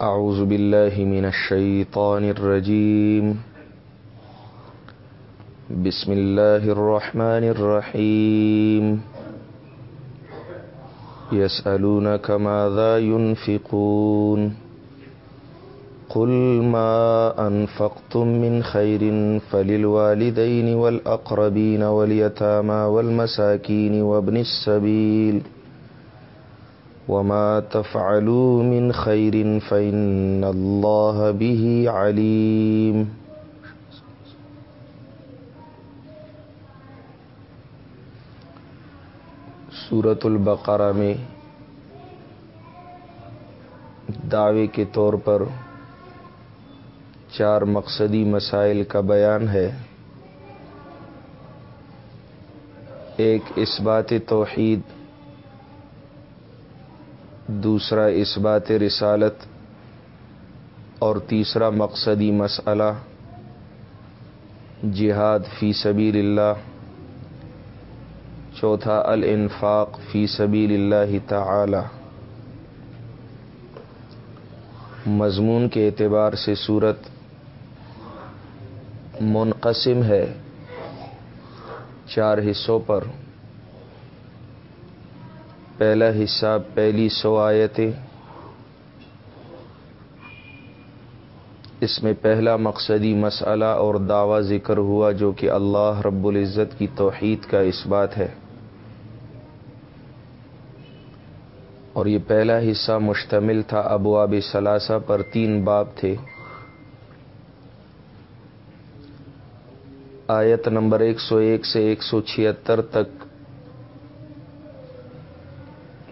أعوذ بالله من الشيطان الرجيم. بسم الله الرحمن الرحيم. يسألونك ماذا ينفقون؟ قل ما أنفقتم من خير فللوالدين والأقربين واليتامى والمساكين وابن السبيل. وما تفعلوا من خير فإن الله به عليم. سورة البقرہ میں دعوے کے طور پر چار مقصدی مسائل کا بیان ہے۔ ایک اس بات توحید۔ دوسرا اس بات رسالت اور تیسرا مقصدی مسئلہ جہاد فی سبیل اللہ، چوتھا الانفاق فی سبیل اللہ تعالی۔ مضمون کے اعتبار سے صورت منقسم ہے چار حصوں پر۔ پہلا حصہ پہلی سو آیتیں۔ اس میں پہلا مقصدی مسئلہ اور دعوی ذکر ہوا جو کہ اللہ رب العزت کی توحید کا اس بات ہے۔ اور یہ پہلا حصہ مشتمل تھا ابواب ثلاثہ پر تین باب تھے۔ آیت نمبر ایک سو ایک سے ایک سو چھہتر تک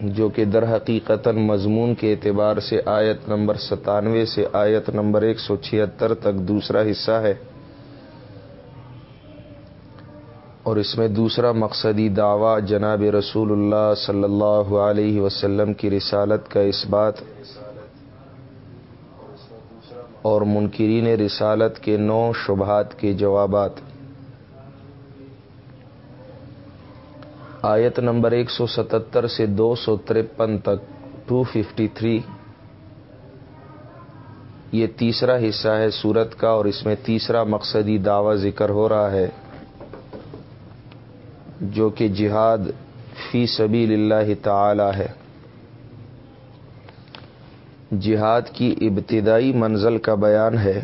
جو کہ در حقیقت مضمون کے اعتبار سے آیت نمبر ستانوے سے آیت نمبر ایک سو چھہتر تک دوسرا حصہ ہے۔ اور اس میں دوسرا مقصدی دعویٰ جناب رسول اللہ صلی اللہ علیہ وسلم کی رسالت کا اس بات اور منکرین رسالت کے نو شبہات کے جوابات۔ آیت نمبر ایک سو ستتر سے دو سو ترپن تک ٹو ففٹی تھری یہ تیسرا حصہ ہے سورت کا اور اس میں تیسرا مقصدی دعوی ذکر ہو رہا ہے، جو کہ جہاد فی سبیل اللہ تعالی ہے۔ جہاد کی ابتدائی منزل کا بیان ہے،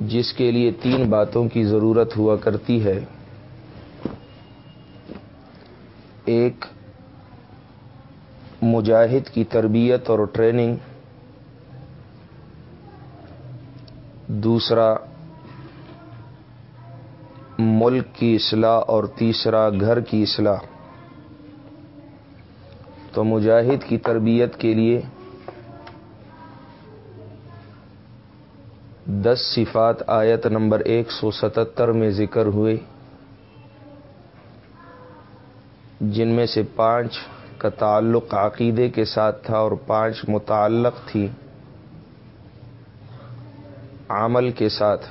جس کے لیے تین باتوں کی ضرورت ہوا کرتی ہے۔ ایک مجاہد کی تربیت اور ٹریننگ، دوسرا ملک کی اصلاح اور تیسرا گھر کی اصلاح۔ تو مجاہد کی تربیت کے لیے دس صفات، آیت نمبر ایک سو ستتر میں ذکر ہوئے۔ جن میں سے پانچ کا تعلق عقیدے کے ساتھ تھا اور پانچ متعلق تھی عمل کے ساتھ۔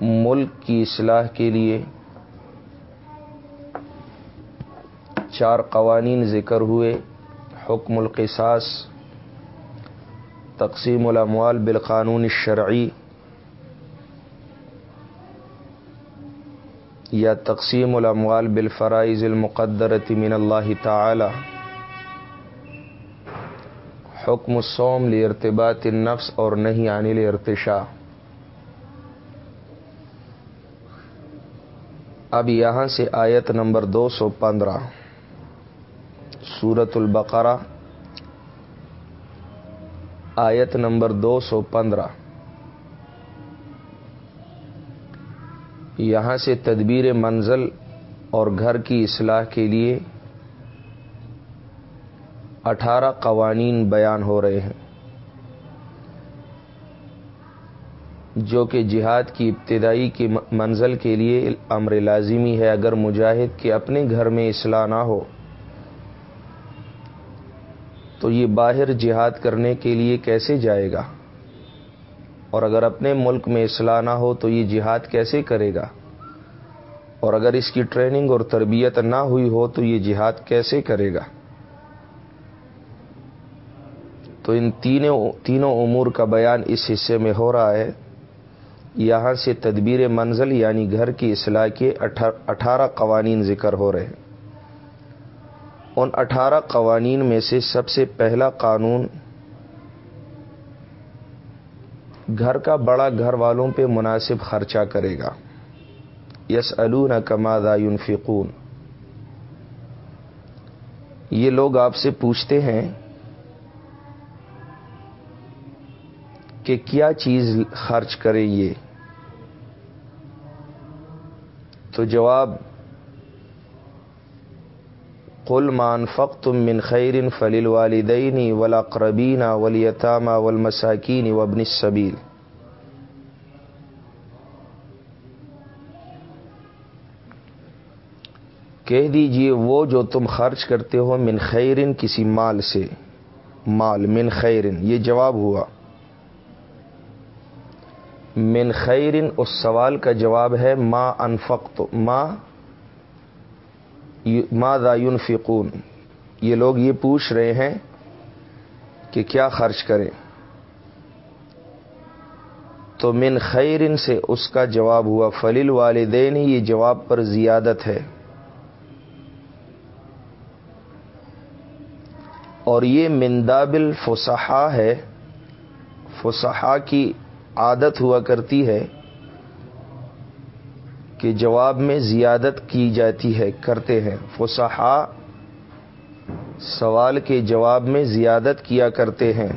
ملک کی اصلاح کے لیے چار قوانین ذکر ہوئے۔ حکم القصاص، تقسیم الاموال بالقانون الشرعی۔ یا تقسیم الاموال بالفرائض المقدرت من اللہ تعالی۔ حکم الصوم لارتباط النفس اور نہیں عن الارتشاء۔ اب یہاں سے آیت نمبر دو سو پندرہ۔ سورت البقرہ۔ آیت نمبر دو سو پندرہ۔ یہاں سے تدبیر منزل اور گھر کی اصلاح کے لیے اٹھارہ قوانین بیان ہو رہے ہیں، جو کہ جہاد کی ابتدائی کی منزل کے لیے امر لازمی ہے۔ اگر مجاہد کے اپنے گھر میں اصلاح نہ ہو، تو یہ باہر جہاد کرنے کے لیے کیسے جائے گا؟ اور اگر اپنے ملک میں اصلاح نہ ہو تو یہ جہاد کیسے کرے گا؟ اور اگر اس کی ٹریننگ اور تربیت نہ ہوئی ہو تو یہ جہاد کیسے کرے گا؟ تو ان تینوں تینوں امور کا بیان اس حصے میں ہو رہا ہے۔ یہاں سے تدبیر منزل یعنی گھر کی اصلاح کے اٹھارہ قوانین ذکر ہو رہے ہیں۔ ان اٹھارہ قوانین میں سے سب سے پہلا قانون گھر کا بڑا گھر والوں پہ مناسب خرچہ کرے گا۔ یس الون کمادا فکون یہ لوگ آپ سے پوچھتے ہیں کہ کیا چیز خرچ کرے یہ؟ تو جواب قل مان فق تم من خیرن فلیل والدینی ولا قربینہ ولیطامہ ولمساکین وبن صبیل کہہ دیجیے وہ جو تم خرچ کرتے ہو من خیرن کسی مال سے. مال من خیرن یہ جواب ہوا. من خیرن اس سوال کا جواب ہے ما انفقت ما ما دایون فکون یہ لوگ یہ پوچھ رہے ہیں کہ کیا خرچ کریں۔ تو من خیرن سے اس کا جواب ہوا فلیل والدین یہ جواب پر زیادت ہے۔ اور یہ مندابل فسحا ہے۔ فسحا کی عادت ہوا کرتی ہے۔ کہ جواب میں زیادت کی جاتی ہے، کرتے ہیں۔ فسحا سوال کے جواب میں زیادت کیا کرتے ہیں۔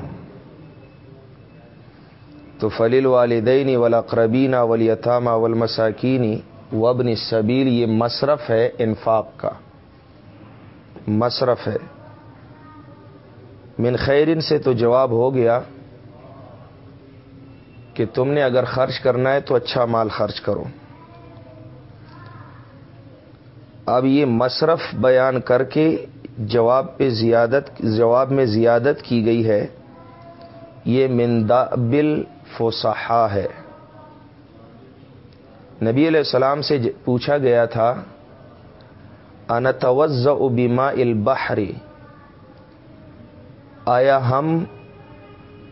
تو فلیل والدینی ولاقربینہ ولیطامہ ولمساکینی وبن صبیل یہ مصرف ہے انفاق کا۔ مصرف ہے۔ من خیرن سے تو جواب ہو گیا کہ تم نے اگر خرچ کرنا ہے تو اچھا مال خرچ کرو۔ اب یہ مصرف بیان کر کے جواب پہ زیادت، جواب میں زیادت کی گئی ہے۔ یہ مندا بل فوسحا ہے۔ نبی علیہ السلام سے پوچھا گیا تھا انتوز بیما البحری آیا ہم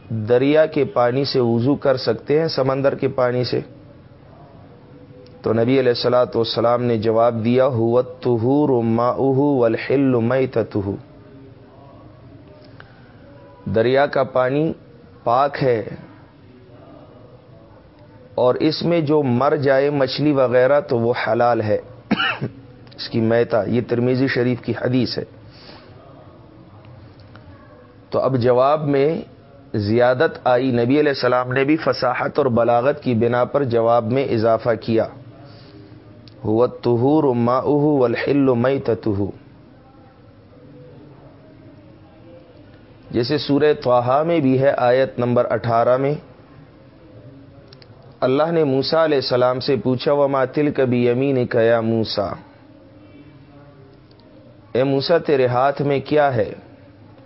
دریا کے پانی سے وضو کر سکتے ہیں، سمندر کے پانی سے؟ تو نبی علیہ السلاۃ والسلام نے جواب دیا ہوت تہور ما ولحل تہ دریا کا پانی پاک ہے اور اس میں جو مر جائے مچھلی وغیرہ تو وہ حلال ہے۔ اس کی میتا، یہ ترمیزی شریف کی حدیث ہے۔ تو اب جواب میں زیادت آئی۔ نبی علیہ السلام نے بھی فصاحت اور بلاغت کی بنا پر جواب میں اضافہ کیا۔ ہوا تہور ما والحل مئی جیسے سورہ توحا میں بھی ہے، آیت نمبر اٹھارہ میں، اللہ نے موسا علیہ السلام سے پوچھا وہ ماتل کبھی یمین کیا موسا اے موسا تیرے ہاتھ میں کیا ہے؟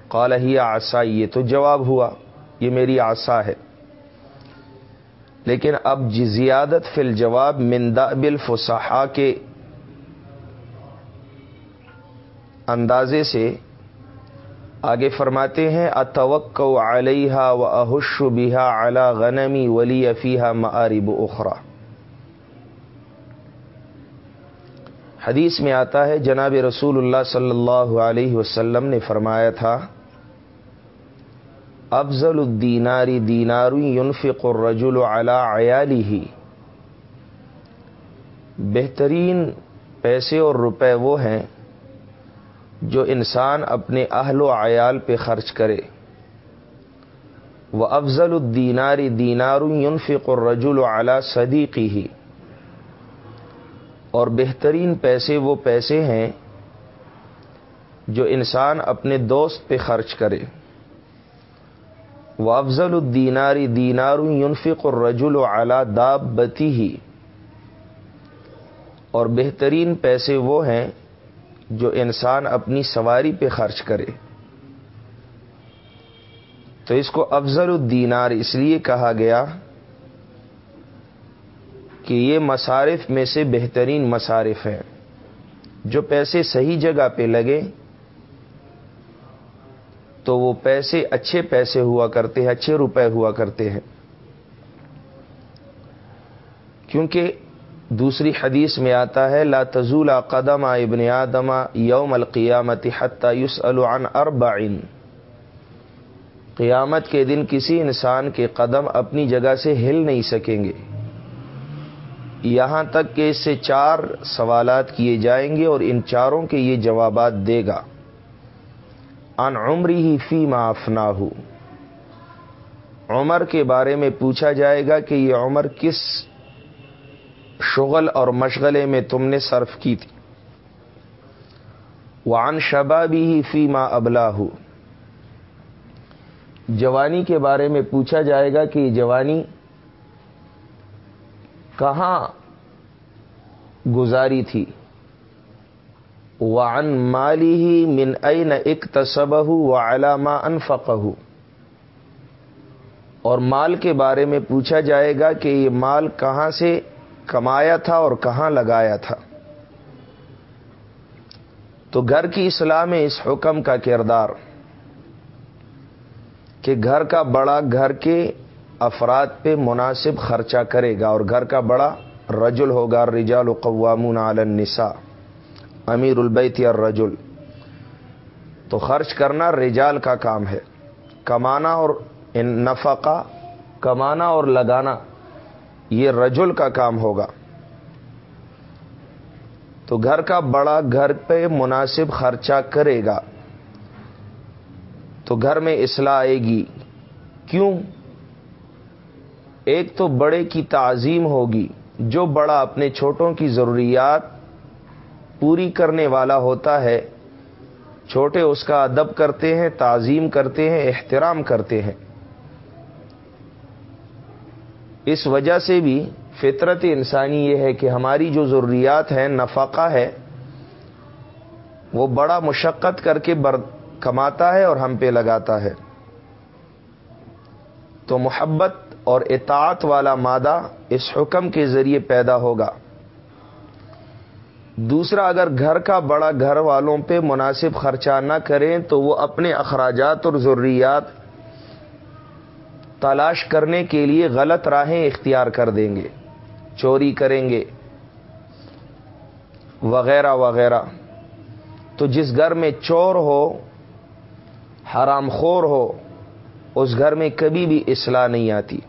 قال، ہی آسا یہ تو جواب ہوا، یہ میری آسا ہے۔ لیکن اب جی زیادت فی الجواب مندا بالفصحا کے اندازے سے آگے فرماتے ہیں اتوق علیہ و احش بحا اعلی غنمی ولی افیہ معرب اخرا حدیث میں آتا ہے، جناب رسول اللہ صلی اللہ علیہ وسلم نے فرمایا تھا افضل الدیناری دینار ينفق الرجل على عیالی ہی بہترین پیسے اور روپے وہ ہیں جو انسان اپنے اہل و عیال پہ خرچ کرے. وہ افضل الدیناری دینار ينفق الرجل على صدیقی ہی اور بہترین پیسے وہ پیسے ہیں جو انسان اپنے دوست پہ خرچ کرے. وہ افضل الدیناری دینار یونفق الرجل اعلی داب بتی ہی اور بہترین پیسے وہ ہیں جو انسان اپنی سواری پہ خرچ کرے۔ تو اس کو افضل الدینار اس لیے کہا گیا کہ یہ مصارف میں سے بہترین مصارف ہیں۔ جو پیسے صحیح جگہ پہ لگے تو وہ پیسے اچھے پیسے ہوا کرتے ہیں، اچھے روپے ہوا کرتے ہیں۔ کیونکہ دوسری حدیث میں آتا ہے، لا تزول قدم ابن آدم یوم القیامت حتی یسأل عن اربعین۔ قیامت کے دن کسی انسان کے قدم اپنی جگہ سے ہل نہیں سکیں گے۔ یہاں تک کہ اس سے چار سوالات کیے جائیں گے اور ان چاروں کے یہ جوابات دے گا۔ ان عمری ہی فی افنا ہو عمر کے بارے میں پوچھا جائے گا کہ یہ عمر کس شغل اور مشغلے میں تم نے صرف کی تھی۔ وان شبابی ہی فی ما ابلا ہو جوانی کے بارے میں پوچھا جائے گا کہ یہ جوانی کہاں گزاری تھی۔ وعن مالی ہی من این اک تصب و علامہ انفق اور مال کے بارے میں پوچھا جائے گا کہ یہ مال کہاں سے کمایا تھا اور کہاں لگایا تھا۔ تو گھر کی اصلاح میں اس حکم کا کردار کہ گھر کا بڑا گھر کے افراد پہ مناسب خرچہ کرے گا اور گھر کا بڑا رجل ہوگا رجال و قوام النساء۔ امیر البیت یا رجل تو خرچ کرنا رجال کا کام ہے۔ کمانا اور نفقہ، کمانا اور لگانا، یہ رجل کا کام ہوگا۔ تو گھر کا بڑا گھر پہ مناسب خرچہ کرے گا۔ تو گھر میں اصلاح آئے گی۔ کیوں؟ ایک تو بڑے کی تعظیم ہوگی۔ جو بڑا اپنے چھوٹوں کی ضروریات پوری کرنے والا ہوتا ہے۔ چھوٹے اس کا ادب کرتے ہیں، تعظیم کرتے ہیں، احترام کرتے ہیں۔ اس وجہ سے بھی فطرت انسانی یہ ہے کہ ہماری جو ضروریات ہیں، نفقہ ہے، وہ بڑا مشقت کر کے بر کماتا ہے اور ہم پہ لگاتا ہے۔ تو محبت اور اطاعت والا مادہ اس حکم کے ذریعے پیدا ہوگا۔ دوسرا، اگر گھر کا بڑا گھر والوں پہ مناسب خرچہ نہ کریں تو وہ اپنے اخراجات اور ضروریات تلاش کرنے کے لیے غلط راہیں اختیار کر دیں گے، چوری کریں گے، وغیرہ وغیرہ۔ تو جس گھر میں چور ہو، حرام خور ہو، اس گھر میں کبھی بھی اصلاح نہیں آتی۔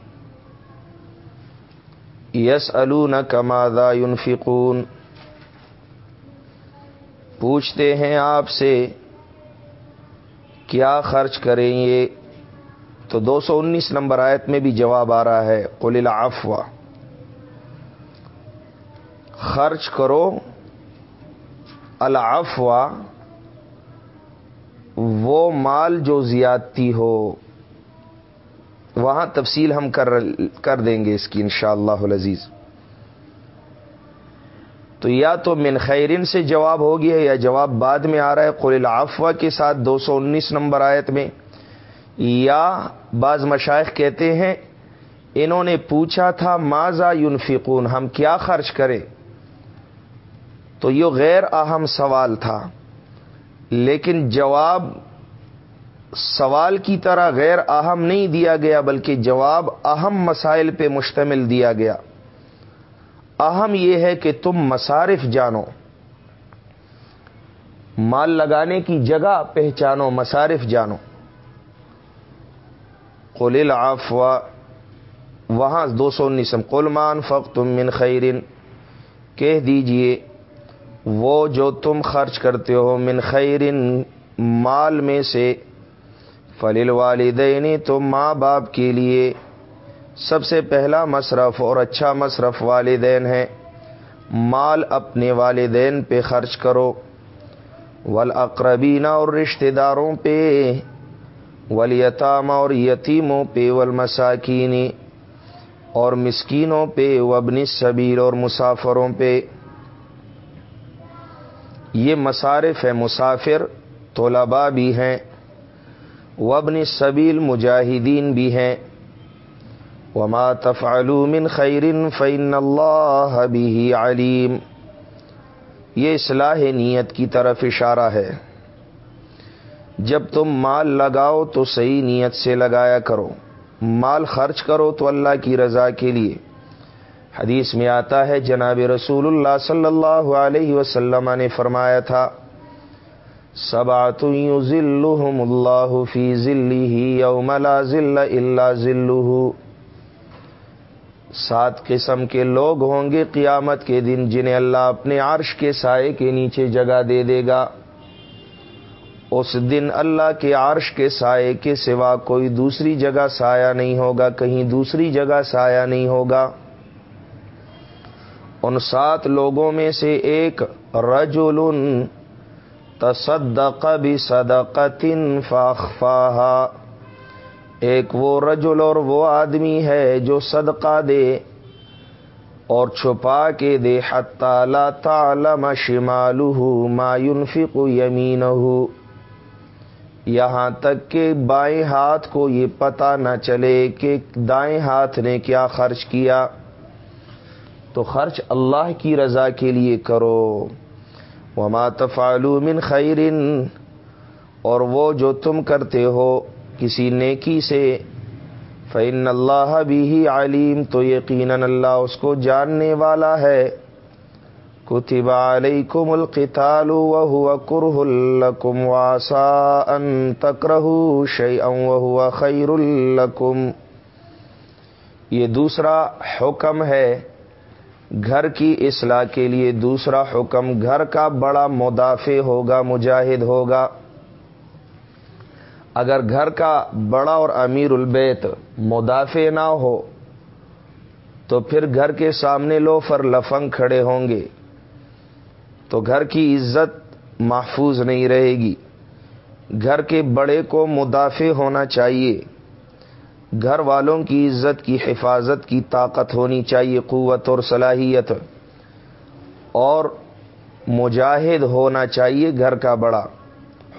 یس الون کمادا یونفقون پوچھتے ہیں آپ سے، کیا خرچ کریں یہ؟ تو دو سو انیس نمبر آیت میں بھی جواب آ رہا ہے، قل العفو خرچ کرو، العفو، وہ مال جو زیادتی ہو، وہاں تفصیل ہم کر کر دیں گے اس کی انشاءاللہ شاء اللہ تو یا تو من خیرن سے جواب ہو گیا یا جواب بعد میں آ رہا ہے، قل العفو کے ساتھ دو سو انیس نمبر آیت میں۔ یا بعض مشائق کہتے ہیں، انہوں نے پوچھا تھا ماضا یونفقون ہم کیا خرچ کریں؟ تو یہ غیر اہم سوال تھا۔ لیکن جواب سوال کی طرح غیر اہم نہیں دیا گیا، بلکہ جواب اہم مسائل پہ مشتمل دیا گیا۔ اہم یہ ہے کہ تم مصارف جانو۔ مال لگانے کی جگہ پہچانو، مصارف جانو۔ قل العفو، وہاں دو سو انیسم قلمان فق تم من خیرن کہہ دیجیے، وہ جو تم خرچ کرتے ہو من خیرن مال میں سے فلیل والدینی تو ماں باپ کے لیے۔ سب سے پہلا مصرف اور اچھا مصرف والدین ہے مال اپنے والدین پہ خرچ کرو۔ والاقربین اور رشتہ داروں پہ۔ ولیتام اور یتیموں پہ۔ والمساکینی اور مسکینوں پہ۔ وبن صبیر اور مسافروں پہ۔ یہ مصارف ہے مسافر طلباء بھی ہیں۔ وبن صبیل مجاہدین بھی ہیں۔ وما تفعلوا من خیر فإن اللہ بھی علیم۔ یہ اصلاح نیت کی طرف اشارہ ہے۔ جب تم مال لگاؤ تو صحیح نیت سے لگایا کرو۔ مال خرچ کرو تو اللہ کی رضا کے لیے۔ حدیث میں آتا ہے، جناب رسول اللہ صلی اللہ علیہ وسلم نے فرمایا تھا سبات ذلحم اللہ فی ذلی یوم لا ذل اللہ ذلہ۔ سات قسم کے لوگ ہوں گے قیامت کے دن جنہیں اللہ اپنے عرش کے سائے کے نیچے جگہ دے دے گا۔ اس دن اللہ کے عرش کے سائے کے سوا کوئی دوسری جگہ سایہ نہیں ہوگا، کہیں دوسری جگہ سایہ نہیں ہوگا۔ ان سات لوگوں میں سے ایک رجل تصدق بھی صدقت فاخفاہا ایک وہ رجل اور وہ آدمی ہے جو صدقہ دے اور چھپا کے دے حتی لا تعلم شمالہ ما ينفق یمینہ یہاں تک کہ بائیں ہاتھ کو یہ پتہ نہ چلے کہ دائیں ہاتھ نے کیا خرچ کیا۔ تو خرچ اللہ کی رضا کے لیے کرو۔ وما تفعلوا من خیرن، اور وہ جو تم کرتے ہو۔ کسی نیکی سے۔ فعن اللہ بھی ہی علیم تو یقیناً اللہ اس کو جاننے والا ہے۔ کتب علیکم القتال وهو كره لكم وعسى ان تكرهوا شيئا وهو خير لكم۔ یہ دوسرا حکم ہے۔ گھر کی اصلاح کے لیے دوسرا حکم، گھر کا بڑا مدافع ہوگا، مجاہد ہوگا۔ اگر گھر کا بڑا اور امیر البیت مدافع نہ ہو، تو پھر گھر کے سامنے لو فر لفنگ کھڑے ہوں گے۔ تو گھر کی عزت محفوظ نہیں رہے گی۔ گھر کے بڑے کو مدافع ہونا چاہیے۔ گھر والوں کی عزت کی حفاظت کی طاقت ہونی چاہیے، قوت اور صلاحیت۔ اور مجاہد ہونا چاہیے گھر کا بڑا،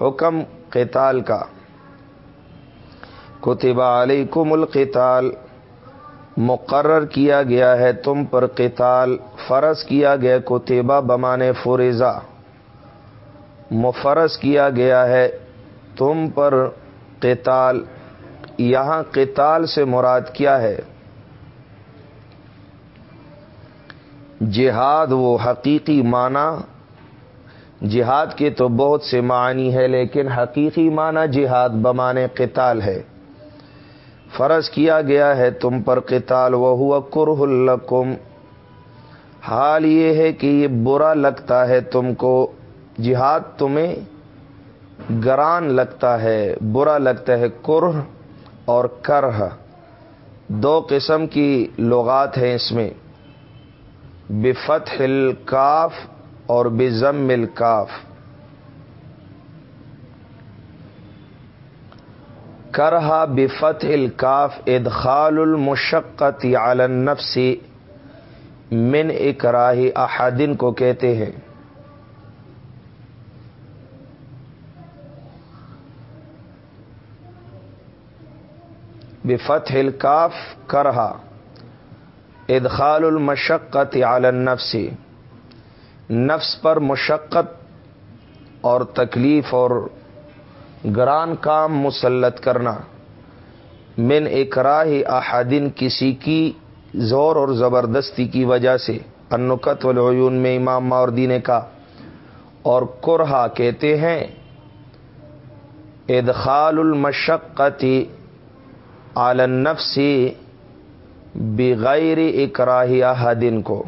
حکم قتال کا۔ کتبہ علیکم القتال، مقرر کیا گیا ہے تم پر قتال، فرض کیا گیا کتبہ بمانے فریضہ، مفرض کیا گیا ہے تم پر قتال، یہاں قتال سے مراد کیا ہے؟ جہاد وہ حقیقی معنی، جہاد کے تو بہت سے معنی ہے لیکن حقیقی معنی جہاد بمانے قتال ہے۔ فرض کیا گیا ہے تم پر قتال وہ ہوا کرہ حال یہ ہے کہ یہ برا لگتا ہے تم کو، جہاد تمہیں گران لگتا ہے، برا لگتا ہے، کرہ اور کرہ۔ دو قسم کی لغات ہیں اس میں بفت الکاف اور بزم الکاف۔ کرہا بفت الکاف ادخال المشقت علی النفس من اکراہ احدن کو کہتے ہیں۔ بفتح الکاف کرہا ادخال المشقت علی النفس۔ نفس پر مشقت اور تکلیف اور گران کام مسلط کرنا۔ من اکراہ احدین کسی کی زور اور زبردستی کی وجہ سے۔ انکت والعیون میں امام ماوردی نے کہا، اور کرہا کہتے ہیں، ادخال المشقتی سے بغیر اکراہ احدن کو۔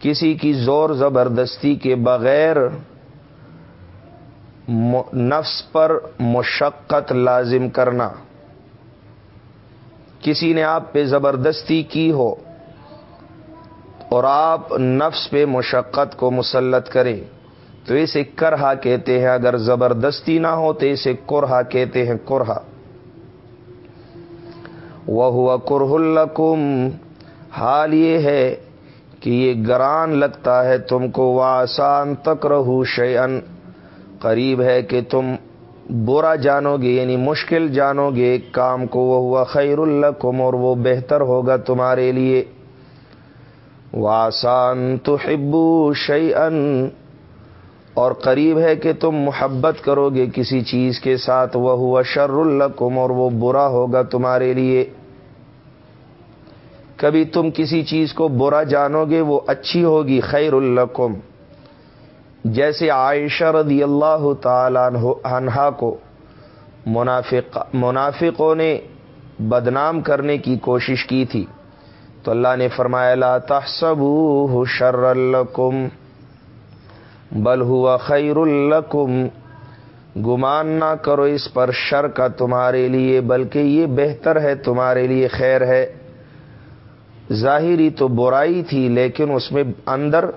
کسی کی زور زبردستی کے بغیر نفس پر مشقت لازم کرنا۔ کسی نے آپ پہ زبردستی کی ہو اور آپ نفس پہ مشقت کو مسلط کریں، تو اسے کرہا کہتے ہیں، اگر زبردستی نہ ہو تو اسے کرہا کہتے ہیں، کرہا۔ وہ ہوا کرہ حال یہ ہے کہ یہ گران لگتا ہے تم کو وہ آسان تک رہو شیئن قریب ہے کہ تم برا جانو گے یعنی مشکل جانو گے، کام کو وہ ہوا خیر القم اور وہ بہتر ہوگا تمہارے لیے۔ وہ آسان تو ہبو اور قریب ہے کہ تم محبت کرو گے کسی چیز کے ساتھ، وہ ہوا شر القم اور وہ برا ہوگا تمہارے لیے۔ کبھی تم کسی چیز کو برا جانو گے، وہ اچھی ہوگی، خیر القم جیسے عائشہ رضی اللہ تعالیٰ عنہا کو منافق منافقوں نے بدنام کرنے کی کوشش کی تھی۔ تو اللہ نے فرمایا، لا تحسبوه شر الکم بل ہوا خیر الکم گمان نہ کرو اس پر شر کا تمہارے لیے، بلکہ یہ بہتر ہے، تمہارے لیے خیر ہے۔ ظاہری تو برائی تھی، لیکن اس میں اندر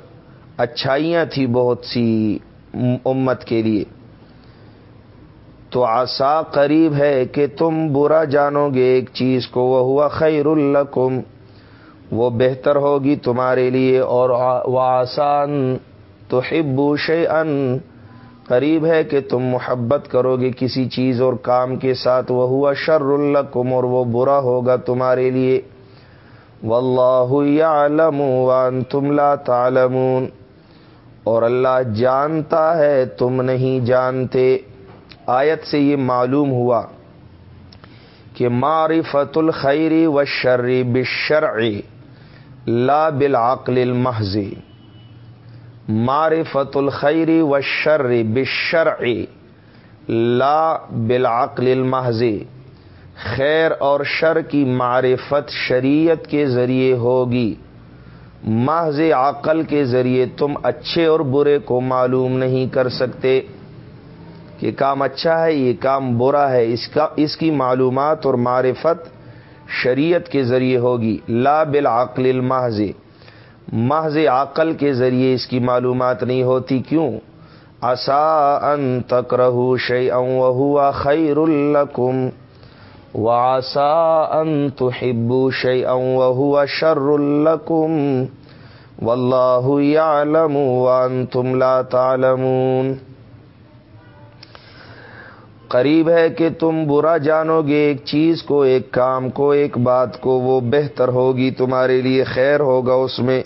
اچھائیاں تھی بہت سی امت کے لیے۔ تو آسا قریب ہے کہ تم برا جانو گے ایک چیز کو، وہ ہوا خیر الکم وہ بہتر ہوگی تمہارے لیے اور وہ آسان تو ہبو ان قریب ہے کہ تم محبت کرو گے کسی چیز اور کام کے ساتھ۔ وہ ہوا شر الکم اور وہ برا ہوگا تمہارے لیے۔ یعلم وانتم لا تعلمون۔ اور اللہ جانتا ہے تم نہیں جانتے۔ آیت سے یہ معلوم ہوا کہ معرفت الخیری و شرری بشرع لا بالعقل المحض۔ معرفت الخیری و شرری بشرع لا بالعقل المحض۔ خیر اور شر کی معرفت شریعت کے ذریعے ہوگی۔ محض عقل کے ذریعے تم اچھے اور برے کو معلوم نہیں کر سکتے۔ کہ کام اچھا ہے، یہ کام برا ہے۔ اس کا، اس کی معلومات اور معرفت شریعت کے ذریعے ہوگی۔ لا بالعقل المحض محض عقل کے ذریعے اس کی معلومات نہیں ہوتی۔ کیوں؟ آسا ان تک رہو شی خیر الکم واسا ان تحبو شی او شر الکم واللہ یعلم وانتم لا تعلمون قریب ہے کہ تم برا جانو گے ایک چیز کو، ایک کام کو، ایک بات کو، وہ بہتر ہوگی، تمہارے لیے خیر ہوگا اس میں۔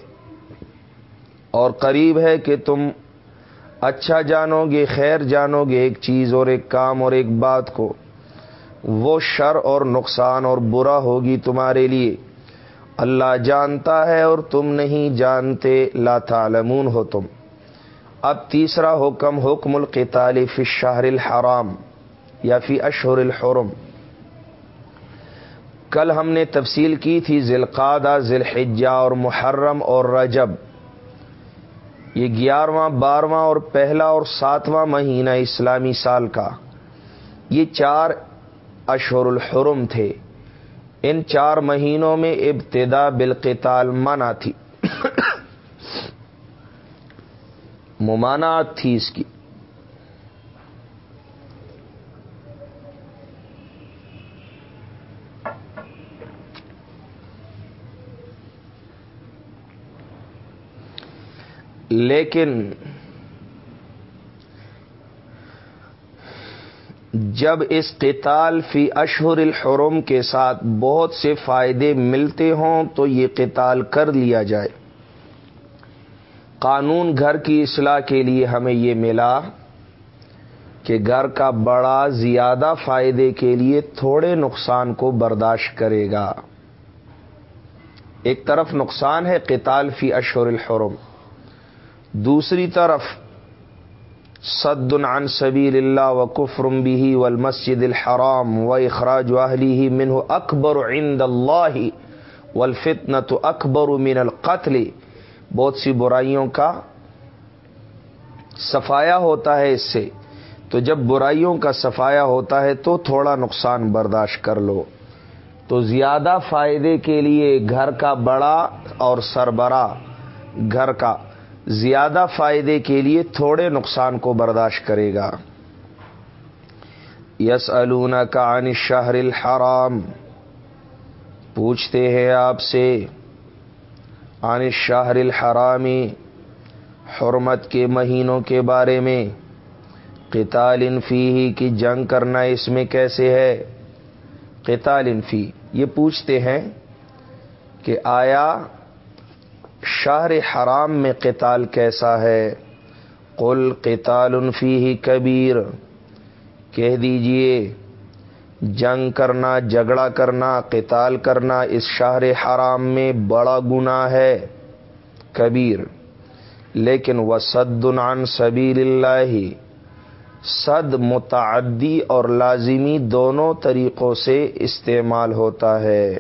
اور قریب ہے کہ تم اچھا جانو گے خیر جانو گے ایک چیز اور ایک کام اور ایک بات کو۔ وہ شر اور نقصان اور برا ہوگی تمہارے لیے۔ اللہ جانتا ہے اور تم نہیں جانتے، لا تعلمون ہو تم۔ اب تیسرا حکم حکم القتال فی الشہر الحرام یا فی اشہر الحرم۔ کل ہم نے تفصیل کی تھی ذیلقادہ ذیل اور محرم اور رجب۔ یہ گیارہواں، بارہواں اور پہلا اور ساتواں مہینہ اسلامی سال کا۔ یہ چار اشہر الحرم تھے۔ ان چار مہینوں میں ابتدا بالقتال منع تھی۔ ممانعت تھی اس کی۔ لیکن جب اس قتال فی اشہر الحرم کے ساتھ بہت سے فائدے ملتے ہوں تو یہ قتال کر لیا جائے۔ قانون گھر کی اصلاح کے لیے ہمیں یہ ملا کہ گھر کا بڑا زیادہ فائدے کے لیے تھوڑے نقصان کو برداشت کرے گا۔ ایک طرف نقصان ہے قتال فی اشہر الحرم، دوسری طرف صد عن سبیل اللہ و کفرم بھی و المسد الحرام و اخراج واہلی منہ اکبر عند اللہ والفتنہ تو اکبر من القتل۔ بہت سی برائیوں کا صفایا ہوتا ہے اس سے۔ تو جب برائیوں کا صفایا ہوتا ہے تو تھوڑا نقصان برداشت کر لو۔ تو زیادہ فائدے کے لیے گھر کا بڑا اور سربراہ، گھر کا زیادہ فائدے کے لیے تھوڑے نقصان کو برداشت کرے گا۔ یس النا کا عن شہر الحرام۔ پوچھتے ہیں آپ سے، عن شہر الحرامی حرمت کے مہینوں کے بارے میں، قتال انفی ہی کی جنگ کرنا اس میں کیسے ہے؟ قتال انفی یہ پوچھتے ہیں کہ آیا شہر حرام میں قتال کیسا ہے؟ قل قتال فی ہی کبیر۔ کہہ دیجیے، جنگ کرنا، جھگڑا کرنا، قتال کرنا اس شہر حرام میں بڑا گناہ ہے۔ کبیر۔ لیکن وہ سد عن سبیل اللہ۔ صد متعدی اور لازمی دونوں طریقوں سے استعمال ہوتا ہے۔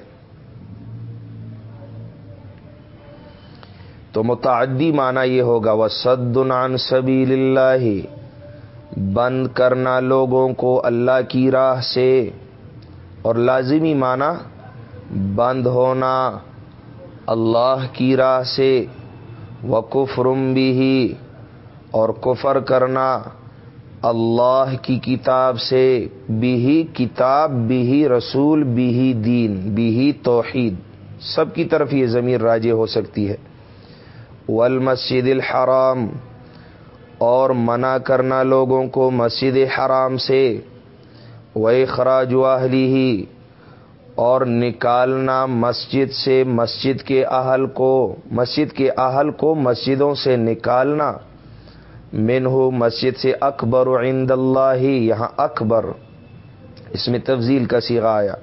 تو متعدی معنی یہ ہوگا وہ سد عن سبیل اللہ بند کرنا لوگوں کو اللہ کی راہ سے، اور لازمی معنی بند ہونا اللہ کی راہ سے وہ بھی اور کفر کرنا اللہ کی کتاب سے بھی کتاب بھی رسول بھی دین بھی توحید، سب کی طرف یہ ضمیر راجے ہو سکتی ہے۔ والمسجد الحرام اور منع کرنا لوگوں کو مسجد حرام سے وہ خراج واہلی ہی اور نکالنا مسجد سے، مسجد کے اہل کو، مسجد کے اہل کو مسجدوں سے نکالنا۔ من ہو مسجد سے اکبر عند اللہ، یہاں اکبر۔ اس میں تفضیل کا سیگا آیا۔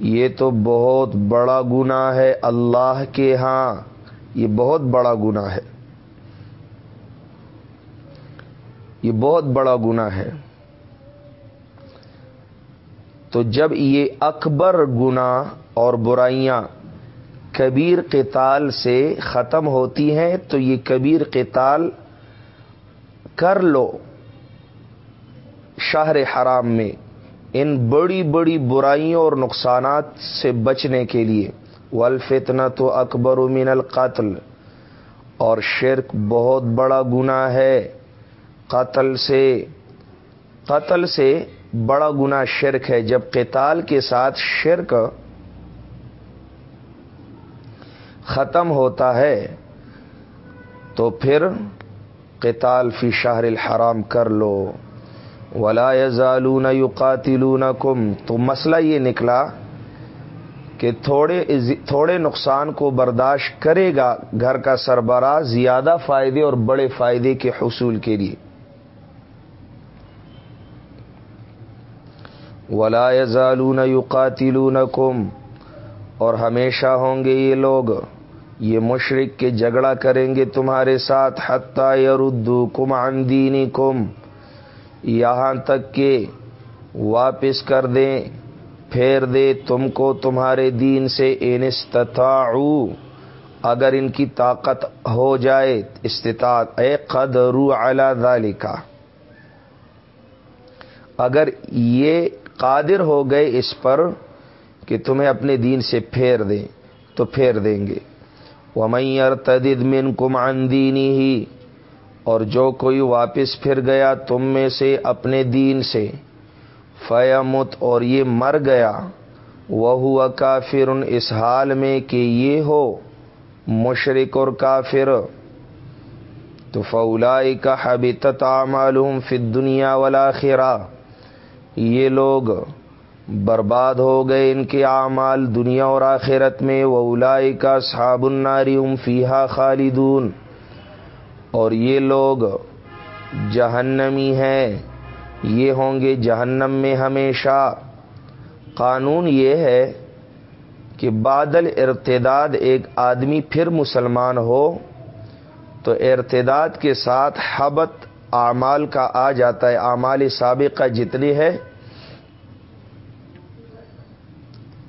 یہ تو بہت بڑا گناہ ہے اللہ کے ہاں۔ یہ بہت بڑا گناہ ہے۔ یہ بہت بڑا گناہ ہے۔ تو جب یہ اکبر گناہ اور برائیاں کبیر قتال سے ختم ہوتی ہیں، تو یہ کبیر قتال کر لو شہر حرام میں ان بڑی بڑی برائیوں اور نقصانات سے بچنے کے لیے۔ والفتنہ تو اکبر من القتل، اور شرک بہت بڑا گناہ ہے۔ قتل سے قتل سے بڑا گنا شرک ہے، جب قتال کے ساتھ شرک ختم ہوتا ہے، تو پھر قتال فی شہر الحرام کر لو۔ ولا یزالون یقاتلون کم تو مسئلہ یہ نکلا کہ تھوڑے تھوڑے نقصان کو برداشت کرے گا گھر کا سربراہ زیادہ فائدے اور بڑے فائدے کے حصول کے لیے۔ ولا یزالون یقاتلون کم اور ہمیشہ ہوں گے یہ لوگ۔ یہ مشرق کے جھگڑا کریں گے تمہارے ساتھ حتیٰ یردو کم دینی کم یہاں تک کہ واپس کر دیں۔ پھیر دے تم کو تمہارے دین سے انستطاعو اگر ان کی طاقت ہو جائے استطاعت اے قدرو علی ذالکا۔ اگر یہ قادر ہو گئے اس پر کہ تمہیں اپنے دین سے پھیر دیں تو پھیر دیں گے۔ وہ میئر تدید من کم دینی ہی اور جو کوئی واپس پھر گیا تم میں سے اپنے دین سے فیامت اور یہ مر گیا۔ وہ ہوا کافر اس حال میں کہ یہ ہو مشرق اور کافر۔ تو فولائی کا حبیت معلوم فت دنیا والا خیرا یہ لوگ برباد ہو گئے ان کے اعمال دنیا اور آخرت میں۔ وہ الائی کا صحاب الناری ام فیحا خالدون۔ اور یہ لوگ جہنمی ہیں۔ یہ ہوں گے جہنم میں ہمیشہ۔ قانون یہ ہے کہ بادل ارتداد ایک آدمی پھر مسلمان ہو، تو ارتداد کے ساتھ حبت اعمال کا آ جاتا ہے۔ اعمال سابقہ جتنی ہے،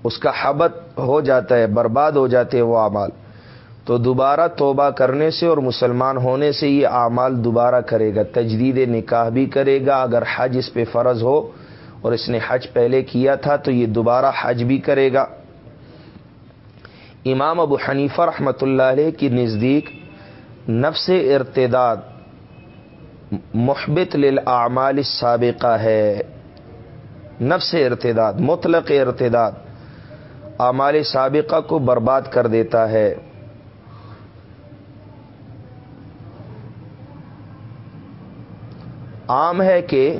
اس کا حبت ہو جاتا ہے، برباد ہو جاتے ہیں وہ اعمال۔ تو دوبارہ توبہ کرنے سے اور مسلمان ہونے سے یہ اعمال دوبارہ کرے گا، تجدید نکاح بھی کرے گا، اگر حج اس پہ فرض ہو اور اس نے حج پہلے کیا تھا تو یہ دوبارہ حج بھی کرے گا۔ امام ابو حنیفہ رحمۃ اللہ علیہ کی نزدیک نفس ارتداد محبت للعمال سابقہ ہے۔ نفس ارتداد، مطلق ارتداد اعمال سابقہ کو برباد کر دیتا ہے۔ عام ہے کہ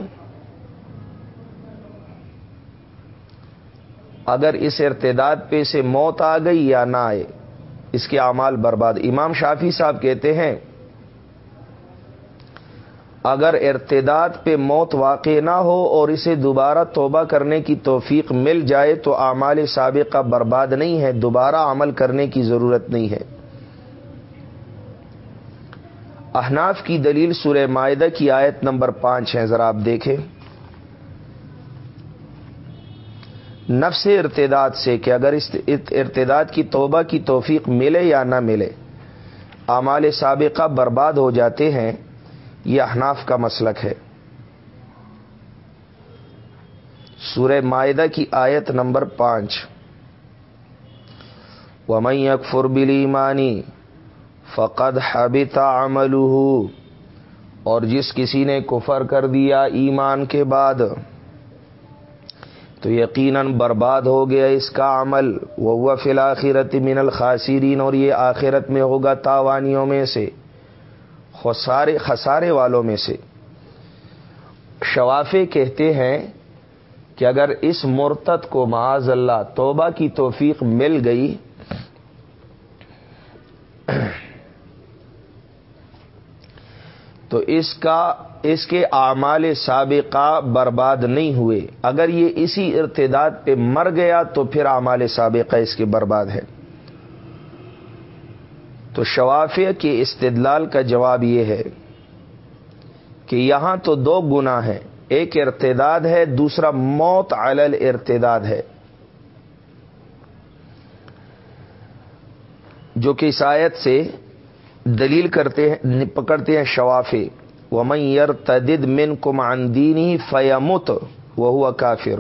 اگر اس ارتداد پہ سے موت آ گئی یا نہ آئے، اس کے اعمال برباد۔ امام شافی صاحب کہتے ہیں، اگر ارتداد پہ موت واقع نہ ہو اور اسے دوبارہ توبہ کرنے کی توفیق مل جائے تو اعمال سابقہ برباد نہیں ہے دوبارہ عمل کرنے کی ضرورت نہیں ہے۔ احناف کی دلیل سورہ معدہ کی آیت نمبر پانچ ہے، ذرا آپ دیکھیں۔ نفس ارتداد سے کہ اگر اس ارتداد کی توبہ کی توفیق ملے یا نہ ملے، اعمال سابقہ برباد ہو جاتے ہیں، یہ احناف کا مسلک ہے۔ سورہ معدہ کی آیت نمبر پانچ۔ ومئی اکفر بلی مانی فقد حبتا عمل اور جس کسی نے کفر کر دیا ایمان کے بعد، تو یقیناً برباد ہو گیا اس کا عمل وہ فی الآخرت من الخاصرین اور یہ آخرت میں ہوگا تاوانیوں میں سے، خسارے خسارے والوں میں سے۔ شوافے کہتے ہیں کہ اگر اس مرتد کو معاذ اللہ توبہ کی توفیق مل گئی تو اس کا، اس کے اعمال سابقہ برباد نہیں ہوئے۔ اگر یہ اسی ارتداد پہ مر گیا تو پھر اعمال سابقہ اس کے برباد ہے تو شوافیہ کے استدلال کا جواب یہ ہے کہ یہاں تو دو گنا ہیں۔ ایک ارتداد ہے، دوسرا موت علل ارتداد ہے۔ جو کہ آیت سے دلیل کرتے ہیں، پکڑتے ہیں شوافے وہ یر تدد من کو ماندینی فیامت وہ ہوا کافر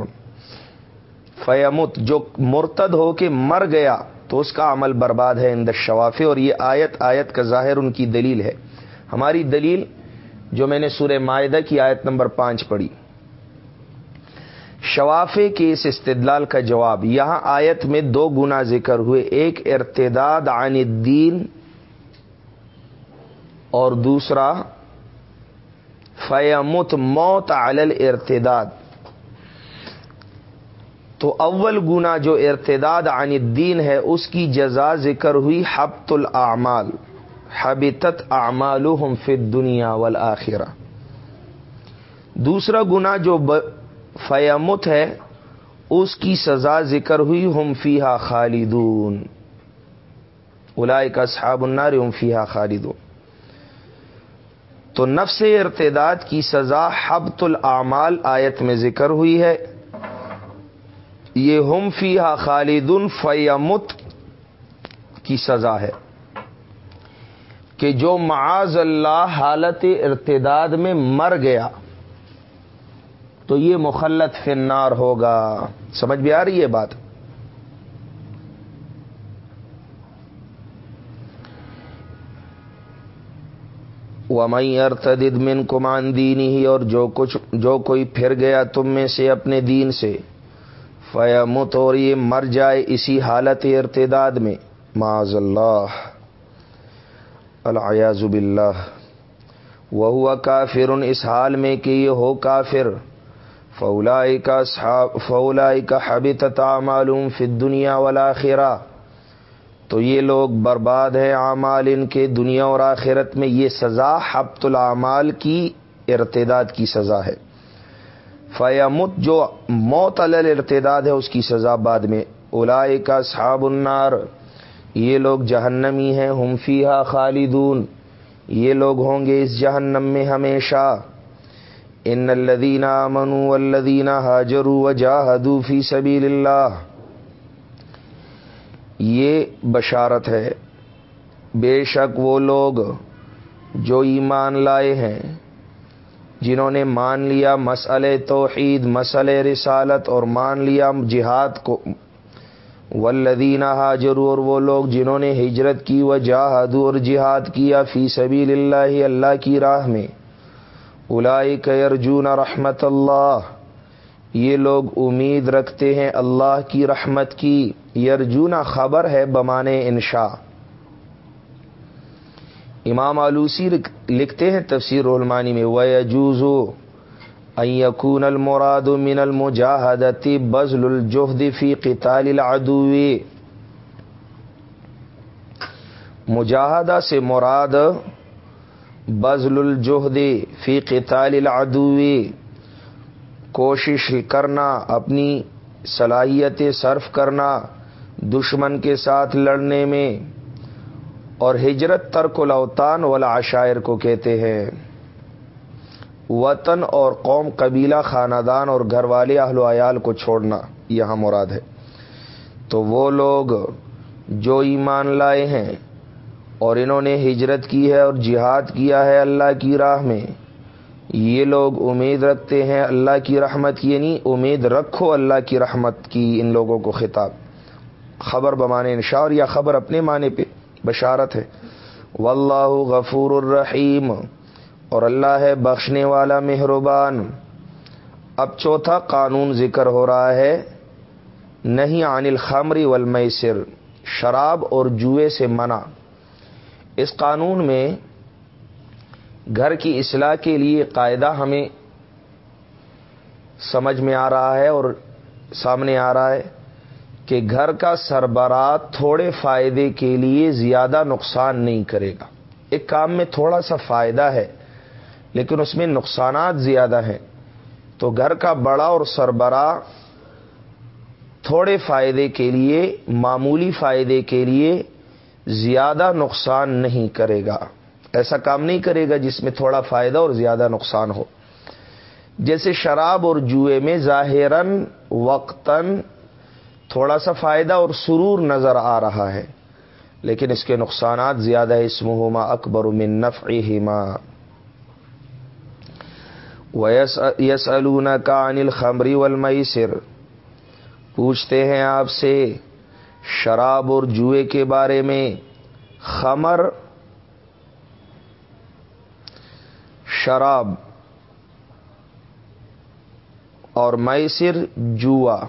فیامت جو مرتد ہو کے مر گیا تو اس کا عمل برباد ہے اند شوافے اور یہ آیت آیت کا ظاہر ان کی دلیل ہے۔ ہماری دلیل جو میں نے سورہ معاہدہ کی آیت نمبر پانچ پڑھی۔ شوافے کے اس استدلال کا جواب، یہاں آیت میں دو گنا ذکر ہوئے۔ ایک ارتداد عن الدین اور دوسرا فیمت موت علل ارتداد تو اول گنا جو ارتداد عن الدین ہے، اس کی جزا ذکر ہوئی حبت الاعمال۔ حبتت اعمالهم فی الدنیا والآخرہ۔ دوسرا گنا جو فیمت ہے، اس کی سزا ذکر ہوئی، ہم فیحا خالدون۔ الائے کا النار، ہم فیحا خالدون۔ تو نفس ارتداد کی سزا حبت الاعمال آیت میں ذکر ہوئی ہے۔ یہ ہم فیحا خالدن فیمت کی سزا ہے۔ کہ جو معاذ اللہ حالت ارتداد میں مر گیا، تو یہ مخلت فنار ہوگا۔ سمجھ بھی آ رہی ہے بات؟ ومئی ارتد من کمان دینی ہی اور جو کچھ جو کوئی پھر گیا تم میں سے اپنے دین سے فیامت اور یہ مر جائے اسی حالت ارتداد میں۔ معاذ اللہ الیاز باللہ۔ وہ ہوا کافر، اس حال میں کہ یہ ہو کافر۔ فولائی کا فولائی کا حبت تعمالوم فی دنیا والا تو یہ لوگ برباد ہیں اعمال ان کے دنیا اور آخرت میں، یہ سزا حبت العمال کی، ارتداد کی سزا ہے۔ فیامت جو موت ارتداد ہے، اس کی سزا بعد میں۔ الاائے کا صحاب النار، یہ لوگ جہنمی ہیں، ہم ہمفیہ خالدون۔ یہ لوگ ہوں گے اس جہنم میں ہمیشہ۔ ان الدینہ منو الدینہ حاجر و جاہدو فی سبیل اللہ۔ یہ بشارت ہے۔ بے شک وہ لوگ جو ایمان لائے ہیں، جنہوں نے مان لیا مسئلہ توحید مسئلہ رسالت اور مان لیا جہاد کو۔ ولدینہ حاجر اور وہ لوگ جنہوں نے ہجرت کی و جاہدو اور جہاد کیا فی سبیل اللہ اللہ کی راہ میں۔ الائی ارجون رحمت اللہ۔ یہ لوگ امید رکھتے ہیں اللہ کی رحمت کی، یرجونا خبر ہے بمانے انشا امام آلوسی لکھتے ہیں تفسیر علمانی میں وجوزو یقون المراد من المجاہدتی بزل الجہد فی قتال العدو۔ مجاہدہ سے مراد بزل الجہد فی قتال العدو۔ کوشش کرنا، اپنی صلاحیت صرف کرنا، دشمن کے ساتھ لڑنے میں، اور ہجرت ترک الاوطان والا عشائر کو کہتے ہیں۔ وطن اور قوم، قبیلہ، خاندان اور گھر والے اہل و عیال کو چھوڑنا، یہاں مراد ہے۔ تو وہ لوگ جو ایمان لائے ہیں اور انہوں نے ہجرت کی ہے اور جہاد کیا ہے اللہ کی راہ میں یہ لوگ امید رکھتے ہیں اللہ کی رحمت کی یعنی امید رکھو اللہ کی رحمت کی ان لوگوں کو خطاب۔ خبر بمانے انشاء یا خبر اپنے معنی پہ بشارت ہے۔ واللہ غفور الرحیم۔ اور اللہ ہے بخشنے والا مہربان۔ اب چوتھا قانون ذکر ہو رہا ہے نہیں عن الخمری والمیسر۔ شراب اور جوئے سے منع۔ اس قانون میں گھر کی اصلاح کے لیے قاعدہ ہمیں سمجھ میں آ رہا ہے اور سامنے آ رہا ہے کہ گھر کا سربراہ تھوڑے فائدے کے لیے زیادہ نقصان نہیں کرے گا۔ ایک کام میں تھوڑا سا فائدہ ہے، لیکن اس میں نقصانات زیادہ ہیں۔ تو گھر کا بڑا اور سربراہ تھوڑے فائدے کے لیے، معمولی فائدے کے لیے زیادہ نقصان نہیں کرے گا۔ ایسا کام نہیں کرے گا جس میں تھوڑا فائدہ اور زیادہ نقصان ہو۔ جیسے شراب اور جوئے میں ظاہراً وقتاً تھوڑا سا فائدہ اور سرور نظر آ رہا ہے، لیکن اس کے نقصانات زیادہ اسمہما اکبر من نفعہما۔ ویس یس کا انل خمری والمیسر۔ پوچھتے ہیں آپ سے، شراب اور جوئے کے بارے میں خمر شراب اور میسر جوا۔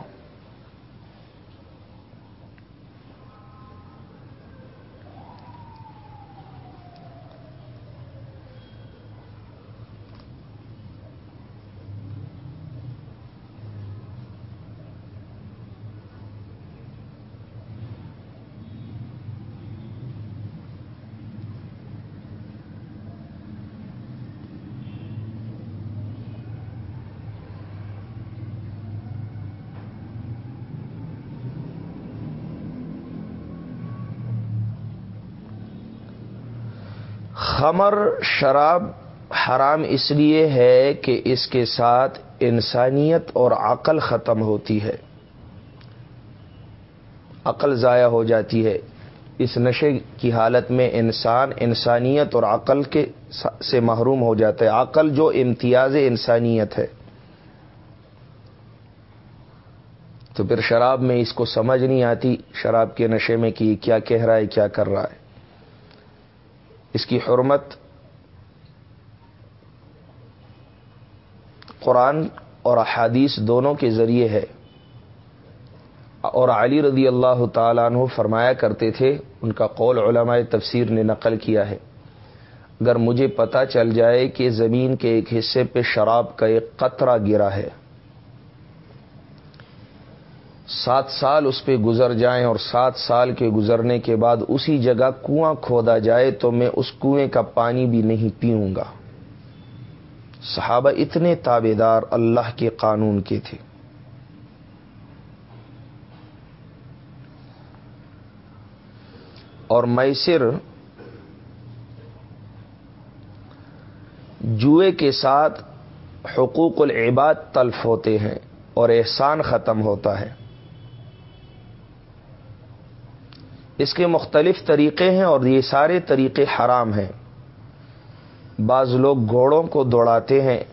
خمر شراب حرام اس لیے ہے کہ اس کے ساتھ انسانیت اور عقل ختم ہوتی ہے۔ عقل ضائع ہو جاتی ہے۔ اس نشے کی حالت میں انسان انسانیت اور عقل کے سے محروم ہو جاتا ہے۔ عقل جو امتیاز انسانیت ہے۔ تو پھر شراب میں اس کو سمجھ نہیں آتی، شراب کے نشے میں کہ کیا کہہ رہا ہے، کیا کر رہا ہے۔ اس کی حرمت قرآن اور احادیث دونوں کے ذریعے ہے۔ اور علی رضی اللہ تعالیٰ عنہ فرمایا کرتے تھے، ان کا قول علماء تفسیر نے نقل کیا ہے۔ اگر مجھے پتہ چل جائے کہ زمین کے ایک حصے پہ شراب کا ایک قطرہ گرا ہے سات سال اس پہ گزر جائیں اور سات سال کے گزرنے کے بعد اسی جگہ کنواں کھودا جائے تو میں اس کنویں کا پانی بھی نہیں پیوں گا۔ صحابہ اتنے تابے دار اللہ کے قانون کے تھے۔ اور میسر جوئے کے ساتھ حقوق العباد تلف ہوتے ہیں اور احسان ختم ہوتا ہے۔ اس کے مختلف طریقے ہیں اور یہ سارے طریقے حرام ہیں۔ بعض لوگ گھوڑوں کو دوڑاتے ہیں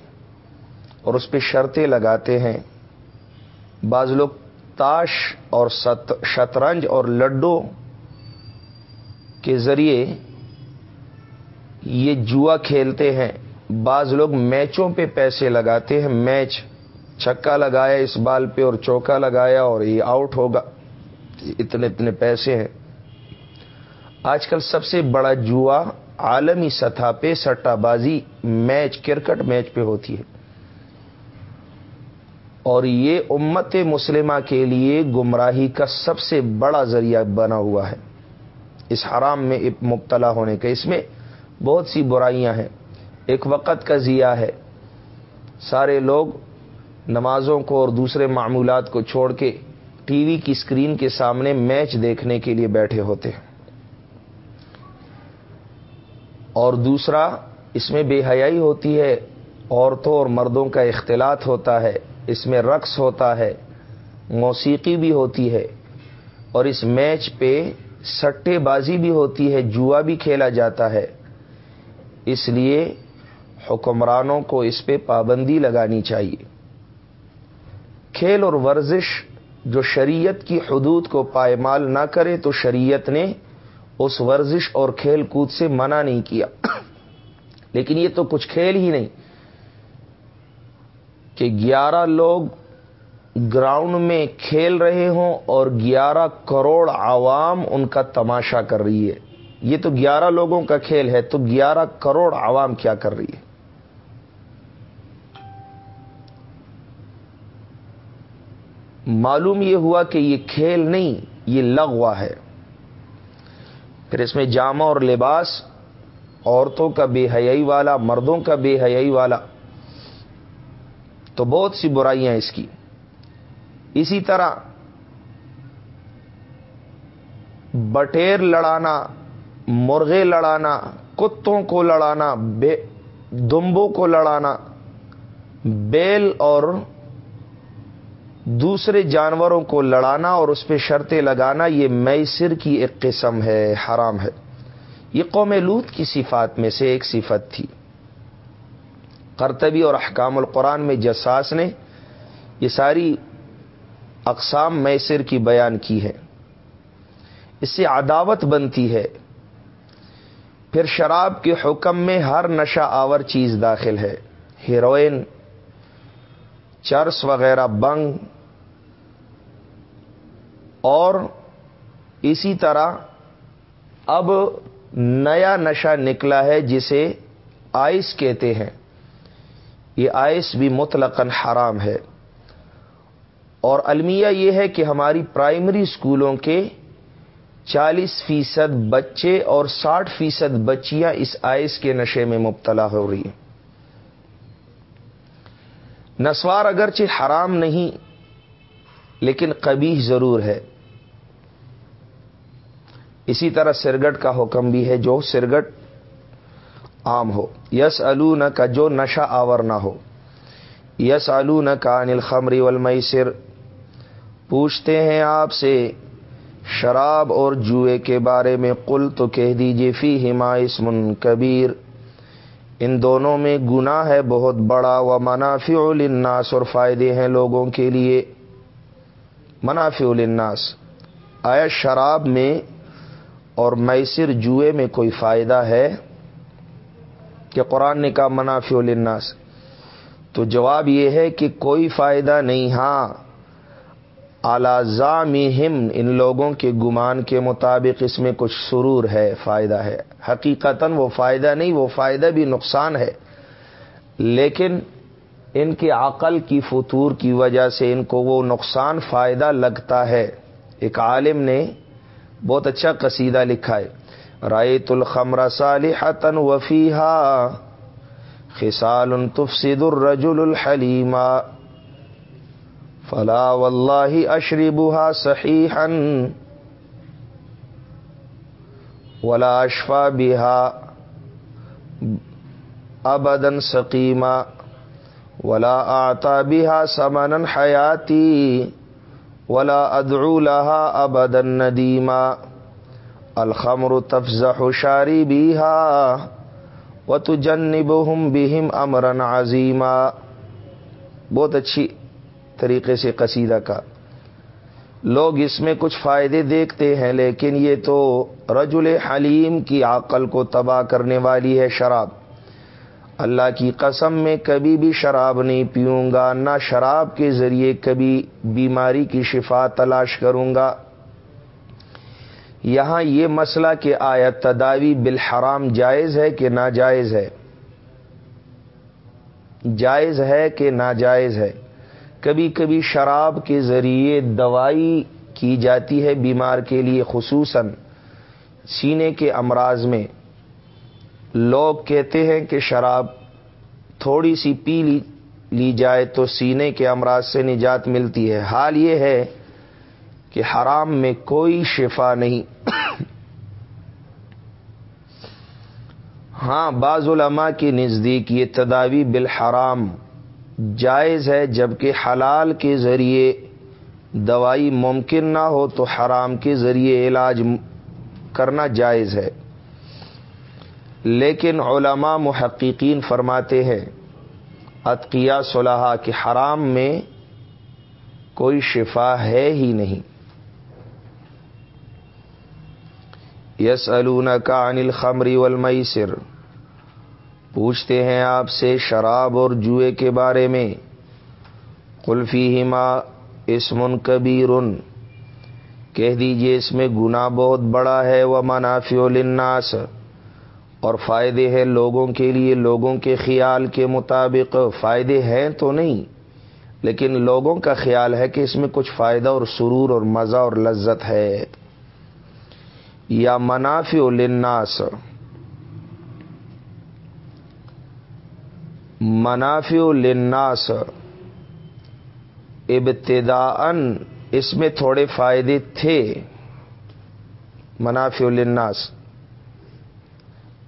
اور اس پہ شرطیں لگاتے ہیں۔ بعض لوگ تاش اور شطرنج اور لڈو کے ذریعے یہ جوا کھیلتے ہیں۔ بعض لوگ میچوں پہ پیسے لگاتے ہیں۔ میچ چھکا لگایا اس بال پہ اور چوکا لگایا اور یہ آؤٹ ہوگا۔ اتنے اتنے پیسے ہیں۔ آج کل سب سے بڑا جوا عالمی سطح پہ سٹا بازی میچ، کرکٹ میچ پہ ہوتی ہے۔ اور یہ امت مسلمہ کے لیے گمراہی کا سب سے بڑا ذریعہ بنا ہوا ہے۔ اس حرام میں مبتلا ہونے کا اس میں بہت سی برائیاں ہیں۔ ایک وقت کا ضیاع ہے۔ سارے لوگ نمازوں کو اور دوسرے معمولات کو چھوڑ کے ٹی وی کی اسکرین کے سامنے میچ دیکھنے کے لیے بیٹھے ہوتے ہیں۔ اور دوسرا، اس میں بے حیائی ہوتی ہے، عورتوں اور مردوں کا اختلاط ہوتا ہے، اس میں رقص ہوتا ہے، موسیقی بھی ہوتی ہے، اور اس میچ پہ سٹے بازی بھی ہوتی ہے، جوا بھی کھیلا جاتا ہے۔ اس لیے حکمرانوں کو اس پہ پابندی لگانی چاہیے۔ کھیل اور ورزش جو شریعت کی حدود کو پائمال نہ کرے، تو شریعت نے اس ورزش اور کھیل کود سے منع نہیں کیا۔ لیکن یہ تو کچھ کھیل ہی نہیں کہ گیارہ لوگ گراؤنڈ میں کھیل رہے ہوں اور گیارہ کروڑ عوام ان کا تماشا کر رہی ہے۔ یہ تو گیارہ لوگوں کا کھیل ہے، تو گیارہ کروڑ عوام کیا کر رہی ہے؟ معلوم یہ ہوا کہ یہ کھیل نہیں، یہ لغوا ہے۔ پھر اس میں جامع اور لباس، عورتوں کا بے حیائی والا، مردوں کا بے حیائی والا۔ تو بہت سی برائیاں اس کی۔ اسی طرح بٹیر لڑانا، مرغے لڑانا، کتوں کو لڑانا دمبوں کو لڑانا، بیل اور دوسرے جانوروں کو لڑانا اور اس پہ شرطیں لگانا، یہ میسر کی ایک قسم ہے، حرام ہے۔ یہ قوم لوت کی صفات میں سے ایک صفت تھی۔ کرتبی اور احکام القرآن میں جساس نے یہ ساری اقسام میسر کی بیان کی ہے اس سے عداوت بنتی ہے۔ پھر شراب کے حکم میں ہر نشہ آور چیز داخل ہے۔ ہیروئن، چرس وغیرہ، بنگ اور اسی طرح اب نیا نشہ نکلا ہے جسے آئس کہتے ہیں۔ یہ آئس بھی مطلقاً حرام ہے۔ اور المیہ یہ ہے کہ ہماری پرائمری اسکولوں کے چالیس فیصد بچے اور ساٹھ فیصد بچیاں اس آئس کے نشے میں مبتلا ہو رہی ہیں۔ نسوار اگرچہ حرام نہیں، لیکن کبھی ضرور ہے۔ اسی طرح سرگٹ کا حکم بھی ہے، جو سرگٹ عام ہو۔ یس الو کا جو نشہ آور نہ ہو۔ یس الو کا انل خمری ولمئی سر پوچھتے ہیں آپ سے، شراب اور جوئے کے بارے میں قل تو کہہ دیجیے فی ہما اسمن کبیر۔ ان دونوں میں گنا ہے بہت بڑا و منافی الناس اور فائدے ہیں لوگوں کے لیے۔ منافی الناس آیا شراب میں اور میسر جوئے میں کوئی فائدہ ہے کہ قرآن نے کہا منافی الناس تو جواب یہ ہے کہ کوئی فائدہ نہیں ہاں۔ اعلی ان لوگوں کے گمان کے مطابق اس میں کچھ سرور ہے، فائدہ ہے۔ حقیقتاً وہ فائدہ نہیں، وہ فائدہ بھی نقصان ہے۔ لیکن ان کے عقل کی فطور کی وجہ سے ان کو وہ نقصان فائدہ لگتا ہے۔ ایک عالم نے بہت اچھا قصیدہ لکھا ہے۔ رائت الخمر صالحتن وفیحا خسال تفسد الرجل الحلیمہ فلا واللہ اشربها صحیحا ولا اشفا بها ابدا سقیما۔ ولا آتا بها سمنا حیاتی۔ ولا ادعو لها ابدا ندیما الخمر تفزح شاری بها وتجنبهم بهم امرا عظیما بہت اچھی طریقے سے قصیدہ کا۔ لوگ اس میں کچھ فائدے دیکھتے ہیں، لیکن یہ تو رجل حلیم کی عقل کو تباہ کرنے والی ہے شراب۔ اللہ کی قسم میں کبھی بھی شراب نہیں پیوں گا، نہ شراب کے ذریعے کبھی بیماری کی شفا تلاش کروں گا۔ یہاں یہ مسئلہ کہ آیا تداوی بالحرام جائز ہے کہ ناجائز ہے؟ جائز ہے کہ ناجائز ہے؟ کبھی کبھی شراب کے ذریعے دوائی کی جاتی ہے بیمار کے لیے، خصوصاً سینے کے امراض میں۔ لوگ کہتے ہیں کہ شراب تھوڑی سی پی لی لی جائے تو سینے کے امراض سے نجات ملتی ہے۔ حال یہ ہے کہ حرام میں کوئی شفا نہیں۔ ہاں بعض علماء کی نزدیک یہ تداوی بالحرام جائز ہے، جبکہ حلال کے ذریعے دوائی ممکن نہ ہو تو حرام کے ذریعے علاج کرنا جائز ہے۔ لیکن علماء محققین فرماتے ہیں عطقیہ صلاح کہ حرام میں کوئی شفا ہے ہی نہیں۔ یس کا انل خمری والمیسر۔ پوچھتے ہیں آپ سے شراب اور جوئے کے بارے میں۔ قلفی ہما اسمن کبیر کہہ دیجیے اس میں گنا بہت بڑا ہے وہ منافی الناس اور فائدے ہیں لوگوں کے لیے، لوگوں کے خیال کے مطابق۔ فائدے ہیں تو نہیں، لیکن لوگوں کا خیال ہے کہ اس میں کچھ فائدہ اور سرور اور مزہ اور لذت ہے۔ یا منافع للناس۔ منافع للناس۔ ابتدا اس میں تھوڑے فائدے تھے۔ منافع للناس۔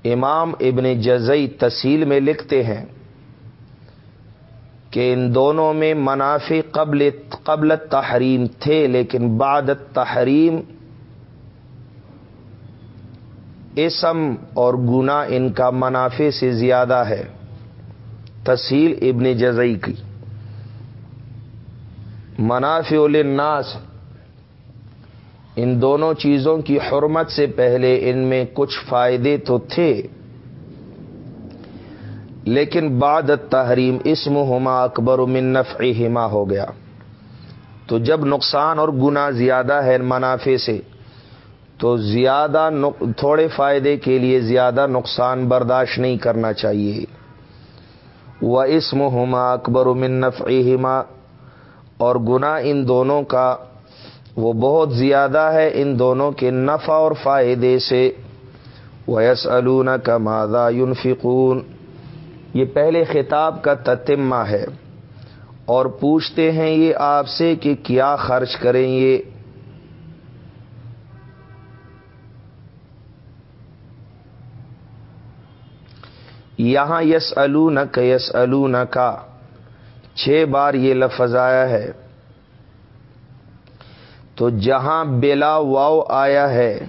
امام ابن جزئی تسیل میں لکھتے ہیں کہ ان دونوں میں منافع قبل قبل تحریم تھے، لیکن بعد تحریم اسم اور گنا ان کا منافع سے زیادہ ہے۔ تسیل ابن جزئی کی۔ منافع الناس ان دونوں چیزوں کی حرمت سے پہلے ان میں کچھ فائدے تو تھے۔ لیکن بعد تحریم اسم ہما اکبر منف ہما ہو گیا۔ تو جب نقصان اور گنا زیادہ ہے منافع سے، تو زیادہ تھوڑے فائدے کے لیے زیادہ نقصان برداشت نہیں کرنا چاہیے۔ وہ اسم ہما اکبر منف ہما اور گنا ان دونوں کا وہ بہت زیادہ ہے ان دونوں کے نفع اور فائدے سے۔ ویس الون کا مادہ یونفقون یہ پہلے خطاب کا تتمہ ہے اور پوچھتے ہیں یہ آپ سے کہ کیا خرچ کریں یہ۔ یہاں یس الون کا یس الون کا چھ بار یہ لفظ آیا ہے۔ تو جہاں بلا واؤ آیا ہے۔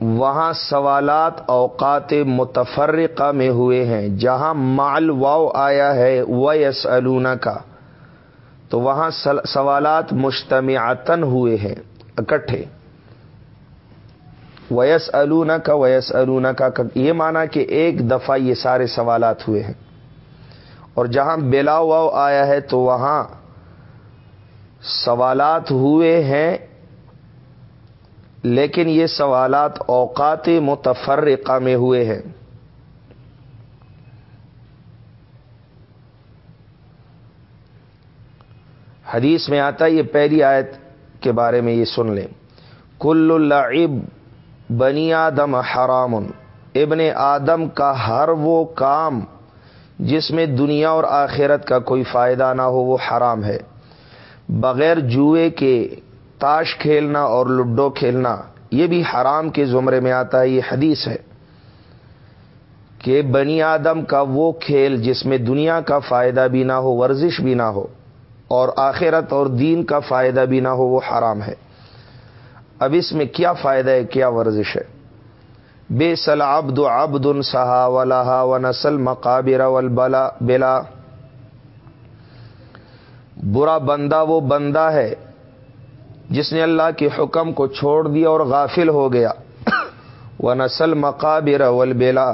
وہاں سوالات اوقات متفرقہ میں ہوئے ہیں۔ جہاں مال واؤ آیا ہے وہ یس کا تو وہاں سوالات مشتمعتن ہوئے ہیں، اکٹھے۔ ویس الونا کا ویس الونا کا یہ مانا کہ ایک دفعہ یہ سارے سوالات ہوئے ہیں۔ اور جہاں بلا واؤ آیا ہے تو وہاں سوالات ہوئے ہیں، لیکن یہ سوالات اوقات متفرقہ میں ہوئے ہیں۔ حدیث میں آتا یہ پہلی آیت کے بارے میں یہ سن لیں۔ کل اللعب بنی آدم حرام۔ ابن آدم کا ہر وہ کام جس میں دنیا اور آخرت کا کوئی فائدہ نہ ہو وہ حرام ہے۔ بغیر جوئے کے تاش کھیلنا اور لڈو کھیلنا یہ بھی حرام کے زمرے میں آتا ہے، یہ حدیث ہے۔ کہ بنی آدم کا وہ کھیل جس میں دنیا کا فائدہ بھی نہ ہو، ورزش بھی نہ ہو اور آخرت اور دین کا فائدہ بھی نہ ہو، وہ حرام ہے۔ اب اس میں کیا فائدہ ہے، کیا ورزش ہے؟ بے سل عبد عبد سہا ولاحا و نسل مقابر بلا بلا۔ برا بندہ وہ بندہ ہے جس نے اللہ کے حکم کو چھوڑ دیا اور غافل ہو گیا۔ وہ نسل مقابر بلا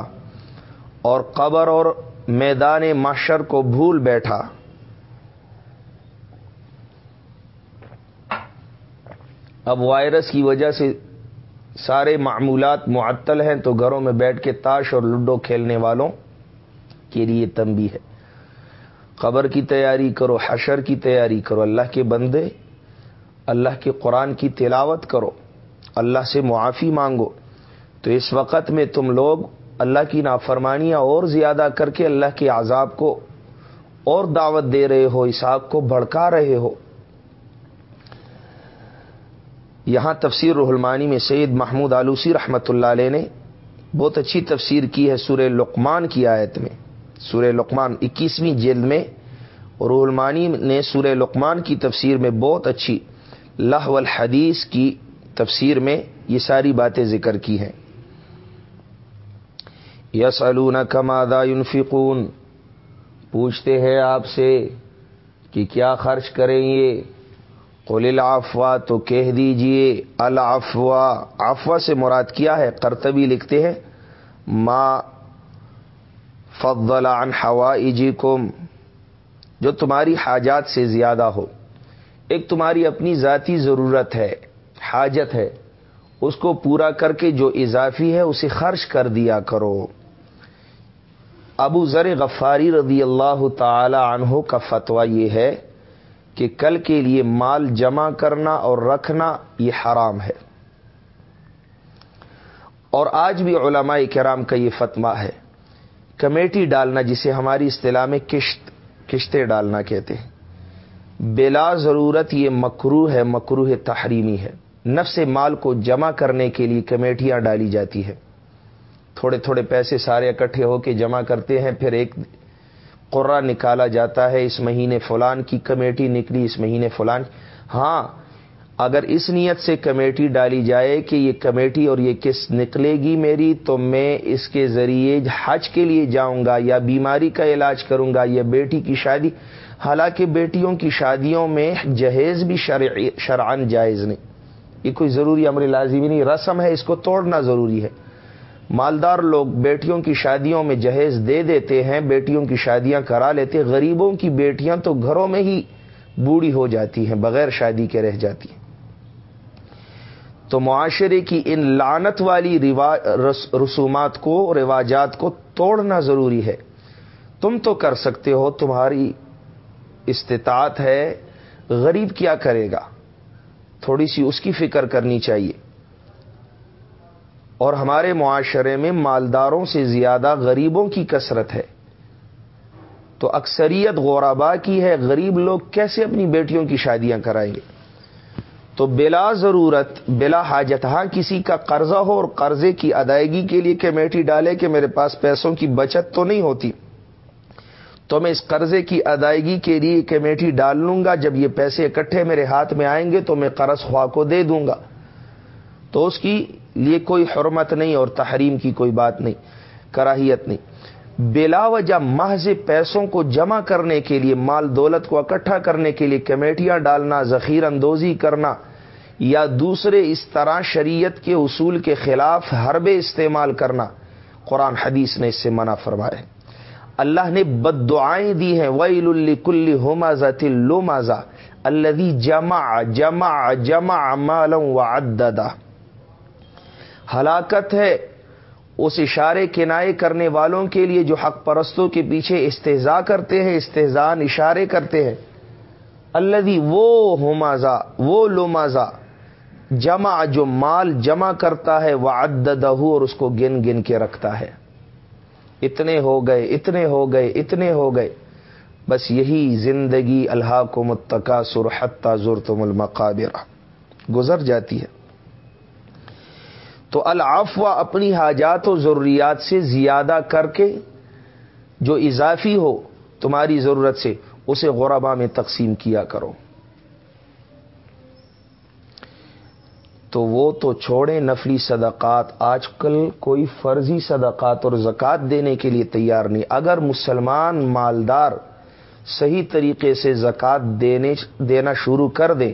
اور قبر اور میدان معشر کو بھول بیٹھا۔ اب وائرس کی وجہ سے سارے معمولات معطل ہیں تو گھروں میں بیٹھ کے تاش اور لڈو کھیلنے والوں کے لیے تمبی ہے۔ قبر کی تیاری کرو، حشر کی تیاری کرو، اللہ کے بندے، اللہ کے قرآن کی تلاوت کرو، اللہ سے معافی مانگو۔ تو اس وقت میں تم لوگ اللہ کی نافرمانیاں اور زیادہ کر کے اللہ کے عذاب کو اور دعوت دے رہے ہو اس آگ کو بھڑکا رہے ہو۔ یہاں تفسیر رحلمانی میں سید محمود آلوسی رحمۃ اللہ علیہ نے بہت اچھی تفسیر کی ہے سورہ لقمان کی آیت میں۔ سورہ لقمان اکیسویں جلد میں روح المانی نے سورہ لقمان کی تفسیر میں بہت اچھی لہ الحدیث کی تفسیر میں یہ ساری باتیں ذکر کی ہیں۔ یس کمادا ينفقون پوچھتے ہیں آپ سے کہ کیا خرچ کریں یہ؟ قل العفوا تو کہہ دیجیے العفوا افوا سے مراد کیا ہے؟ کرتبی لکھتے ہیں، ما فضل عن حوائجکم، جو تمہاری حاجات سے زیادہ ہو۔ ایک تمہاری اپنی ذاتی ضرورت ہے، حاجت ہے، اس کو پورا کر کے جو اضافی ہے، اسے خرچ کر دیا کرو۔ ابو ذر غفاری رضی اللہ تعالی عنہ کا فتویٰ یہ ہے کہ کل کے لیے مال جمع کرنا اور رکھنا یہ حرام ہے۔ اور آج بھی علماء کرام کا یہ فتوا ہے۔ کمیٹی ڈالنا جسے ہماری اصطلاح میں کشت، کشتے ڈالنا کہتے ہیں۔ بلا ضرورت یہ مکرو ہے مکرو تحریمی ہے۔ نفس مال کو جمع کرنے کے لیے کمیٹیاں ڈالی جاتی ہے تھوڑے تھوڑے پیسے سارے اکٹھے ہو کے جمع کرتے ہیں، پھر ایک قرہ نکالا جاتا ہے، اس مہینے فلان کی کمیٹی نکلی، اس مہینے فلان ہاں اگر اس نیت سے کمیٹی ڈالی جائے کہ یہ کمیٹی اور یہ کس نکلے گی میری، تو میں اس کے ذریعے حج کے لیے جاؤں گا یا بیماری کا علاج کروں گا یا بیٹی کی شادی۔ حالانکہ بیٹیوں کی شادیوں میں جہیز بھی شرعان جائز نہیں۔ یہ کوئی ضروری امر لازمی نہیں، رسم ہے، اس کو توڑنا ضروری ہے۔ مالدار لوگ بیٹیوں کی شادیوں میں جہیز دے دیتے ہیں، بیٹیوں کی شادیاں کرا لیتے، غریبوں کی بیٹیاں تو گھروں میں ہی بوڑھی ہو جاتی ہیں، بغیر شادی کے رہ جاتی ہیں۔ تو معاشرے کی ان لانت والی رسومات کو، رواجات کو توڑنا ضروری ہے۔ تم تو کر سکتے ہو، تمہاری استطاعت ہے، غریب کیا کرے گا؟ تھوڑی سی اس کی فکر کرنی چاہیے۔ اور ہمارے معاشرے میں مالداروں سے زیادہ غریبوں کی کثرت ہے۔ تو اکثریت غورابا کی ہے، غریب لوگ کیسے اپنی بیٹیوں کی شادیاں کرائیں گے؟ تو بلا ضرورت، بلا حاجت ہاں کسی کا قرضہ ہو اور قرضے کی ادائیگی کے لیے کمیٹی ڈالے کہ میرے پاس پیسوں کی بچت تو نہیں ہوتی۔ تو میں اس قرضے کی ادائیگی کے لیے کمیٹی ڈال لوں گا، جب یہ پیسے اکٹھے میرے ہاتھ میں آئیں گے تو میں قرض خواہ کو دے دوں گا۔ تو اس کی لیے کوئی حرمت نہیں اور تحریم کی کوئی بات نہیں، کراہیت نہیں۔ بلا وجہ محض پیسوں کو جمع کرنے کے لیے، مال دولت کو اکٹھا کرنے کے لیے کمیٹیاں ڈالنا ذخیر اندوزی کرنا یا دوسرے اس طرح شریعت کے اصول کے خلاف حربے استعمال کرنا، قرآن حدیث نے اس سے منع فرمایا۔ اللہ نے بد دعائیں دی ہیں، ویل الکل ہوما ذات لو اللہ جمع جمع جمع مالم و ہلاکت ہے۔ اس اشارے کنائے کرنے والوں کے لیے جو حق پرستوں کے پیچھے استحضا کرتے ہیں استحزان اشارے کرتے ہیں۔ اللہ وہ ہومازا وہ لومازا جمع جو مال جمع کرتا ہے وہ اور اس کو گن گن کے رکھتا ہے۔ اتنے ہو گئے، اتنے ہو گئے، اتنے ہو گئے۔ بس یہی زندگی اللہ کو متقا سرحت ضرور تم گزر جاتی ہے۔ تو العفو اپنی حاجات و ضروریات سے زیادہ کر کے جو اضافی ہو تمہاری ضرورت سے، اسے غربا میں تقسیم کیا کرو۔ تو وہ تو چھوڑے نفلی صدقات، آج کل کوئی فرضی صدقات اور زکوٰۃ دینے کے لیے تیار نہیں۔ اگر مسلمان مالدار صحیح طریقے سے زکوٰۃ دینے، دینا شروع کر دے،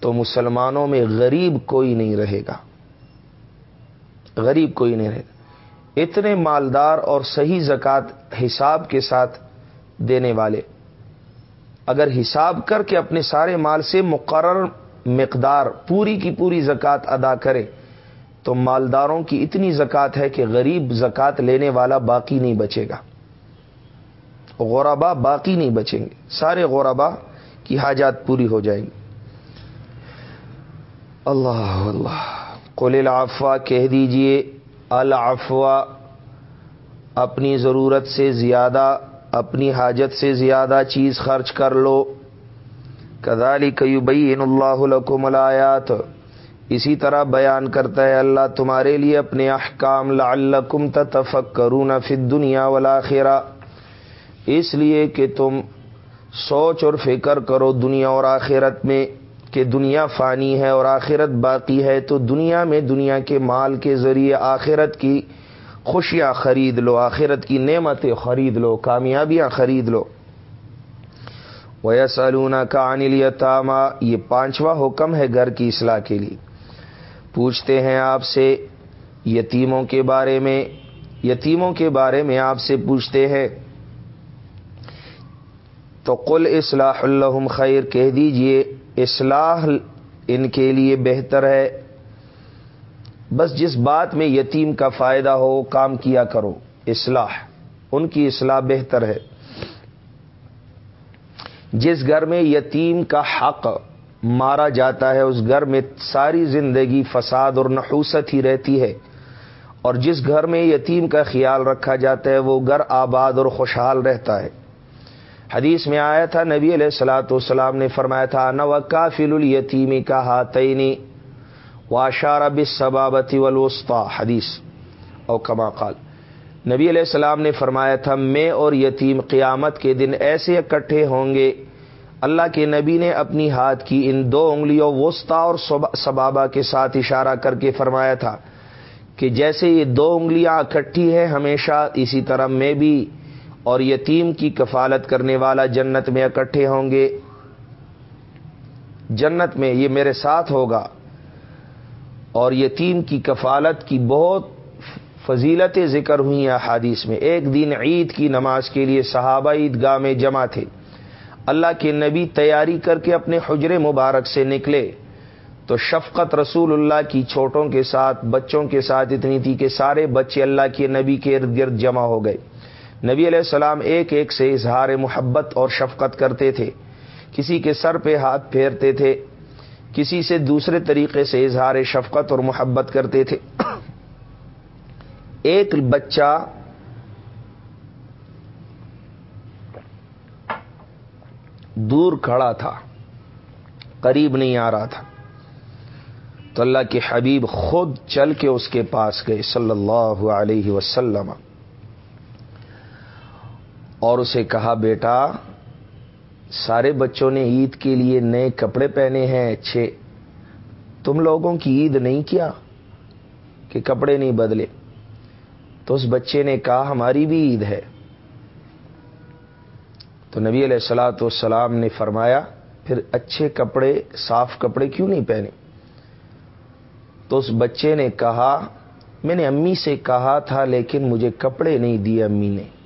تو مسلمانوں میں غریب کوئی نہیں رہے گا۔ غریب کوئی نہیں رہے اتنے مالدار اور صحیح زکوٰۃ حساب کے ساتھ دینے والے۔ اگر حساب کر کے اپنے سارے مال سے مقرر مقدار پوری کی پوری زکوٰۃ ادا کرے، تو مالداروں کی اتنی زکوٰۃ ہے کہ غریب زکوٰۃ لینے والا باقی نہیں بچے گا۔ غورابا باقی نہیں بچیں گے۔ سارے غورابا کی حاجات پوری ہو جائیں گی۔ اللہ اللہ۔ قل العفا کہہ دیجیے العفوا اپنی ضرورت سے زیادہ، اپنی حاجت سے زیادہ چیز خرچ کر لو۔ کدالی کئی اللہ لکم الایات اسی طرح بیان کرتا ہے اللہ تمہارے لیے اپنے احکام لعلکم تتفکرون فی الدنیا والآخرہ۔ اس لیے کہ تم سوچ اور فکر کرو دنیا اور آخرت میں۔ کہ دنیا فانی ہے اور آخرت باقی ہے، تو دنیا میں دنیا کے مال کے ذریعے آخرت کی خوشیاں خرید لو، آخرت کی نعمتیں خرید لو، کامیابیاں خرید لو۔ ویسلونا کا انل یہ پانچواں حکم ہے گھر کی اصلاح کے لیے۔ پوچھتے ہیں آپ سے یتیموں کے بارے میں، یتیموں کے بارے میں آپ سے پوچھتے ہیں، تو قل اصلاح الحم خیر کہہ دیجیے اصلاح ان کے لیے بہتر ہے۔ بس جس بات میں یتیم کا فائدہ ہو، کام کیا کرو، اصلاح، ان کی اصلاح بہتر ہے۔ جس گھر میں یتیم کا حق مارا جاتا ہے، اس گھر میں ساری زندگی فساد اور نحوست ہی رہتی ہے۔ اور جس گھر میں یتیم کا خیال رکھا جاتا ہے، وہ گھر آباد اور خوشحال رہتا ہے۔ حدیث میں آیا تھا، نبی علیہ السلاۃ والسلام نے فرمایا تھا نو کافل الیتیمی کا ہاتینی واشارہ بس ثبابتی حدیث، او کما قال۔ نبی علیہ السلام نے فرمایا تھا، میں اور یتیم قیامت کے دن ایسے اکٹھے ہوں گے۔ اللہ کے نبی نے اپنی ہاتھ کی ان دو انگلیوں وسطی اور سبابا کے ساتھ اشارہ کر کے فرمایا تھا کہ جیسے یہ دو انگلیاں اکٹھی ہیں، ہمیشہ اسی طرح میں بھی اور یتیم کی کفالت کرنے والا جنت میں اکٹھے ہوں گے۔ جنت میں یہ میرے ساتھ ہوگا۔ اور یتیم کی کفالت کی بہت فضیلتیں ذکر ہوئی ہیں حادیث میں۔ ایک دن عید کی نماز کے لیے صحابہ عید گاہ میں جمع تھے۔ اللہ کے نبی تیاری کر کے اپنے حجر مبارک سے نکلے۔ تو شفقت رسول اللہ کی چھوٹوں کے ساتھ، بچوں کے ساتھ اتنی تھی کہ سارے بچے اللہ کے نبی کے ارد گرد جمع ہو گئے۔ نبی علیہ السلام ایک ایک سے اظہار محبت اور شفقت کرتے تھے۔ کسی کے سر پہ ہاتھ پھیرتے تھے، کسی سے دوسرے طریقے سے اظہار شفقت اور محبت کرتے تھے۔ ایک بچہ دور کھڑا تھا، قریب نہیں آ رہا تھا۔ تو اللہ کے حبیب خود چل کے اس کے پاس گئے، صلی اللہ علیہ وسلم۔ اور اسے کہا، بیٹا، سارے بچوں نے عید کے لیے نئے کپڑے پہنے ہیں، اچھے۔ تم لوگوں کی عید نہیں کیا کہ کپڑے نہیں بدلے؟ تو اس بچے نے کہا، ہماری بھی عید ہے۔ تو نبی علیہ السلاۃ والسلام نے فرمایا، پھر اچھے کپڑے، صاف کپڑے کیوں نہیں پہنے؟ تو اس بچے نے کہا، میں نے امی سے کہا تھا لیکن مجھے کپڑے نہیں دیے امی نے۔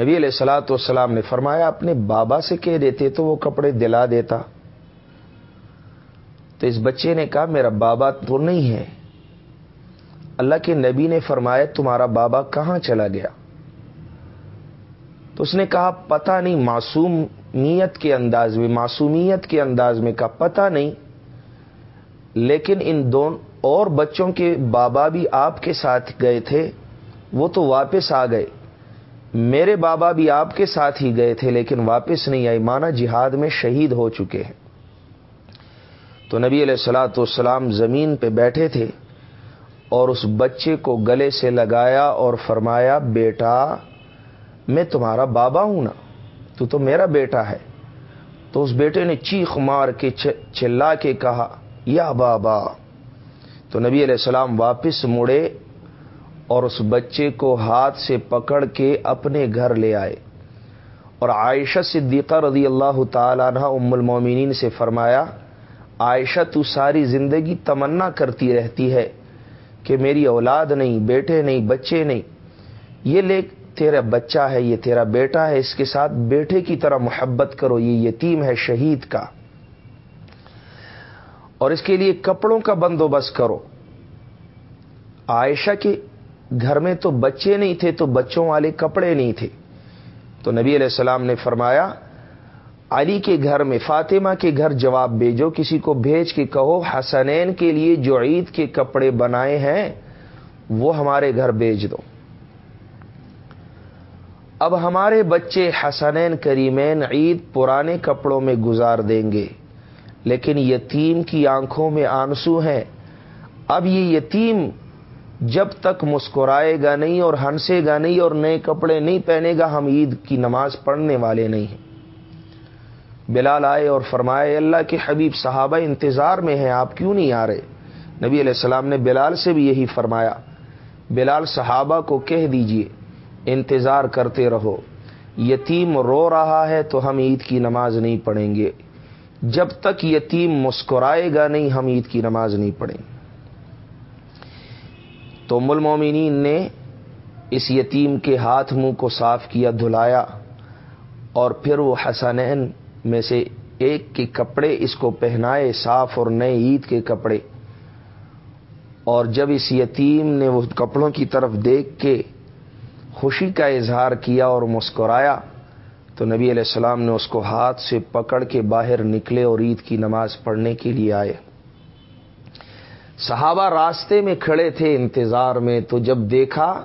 نبی علیہ السلاۃ والسلام نے فرمایا، اپنے بابا سے کہہ دیتے تو وہ کپڑے دلا دیتا۔ تو اس بچے نے کہا، میرا بابا تو نہیں ہے۔ اللہ کے نبی نے فرمایا، تمہارا بابا کہاں چلا گیا؟ تو اس نے کہا، پتہ نہیں، معصومیت کے انداز میں، معصومیت کے انداز میں کہا، پتہ نہیں۔ لیکن ان دونوں اور بچوں کے بابا بھی آپ کے ساتھ گئے تھے، وہ تو واپس آ گئے۔ میرے بابا بھی آپ کے ساتھ ہی گئے تھے، لیکن واپس نہیں آئی مانا جہاد میں شہید ہو چکے ہیں۔ تو نبی علیہ السلاۃ والسلام زمین پہ بیٹھے تھے اور اس بچے کو گلے سے لگایا اور فرمایا، بیٹا، میں تمہارا بابا ہوں نا، تو تو میرا بیٹا ہے۔ تو اس بیٹے نے چیخ مار کے چلا کے کہا، یا بابا! تو نبی علیہ السلام واپس مڑے۔ اور اس بچے کو ہاتھ سے پکڑ کے اپنے گھر لے آئے۔ اور عائشہ صدیقہ رضی اللہ تعالیٰ عنہ ام المومنین سے فرمایا، عائشہ، تو ساری زندگی تمنا کرتی رہتی ہے کہ میری اولاد نہیں، بیٹے نہیں، بچے نہیں۔ یہ لے تیرا بچہ ہے، یہ تیرا بیٹا ہے، اس کے ساتھ بیٹے کی طرح محبت کرو، یہ یتیم ہے شہید کا۔ اور اس کے لیے کپڑوں کا بندوبست کرو۔ عائشہ کے گھر میں تو بچے نہیں تھے، تو بچوں والے کپڑے نہیں تھے۔ تو نبی علیہ السلام نے فرمایا، علی کے گھر میں، فاطمہ کے گھر جواب بھیجو، کسی کو بھیج کے کہو، حسنین کے لیے جو عید کے کپڑے بنائے ہیں، وہ ہمارے گھر بھیج دو۔ اب ہمارے بچے حسنین کریمین عید پرانے کپڑوں میں گزار دیں گے، لیکن یتیم کی آنکھوں میں آنسو ہیں۔ اب یہ یتیم جب تک مسکرائے گا نہیں اور ہنسے گا نہیں اور نئے کپڑے نہیں پہنے گا، ہم عید کی نماز پڑھنے والے نہیں ہیں۔ بلال آئے اور فرمائے، اللہ کے حبیب صحابہ انتظار میں ہیں، آپ کیوں نہیں آ رہے؟ نبی علیہ السلام نے بلال سے بھی یہی فرمایا، بلال صحابہ کو کہہ دیجیے، انتظار کرتے رہو، یتیم رو رہا ہے تو ہم عید کی نماز نہیں پڑھیں گے۔ جب تک یتیم مسکرائے گا نہیں، ہم عید کی نماز نہیں پڑھیں۔ گے تو مل مومنین نے اس یتیم کے ہاتھ منہ کو صاف کیا، دھلایا اور پھر وہ حسنین میں سے ایک کے کپڑے اس کو پہنائے، صاف اور نئے عید کے کپڑے۔ اور جب اس یتیم نے وہ کپڑوں کی طرف دیکھ کے خوشی کا اظہار کیا اور مسکرایا، تو نبی علیہ السلام نے اس کو ہاتھ سے پکڑ کے باہر نکلے اور عید کی نماز پڑھنے کے لیے آئے۔ صحابہ راستے میں کھڑے تھے انتظار میں، تو جب دیکھا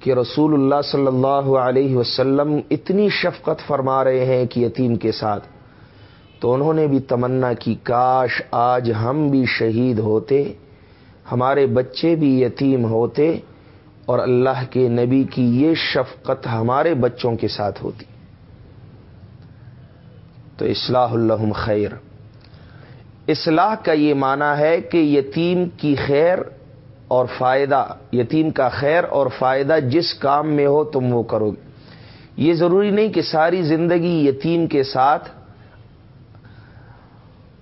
کہ رسول اللہ صلی اللہ علیہ وسلم اتنی شفقت فرما رہے ہیں کہ یتیم کے ساتھ، تو انہوں نے بھی تمنا کی، کاش آج ہم بھی شہید ہوتے، ہمارے بچے بھی یتیم ہوتے اور اللہ کے نبی کی یہ شفقت ہمارے بچوں کے ساتھ ہوتی۔ تو اصلاح الحم خیر۔ اصلاح کا یہ معنی ہے کہ یتیم کی خیر اور فائدہ، یتیم کا خیر اور فائدہ جس کام میں ہو تم وہ کرو گے۔ یہ ضروری نہیں کہ ساری زندگی یتیم کے ساتھ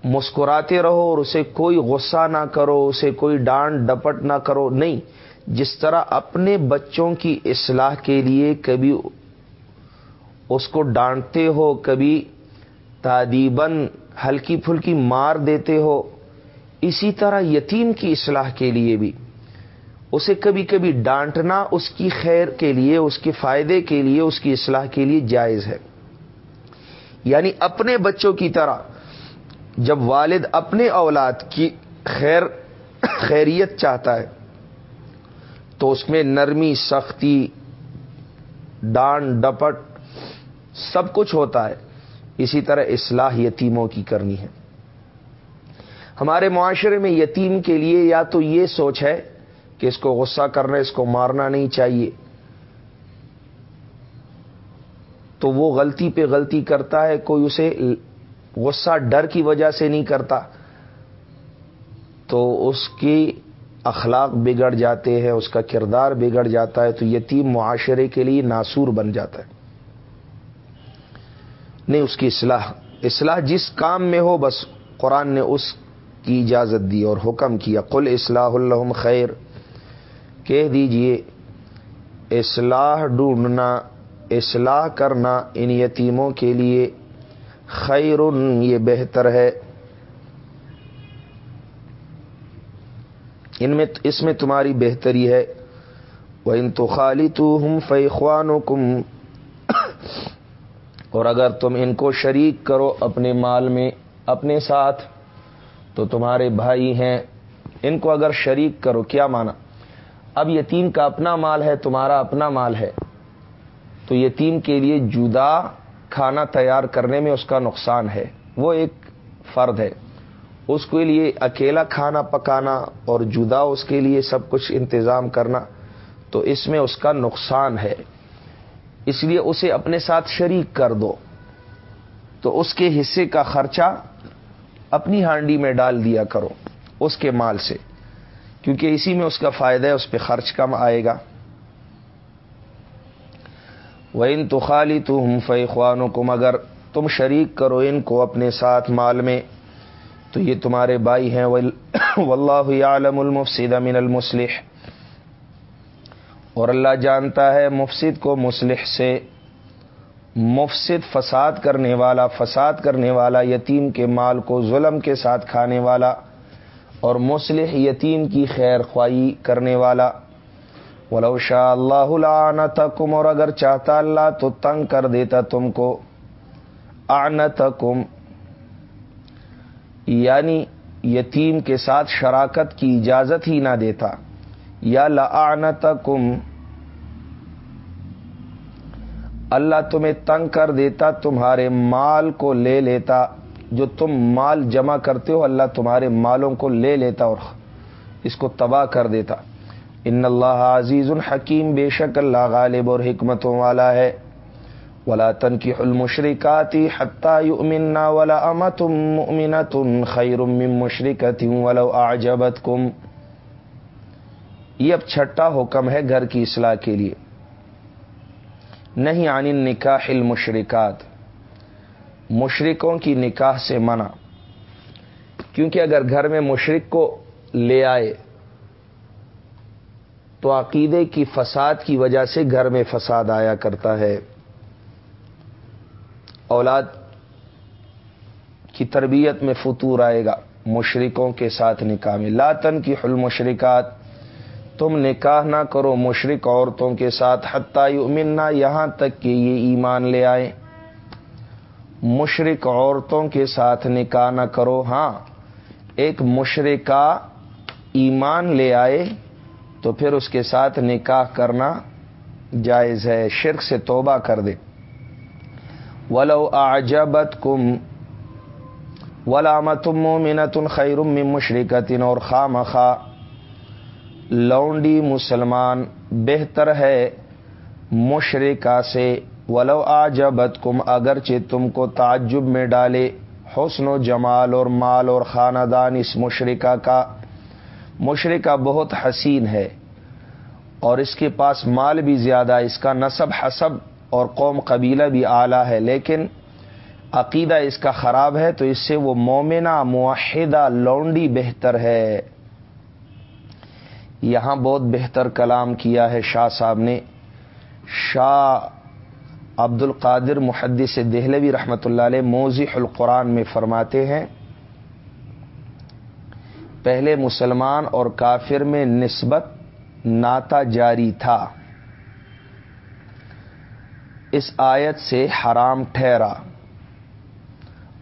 مسکراتے رہو اور اسے کوئی غصہ نہ کرو، اسے کوئی ڈانٹ ڈپٹ نہ کرو۔ نہیں، جس طرح اپنے بچوں کی اصلاح کے لیے کبھی اس کو ڈانٹتے ہو، کبھی تعدیباً ہلکی پھلکی مار دیتے ہو، اسی طرح یتیم کی اصلاح کے لیے بھی۔ اسے کبھی کبھی ڈانٹنا اس کی خیر کے لیے، اس کے فائدے کے لیے، اس کی اصلاح کے لیے جائز ہے۔ یعنی اپنے بچوں کی طرح جب والد اپنے اولاد کی خیر، خیریت چاہتا ہے، تو اس میں نرمی، سختی، ڈانٹ، ڈپٹ سب کچھ ہوتا ہے۔ اسی طرح اصلاح یتیموں کی کرنی ہے۔ ہمارے معاشرے میں یتیم کے لیے یا تو یہ سوچ ہے کہ اس کو غصہ کرنا، اس کو مارنا نہیں چاہیے۔ تو وہ غلطی پہ غلطی کرتا ہے، کوئی اسے غصہ ڈر کی وجہ سے نہیں کرتا۔ تو اس کی اخلاق بگڑ جاتے ہیں، اس کا کردار بگڑ جاتا ہے، تو یتیم معاشرے کے لیے ناسور بن جاتا ہے۔ نہیں، اس کی اصلاح۔ اصلاح جس کام میں ہو، بس قرآن نے اس کی اجازت دی اور حکم کیا۔ قل اصلاح الحم خیر۔ کہہ دیجیے، اصلاح ڈھونڈنا، اصلاح کرنا ان یتیموں کے لیے خیر، یہ بہتر ہے۔ ان میں، اس میں تمہاری بہتری ہے۔ وہ ان تو خالی تو ہم فیخوان اور اگر تم ان کو شریک کرو اپنے مال میں اپنے ساتھ، تو تمہارے بھائی ہیں۔ ان کو اگر شریک کرو، کیا مانا؟ اب یتیم کا اپنا مال ہے، تمہارا اپنا مال ہے۔ تو یتیم کے لیے جدا کھانا تیار کرنے میں اس کا نقصان ہے۔ وہ ایک فرد ہے۔ اس کے لیے اکیلا کھانا پکانا اور جدا اس کے لیے سب کچھ انتظام کرنا، تو اس میں اس کا نقصان ہے۔ اس لیے اسے اپنے ساتھ شریک کر دو۔ تو اس کے حصے کا خرچہ اپنی ہانڈی میں ڈال دیا کرو، اس کے مال سے۔ کیونکہ اسی میں اس کا فائدہ ہے، اس پہ خرچ کم آئے گا۔ وہ ان تو خالی تو ہم فیخوانوں کو مگر تم شریک کرو ان کو اپنے ساتھ مال میں، تو یہ تمہارے بھائی ہیں۔ واللہ عالم المفسد من المسلح اور اللہ جانتا ہے مفسد کو مسلح سے۔ مفسد فساد کرنے والا، فساد کرنے والا، یتیم کے مال کو ظلم کے ساتھ کھانے والا اور مسلح یتیم کی خیر خواہی کرنے والا۔ ولو شاء اللہ تکم اور اگر چاہتا اللہ تو تنگ کر دیتا تم کو۔ آنتکم یعنی یتیم کے ساتھ شراکت کی اجازت ہی نہ دیتا۔ یا لعنتکم. اللہ تمہیں تنگ کر دیتا، تمہارے مال کو لے لیتا، جو تم مال جمع کرتے ہو، اللہ تمہارے مالوں کو لے لیتا اور اس کو تباہ کر دیتا۔ ان اللہ عزیز الحکیم بے شک اللہ غالب اور حکمتوں والا ہے۔ ولا تن کی المشرکاتی حتیٰ یؤمننا ولا امت مؤمنت خیر من مشرکت ولو اعجبت کم یہ اب چھٹا حکم ہے گھر کی اصلاح کے لیے۔ نہیں عن نکاح المشرکات۔ مشرکوں کی نکاح سے منع۔ کیونکہ اگر گھر میں مشرق کو لے آئے، تو عقیدے کی فساد کی وجہ سے گھر میں فساد آیا کرتا ہے۔ اولاد کی تربیت میں فطور آئے گا مشرقوں کے ساتھ نکاح میں۔ لاتن کی حل مشرقات تم نکاح نہ کرو مشرق عورتوں کے ساتھ، حتیٰ یؤمننا یہاں تک کہ یہ ایمان لے آئے۔ مشرق عورتوں کے ساتھ نکاح نہ کرو ہاں ایک مشرقہ ایمان لے آئے تو پھر اس کے ساتھ نکاح کرنا جائز ہے، شرک سے توبہ کر دے۔ ولو آجبت کم ولامت مومنت خیرم مشرقتن اور خام خا لونڈی مسلمان بہتر ہے مشرقہ سے، ولو آجبت کم اگرچہ تم کو تعجب میں ڈالے حسن و جمال اور مال اور خاندان اس مشرقہ کا۔ مشرقہ بہت حسین ہے اور اس کے پاس مال بھی زیادہ اس کا نصب حسب اور قوم قبیلہ بھی اعلیٰ ہے، لیکن عقیدہ اس کا خراب ہے تو اس سے وہ مومنہ معاہدہ لونڈی بہتر ہے۔ یہاں بہت بہتر کلام کیا ہے شاہ صاحب نے۔ شاہ عبد القادر محدث دہلوی رحمۃ اللہ علیہ موزی القرآن میں فرماتے ہیں، پہلے مسلمان اور کافر میں نسبت ناتا جاری تھا۔ اس آیت سے حرام ٹھہرا۔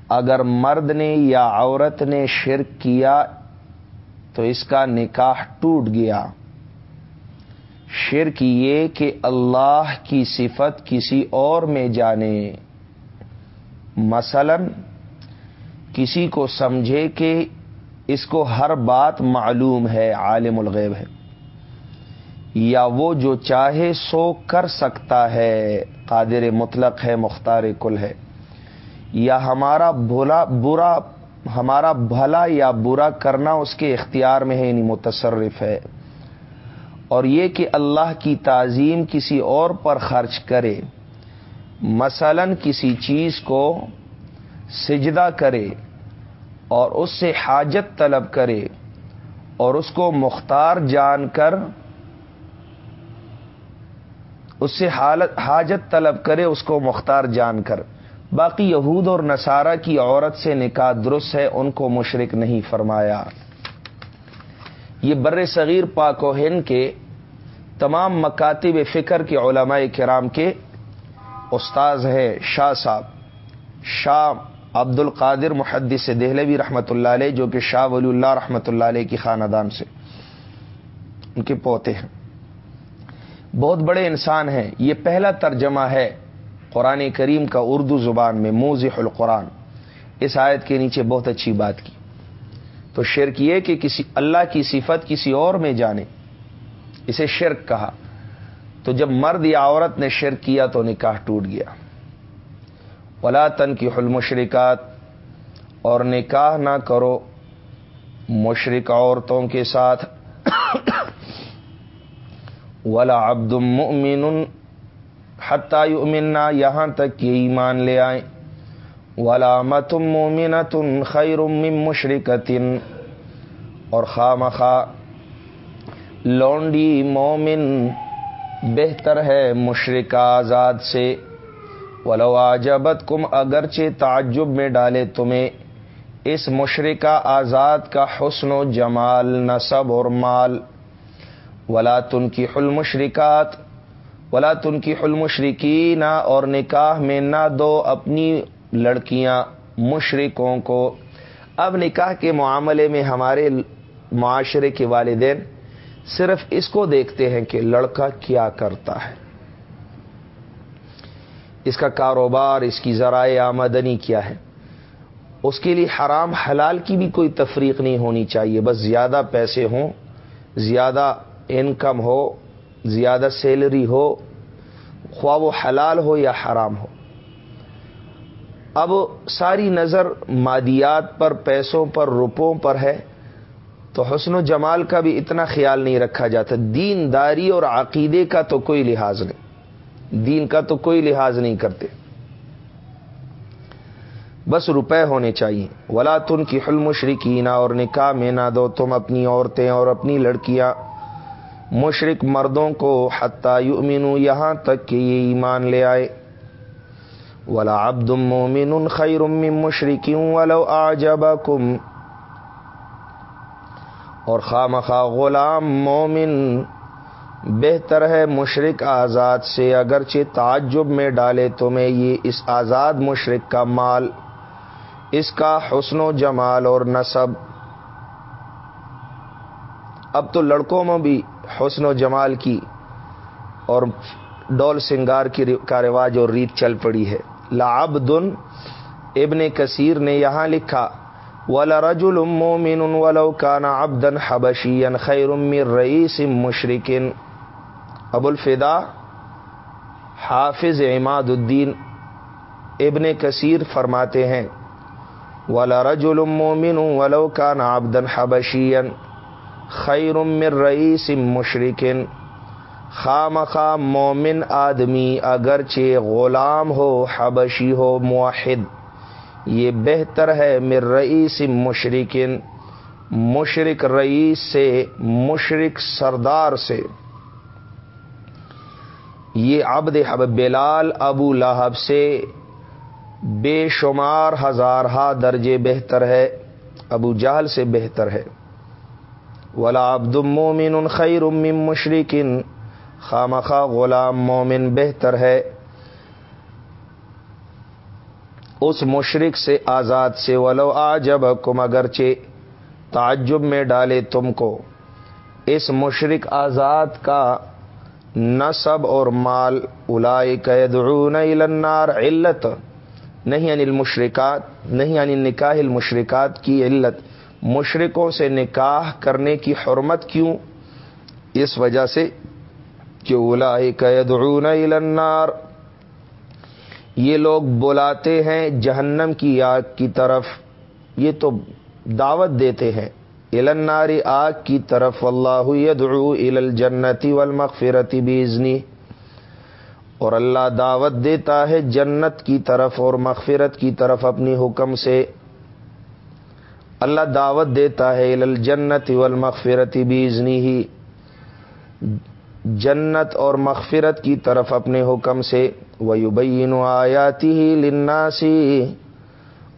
اگر مرد نے یا عورت نے شرک کیا تو اس کا نکاح ٹوٹ گیا۔ شرک یہ کہ اللہ کی صفت کسی اور میں جانے۔ مثلا، کسی کو سمجھے کہ اس کو ہر بات معلوم ہے، عالم الغیب ہے۔ یا وہ جو چاہے سو کر سکتا ہے، قادر مطلق ہے، مختار کل ہے۔ یا ہمارا بھلا برا ہمارا بھلا یا برا کرنا اس کے اختیار میں ہے یعنی متصرف ہے۔ اور یہ کہ اللہ کی تعظیم کسی اور پر خرچ کرے، مثلا کسی چیز کو سجدہ کرے اور اس سے حاجت طلب کرے اور اس کو مختار جان کر اس سے حالت حاجت طلب کرے، اس کو مختار جان کر۔ باقی یہود اور نصارہ کی عورت سے نکاح درست ہے، ان کو مشرق نہیں فرمایا۔ یہ بر صغیر پاک و ہند کے تمام مکاتب فکر کے علماء کرام کے استاذ ہے شاہ صاحب۔ شاہ عبد القادر محدث دہلوی رحمۃ اللہ علیہ، جو کہ شاہ ولی اللہ رحمۃ اللہ علیہ کی خاندان سے ان کے پوتے ہیں۔ بہت بڑے انسان ہیں۔ یہ پہلا ترجمہ ہے قرآن کریم کا اردو زبان میں موزح القرآن، اس آیت کے نیچے بہت اچھی بات کی۔ تو شرک یہ کہ کسی اللہ کی صفت کسی اور میں جانے، اسے شرک کہا۔ تو جب مرد یا عورت نے شرک کیا تو نکاح ٹوٹ گیا۔ ولا تن کی حلم اور نکاح نہ کرو مشرق عورتوں کے ساتھ۔ ولا عبد مؤمن حتیٰ یؤمننا یہاں تک کہ ایمان لے آئیں۔ ولا مومن تن خیر مشرقتن اور خواہ لونڈی مومن بہتر ہے مشرق آزاد سے۔ ولو آجبت کم اگرچہ تعجب میں ڈالے تمہیں۔ اس مشرقہ آزاد کا حسن و جمال، نصب اور مال۔ ولا تن کی حل مشرقات ولا تن کی حل نہ اور نکاح میں نہ دو اپنی لڑکیاں مشرقوں کو۔ اب نکاح کے معاملے میں ہمارے معاشرے کے والدین صرف اس کو دیکھتے ہیں کہ لڑکا کیا کرتا ہے۔ اس کا کاروبار، اس کی ذرائع آمدنی کیا ہے۔ اس کے لیے حرام، حلال کی بھی کوئی تفریق نہیں ہونی چاہیے۔ بس زیادہ پیسے ہوں، زیادہ انکم ہو زیادہ سیلری ہو، خواہ و حلال ہو یا حرام ہو۔ اب ساری نظر مادیات پر، پیسوں پر، روپوں پر ہے، تو حسن و جمال کا بھی اتنا خیال نہیں رکھا جاتا۔ دین داری اور عقیدے کا تو کوئی لحاظ نہیں۔ دین کا تو کوئی لحاظ نہیں کرتے۔ بس روپے ہونے چاہیے۔ ولا تن کی حلم شرکینہ اور نکاح میں نہ دو، تم اپنی عورتیں اور اپنی لڑکیاں۔ مشرق مردوں کو حتیٰ یؤمنو یہاں تک کہ یہ ایمان لے آئے۔ ولا عبد مومن خیر من مشرقیوں ولو آجبکم اور خام غلام مومن بہتر ہے مشرق آزاد سے، اگرچہ تعجب میں ڈالے تمہیں یہ اس آزاد مشرق کا مال، اس کا حسن و جمال اور نصب۔ اب تو لڑکوں میں بھی حسن و جمال کی اور ڈول سنگار کی کا رواج اور ریت چل پڑی ہے۔ لابدن ابن کثیر نے یہاں لکھا ولا رج المومن ولو کانا ابدن حبشی خیر رئیس مشرقن ابو الفدا حافظ عماد الدین، ابن کثیر فرماتے ہیں ولا رج المومن ولو کانا ابدن حبشین خیر رئیس مشرقن خام خام مومن آدمی اگرچہ غلام ہو، حبشی ہو معاہد یہ بہتر ہے مر رئیس مشرقن مشرق رئیس سے مشرق سردار سے۔ یہ عبد حب بلال ابو لہب سے بے شمار ہزارہ درجے بہتر ہے، ابو جہل سے بہتر ہے۔ ولا عبد مومن خیر من مشرقن خامخا غلام مومن بہتر ہے. اس مشرق سے آزاد سے ولو آ جب کم اگرچہ تعجب میں ڈالے تم کو. اس مشرق آزاد کا نصب اور مال الائے قیدعون النار علت، نہیں انل مشرقات نہیں ان نکاح المشرقات کی علت. مشرقوں سے نکاح کرنے کی حرمت کیوں؟ اس وجہ سے کہ الائے قیدعون النار۔ یہ لوگ بلاتے ہیں جہنم کی آگ کی طرف۔ یہ تو دعوت دیتے ہیں۔ الناری آگ کی طرف اللہ یدعو الجنتی والمغفرتی بیزنی اور اللہ دعوت دیتا ہے جنت کی طرف اور مغفرت کی طرف اپنی حکم سے۔ اللہ دعوت دیتا ہے الجنت والمغفرتی بیزنی ہی جنت اور مغفرت کی طرف اپنے حکم سے۔ ویبین آیاتی ہی لناسی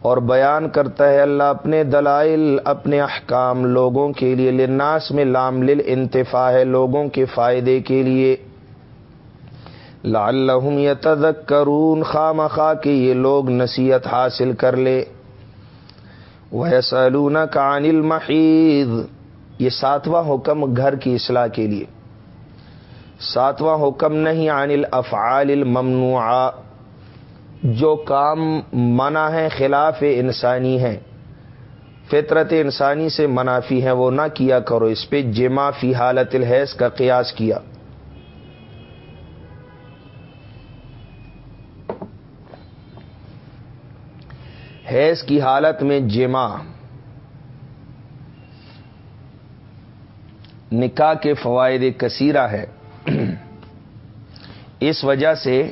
اور بیان کرتا ہے اللہ اپنے دلائل، اپنے احکام لوگوں کے لیے۔ لناس میں لام لل انتفا ہے لوگوں کے فائدے کے لیے۔ لعلہم یتذکرون خام خواہ کہ یہ لوگ نصیحت حاصل کر لے۔ وَيَسَأَلُونَكَ عَنِ الْمَحِيدِ یہ ساتواں حکم گھر کی اصلاح کے لیے ساتواں حکم نہیں عن الافعال الممنوع جو کام منع ہے خلاف انسانی ہے فطرت انسانی سے منافی ہے وہ نہ کیا کرو اس پہ جما فی حالت الحیض کا قیاس کیا۔ حیض کی حالت میں جما نکاح کے فوائد کثیرہ ہے اس وجہ سے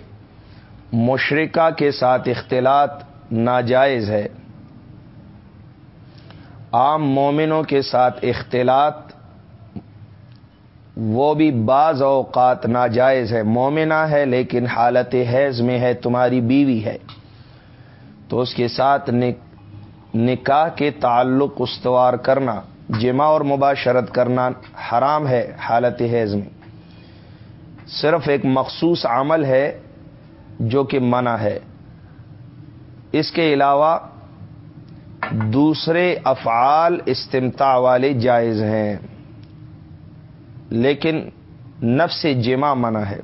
مشرقہ کے ساتھ اختلاط ناجائز ہے۔ عام مومنوں کے ساتھ اختلاط وہ بھی بعض اوقات ناجائز ہے۔ مومنہ ہے لیکن حالت حیض میں ہے، تمہاری بیوی ہے۔ تو اس کے ساتھ نکاح کے تعلق استوار کرنا، جمع اور مباشرت کرنا حرام ہے، حالت حیض میں صرف ایک مخصوص عمل ہے جو کہ منع ہے۔ اس کے علاوہ دوسرے افعال استمتا والے جائز ہیں، لیکن نفس جمع منع ہے۔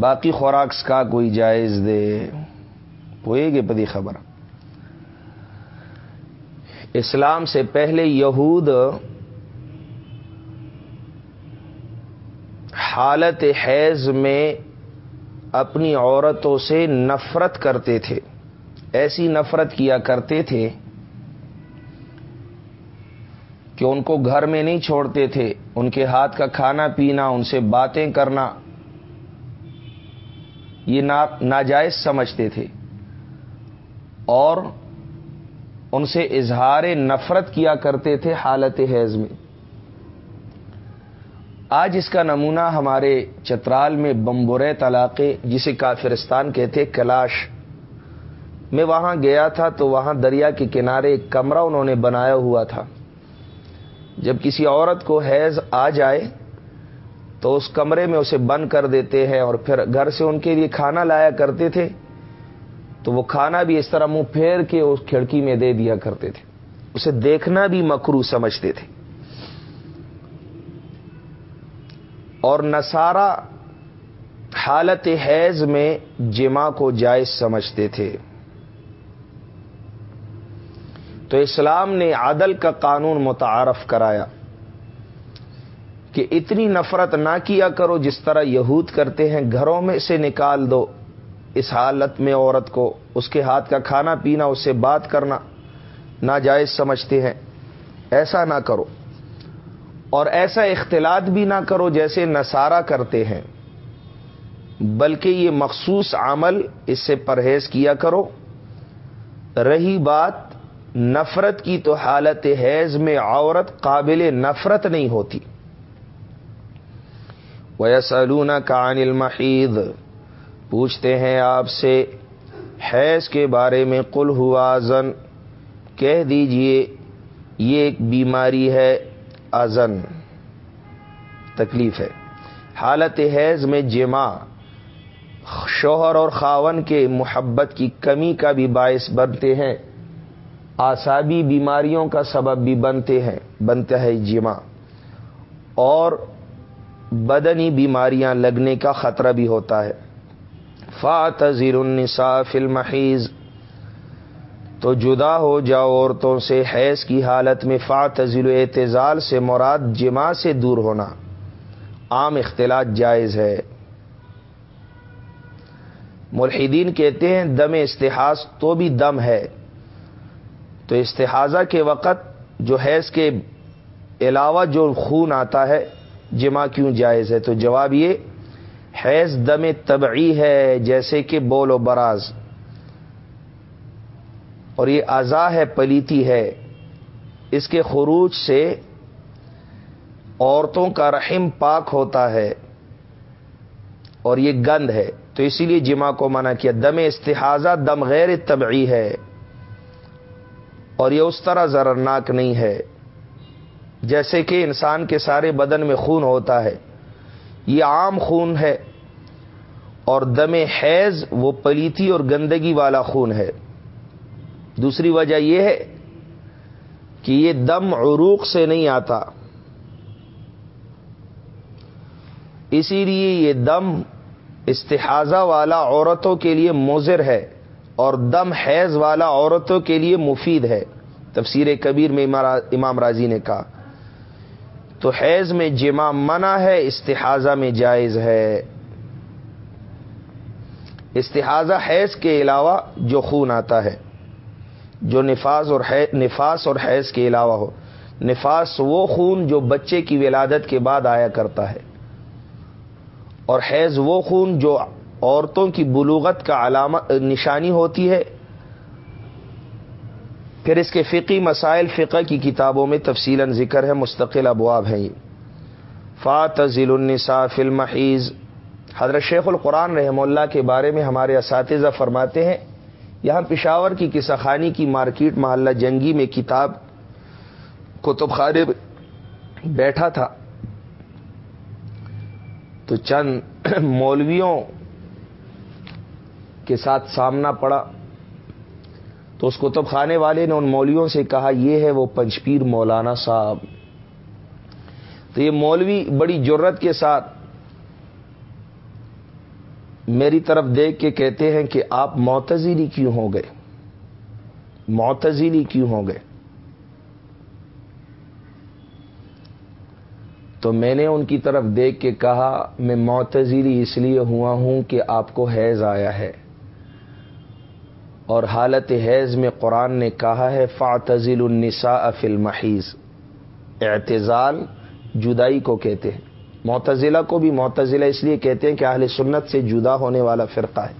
باقی خوراک کا کوئی جائز دے۔ ہوئے گے پدی خبر۔ اسلام سے پہلے یہود حالت حیض میں اپنی عورتوں سے نفرت کرتے تھے۔ ایسی نفرت کیا کرتے تھے کہ ان کو گھر میں نہیں چھوڑتے تھے۔ ان کے ہاتھ کا کھانا پینا، ان سے باتیں کرنا یہ ناجائز سمجھتے تھے اور ان سے اظہار نفرت کیا کرتے تھے حالت حیض میں۔ آج اس کا نمونہ ہمارے چترال میں بمبوریت علاقے جسے کافرستان کہتے کلاش۔ میں وہاں گیا تھا تو وہاں دریا کے کنارے ایک کمرہ انہوں نے بنایا ہوا تھا۔ جب کسی عورت کو حیض آ جائے تو اس کمرے میں اسے بند کر دیتے ہیں اور پھر گھر سے ان کے لیے کھانا لایا کرتے تھے۔ تو وہ کھانا بھی اس طرح منہ پھیر کے اس کھڑکی میں دے دیا کرتے تھے۔ اسے دیکھنا بھی مکرو سمجھتے تھے۔ اور نسارا حالت حیض میں جمع کو جائز سمجھتے تھے۔ تو اسلام نے عدل کا قانون متعارف کرایا۔ کہ اتنی نفرت نہ کیا کرو جس طرح یہود کرتے ہیں، گھروں میں سے نکال دو۔ اس حالت میں عورت کو اس کے ہاتھ کا کھانا پینا، اس سے بات کرنا ناجائز سمجھتے ہیں۔ ایسا نہ کرو۔ اور ایسا اختلاط بھی نہ کرو جیسے نسارا کرتے ہیں۔ بلکہ یہ مخصوص عمل اس سے پرہیز کیا کرو۔ رہی بات، نفرت کی تو حالت حیض میں عورت قابل نفرت نہیں ہوتی۔ ویسلون کا انل محید پوچھتے ہیں آپ سے، حیض کے بارے میں کل ہوا زن کہہ دیجیے، یہ ایک بیماری ہے ازن تکلیف ہے۔ حالت حیض میں جمع۔ شوہر اور خاون کے محبت کی کمی کا بھی باعث بنتے ہیں۔ آسابی بیماریوں کا سبب بھی بنتے ہیں، بنتا ہے جمع۔ اور بدنی بیماریاں لگنے کا خطرہ بھی ہوتا ہے۔ فات النساء فی المحیض۔ تو جدا ہو جاؤ عورتوں سے حیض کی حالت میں فات اعتزال سے مراد جمع سے دور ہونا۔ عام اختلاط جائز ہے۔ ملحدین کہتے ہیں دم استحاظ تو بھی دم ہے۔ تو استحاظہ کے وقت جو حیض کے علاوہ جو خون آتا ہے جمع کیوں جائز ہے؟ تو جواب یہ، حیض دم طبعی ہے، جیسے کہ بول و براز۔ اور یہ ازا ہے، پلیتی ہے۔ اس کے خروج سے عورتوں کا رحم پاک ہوتا ہے اور یہ گند ہے۔ تو اسی لیے جمع کو منع کیا۔ دم استحاظہ دم غیر طبعی ہے۔ اور یہ اس طرح ضررناک نہیں ہے۔ جیسے کہ انسان کے سارے بدن میں خون ہوتا ہے۔ یہ عام خون ہے اور دم حیض وہ پلیتی اور گندگی والا خون ہے۔ دوسری وجہ یہ ہے کہ یہ دم عروق سے نہیں آتا۔ اسی لیے یہ دم استحاظہ والا عورتوں کے لیے مضر ہے اور دم حیض والا عورتوں کے لیے مفید ہے۔ تفسیر کبیر میں امام راضی نے کہا۔ تو حیض میں جمع منع ہے استحاظہ میں جائز ہے۔ استحاظہ حیض کے علاوہ جو خون آتا ہے، جو نفاس اور نفاس اور حیض کے علاوہ ہو، نفاس وہ خون جو بچے کی ولادت کے بعد آیا کرتا ہے۔ اور حیض وہ خون جو عورتوں کی بلوغت کا علامت نشانی ہوتی ہے پھر اس کے فقی مسائل فقہ کی کتابوں میں تفصیل ذکر ہے، مستقل ابواب ہیں فات ذیل النساء فلم حضرت شیخ القرآن رحم اللہ کے بارے میں ہمارے اساتذہ فرماتے ہیں، یہاں پشاور کی کساخانی کی مارکیٹ محلہ جنگی میں کتاب کتب خانے بیٹھا تھا۔ تو چند مولویوں کے ساتھ سامنا پڑا۔ تو اس کتب خانے والے نے ان مولویوں سے کہا، یہ ہے وہ پنچپیر مولانا صاحب۔ تو یہ مولوی بڑی جرت کے ساتھ میری طرف دیکھ کے کہتے ہیں کہ آپ معتزلی کیوں ہو گئے معتزلی کیوں ہو گئے تو میں نے ان کی طرف دیکھ کے کہا، میں معتزلی اس لیے ہوا ہوں کہ آپ کو حیض آیا ہے۔ اور حالت حیض میں قرآن نے کہا ہے فاتزل النساء فی المحیض اعتزال جدائی کو کہتے ہیں۔ معتزلہ کو بھی معتزلہ اس لیے کہتے ہیں کہ اہل سنت سے جدا ہونے والا فرقہ ہے۔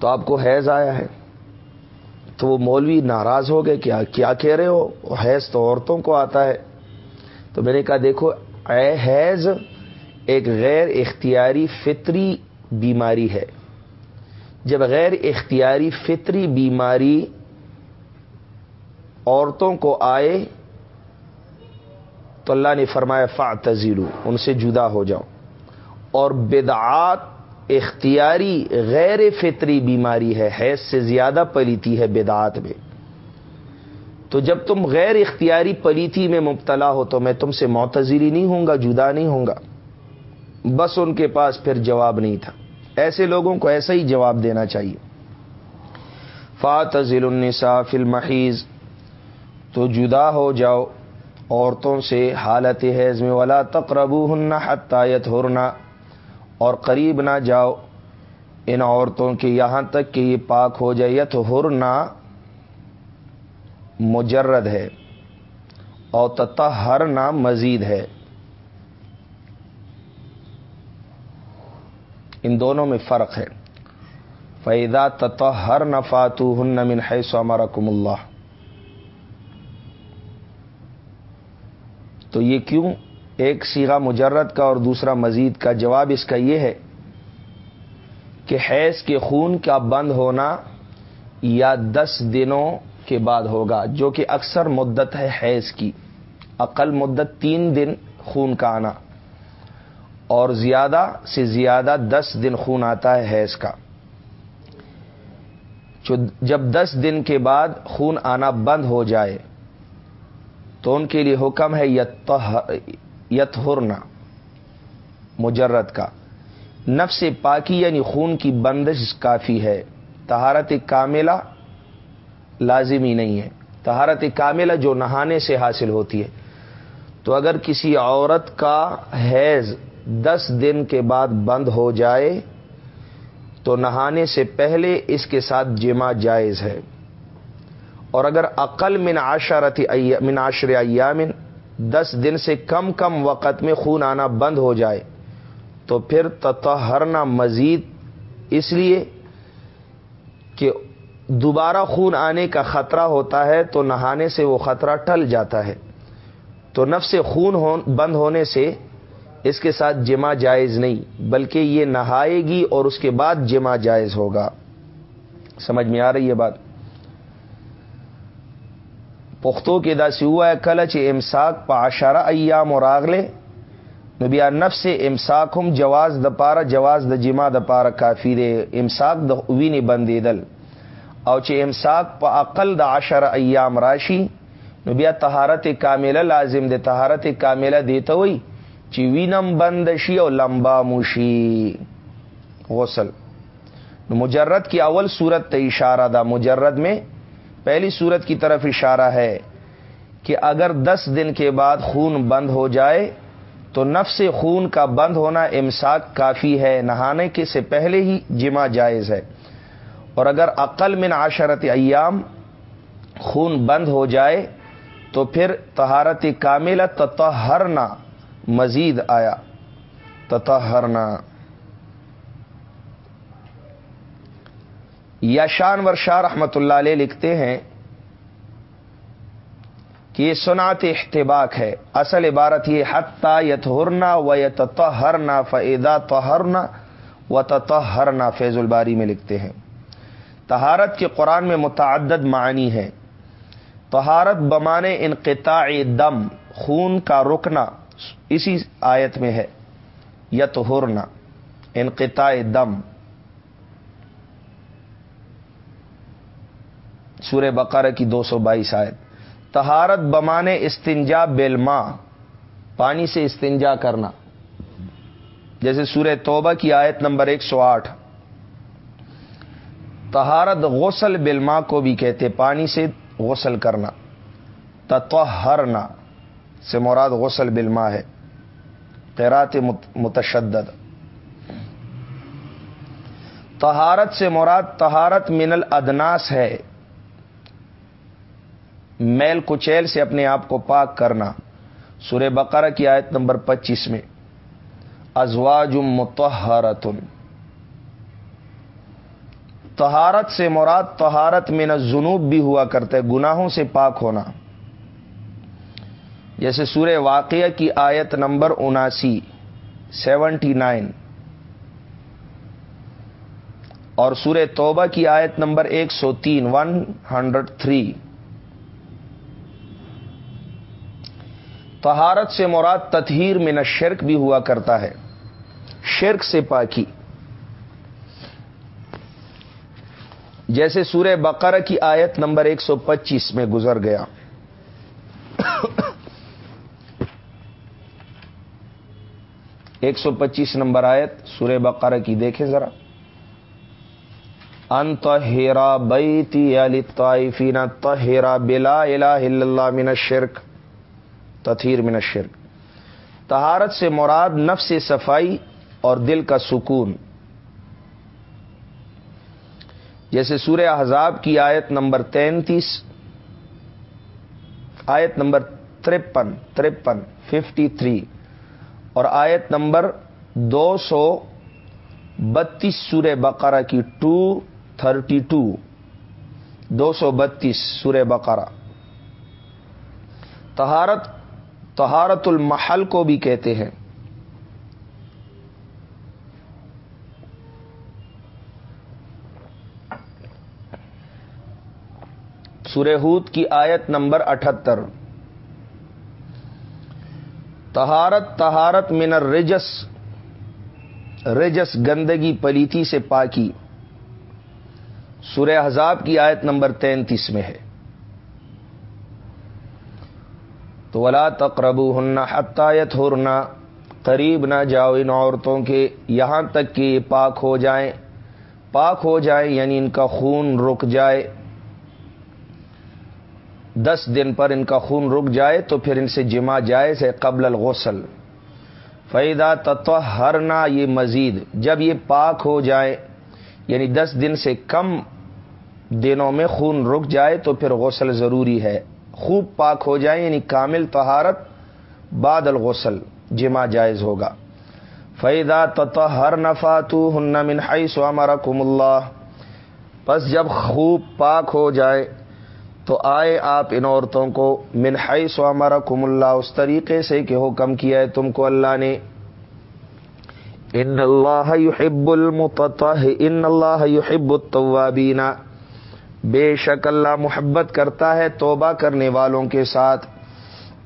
تو آپ کو حیض آیا ہے۔ تو وہ مولوی ناراض ہو گئے کیا کیا کہہ رہے ہو؟ حیض تو عورتوں کو آتا ہے۔ تو میں نے کہا، دیکھو، اے حیض ایک غیر اختیاری فطری بیماری ہے۔ جب غیر اختیاری فطری بیماری عورتوں کو آئے تو اللہ نے فرمایا فا ان سے جدا ہو جاؤ۔ اور بدعات اختیاری غیر فطری بیماری ہے، حیض سے زیادہ پلیتی ہے بدعات میں۔ تو جب تم غیر اختیاری پلیتی میں مبتلا ہو تو میں تم سے معتزری نہیں ہوں گا، جدا نہیں ہوں گا۔ بس ان کے پاس پھر جواب نہیں تھا۔ ایسے لوگوں کو ایسا ہی جواب دینا چاہیے۔ فاتل النساء فی المحیض تو جدا ہو جاؤ، عورتوں سے حالت حیض میں، ولا تقربو ہن حتایت ہرنا اور قریب نہ جاؤ، ان عورتوں کے یہاں تک کہ یہ پاک ہو جائے۔ یت ہرنا مجرد ہے۔ اور تتہرنا مزید ہے۔ ان دونوں میں فرق ہے۔ فیدا تتہر نفاتو ہن من حیث امرکم اللہ تو یہ کیوں ایک سیگا مجرد کا اور دوسرا مزید کا جواب اس کا یہ ہے کہ حیض کے خون کا بند ہونا یا دس دنوں کے بعد ہوگا، جو کہ اکثر مدت ہے حیض کی۔ عقل مدت تین دن خون کا آنا۔ اور زیادہ سے زیادہ دس دن خون آتا ہے حیض کا۔ جب دس دن کے بعد خون آنا بند ہو جائے، تو ان کے لیے حکم ہے یتہرنا مجرد کا۔ نفس پاکی یعنی خون کی بندش کافی ہے۔ تہارت کاملہ لازمی نہیں ہے۔ تہارت کاملہ جو نہانے سے حاصل ہوتی ہے۔ تو اگر کسی عورت کا حیض دس دن کے بعد بند ہو جائے تو نہانے سے پہلے اس کے ساتھ جمع جائز ہے۔ اور اگر عقل من عشرت من عشر ایامن دس دن سے کم کم وقت میں خون آنا بند ہو جائے تو پھر تطہرنا مزید۔ اس لیے کہ دوبارہ خون آنے کا خطرہ ہوتا ہے تو نہانے سے وہ خطرہ ٹل جاتا ہے۔ تو نفس خون ہو بند ہونے سے اس کے ساتھ جمع جائز نہیں، بلکہ یہ نہائے گی اور اس کے بعد جمع جائز ہوگا۔ سمجھ میں آ رہی ہے بات؟ پختوں کے داسی ہوا ہے، کلچ امساک پاشارہ ایام اور آگلے نبیا نف سے امساک ہم جواز د پارا، جواز د جما د پارا کافی دے امساک د وینی بندے دل او چ امساک پا عقل د عشر ایام راشی نبیا تہارت کاملہ لازم دے تہارت کاملہ دیتا ہوئی۔ چی وینم بندشی او لمبا موشی. غسل. مجرد کی اول صورت اشارہ دا. مجرد میں پہلی صورت کی طرف اشارہ ہے کہ اگر دس دن کے بعد خون بند ہو جائے تو نفس خون کا بند ہونا امساک کافی ہے. نہانے کے سے پہلے ہی جمع جائز ہے. اور اگر عقل من عشرت ایام خون بند ہو جائے تو پھر تہارت کامل تتہرنا مزید آیا۔ تتہرنا یا شان ورشاہ رحمت اللہ علیہ لکھتے ہیں کہ یہ سنات احتباق ہے۔ اصل عبارت یہ حتہ یت ہرنا و یت ہرنا فعدا توہرنا و تہرنا فیض الباری میں لکھتے ہیں۔ تہارت کے قرآن میں متعدد معنی ہے تہارت بمانے انقطاع دم، خون کا رکنا۔ اسی آیت میں ہے یت ہرنا انقطاع دم۔ سورہ بقرہ کی دو سو بائیس آیت۔ تہارت بمانے استنجا بیلما پانی سے استنجا کرنا۔ جیسے سورہ توبہ کی آیت نمبر ایک سو آٹھ۔ تہارت غسل بلما کو بھی کہتے، پانی سے غسل کرنا۔ تتحرنا سے مراد غسل بلما ہے۔ قیرات متشدد۔ تہارت سے مراد تہارت من الادناس ہے۔ میل کچیل سے اپنے آپ کو پاک کرنا۔ سورہ بقرہ کی آیت نمبر پچیس میں۔ ازواج متحرتن تہارت سے مراد تہارت میں نہ جنوب بھی ہوا کرتے گناہوں سے پاک ہونا۔ جیسے سورہ واقعہ کی آیت نمبر اناسی، سیونٹی نائن۔ اور سورہ توبہ کی آیت نمبر ایک سو تین، ون ہنڈریڈ تھری۔ تہارت سے مراد تطہیر میں نہ شرک بھی ہوا کرتا ہے۔ شرک سے پاکی۔ جیسے سورہ بقرہ کی آیت نمبر ایک سو پچیس میں گزر گیا۔ ایک سو پچیس نمبر آیت سورہ بقرہ کی دیکھیں ذرا۔ انت ہیرا بیتی علی طائفین تہرا بلا الہ الا اللہ من الشرک۔ تطہیر من الشرک۔ تہارت سے مراد نفس صفائی اور دل کا سکون۔ جیسے سورہ احزاب کی آیت نمبر تینتیس، آیت نمبر ترپن ترپن، ففٹی تھری۔ اور آیت نمبر دو سو بتیس سورہ بقرہ کی ٹو تھرٹی ٹو دو سو بتیس سورہ بقرہ۔ تہارت تہارت المحل کو بھی کہتے ہیں۔ سورہود کی آیت نمبر اٹھتر۔ تہارت تہارت من الرجس، رجس گندگی پلیتی سے پاکی۔ سورہ حزاب کی آیت نمبر تینتیس میں ہے۔ تو ولا تقرب ہننا حتایت ہرنا قریب نہ جاؤ ان عورتوں کے، یہاں تک کہ یہ پاک ہو جائیں۔ پاک ہو جائیں یعنی ان کا خون رک جائے۔ دس دن پر ان کا خون رک جائے تو پھر ان سے جمع جائز ہے قبل الغسل۔ فیدا تتو ہرنا یہ مزید، جب یہ پاک ہو جائے یعنی دس دن سے کم دنوں میں خون رک جائے تو پھر غسل ضروری ہے۔ خوب پاک ہو جائے یعنی کامل طہارت بعد الغسل جمع جائز ہوگا۔ فیدا تتو ہر نفا تو ہن منہائی سو اللہ بس جب خوب پاک ہو جائے تو آئے آپ ان عورتوں کو منہائی سو ہمارا کم اللہ، اس طریقے سے کہ حکم کیا ہے تم کو اللہ نے۔ ان اللہ یحب المتطہ ان اللہ یحب التوابین۔ بے شک اللہ محبت کرتا ہے توبہ کرنے والوں کے ساتھ۔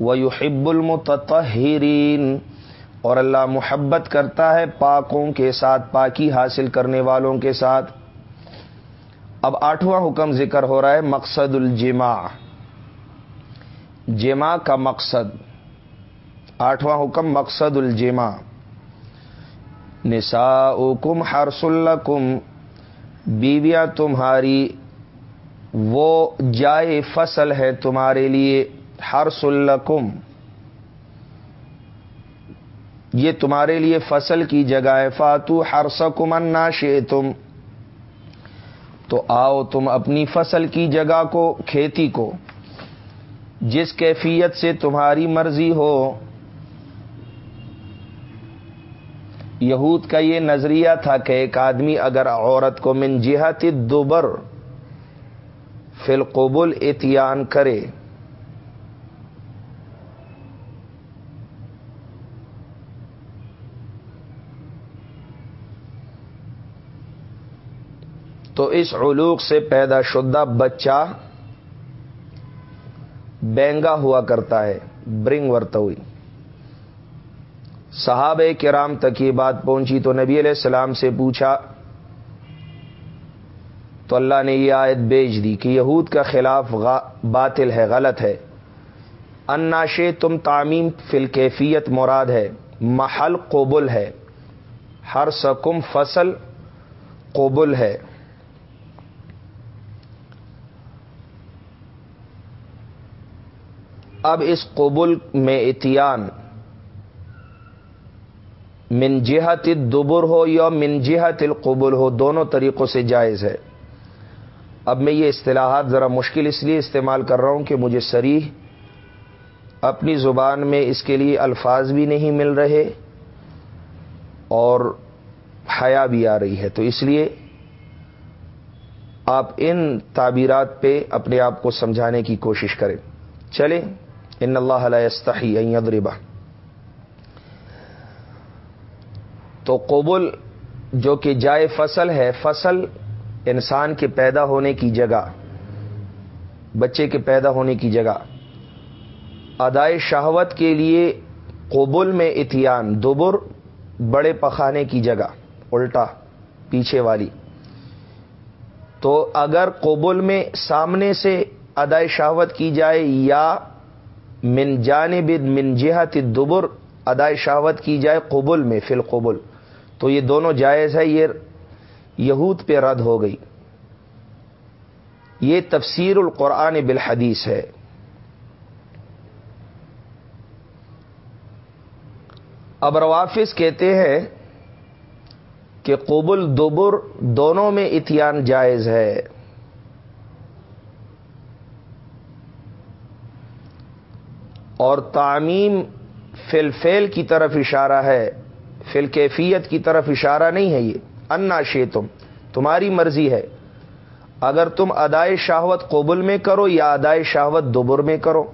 وہ یحب المتطہرین، اور اللہ محبت کرتا ہے پاکوں کے ساتھ، پاکی حاصل کرنے والوں کے ساتھ۔ اب آٹھواں حکم ذکر ہو رہا ہے، مقصد الجما جمع کا مقصد۔ آٹھواں حکم، مقصد الجما نسا کم ہرس الکم بیویاں تمہاری، وہ جائے فصل ہے تمہارے لیے ہرس الکم یہ تمہارے لیے فصل کی جگہ ہے، فاتو ہر سکم انا تم تو آؤ تم اپنی فصل کی جگہ کو، کھیتی کو، جس کیفیت سے تمہاری مرضی ہو۔ یہود کا یہ نظریہ تھا کہ ایک آدمی اگر عورت کو من جہت دوبر القبل اتیان کرے تو اس علوق سے پیدا شدہ بچہ بینگا ہوا کرتا ہے، برنگ ورتوئی صحابہ کرام تک یہ بات پہنچی تو نبی علیہ السلام سے پوچھا، تو اللہ نے یہ آیت بیچ دی کہ یہود کا خلاف باطل ہے، غلط ہے۔ اناشے، تم تعمیم فل کیفیت مراد ہے، محل قبل ہے۔ ہر سکم فصل قبل ہے۔ اب اس قبل میں اتیان۔ من جہت دبر ہو یا من جہت القبل ہو، دونوں طریقوں سے جائز ہے۔ اب میں یہ اصطلاحات ذرا مشکل اس لیے استعمال کر رہا ہوں کہ مجھے سریح اپنی زبان میں اس کے لیے الفاظ بھی نہیں مل رہے اور حیا بھی آ رہی ہے۔ تو اس لیے آپ ان تعبیرات پہ اپنے آپ کو سمجھانے کی کوشش کریں۔ چلیں۔ ان اللہ علیہ استحی تو قبل جو کہ جائے فصل ہے، فصل انسان کے پیدا ہونے کی جگہ، بچے کے پیدا ہونے کی جگہ۔ ادائے شہوت کے لیے قبل میں اتیان دوبر بڑے پخانے کی جگہ، الٹا، پیچھے والی۔ تو اگر قبل میں سامنے سے ادائے شہوت کی جائے یا من جانب، من جہت دبر ادائے شہوت کی جائے قبل میں فل قبل تو یہ دونوں جائز ہے، یہ یہود پہ رد ہو گئی۔ یہ تفسیر القرآن بالحدیث ہے۔ اب روافظ کہتے ہیں کہ قبل دبر دونوں میں اتیان جائز ہے۔ اور تعمیم فل فیل کی طرف اشارہ ہے فل کیفیت کی طرف اشارہ نہیں ہے یہ۔ انا شے تم تمہاری مرضی ہے۔ اگر تم ادائے شہوت قبل میں کرو یا ادائے شہوت دوبر میں کرو۔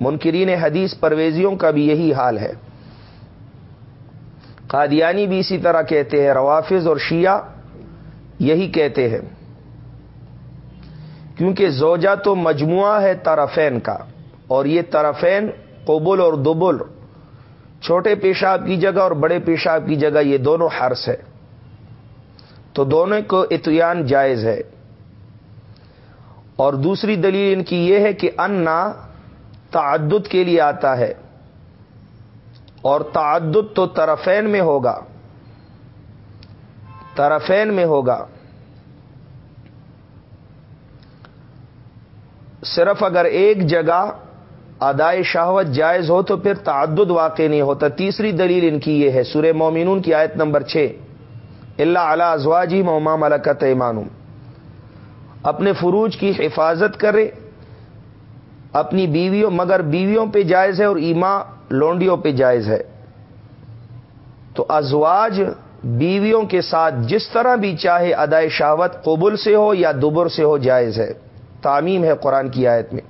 منکرین حدیث پرویزیوں کا بھی یہی حال ہے۔ قادیانی بھی اسی طرح کہتے ہیں، روافظ اور شیعہ یہی کہتے ہیں۔ کیونکہ زوجہ تو مجموعہ ہے طرفین کا۔ اور یہ طرفین قبل اور دبل، چھوٹے پیشاب کی جگہ اور بڑے پیشاب کی جگہ یہ دونوں حرس ہے تو دونوں کو اطیان جائز ہے۔ اور دوسری دلیل ان کی یہ ہے کہ انا تعدد کے لیے آتا ہے۔ اور تعدد تو طرفین میں ہوگا۔ طرفین میں ہوگا۔ صرف اگر ایک جگہ ادائے شہوت جائز ہو تو پھر تعدد واقع نہیں ہوتا۔ تیسری دلیل ان کی یہ ہے، سورہ مومنون کی آیت نمبر چھ۔ اللہ علی ازواجی موما ملکت ایمان اپنے فروج کی حفاظت کرے، اپنی بیویوں، مگر بیویوں پہ جائز ہے اور ایما لونڈیوں پہ جائز ہے۔ تو ازواج بیویوں کے ساتھ جس طرح بھی چاہے، ادائے شہوت قبل سے ہو یا دبر سے ہو، جائز ہے۔ تعمیم ہے قرآن کی آیت میں۔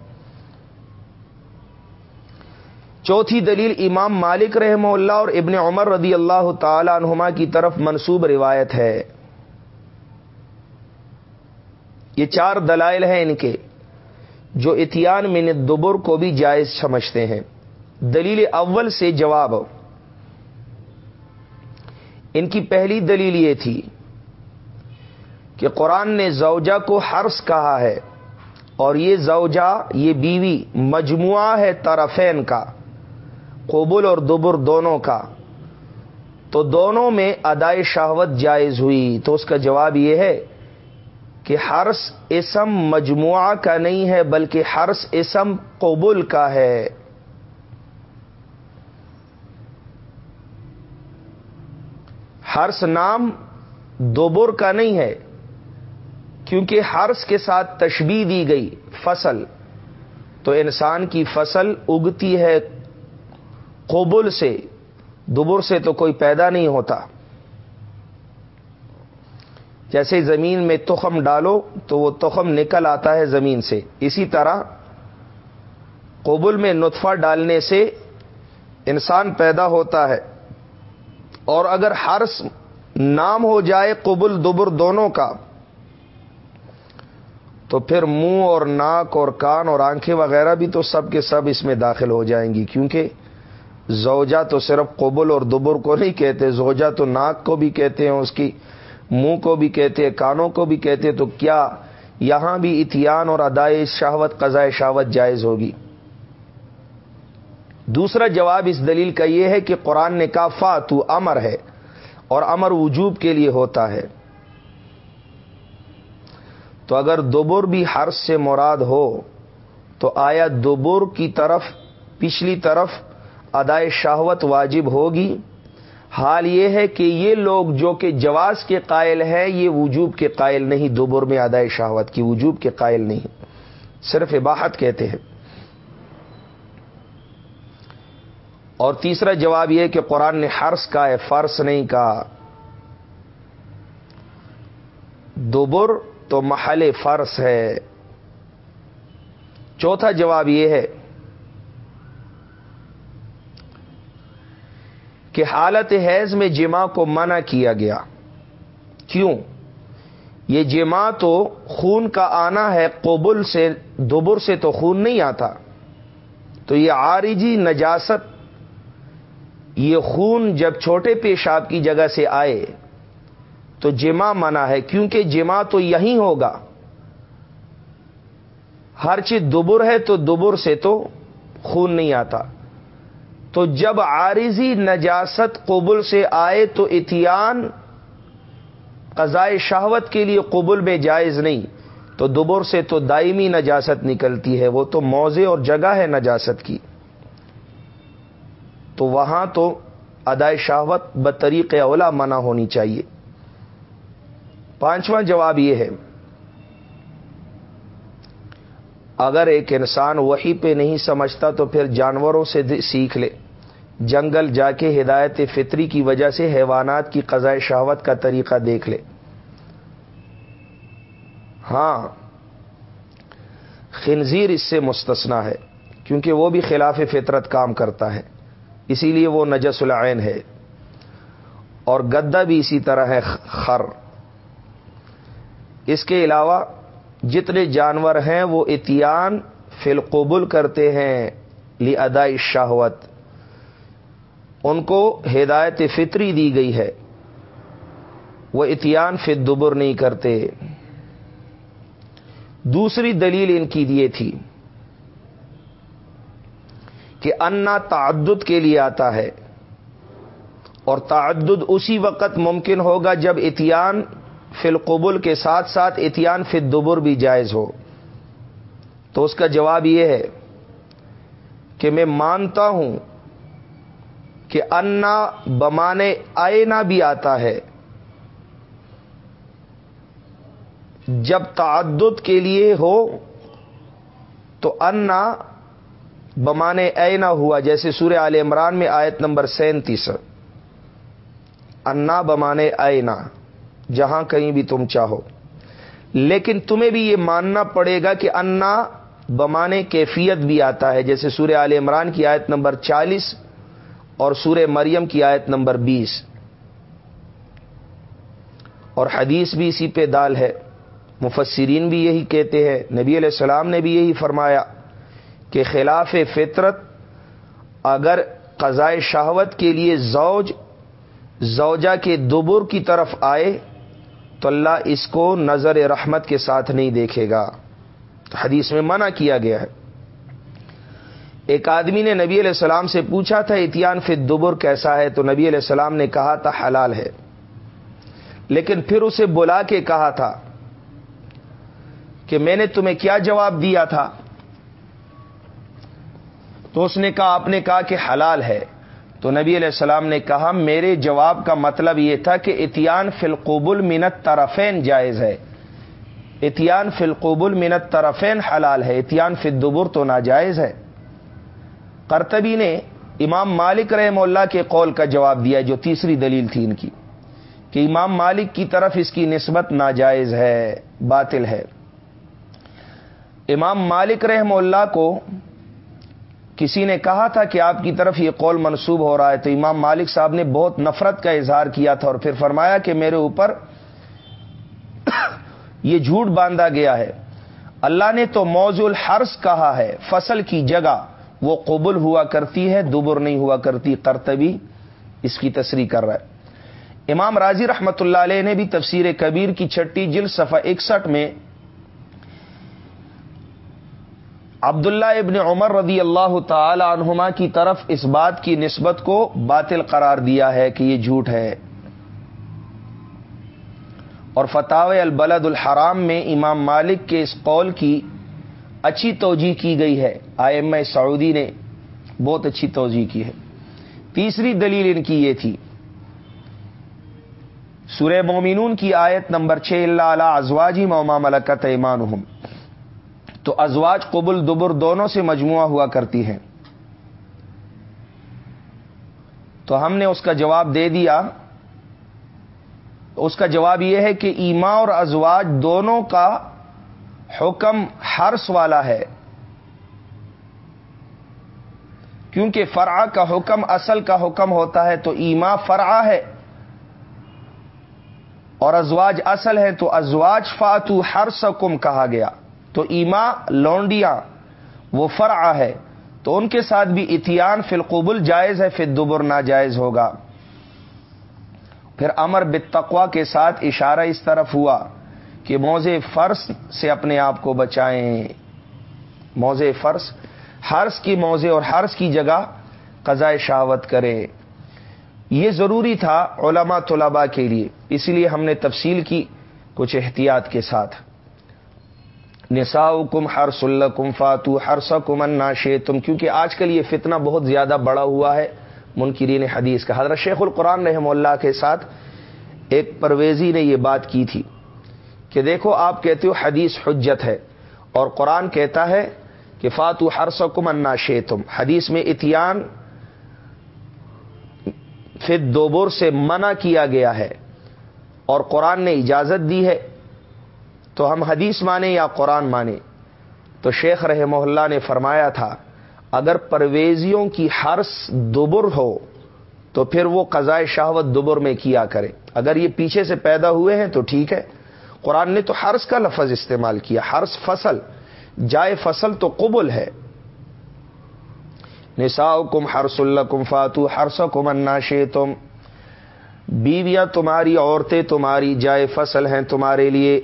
چوتھی دلیل امام مالک رحمہ اللہ اور ابن عمر رضی اللہ تعالی عنہما کی طرف منسوب روایت ہے۔ یہ چار دلائل ہیں ان کے جو اتیان من دبر کو بھی جائز سمجھتے ہیں۔ دلیل اول سے جواب۔ ان کی پہلی دلیل یہ تھی کہ قرآن نے زوجہ کو حرس کہا ہے اور یہ زوجہ، یہ بیوی مجموعہ ہے طرفین کا۔ قبل اور دبر دونوں کا۔ تو دونوں میں ادائے شہوت جائز ہوئی۔ تو اس کا جواب یہ ہے کہ ہرس اسم مجموعہ کا نہیں ہے، بلکہ ہرس اسم قبل کا ہے۔ ہرس نام دوبر کا نہیں ہے، کیونکہ ہرس کے ساتھ تشبیح دی گئی، فصل۔ تو انسان کی فصل اگتی ہے قبل سے، دبر سے تو کوئی پیدا نہیں ہوتا۔ جیسے زمین میں تخم ڈالو تو وہ تخم نکل آتا ہے زمین سے۔ اسی طرح قبل میں نطفہ ڈالنے سے انسان پیدا ہوتا ہے۔ اور اگر ہر نام ہو جائے قبل دبر دونوں کا، تو پھر منہ اور ناک اور کان اور آنکھیں وغیرہ بھی تو سب کے سب اس میں داخل ہو جائیں گی۔ کیونکہ زوجہ تو صرف قبل اور دبر کو نہیں کہتے، زوجہ تو ناک کو بھی کہتے ہیں، اس کی منہ کو بھی کہتے ہیں، کانوں کو بھی کہتے تو کیا یہاں بھی اتیان اور ادائے شہوت قضائے شہوت جائز ہوگی؟ دوسرا جواب اس دلیل کا یہ ہے کہ قرآن نے کہا فا تو امر ہے اور امر وجوب کے لیے ہوتا ہے۔ تو اگر دوبر بھی ہر سے مراد ہو، تو آیا دوبر کی طرف، پچھلی طرف ادائے شہوت واجب ہوگی۔ حال یہ ہے کہ یہ لوگ جو کہ جواز کے قائل ہے یہ وجوب کے قائل نہیں، دوبر میں ادائے شہوت کی وجوب کے قائل نہیں۔ صرف اباحت کہتے ہیں۔ اور تیسرا جواب یہ کہ قرآن نے حرس کا ہے فرس نہیں کہا۔ دوبر تو محل فرس ہے۔ چوتھا جواب یہ ہے کہ حالت حیض میں جمع کو منع کیا گیا۔ کیوں؟ یہ جمع تو خون کا آنا ہے قبل سے دوبر سے تو خون نہیں آتا۔ تو یہ آرجی نجاست، یہ خون جب چھوٹے پیشاب کی جگہ سے آئے، تو جمع منع ہے۔ کیونکہ جمع تو یہی ہوگا۔ ہر چیز دبر ہے تو دبر سے تو خون نہیں آتا۔ تو جب عارضی نجاست قبل سے آئے تو اتیان قضائے شہوت کے لیے قبل میں جائز نہیں۔ تو دبر سے تو دائمی نجاست نکلتی ہے، وہ تو موزے اور جگہ ہے نجاست کی۔ تو وہاں تو ادائے شہوت بطریق اولا منع ہونی چاہیے۔ پانچواں جواب یہ ہے، اگر ایک انسان وہی پہ نہیں سمجھتا تو پھر جانوروں سے سیکھ لے۔ جنگل جا کے ہدایت فطری کی وجہ سے حیوانات کی قضاء شہوت کا طریقہ دیکھ لے۔ ہاں خنزیر اس سے مستثنا ہے، کیونکہ وہ بھی خلاف فطرت کام کرتا ہے، اسی لیے وہ نجس العین ہے۔ اور گدا بھی اسی طرح ہے، خر۔ اس کے علاوہ جتنے جانور ہیں، وہ اتیان فلقبل کرتے ہیں لی ادائی شاہوت ان کو ہدایت فطری دی گئی ہے۔ وہ اتیان فت دبر نہیں کرتے۔ دوسری دلیل ان کی دیے تھی کہ انا تعدد کے لیے آتا ہے۔ اور تعدد اسی وقت ممکن ہوگا جب اتیان فلقبل کے ساتھ ساتھ اتیان فت دبر بھی جائز ہو۔ تو اس کا جواب یہ ہے کہ میں مانتا ہوں کہ انا بمانے آئینہ بھی آتا ہے۔ جب تعدد کے لیے ہو تو انا بمانے اینا ہوا، جیسے سورہ عال عمران میں آیت نمبر سینتیس۔ انا بمانے اینا جہاں کہیں بھی تم چاہو۔ لیکن تمہیں بھی یہ ماننا پڑے گا کہ انا بمانے کیفیت بھی آتا ہے، جیسے سورہ عال عمران کی آیت نمبر چالیس۔ اور سورہ مریم کی آیت نمبر بیس۔ اور حدیث بھی اسی پہ دال ہے۔ مفسرین بھی یہی کہتے ہیں۔ نبی علیہ السلام نے بھی یہی فرمایا کہ خلاف فطرت اگر قضائے شہوت کے لیے زوج، زوجہ کے دوبر کی طرف آئے تو اللہ اس کو نظر رحمت کے ساتھ نہیں دیکھے گا۔ حدیث میں منع کیا گیا ہے۔ ایک آدمی نے نبی علیہ السلام سے پوچھا تھا، اتیان فت دبر کیسا ہے؟ تو نبی علیہ السلام نے کہا تھا حلال ہے. لیکن پھر اسے بلا کے کہا تھا کہ میں نے تمہیں کیا جواب دیا تھا؟ تو اس نے کہا، آپ نے کہا کہ حلال ہے. تو نبی علیہ السلام نے کہا، میرے جواب کا مطلب یہ تھا کہ اتیان فلقوبل منت طرفین جائز ہے۔ اتیان فلقوبل منت طرفین حلال ہے، اتیان فدبر تو ناجائز ہے۔ کرتبی نے امام مالک رحم اللہ کے قول کا جواب دیا جو تیسری دلیل تھی ان کی، کہ امام مالک کی طرف اس کی نسبت ناجائز ہے، باطل ہے۔ امام مالک رحم اللہ کو کسی نے کہا تھا کہ آپ کی طرف یہ قول منسوب ہو رہا ہے، تو امام مالک صاحب نے بہت نفرت کا اظہار کیا تھا اور پھر فرمایا کہ میرے اوپر یہ جھوٹ باندھا گیا ہے۔ اللہ نے تو موضوع الحرس کہا ہے، فصل کی جگہ۔ وہ قبل ہوا کرتی ہے دبر نہیں ہوا کرتی کرتبی اس کی تصریح کر رہا ہے۔ امام راضی رحمت اللہ علیہ نے بھی تفسیر کبیر کی چھٹی جل صفحہ اکسٹھ میں عبداللہ ابن عمر رضی اللہ تعالی عنہما کی طرف اس بات کی نسبت کو باطل قرار دیا ہے کہ یہ جھوٹ ہے۔ اور فتح البلد الحرام میں امام مالک کے اس قول کی اچھی توجہ کی گئی ہے۔ آئی ایم سعودی نے بہت اچھی توجہ کی ہے۔ تیسری دلیل ان کی یہ تھی۔ سورہ مومنون کی آیت نمبر چھ، اللہ ازواجی موما ملکت ایمان تو ازواج قبل دبر دونوں سے مجموعہ ہوا کرتی ہیں۔ تو ہم نے اس کا جواب دے دیا۔ اس کا جواب یہ ہے کہ ایما اور ازواج دونوں کا حکم ہرس والا ہے۔ کیونکہ فرع کا حکم اصل کا حکم ہوتا ہے تو ایما فرع ہے۔ اور ازواج اصل ہے تو ازواج فاتو ہر سکم کہا گیا۔ تو ایما لونڈیا وہ فرع ہے۔ تو ان کے ساتھ بھی اتیان فی القبل جائز ہے پھر دبر ناجائز ہوگا۔ پھر امر بتقوا کے ساتھ اشارہ اس طرف ہوا۔ کہ موز فرس سے اپنے آپ کو بچائیں۔ موز فرس ہرس کی موزے اور ہرس کی جگہ قضاء شاوت کریں۔ یہ ضروری تھا علماء طلباء کے لیے، اس لیے ہم نے تفصیل کی کچھ احتیاط کے ساتھ۔ نسا کم ہر کم فاتو ہر سکم انا تم کیونکہ آج کل یہ فتنہ بہت زیادہ بڑا ہوا ہے۔ منکرین حدیث کا۔ حضرت شیخ القرآن رحم اللہ کے ساتھ ایک پرویزی نے یہ بات کی تھی۔ کہ دیکھو آپ کہتے ہو حدیث حجت ہے اور قرآن کہتا ہے کہ فاتو ہر سکم انا تم حدیث میں اتیان پھر دوبر سے منع کیا گیا ہے اور قرآن نے اجازت دی ہے۔ تو ہم حدیث مانے یا قرآن مانے تو شیخ رحمہ اللہ نے فرمایا تھا، اگر پرویزیوں کی ہرس دوبر ہو، تو پھر وہ قضائے شہوت دوبر میں کیا کرے اگر یہ پیچھے سے پیدا ہوئے ہیں تو ٹھیک ہے۔ قرآن نے تو ہرس کا لفظ استعمال کیا ہرس فصل، جائے فصل تو قبل ہے۔ نسا کم ہرس اللہ کم فاتو ہرس کم انا تم بیویاں تمہاری، عورتیں تمہاری جائے فصل ہیں تمہارے لیے۔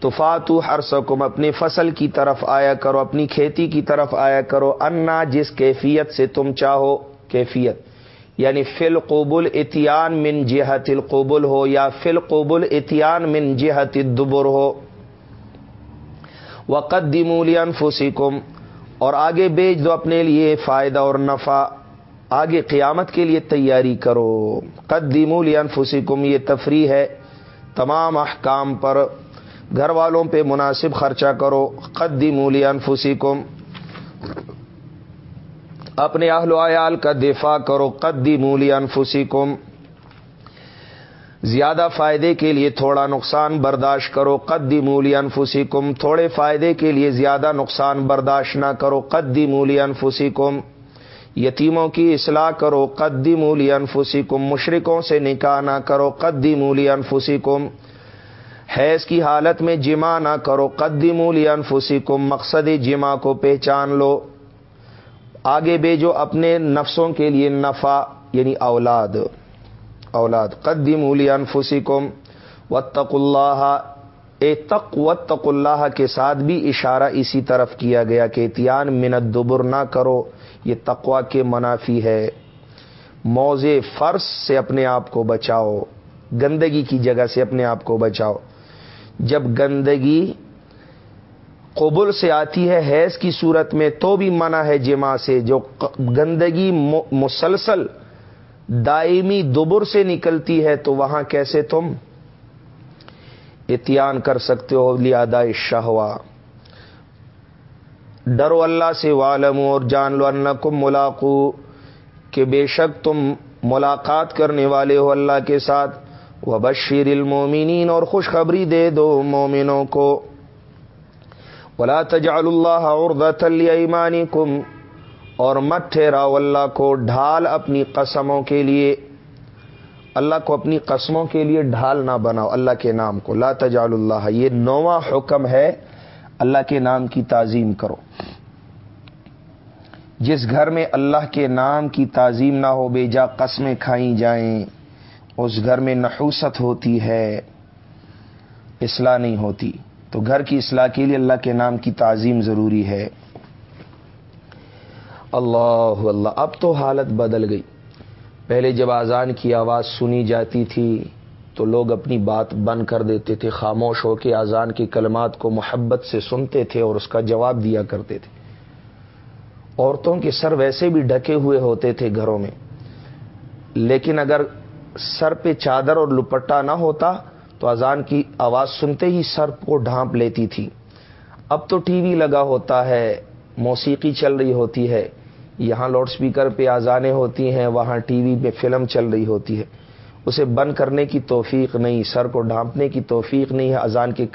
تو فاتو ہر سکم اپنی فصل کی طرف آیا کرو، اپنی کھیتی کی طرف آیا کرو۔ انا، جس کیفیت سے تم چاہو، کیفیت۔ یعنی فل قبول اتیان من جہت القبل ہو یا فل قبول اتیان من جہت الدبر ہو۔ وقت دمولین فسکم اور آگے بیچ دو اپنے لیے فائدہ اور نفع۔ آگے قیامت کے لیے تیاری کرو۔ قدیمول انفسکم یہ تفریح ہے تمام احکام پر۔ گھر والوں پہ مناسب خرچہ کرو۔ قدی مولی اپنے اہل و عیال کا دفاع کرو، قدی مولی انفسی زیادہ فائدے کے لیے تھوڑا نقصان برداشت کرو، قدی مولی انفسی تھوڑے فائدے کے لیے زیادہ نقصان برداشت نہ کرو، قدی مولی انفسی یتیموں کی اصلاح کرو، قدی مولی انفسی مشرقوں سے نکاح نہ کرو، قدی مولی انفسی حیض کی حالت میں جمع نہ کرو قدیم انفسی مقصد جمع کو پہچان لو۔ آگے بھیجو اپنے نفسوں کے لیے نفع یعنی اولاد۔ اولاد قدیم انفسی کم وطق اللہ۔ اے تق و اللہ کے ساتھ بھی اشارہ اسی طرف کیا گیا کہ اتیان منت دبر نہ کرو، یہ تقوا کے منافی ہے۔ موز فرض سے اپنے آپ کو بچاؤ، گندگی کی جگہ سے اپنے آپ کو بچاؤ۔ جب گندگی قبل سے آتی ہے، حیض کی صورت میں تو بھی منع ہے جمع سے، جو گندگی مسلسل دائمی دبر سے نکلتی ہے، تو وہاں کیسے تم اتیان کر سکتے ہو لیادا شہوا ڈرو اللہ سے والم اور جان لو انکم ملاقو، کہ بے شک تم ملاقات کرنے والے ہو اللہ کے ساتھ۔ وہ بشیر المومنین اور خوشخبری دے دو مومنوں کو۔ ولا تجعل اللہ اور ایمانی کم اور مت ٹھہراؤ اللہ کو ڈھال اپنی قسموں کے لیے۔ اللہ کو اپنی قسموں کے لیے ڈھال نہ بناؤ، اللہ کے نام کو۔ لا تجعل اللہ، یہ نواں حکم ہے۔ اللہ کے نام کی تعظیم کرو۔ جس گھر میں اللہ کے نام کی تعظیم نہ ہو، بے جا قسمیں کھائی جائیں، اس گھر میں نحوست ہوتی ہے، اصلاح نہیں ہوتی۔ تو گھر کی اصلاح کے لیے اللہ کے نام کی تعظیم ضروری ہے۔ اللہ اللہ، اب تو حالت بدل گئی۔ پہلے جب آزان کی آواز سنی جاتی تھی، تو لوگ اپنی بات بند کر دیتے تھے، خاموش ہو کے آزان کی کلمات کو محبت سے سنتے تھے اور اس کا جواب دیا کرتے تھے۔ عورتوں کے سر ویسے بھی ڈھکے ہوئے ہوتے تھے گھروں میں، لیکن اگر سر پہ چادر اور لپٹا نہ ہوتا تو اذان کی آواز سنتے ہی سر کو ڈھانپ لیتی تھی۔ اب تو ٹی وی لگا ہوتا ہے، موسیقی چل رہی ہوتی ہے۔ یہاں لاؤڈ سپیکر پہ آزانیں ہوتی ہیں، وہاں ٹی وی پہ فلم چل رہی ہوتی ہے۔ اسے بند کرنے کی توفیق نہیں، سر کو ڈھانپنے کی توفیق نہیں ہے اذان کے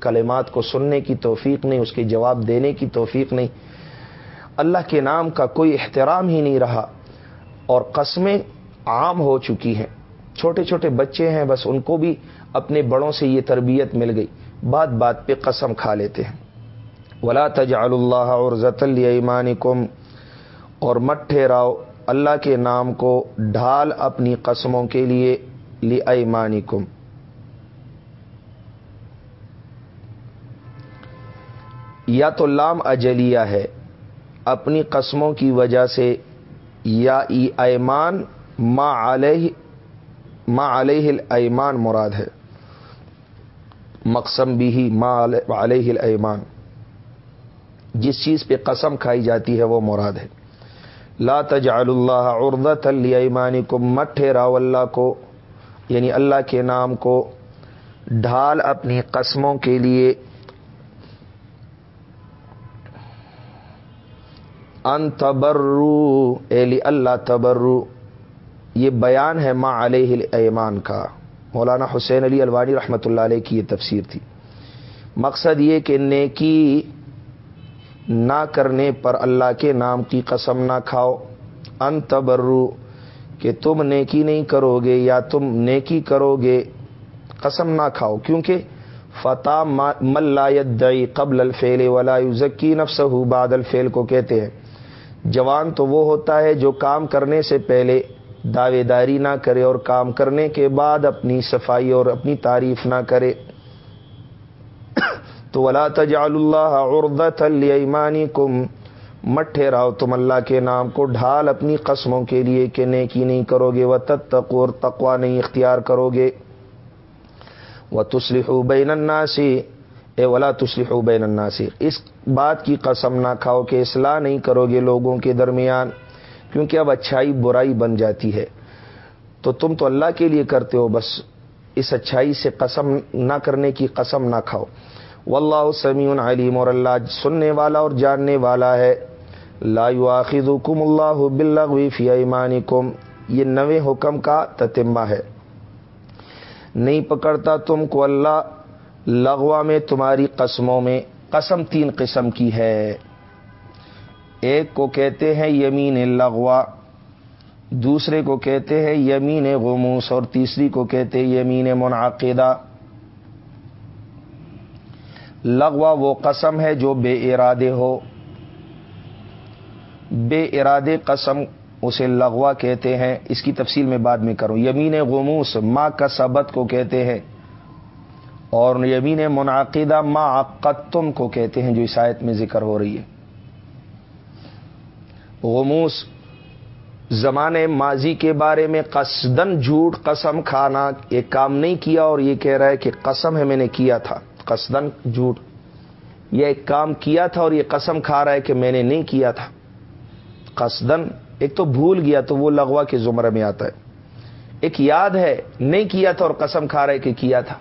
کلمات کو سننے کی توفیق نہیں، اس کے جواب دینے کی توفیق نہیں۔ اللہ کے نام کا کوئی احترام ہی نہیں رہا۔ اور قسمیں عام ہو چکی ہیں۔ چھوٹے چھوٹے بچے ہیں، بس ان کو بھی اپنے بڑوں سے یہ تربیت مل گئی۔ بات بات پہ قسم کھا لیتے ہیں۔ ولا تجعل اللہ اور زت المان اور مت ٹھہراؤ اللہ کے نام کو ڈھال اپنی قسموں کے لیے لی ایمانی یا تو لام اجلیہ ہے اپنی قسموں کی وجہ سے یا ایمان، ما علیہ ما علیہ ایمان مراد ہے۔ مقسم بھی ما علیہ ایمان جس چیز پہ قسم کھائی جاتی ہے وہ مراد ہے۔ لا تجعل اللہ عرضت ایمانی کو مٹھے راو اللہ کو یعنی اللہ کے نام کو ڈھال اپنی قسموں کے لیے۔ ان تبرو ایلی اللہ تبرو، یہ بیان ہے ما علیہ ایمان کا۔ مولانا حسین علی الوانی رحمۃ اللہ علیہ کی یہ تفسیر تھی۔ مقصد یہ کہ نیکی نہ کرنے پر اللہ کے نام کی قسم نہ کھاؤ۔ ان تبرو کہ تم نیکی نہیں کرو گے یا تم نیکی کرو گے قسم نہ کھاؤ۔ کیونکہ فتح ملایت دئی قبل الفیل ولا ذکی نفس بعد الفیل کو کہتے ہیں۔ جوان تو وہ ہوتا ہے جو کام کرنے سے پہلے دعوے داری نہ کرے اور کام کرنے کے بعد اپنی صفائی اور اپنی تعریف نہ کرے۔ تو ولا تجعل اللہ عرضت ایمانی کم مٹھے راؤ تم اللہ کے نام کو، ڈھال اپنی قسموں کے لیے کہ نیکی نہیں کرو گے وہ تتقو اور تقوا نہیں اختیار کرو گے وہ تسلح بین الناسی اے ولا تسلح بین الناسی اس بات کی قسم نہ کھاؤ کہ اصلاح نہیں کرو گے لوگوں کے درمیان۔ کیونکہ اب اچھائی برائی بن جاتی ہے۔ تو تم تو اللہ کے لیے کرتے ہو، بس اس اچھائی سے قسم نہ کرنے کی قسم نہ کھاؤ۔ واللہ سمیع علیم اور اللہ سننے والا اور جاننے والا ہے۔ لا یواخذکم اللہ باللغو فی ایمانکم، یہ نوے حکم کا تتمہ ہے۔ نہیں پکڑتا تم کو اللہ لغوا میں تمہاری قسموں میں، قسم تین قسم کی ہے۔ ایک کو کہتے ہیں یمین لغوا دوسرے کو کہتے ہیں یمین غموس، اور تیسری کو کہتے ہیں یمین منعقدہ۔ لغوا وہ قسم ہے جو بے ارادے ہو۔ بے ارادے قسم اسے لغوا کہتے ہیں۔ اس کی تفصیل میں بعد میں کروں۔ یمین غموس ماں کا سبت کو کہتے ہیں، اور یمین منعقدہ ماں عقتم کو کہتے ہیں، جو عیسائیت میں ذکر ہو رہی ہے۔ غموس، زمانے ماضی کے بارے میں قصدن جھوٹ قسم کھانا ایک کام نہیں کیا اور یہ کہہ رہا ہے کہ قسم ہے میں نے کیا تھا قصدن جھوٹ۔ یہ ایک کام کیا تھا اور یہ قسم کھا رہا ہے کہ میں نے نہیں کیا تھا۔ قصدن ایک تو بھول گیا تو وہ لغوا کے زمرے میں آتا ہے۔ ایک یاد ہے، نہیں کیا تھا اور قسم کھا رہا ہے کہ کیا تھا۔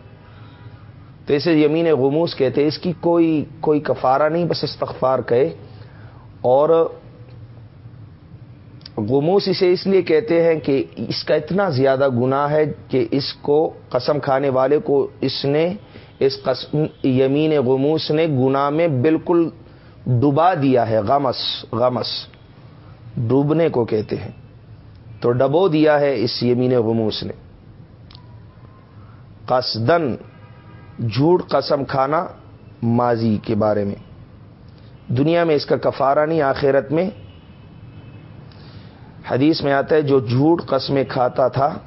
تو اسے یمین غموس کہتے اس کی کوئی کوئی کفارہ نہیں، بس استغفار کہے۔ اور غموس اسے اس لیے کہتے ہیں کہ اس کا اتنا زیادہ گناہ ہے کہ اس کو قسم کھانے والے کو اس نے اس قسم یمین غموس نے گناہ میں بالکل ڈبا دیا ہے، غمس غمس۔ ڈوبنے کو کہتے ہیں۔ تو ڈبو دیا ہے اس یمین غموس نے۔ قصدن جھوٹ قسم کھانا ماضی کے بارے میں۔ دنیا میں اس کا کفارہ نہیں، آخرت میں حدیث میں آتا ہے، جو جھوٹ قسمیں کھاتا تھا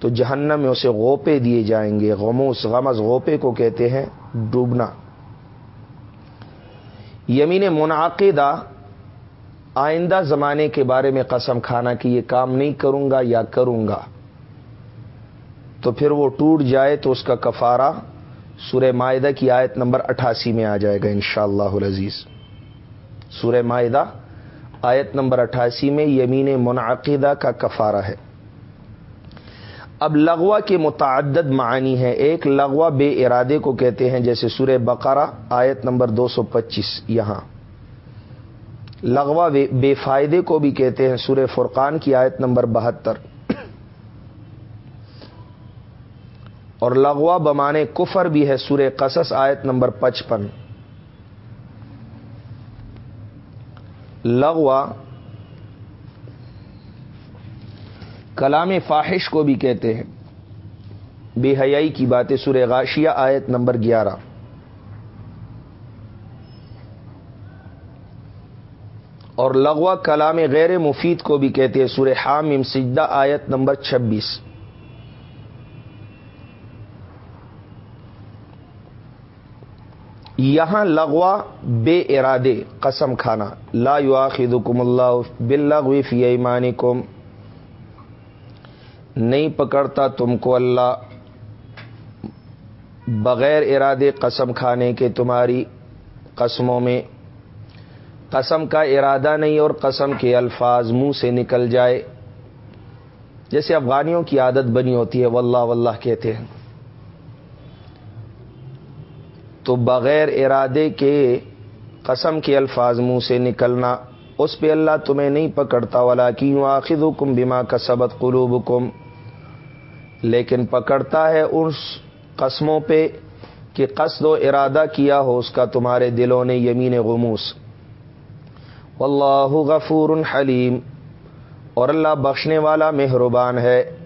تو جہنم میں اسے غوپے دیے جائیں گے۔ غموس، غمز غوپے کو کہتے ہیں ڈوبنا۔ یمین منعقدہ، آئندہ زمانے کے بارے میں قسم کھانا کہ یہ کام نہیں کروں گا یا کروں گا۔ تو پھر وہ ٹوٹ جائے تو اس کا کفارہ سورہ معاہدہ کی آیت نمبر اٹھاسی میں آ جائے گا انشاءاللہ شاء اللہ سورہ معاہدہ آیت نمبر اٹھاسی میں یمین منعقدہ کا کفارہ ہے۔ اب لغوا کے متعدد معنی ہے ایک لغوا بے ارادے کو کہتے ہیں، جیسے سورہ بقرہ، آیت نمبر دو سو پچیس، یہاں۔ لغوا بے فائدے کو بھی کہتے ہیں، سورہ فرقان کی آیت نمبر بہتر۔ اور لغوا بمانے کفر بھی ہے، سورہ قصص آیت نمبر پچپن۔ لغوا کلام فاحش کو بھی کہتے ہیں۔ بے حیائی کی باتیں سورہ غاشیہ آیت نمبر گیارہ۔ اور لغوا کلام غیر مفید کو بھی کہتے ہیں سورہ حام سجدہ آیت نمبر چھبیس۔ یہاں لغوا بے ارادے، قسم کھانا۔ لا یواخذکم اللہ باللغو فی ایمانکم۔ نہیں پکڑتا تم کو اللہ بغیر ارادے قسم کھانے کے تمہاری قسموں میں۔ قسم کا ارادہ نہیں اور قسم کے الفاظ منہ سے نکل جائے۔ جیسے افغانیوں کی عادت بنی ہوتی ہے، واللہ واللہ کہتے ہیں۔ تو بغیر ارادے کے قسم کے الفاظ منہ سے نکلنا، اس پہ اللہ تمہیں نہیں پکڑتا والا کیوں آخر حکم بیما کا سبق قلوب لیکن پکڑتا ہے اس قسموں پہ کہ قصد و ارادہ کیا ہو، اس کا تمہارے دلوں نے یمین غموس۔ واللہ غفور حلیم۔ اور اللہ بخشنے والا مہربان ہے۔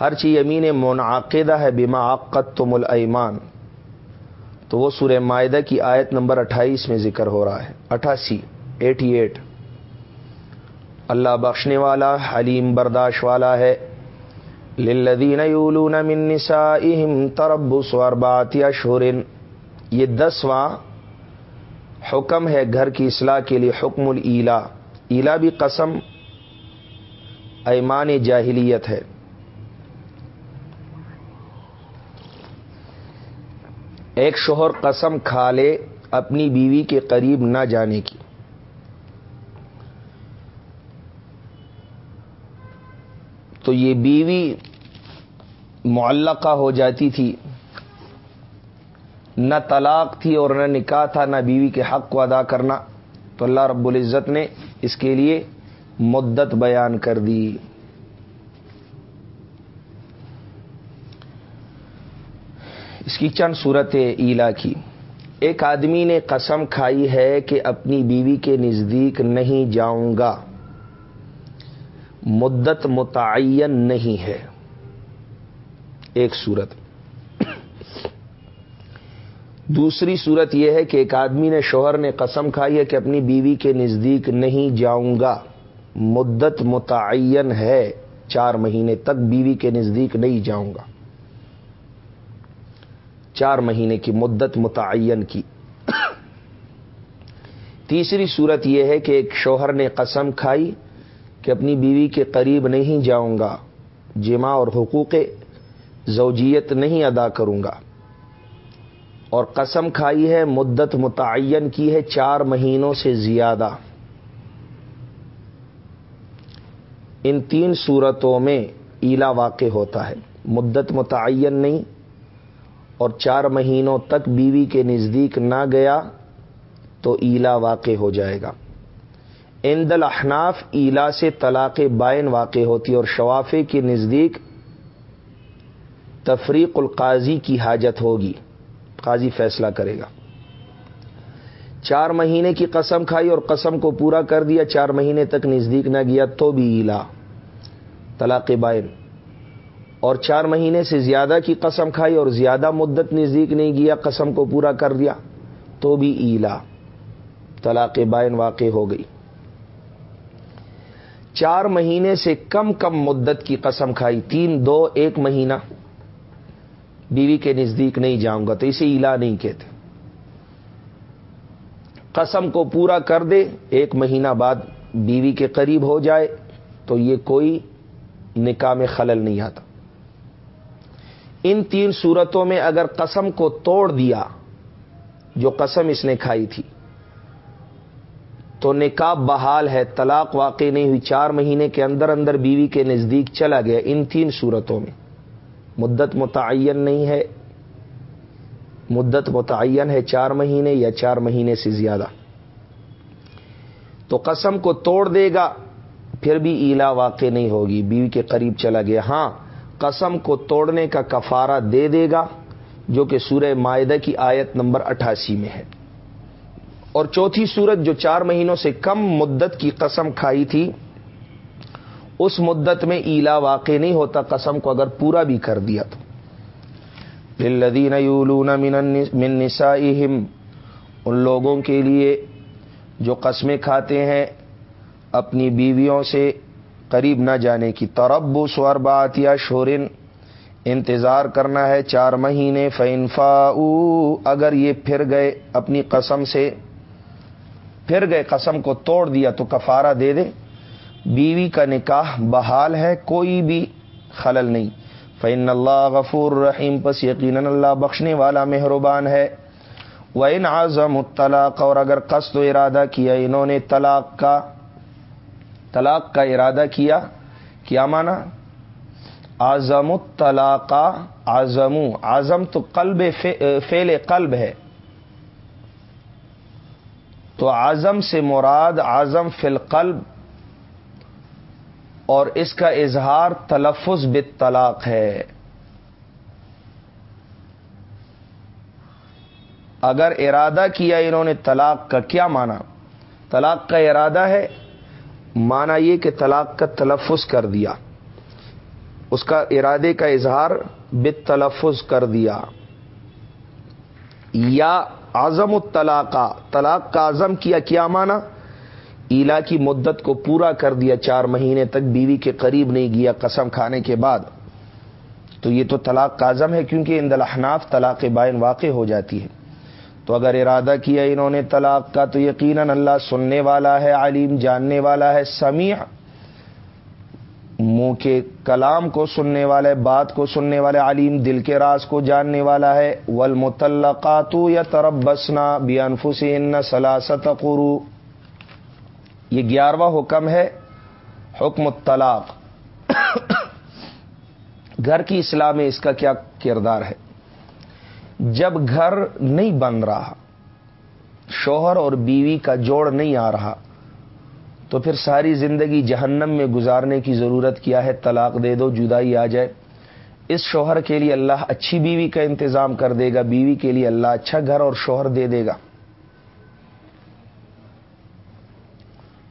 ہر چیز یمین منعقدہ ہے بیما عقت تم المان تو وہ سورہ معدہ کی آیت نمبر اٹھائیس میں ذکر ہو رہا ہے۔ اٹھاسی، ایٹی ایٹ۔ اللہ بخشنے والا، حلیم برداشت والا ہے۔ للذین یولون من نسائهم تربص اربعات اشہر۔ یہ دسواں حکم ہے گھر کی اصلاح کے لیے، حکم اللا ایلا بھی قسم، ایمان جاہلیت ہے۔ ایک شوہر قسم کھا لے اپنی بیوی کے قریب نہ جانے کی۔ تو یہ بیوی معلقہ ہو جاتی تھی۔ نہ طلاق تھی اور نہ نکاح تھا، نہ بیوی کے حق کو ادا کرنا۔ تو اللہ رب العزت نے اس کے لیے مدت بیان کر دی۔ اس کی چند صورت ایلا کی۔ ایک آدمی نے قسم کھائی ہے کہ اپنی بیوی کے نزدیک نہیں جاؤں گا۔ مدت متعین نہیں ہے۔ ایک صورت۔ دوسری صورت یہ ہے کہ ایک آدمی نے شوہر نے قسم کھائی ہے کہ اپنی بیوی کے نزدیک نہیں جاؤں گا۔ مدت متعین ہے۔ چار مہینے تک بیوی کے نزدیک نہیں جاؤں گا۔ چار مہینے کی مدت متعین کی۔ تیسری صورت یہ ہے کہ ایک شوہر نے قسم کھائی کہ اپنی بیوی کے قریب نہیں جاؤں گا، جمع اور حقوق زوجیت نہیں ادا کروں گا۔ اور قسم کھائی ہے، مدت متعین کی ہے، چار مہینوں سے زیادہ۔ ان تین صورتوں میں ایلا واقع ہوتا ہے۔ مدت متعین نہیں اور چار مہینوں تک بیوی کے نزدیک نہ گیا تو ایلا واقع ہو جائے گا۔ اند الاحناف ایلا سے طلاق بائن واقع ہوتی اور شوافے کے نزدیک تفریق القاضی کی حاجت ہوگی۔ قاضی فیصلہ کرے گا۔ چار مہینے کی قسم کھائی اور قسم کو پورا کر دیا، چار مہینے تک نزدیک نہ گیا تو بھی ایلا۔ طلاق بائن۔ اور چار مہینے سے زیادہ کی قسم کھائی اور زیادہ مدت نزدیک نہیں گیا، قسم کو پورا کر دیا۔ تو بھی ایلا۔ طلاق بائن واقع ہو گئی۔ چار مہینے سے کم کم مدت کی قسم کھائی۔ تین، دو، ایک مہینہ۔ بیوی کے نزدیک نہیں جاؤں گا تو اسے الا نہیں کہتے۔ قسم کو پورا کر دے، ایک مہینہ بعد بیوی کے قریب ہو جائے تو یہ کوئی نکاح میں خلل نہیں آتا۔ ان تین صورتوں میں اگر قسم کو توڑ دیا، جو قسم اس نے کھائی تھی، تو نکاح بحال ہے، طلاق واقع نہیں ہوئی، چار مہینے کے اندر اندر بیوی کے نزدیک چلا گیا ان تین صورتوں میں۔ مدت متعین نہیں ہے، مدت متعین ہے چار مہینے یا چار مہینے سے زیادہ۔ تو قسم کو توڑ دے گا، پھر بھی ایلا واقع نہیں ہوگی، بیوی کے قریب چلا گیا۔ ہاں قسم کو توڑنے کا کفارہ دے دے گا، جو کہ سورہ معدہ کی آیت نمبر اٹھاسی میں ہے۔ اور چوتھی صورت جو چار مہینوں سے کم مدت کی قسم کھائی تھی، اس مدت میں ایلا واقع نہیں ہوتا، قسم کو اگر پورا بھی کر دیا تو۔ للذین یولون من نسائہم، ان لوگوں کے لیے جو قسمیں کھاتے ہیں، اپنی بیویوں سے قریب نہ جانے کی ترب سور بات یا شورن انتظار کرنا ہے چار مہینے فینفا اگر یہ پھر گئے اپنی قسم سے، پھر گئے قسم کو توڑ دیا تو کفارہ دے دے بیوی کا نکاح بحال ہے، کوئی بھی خلل نہیں۔ فین اللہ غفور رحیم پس یقیناً اللہ بخشنے والا مہربان ہے۔ وہ ان اعظم طلاق اور اگر قصد و ارادہ کیا انہوں نے طلاق کا طلاق کا ارادہ کیا؟ کیا مانا؟ آزم الطلاق آزم آزم تو قلب فیل قلب ہے۔ تو آزم سے مراد آزم فل قلب اور اس کا اظہار تلفظ بت طلاق ہے۔ اگر ارادہ کیا انہوں نے طلاق کا، کیا مانا؟ طلاق کا ارادہ ہے مانا یہ کہ طلاق کا تلفظ کر دیا۔ اس کا ارادے کا اظہار بت تلفظ کر دیا۔ یا اعظم الطلاق طلاق کا عزم کیا کیا مانا؟ ایلا کی مدت کو پورا کر دیا، چار مہینے تک بیوی کے قریب نہیں گیا، قسم کھانے کے بعد۔ تو یہ تو طلاق کازم ہے کیونکہ ان دلحناف طلاق بائن واقع ہو جاتی ہے۔ تو اگر ارادہ کیا انہوں نے طلاق کا تو یقیناً اللہ سننے والا ہے، علیم جاننے والا ہے، سمیع منہ کے کلام کو سننے والا ہے بات کو سننے والے، علیم دل کے راز کو جاننے والا ہے۔ ول متعلقاتو یا ترب بسنا بھی انفسین سلاست قرو یہ گیارہواں حکم ہے، حکم الطلاق۔ گھر کی اصلاح میں اس کا کیا کردار ہے؟ جب گھر نہیں بن رہا، شوہر اور بیوی کا جوڑ نہیں آ رہا، تو پھر ساری زندگی جہنم میں گزارنے کی ضرورت کیا ہے؟ طلاق دے دو، جدائی آ جائے۔ اس شوہر کے لیے اللہ اچھی بیوی کا انتظام کر دے گا، بیوی کے لیے اللہ اچھا گھر اور شوہر دے دے گا۔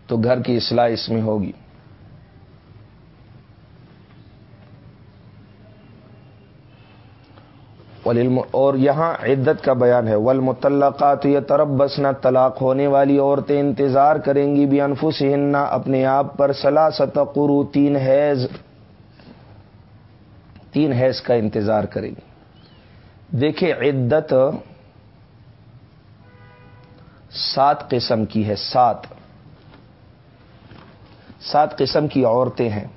تو گھر کی اصلاح اس میں ہوگی۔ اور یہاں عدت کا بیان ہے۔ ول متعلقات یہ طرف بسنا طلاق ہونے والی عورتیں انتظار کریں گی بھی انفس اپنے آپ پر سلاست قرو تین حیض تین حیض کا انتظار کریں گی۔ دیکھیں عدت سات قسم کی ہے، سات۔ سات قسم کی عورتیں ہیں۔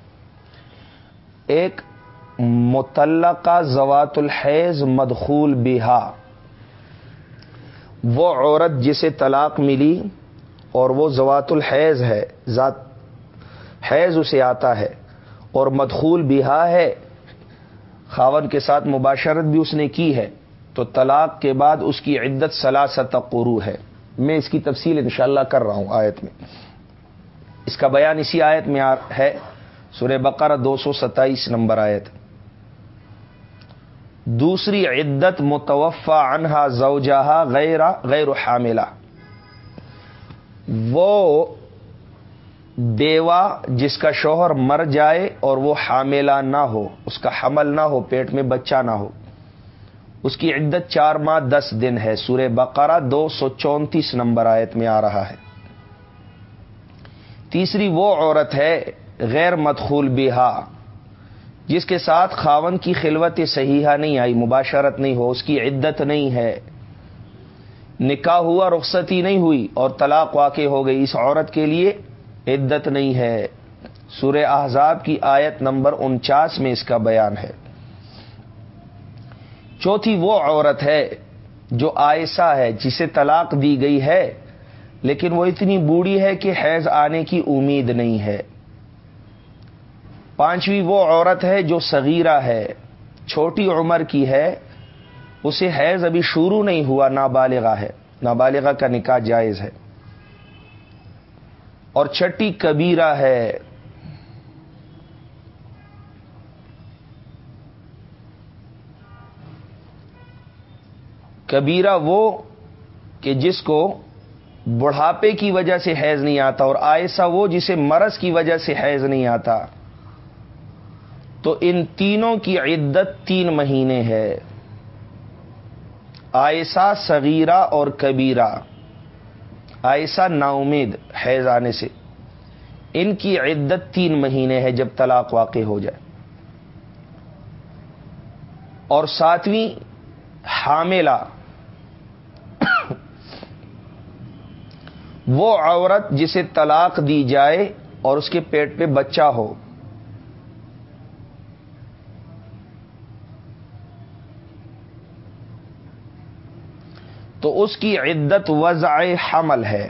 ایک متعلقہ زوات الحیض مدخول بہا۔ وہ عورت جسے طلاق ملی اور وہ زوات الحیض ہے، ذات حیض اسے آتا ہے اور مدخول بہا ہے۔ خاون کے ساتھ مباشرت بھی اس نے کی ہے۔ تو طلاق کے بعد اس کی عدت سلاست قرو ہے۔ میں اس کی تفصیل انشاءاللہ کر رہا ہوں آیت میں۔ اس کا بیان اسی آیت میں ہے۔ سورہ بقرہ دو سو ستائیس نمبر آیت۔ دوسری عدت متوفا انہا زوجہ غیر غیر حاملہ۔ وہ بیوہ جس کا شوہر مر جائے اور وہ حاملہ نہ ہو، اس کا حمل نہ ہو، پیٹ میں بچہ نہ ہو۔ اس کی عدت چار ماہ دس دن ہے۔ سورہ بقرہ دو سو چونتیس نمبر آیت میں آ رہا ہے۔ تیسری وہ عورت ہے غیر مدخول بہا۔ جس کے ساتھ خاون کی خلوت صحیحہ نہیں آئی، مباشرت نہیں ہو، اس کی عدت نہیں ہے۔ نکاح ہوا، رخصتی نہیں ہوئی اور طلاق واقع ہو گئی، اس عورت کے لیے عدت نہیں ہے۔ سورہ احزاب کی آیت نمبر انچاس میں اس کا بیان ہے۔ چوتھی وہ عورت ہے جو آئسہ ہے، جسے طلاق دی گئی ہے، لیکن وہ اتنی بوڑھی ہے کہ حیض آنے کی امید نہیں ہے۔ پانچویں وہ عورت ہے جو صغیرہ ہے، چھوٹی عمر کی ہے، اسے حیض ابھی شروع نہیں ہوا، نابالغہ ہے۔ نابالغہ کا نکاح جائز ہے۔ اور چھٹی کبیرہ ہے۔ کبیرہ وہ کہ جس کو بڑھاپے کی وجہ سے حیض نہیں آتا اور آئسا وہ جسے مرض کی وجہ سے حیض نہیں آتا۔ تو ان تینوں کی عدت تین مہینے ہے۔ آئسا صغیرہ اور کبیرہ۔ آئسا ناامید حیض آنے سے۔ ان کی عدت تین مہینے ہے جب طلاق واقع ہو جائے۔ اور ساتویں، حاملہ۔ وہ عورت جسے طلاق دی جائے اور اس کے پیٹ پہ بچہ ہو۔ تو اس کی عدت وضع حمل ہے۔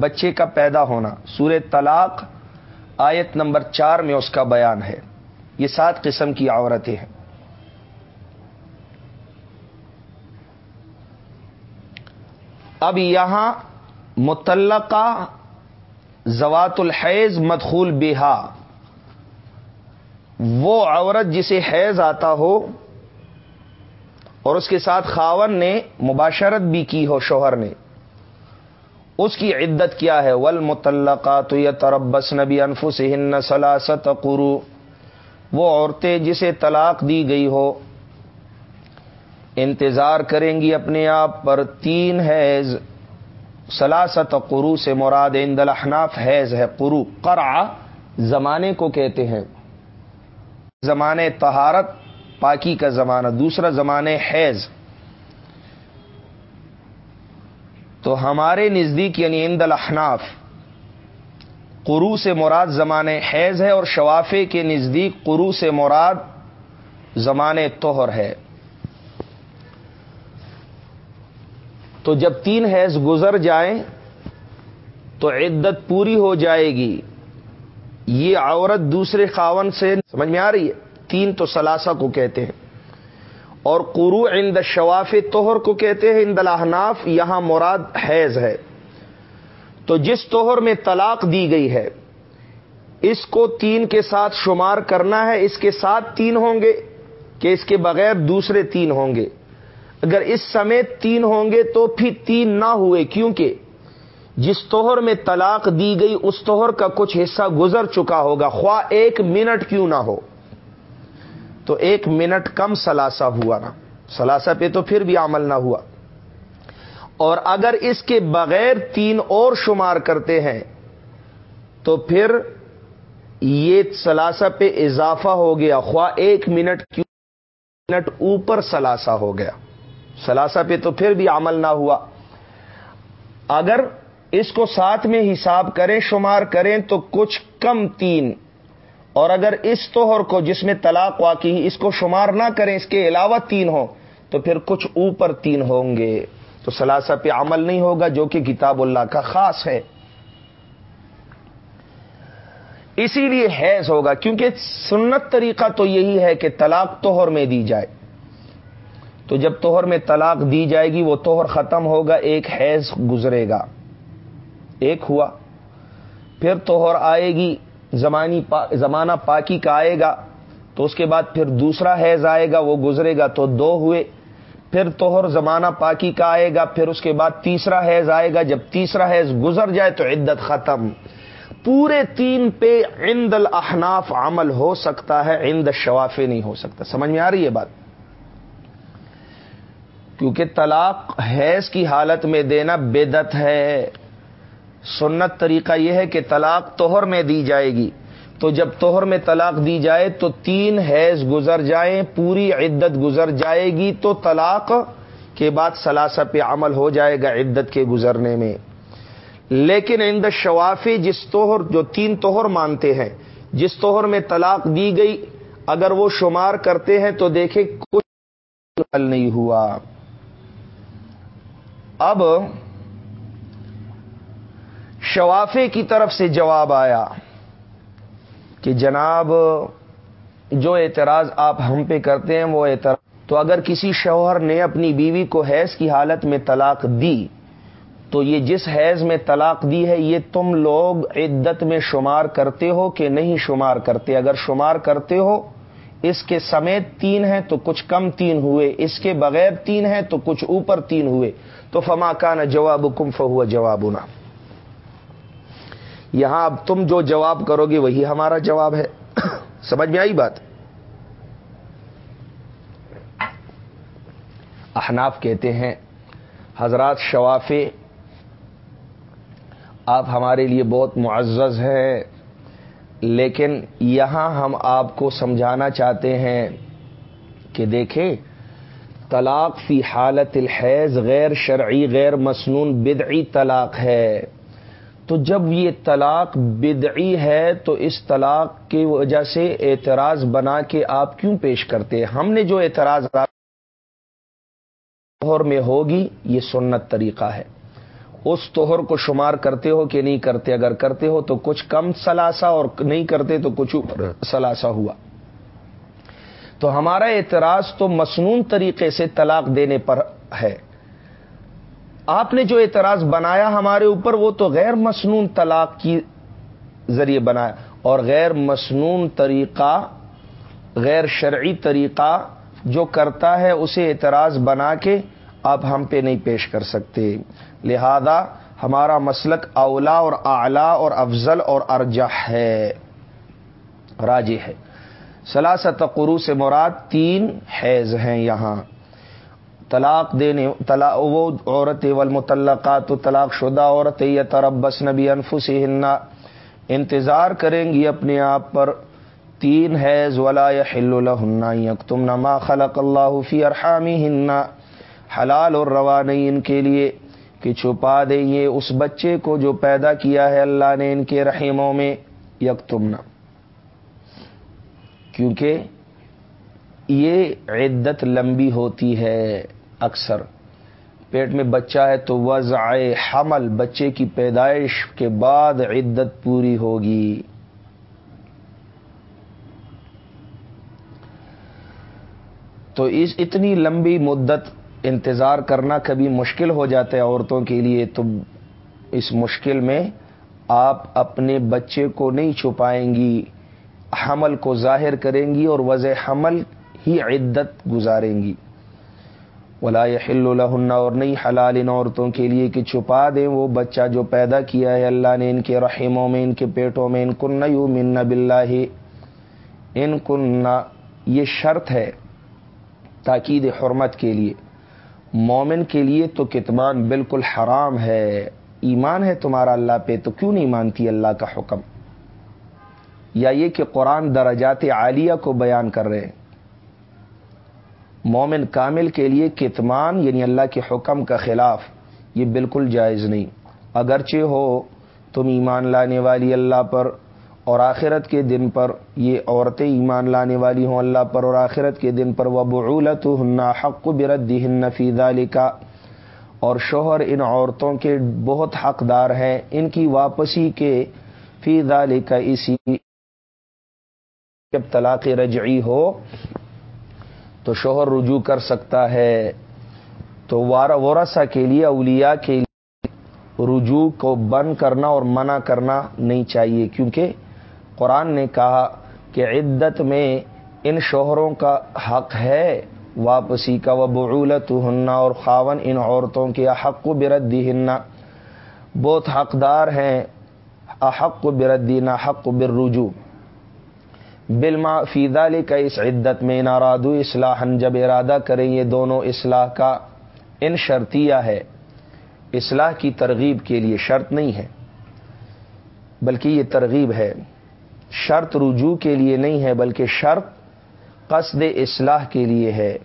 بچے کا پیدا ہونا۔ سورہ طلاق آیت نمبر چار میں اس کا بیان ہے۔ یہ سات قسم کی عورتیں ہیں۔ اب یہاں متعلقہ زوات الحیض مدخول بہا۔ وہ عورت جسے حیض آتا ہو اور اس کے ساتھ خاون نے مباشرت بھی کی ہو، شوہر نے۔ اس کی عدت کیا ہے؟ ول متعلقہ تو یہ تربس نبی انفس ہن سلاست قرو وہ عورتیں جسے طلاق دی گئی ہو، انتظار کریں گی اپنے آپ پر تین حیض۔ سلاست قرو سے مراد عند الاحناف حیض ہے۔ قرو قرع زمانے کو کہتے ہیں۔ زمانے طہارت پاکی کا زمانہ، دوسرا زمانے حیض۔ تو ہمارے نزدیک یعنی عند الاحناف قرو سے مراد زمانے حیض ہے اور شوافے کے نزدیک قرو سے مراد زمانے توہر ہے۔ تو جب تین حیض گزر جائیں، تو عدت پوری ہو جائے گی۔ یہ عورت دوسرے خاون سے، سمجھ میں آ رہی ہے؟ تین تو سلاسا کو کہتے ہیں۔ اور قرو عند شواف توہر کو کہتے ہیں الاحناف، یہاں مراد حیض ہے۔ تو جس توہر میں طلاق دی گئی ہے، اس کو تین کے ساتھ شمار کرنا ہے۔ اس کے ساتھ تین ہوں گے کہ اس کے بغیر دوسرے تین ہوں گے۔ اگر اس سمیت تین ہوں گے تو پھر تین نہ ہوئے۔ کیونکہ جس توہر میں طلاق دی گئی، اس توہر کا کچھ حصہ گزر چکا ہوگا۔ خواہ ایک منٹ کیوں نہ ہو۔ تو ایک منٹ کم سلاسا ہوا نا۔ سلاسا پہ تو پھر بھی عمل نہ ہوا۔ اور اگر اس کے بغیر تین اور شمار کرتے ہیں، تو پھر یہ سلاسا پہ اضافہ ہو گیا۔ خواہ ایک منٹ کیوں منٹ اوپر سلاسا ہو گیا۔ سلاسا پہ تو پھر بھی عمل نہ ہوا۔ اگر اس کو ساتھ میں حساب کریں، شمار کریں، تو کچھ کم تین اور اگر اس توہر کو جس میں طلاق واقعی اس کو شمار نہ کریں، اس کے علاوہ تین ہو تو پھر کچھ اوپر تین ہوں گے۔ تو سلاسا پہ عمل نہیں ہوگا جو کہ کتاب اللہ کا خاص ہے۔ اسی لیے حیض ہوگا، کیونکہ سنت طریقہ تو یہی ہے کہ طلاق توہر میں دی جائے۔ تو جب توہر میں طلاق دی جائے گی، وہ توہر ختم ہوگا، ایک حیض گزرے گا۔ ایک ہوا۔ پھر توہر آئے گی۔ زمانی پا، زمانہ پاکی کا آئے گا، تو اس کے بعد پھر دوسرا حیض آئے گا، وہ گزرے گا، تو دو ہوئے۔ پھر توہر زمانہ پاکی کا آئے گا، پھر اس کے بعد تیسرا حیض آئے گا۔ جب تیسرا حیض گزر جائے تو عدت ختم۔ پورے تین پہ عند الاحناف عمل ہو سکتا ہے، عند شوافے نہیں ہو سکتا۔ سمجھ میں آ رہی ہے بات؟ کیونکہ طلاق حیض کی حالت میں دینا بدت ہے۔ سنت طریقہ یہ ہے کہ طلاق توہر میں دی جائے گی۔ تو جب توہر میں طلاق دی جائے تو تین حیض گزر جائیں، پوری عدت گزر جائے گی تو طلاق کے بعد ثلاثہ پہ عمل ہو جائے گا عدت کے گزرنے میں۔ لیکن عند شوافی جس توہر جو تین توہر مانتے ہیں، جس توہر میں طلاق دی گئی، اگر وہ شمار کرتے ہیں تو دیکھیں کچھ حل نہیں ہوا۔ اب شوافے کی طرف سے جواب آیا کہ جناب، جو اعتراض آپ ہم پہ کرتے ہیں، وہ اعتراض۔ تو اگر کسی شوہر نے اپنی بیوی کو حیض کی حالت میں طلاق دی، تو یہ جس حیض میں طلاق دی ہے، یہ تم لوگ عدت میں شمار کرتے ہو کہ نہیں شمار کرتے؟ اگر شمار کرتے ہو، اس کے سمیت تین ہیں تو کچھ کم تین ہوئے، اس کے بغیر تین ہیں تو کچھ اوپر تین ہوئے۔ تو فما کا نہ جواب کمف ہوا جواب یہاں اب تم جو جواب کرو گے وہی ہمارا جواب ہے۔ سمجھ میں آئی بات؟ احناف کہتے ہیں، حضرات شوافے آپ ہمارے لیے بہت معزز ہیں، لیکن یہاں ہم آپ کو سمجھانا چاہتے ہیں کہ دیکھیں، طلاق فی حالت الحیض غیر شرعی، غیر مسنون بدعی طلاق ہے۔ تو جب یہ طلاق بدعی ہے تو اس طلاق کی وجہ سے اعتراض بنا کے آپ کیوں پیش کرتے ہم نے جو اعتراض میں ہوگی، یہ سنت طریقہ ہے۔ اس توہر کو شمار کرتے ہو کہ نہیں کرتے؟ اگر کرتے ہو تو کچھ کم سلاسا اور نہیں کرتے تو کچھ اوپر سلاسا ہوا۔ تو ہمارا اعتراض تو مصنون طریقے سے طلاق دینے پر ہے۔ آپ نے جو اعتراض بنایا ہمارے اوپر، وہ تو غیر مصنون طلاق کی ذریعے بنایا، اور غیر مصنون طریقہ، غیر شرعی طریقہ جو کرتا ہے، اسے اعتراض بنا کے آپ ہم پہ نہیں پیش کر سکتے۔ لہذا ہمارا مسلک اولا اور اعلی اور افضل اور ارجہ ہے راجی ہے۔ سلاست قرو سے مراد تین حیض ہیں یہاں۔ طلاق دینے، طلاق وہ عورت والمطلقات تو طلاق شدہ عورت یہ تربس نبی انفس انتظار کریں گی اپنے آپ پر تین حیض، ولا ہل النا تم نما خلق اللہ فی ارحامی ہننا حلال اور روا نہیں ان کے لیے، کہ چھپا دیں یہ اس بچے کو جو پیدا کیا ہے اللہ نے ان کے رحیموں میں یکتمنا کیونکہ یہ عدت لمبی ہوتی ہے۔ اکثر۔ پیٹ میں بچہ ہے تو وضع حمل، بچے کی پیدائش کے بعد عدت پوری ہوگی۔ تو اس اتنی لمبی مدت انتظار کرنا کبھی مشکل ہو جاتا ہے عورتوں کے لیے، تو اس مشکل میں آپ اپنے بچے کو نہیں چھپائیں گی، حمل کو ظاہر کریں گی اور وضع حمل ہی عدت گزاریں گی۔ ولا الحن اور نہیں، حلال ان عورتوں کے لیے کہ چھپا دیں وہ بچہ جو پیدا کیا ہے۔ اللہ نے ان کے رحموں میں، ان کے پیٹوں میں، ان کن یو من بلّہ ان کن یہ شرط ہے تاکید حرمت کے لیے۔ مومن کے لیے تو کتمان بالکل حرام ہے۔ ایمان ہے تمہارا اللہ پہ، تو کیوں نہیں مانتی اللہ کا حکم؟ یا یہ کہ قرآن درجات عالیہ کو بیان کر رہے ہیں۔ مومن کامل کے لیے کتمان یعنی اللہ کے حکم کا خلاف، یہ بالکل جائز نہیں۔ اگرچہ ہو، تم ایمان لانے والی اللہ پر اور آخرت کے دن پر، یہ عورتیں ایمان لانے والی ہوں اللہ پر اور آخرت کے دن پر وہ بغولت ہننا حق برد ہن فیضا لکھا اور شوہر ان عورتوں کے بہت حقدار ہیں، ان کی واپسی کے فیضا لکھا اسی جب طلاق رجعی ہو تو شوہر رجوع کر سکتا ہے۔ تو ورثہ کے لیے اولیاء کے لیے رجوع کو بند کرنا اور منع کرنا نہیں چاہیے۔ کیونکہ قرآن نے کہا کہ عدت میں ان شوہروں کا حق ہے۔ واپسی کا وہ بعولت ہننا اور خاون ان عورتوں کے حق و بردی ہننا بہت حقدار ہیں۔ احق و بردی حق و بررجو فیدا علی کا اس عدت میں نارادو اصلاح جب ارادہ کریں یہ دونوں اصلاح کا ان شرطیہ ہے۔ اصلاح کی ترغیب کے لیے شرط نہیں ہے، بلکہ یہ ترغیب ہے۔ شرط رجوع کے لیے نہیں ہے، بلکہ شرط قصد اصلاح کے لیے ہے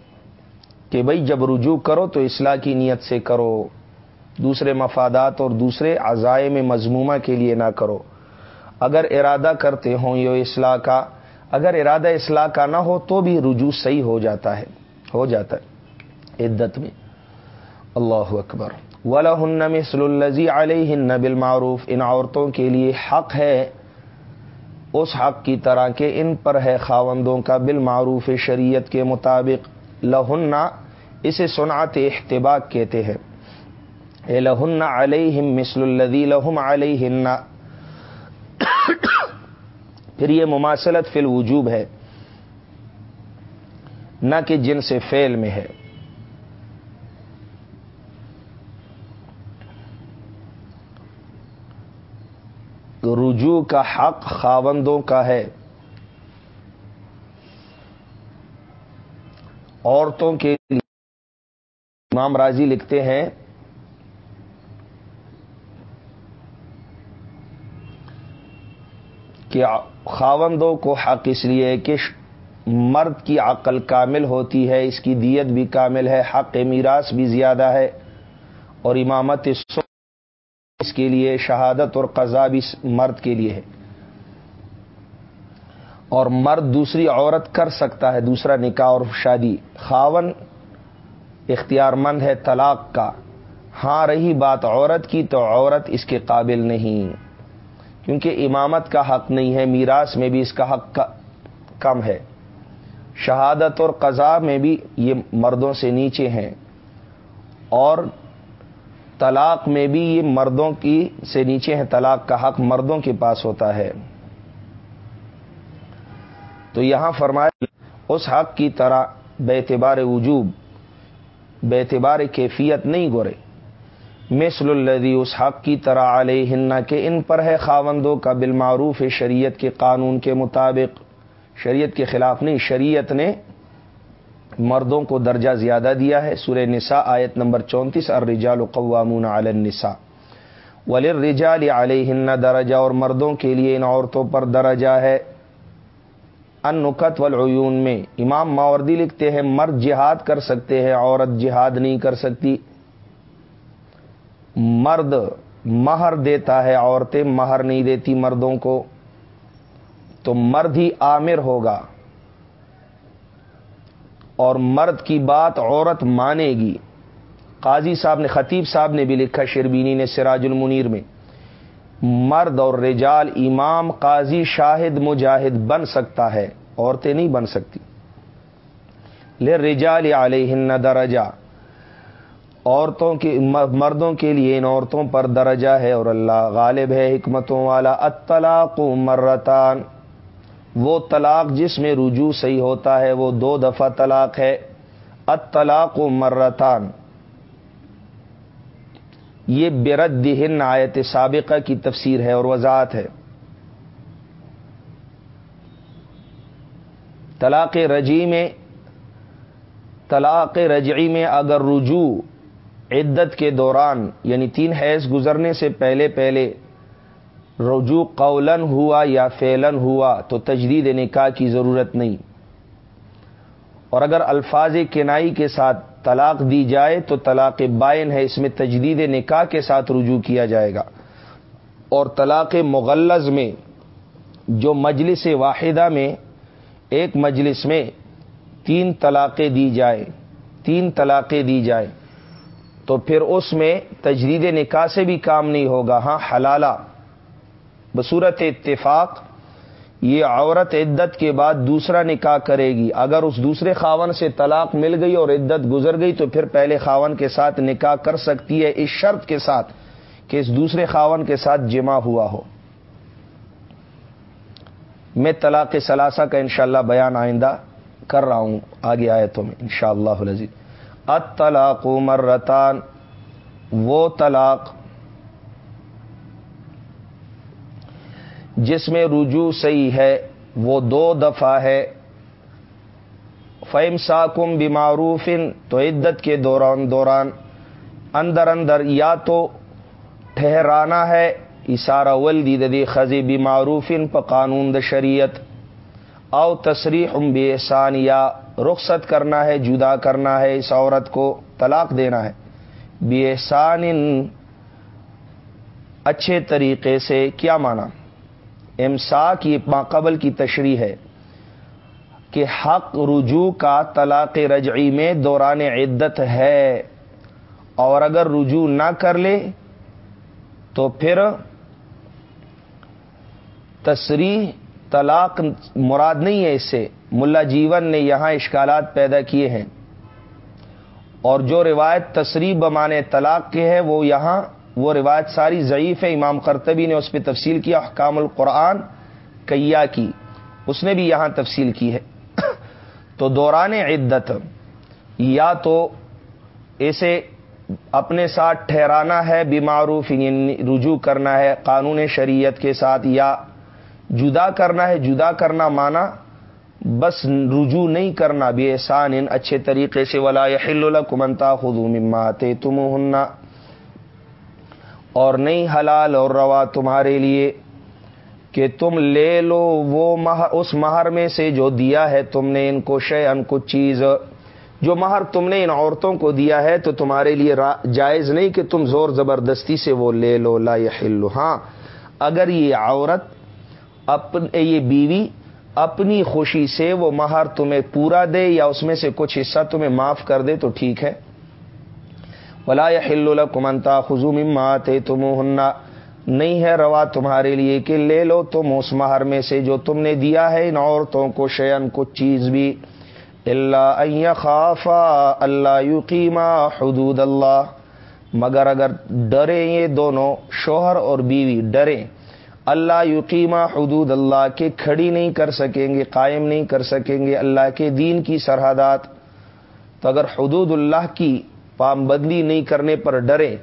کہ بھائی جب رجوع کرو تو اصلاح کی نیت سے کرو، دوسرے مفادات اور دوسرے عزائم مضمومہ کے لیے نہ کرو۔ اگر ارادہ کرتے ہوں یہ اصلاح کا اگر ارادہ اصلاح کا نہ ہو تو بھی رجوع صحیح ہو جاتا ہے، ہو جاتا ہے۔ عدت میں۔ اللہ اکبر۔ مثل الزی علیہ بالمعروف۔ ان عورتوں کے لیے حق ہے۔ اس حق کی طرح کہ ان پر ہے خاوندوں کا بالمعروف شریعت کے مطابق۔ لہنہ اسے سنعت احتباق کہتے ہیں۔ اے لہن علیہم مثل الذی لہم علیہن پھر یہ مماثلت فی الوجوب ہے۔ نہ کہ جن سے فیل میں ہے۔ رجوع کا حق خاوندوں کا ہے۔ عورتوں کے لیے امام راضی لکھتے ہیں کہ خاوندوں کو حق اس لیے کہ مرد کی عقل کامل ہوتی ہے، اس کی دیت بھی کامل ہے، حق میراث بھی زیادہ ہے اور امامت اس کے لیے، شہادت اور قضا بھی مرد کے لیے ہے۔ اور مرد دوسری عورت کر سکتا ہے، دوسرا نکاح اور شادی۔ خاون اختیار مند ہے طلاق کا۔ ہاں رہی بات عورت کی تو عورت اس کے قابل نہیں۔ کیونکہ امامت کا حق نہیں ہے، میراث میں بھی اس کا حق کم ہے۔ شہادت اور قضا میں بھی یہ مردوں سے نیچے ہیں۔ اور طلاق میں بھی یہ مردوں کی سے نیچے ہیں۔ طلاق کا حق مردوں کے پاس ہوتا ہے۔ تو یہاں فرمایا اس حق کی طرح بے اعتبار وجوب، بے اعتبار کیفیت نہیں گورے۔ مثل الدی اس حق کی طرح علیہ کہ ان پر ہے خاوندوں کا بالمعروف شریعت کے قانون کے مطابق۔ شریعت کے خلاف نہیں، شریعت نے مردوں کو درجہ زیادہ دیا ہے۔ سورہ نساء آیت نمبر چونتیس اور رجال قوامون علی النساء۔ ولر رجال علیہ درجہ، اور مردوں کے لیے ان عورتوں پر درجہ ہے۔ ان نقط والعیون میں امام ماوردی لکھتے ہیں، مرد جہاد کر سکتے ہیں، عورت جہاد نہیں کر سکتی۔ مرد مہر دیتا ہے، عورتیں مہر نہیں دیتی مردوں کو۔ تو مرد ہی عامر ہوگا۔ اور مرد کی بات عورت مانے گی۔ قاضی صاحب نے، خطیب صاحب نے بھی لکھا، شربینی نے، سراج المنیر میں۔ مرد اور رجال، امام، قاضی، شاہد، مجاہد بن سکتا ہے، عورتیں نہیں بن سکتی۔ لے رجال علیہ درجہ عورتوں کے مردوں کے لیے ان عورتوں پر درجہ ہے اور اللہ غالب ہے حکمتوں والا اطلاق مرتان۔ وہ طلاق جس میں رجوع صحیح ہوتا ہے، وہ دو دفعہ طلاق ہے۔ اطلاق مرتان۔ یہ برد دہن آیت سابقہ کی تفسیر ہے اور وضاحت ہے۔ طلاق رجی میں طلاق رجعی میں اگر رجوع عدت کے دوران یعنی تین حیض گزرنے سے پہلے پہلے، رجوع قولن ہوا یا فیلن ہوا، تو تجدید نکاح کی ضرورت نہیں۔ اور اگر الفاظ کنائی کے ساتھ طلاق دی جائے، تو طلاق بائن ہے، اس میں تجدید نکاح کے ساتھ رجوع کیا جائے گا۔ اور طلاق مغلز میں، جو مجلس واحدہ میں، ایک مجلس میں تین طلاقیں دی جائے تین طلاقیں دی جائیں۔ تو پھر اس میں تجدید نکاح سے بھی کام نہیں ہوگا ہاں حلالہ۔ بصورت اتفاق، یہ عورت عدت کے بعد دوسرا نکاح کرے گی۔ اگر اس دوسرے خاون سے طلاق مل گئی اور عدت گزر گئی تو پھر پہلے خاون کے ساتھ نکاح کر سکتی ہے اس شرط کے ساتھ کہ اس دوسرے خاون کے ساتھ جمع ہوا ہو۔ میں طلاق ثلاثہ کا انشاءاللہ بیان آئندہ کر رہا ہوں آگے آئے تو میں ان شاء اللہ اطلاق مرتان۔ وہ طلاق جس میں رجوع صحیح ہے، وہ دو دفعہ ہے۔ فیم ساکم بیماروفن تو عدت کے دوران دوران اندر اندر یا تو ٹھہرانا ہے۔ اشارہ ولدی ددی خزی بھی معروف پ قانون د شریعت۔ او تصریح بے احسان یا رخصت کرنا ہے، جدا کرنا ہے، اس عورت کو طلاق دینا ہے۔ بے احسان اچھے طریقے سے کیا مانا؟ امسا کی ماقبل کی تشریح ہے کہ حق رجوع کا طلاق رجعی میں دوران عدت ہے۔ اور اگر رجوع نہ کر لے تو پھر تصریح طلاق مراد نہیں ہے اس سے۔ ملا جیون نے یہاں اشکالات پیدا کیے ہیں اور جو روایت تصریح بمانے طلاق کے ہے، وہ یہاں، وہ روایت ساری ضعیف ہے۔ امام کرتبی نے اس پہ تفصیل کیا حکام القرآن کیا کی، اس نے بھی یہاں تفصیل کی ہے۔ تو دوران عدت، یا تو اسے اپنے ساتھ ٹھہرانا ہے بیماروف یعنی رجوع کرنا ہے قانون شریعت کے ساتھ، یا جدا کرنا ہے، جدا کرنا مانا بس رجوع نہیں کرنا، بے احسان، ان اچھے طریقے سے، ولا کمنتا خدو مماتے تم اور نہیں، حلال اور روا تمہارے لیے کہ تم لے لو وہ مہر، اس مہر میں سے جو دیا ہے تم نے ان کو شے ان کو چیز۔ جو مہر تم نے ان عورتوں کو دیا ہے تو تمہارے لیے جائز نہیں کہ تم زور زبردستی سے وہ لے لو، لا یحلو ہاں اگر یہ عورت اپنے، یہ بیوی اپنی خوشی سے وہ مہر تمہیں پورا دے یا اس میں سے کچھ حصہ تمہیں معاف کر دے تو ٹھیک ہے۔ ولا یا کمنتا خزوم ماتے تم نہیں ہے روا تمہارے لیے کہ لے لو تم اس مہر میں سے جو تم نے دیا ہے، ان عورتوں کو شیئن کچھ چیز بھی۔ اللہ خافا اللہ یقیمہ حدود اللہ مگر اگر ڈرے یہ دونوں، شوہر اور بیوی ڈرے اللہ یقیمہ حدود اللہ کے کھڑی نہیں کر سکیں گے، قائم نہیں کر سکیں گے اللہ کے دین کی سرحدات۔ تو اگر حدود اللہ کی پابندی نہیں کرنے پر ڈرے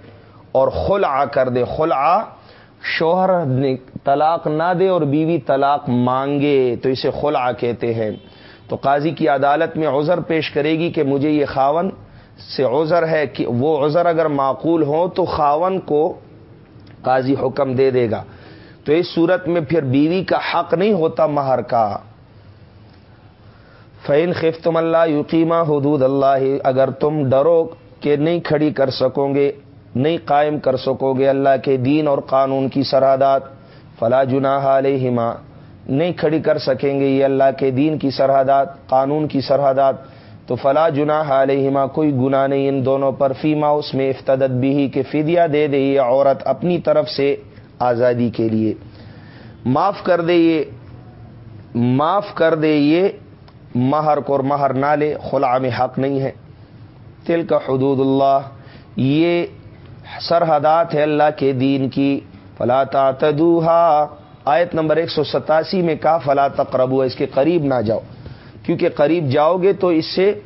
اور خلع کر دے خلع شوہر طلاق نہ دے اور بیوی طلاق مانگے، تو اسے خلع کہتے ہیں۔ تو قاضی کی عدالت میں عذر پیش کرے گی کہ مجھے یہ خاون سے عذر ہے کہ وہ عذر اگر معقول ہو تو خاون کو قاضی حکم دے دے گا۔ تو اس صورت میں پھر بیوی کا حق نہیں ہوتا مہر کا۔ فین خفتم اللہ یقیمہ حدود اللہ اگر تم ڈرو کہ نہیں کھڑی کر سکو گے نہیں قائم کر سکو گے اللہ کے دین اور قانون کی سرحدات، فلا جناح علیہما نہیں کھڑی کر سکیں گے یہ اللہ کے دین کی سرحدات، قانون کی سرحدات، تو فلا جناح علیہما کوئی گناہ نہیں ان دونوں پر فیما اس میں افتدت بھی کہ فدیہ دے دے یہ عورت اپنی طرف سے آزادی کے لیے۔ معاف کر دے یہ، معاف کر دے یہ مہر کو اور مہر نہ لے خلا میں حق نہیں ہے۔ تل کا حدود اللہ، یہ سرحدات ہے اللہ کے دین کی۔ فلا تعتدوہا، آیت نمبر ایک سو ستاسی میں کہا، فلا تقربو اس کے قریب نہ جاؤ۔ کیونکہ قریب جاؤ گے تو اس سے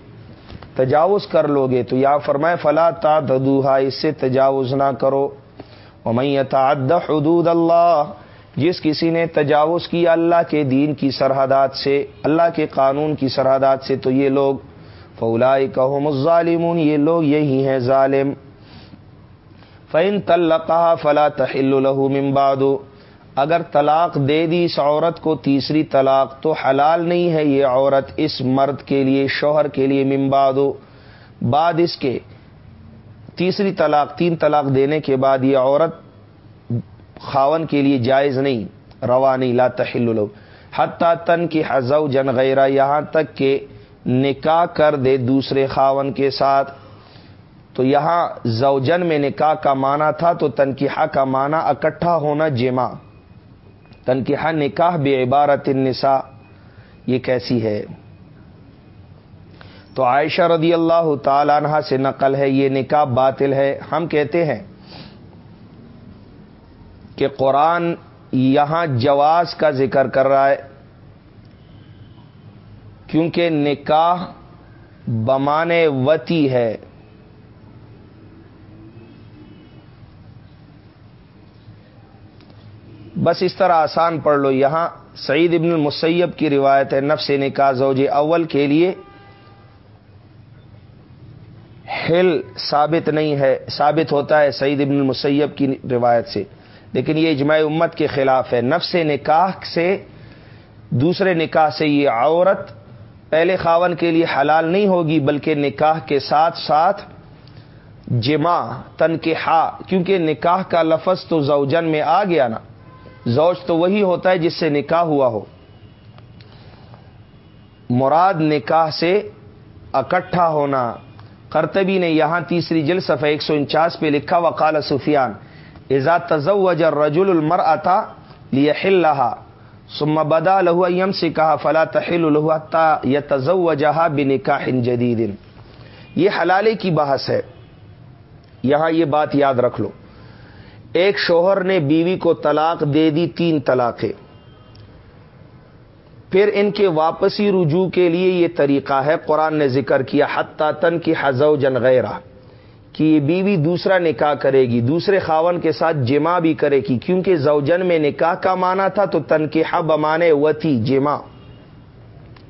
تجاوز کر لو گے۔ تو یا فرمائے فلا تعتدوہا، اس سے تجاوز نہ کرو۔ یتعد حدود اللہ، جس کسی نے تجاوز کیا اللہ کے دین کی سرحدات سے، اللہ کے قانون کی سرحدات سے تو یہ لوگ فولائی کہم الظالمون، یہ لوگ یہی ہیں ظالم۔ فین طلقہ فلا تحل له من بعد۔ اگر طلاق دے دی اس عورت کو تیسری طلاق تو حلال نہیں ہے یہ عورت اس مرد کے لیے، شوہر کے لیے ممباد بعد اس کے تیسری طلاق، تین طلاق دینے کے بعد یہ عورت خاون کے لیے جائز نہیں، روا نہیں، لا تحل له. حتی تن کی حضو جن غیرہ، یہاں تک کہ نکاح کر دے دوسرے خاون کے ساتھ. تو یہاں زوجن میں نکاح کا معنی تھا تو تنکیحہ کا معنی اکٹھا ہونا جمع. تنکیحہ نکاح بے عبارت النساء، یہ کیسی ہے؟ تو عائشہ رضی اللہ تعالی عنہ سے نقل ہے، یہ نکاح باطل ہے۔ ہم کہتے ہیں کہ قرآن یہاں جواز کا ذکر کر رہا ہے، کیونکہ نکاح بمانے وتی ہے۔ بس اس طرح آسان پڑھ لو۔ یہاں سعید ابن المسیب کی روایت ہے، نفس نکاح زوج اول کے لیے۔ ہل ثابت نہیں ہے، ثابت ہوتا ہے سعید ابن المسیب کی روایت سے۔ لیکن یہ اجماع امت کے خلاف ہے۔ نفس نکاح سے، دوسرے نکاح سے یہ عورت پہلے خاون کے لیے حلال نہیں ہوگی، بلکہ نکاح کے ساتھ ساتھ جمع تن کے ہا کیونکہ نکاح کا لفظ تو زوجن میں آ گیا نا۔ زوج تو وہی ہوتا ہے جس سے نکاح ہوا ہو۔ مراد نکاح سے اکٹھا ہونا۔ کرتبی نے یہاں تیسری جل صفحہ ایک سو انچاس پہ لکھا، وقال سفیان ایزا تزوج رجول المر اتا لہا سما بدا لہو ایم سے کہا فلا تحل الحتا یا تزو جہاں بنکاح جدید۔ یہ حلالے کی بحث ہے۔ یہاں یہ بات یاد رکھ لو۔ ایک شوہر نے بیوی کو طلاق دے دی، تین طلاقیں۔ پھر ان کے واپسی رجوع کے لیے یہ طریقہ ہے۔ قرآن نے ذکر کیا حتہ تن کی حضو جن غیرہ، کہ یہ بیوی دوسرا نکاح کرے گی، دوسرے خاون کے ساتھ جمع بھی کرے گی۔ کیونکہ زوجن میں نکاح کا مانا تھا تو تن کے حب و تھی، جمع۔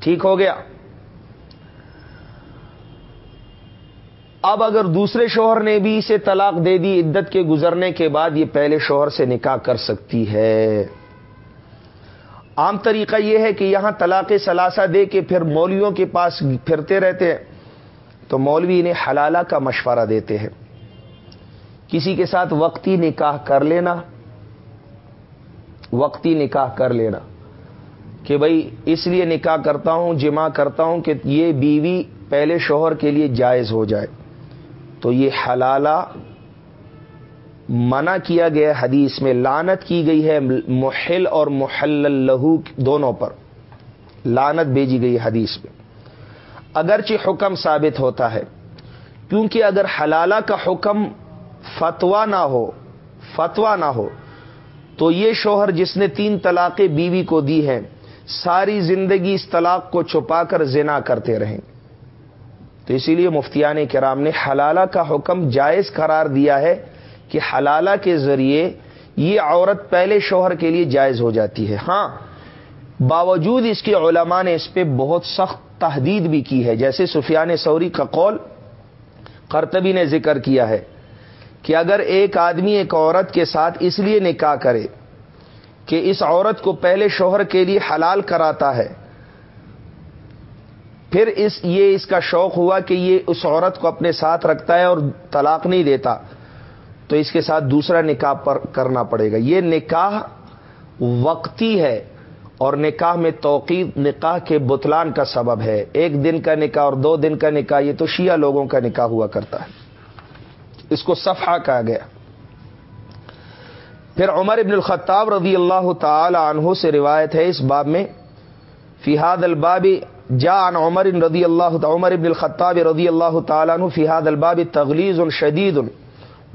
ٹھیک ہو گیا۔ اب اگر دوسرے شوہر نے بھی اسے طلاق دے دی عدت کے گزرنے کے بعد، یہ پہلے شوہر سے نکاح کر سکتی ہے۔ عام طریقہ یہ ہے کہ یہاں طلاق ثلاثہ دے کے پھر مولویوں کے پاس پھرتے رہتے ہیں۔ تو مولوی انہیں حلالہ کا مشورہ دیتے ہیں۔ کسی کے ساتھ وقتی نکاح کر لینا، وقتی نکاح کر لینا۔ کہ بھائی اس لیے نکاح کرتا ہوں، جمع کرتا ہوں کہ یہ بیوی پہلے شوہر کے لیے جائز ہو جائے۔ تو یہ حلالہ منع کیا گیا حدیث میں لانت کی گئی ہے محل اور محل لہو دونوں پر۔ لانت بھیجی گئی حدیث میں۔ اگرچہ حکم ثابت ہوتا ہے، کیونکہ اگر حلالہ کا حکم فتوا نہ ہو فتوا نہ ہو، تو یہ شوہر جس نے تین طلاقیں بیوی کو دی ہیں، ساری زندگی اس طلاق کو چھپا کر زنا کرتے رہیں۔ تو اسی لیے مفتیان کرام نے حلالہ کا حکم جائز قرار دیا ہے کہ حلالہ کے ذریعے یہ عورت پہلے شوہر کے لیے جائز ہو جاتی ہے۔ ہاں باوجود اس کے علماء نے اس پہ بہت سخت تحدید بھی کی ہے۔ جیسے سفیان سوری کا قول کرتبی نے ذکر کیا ہے کہ اگر ایک آدمی ایک عورت کے ساتھ اس لیے نکاح کرے کہ اس عورت کو پہلے شوہر کے لیے حلال کراتا ہے، پھر اس یہ اس کا شوق ہوا کہ یہ اس عورت کو اپنے ساتھ رکھتا ہے اور طلاق نہیں دیتا۔ تو اس کے ساتھ دوسرا نکاح پر کرنا پڑے گا۔ یہ نکاح وقتی ہے اور نکاح میں توقید نکاح کے بتلان کا سبب ہے۔ ایک دن کا نکاح اور دو دن کا نکاح، یہ تو شیعہ لوگوں کا نکاح ہوا کرتا ہے۔ اس کو صفحہ کہا گیا۔ پھر عمر ابن الخطاب رضی اللہ تعالی عنہ سے روایت ہے اس باب میں فیحاد الباب جا عن عمر رضی اللہ، عمر ابن الخطاب رضی اللہ تعالیٰ عنہ فیحاد الباب تغلیز شدید۔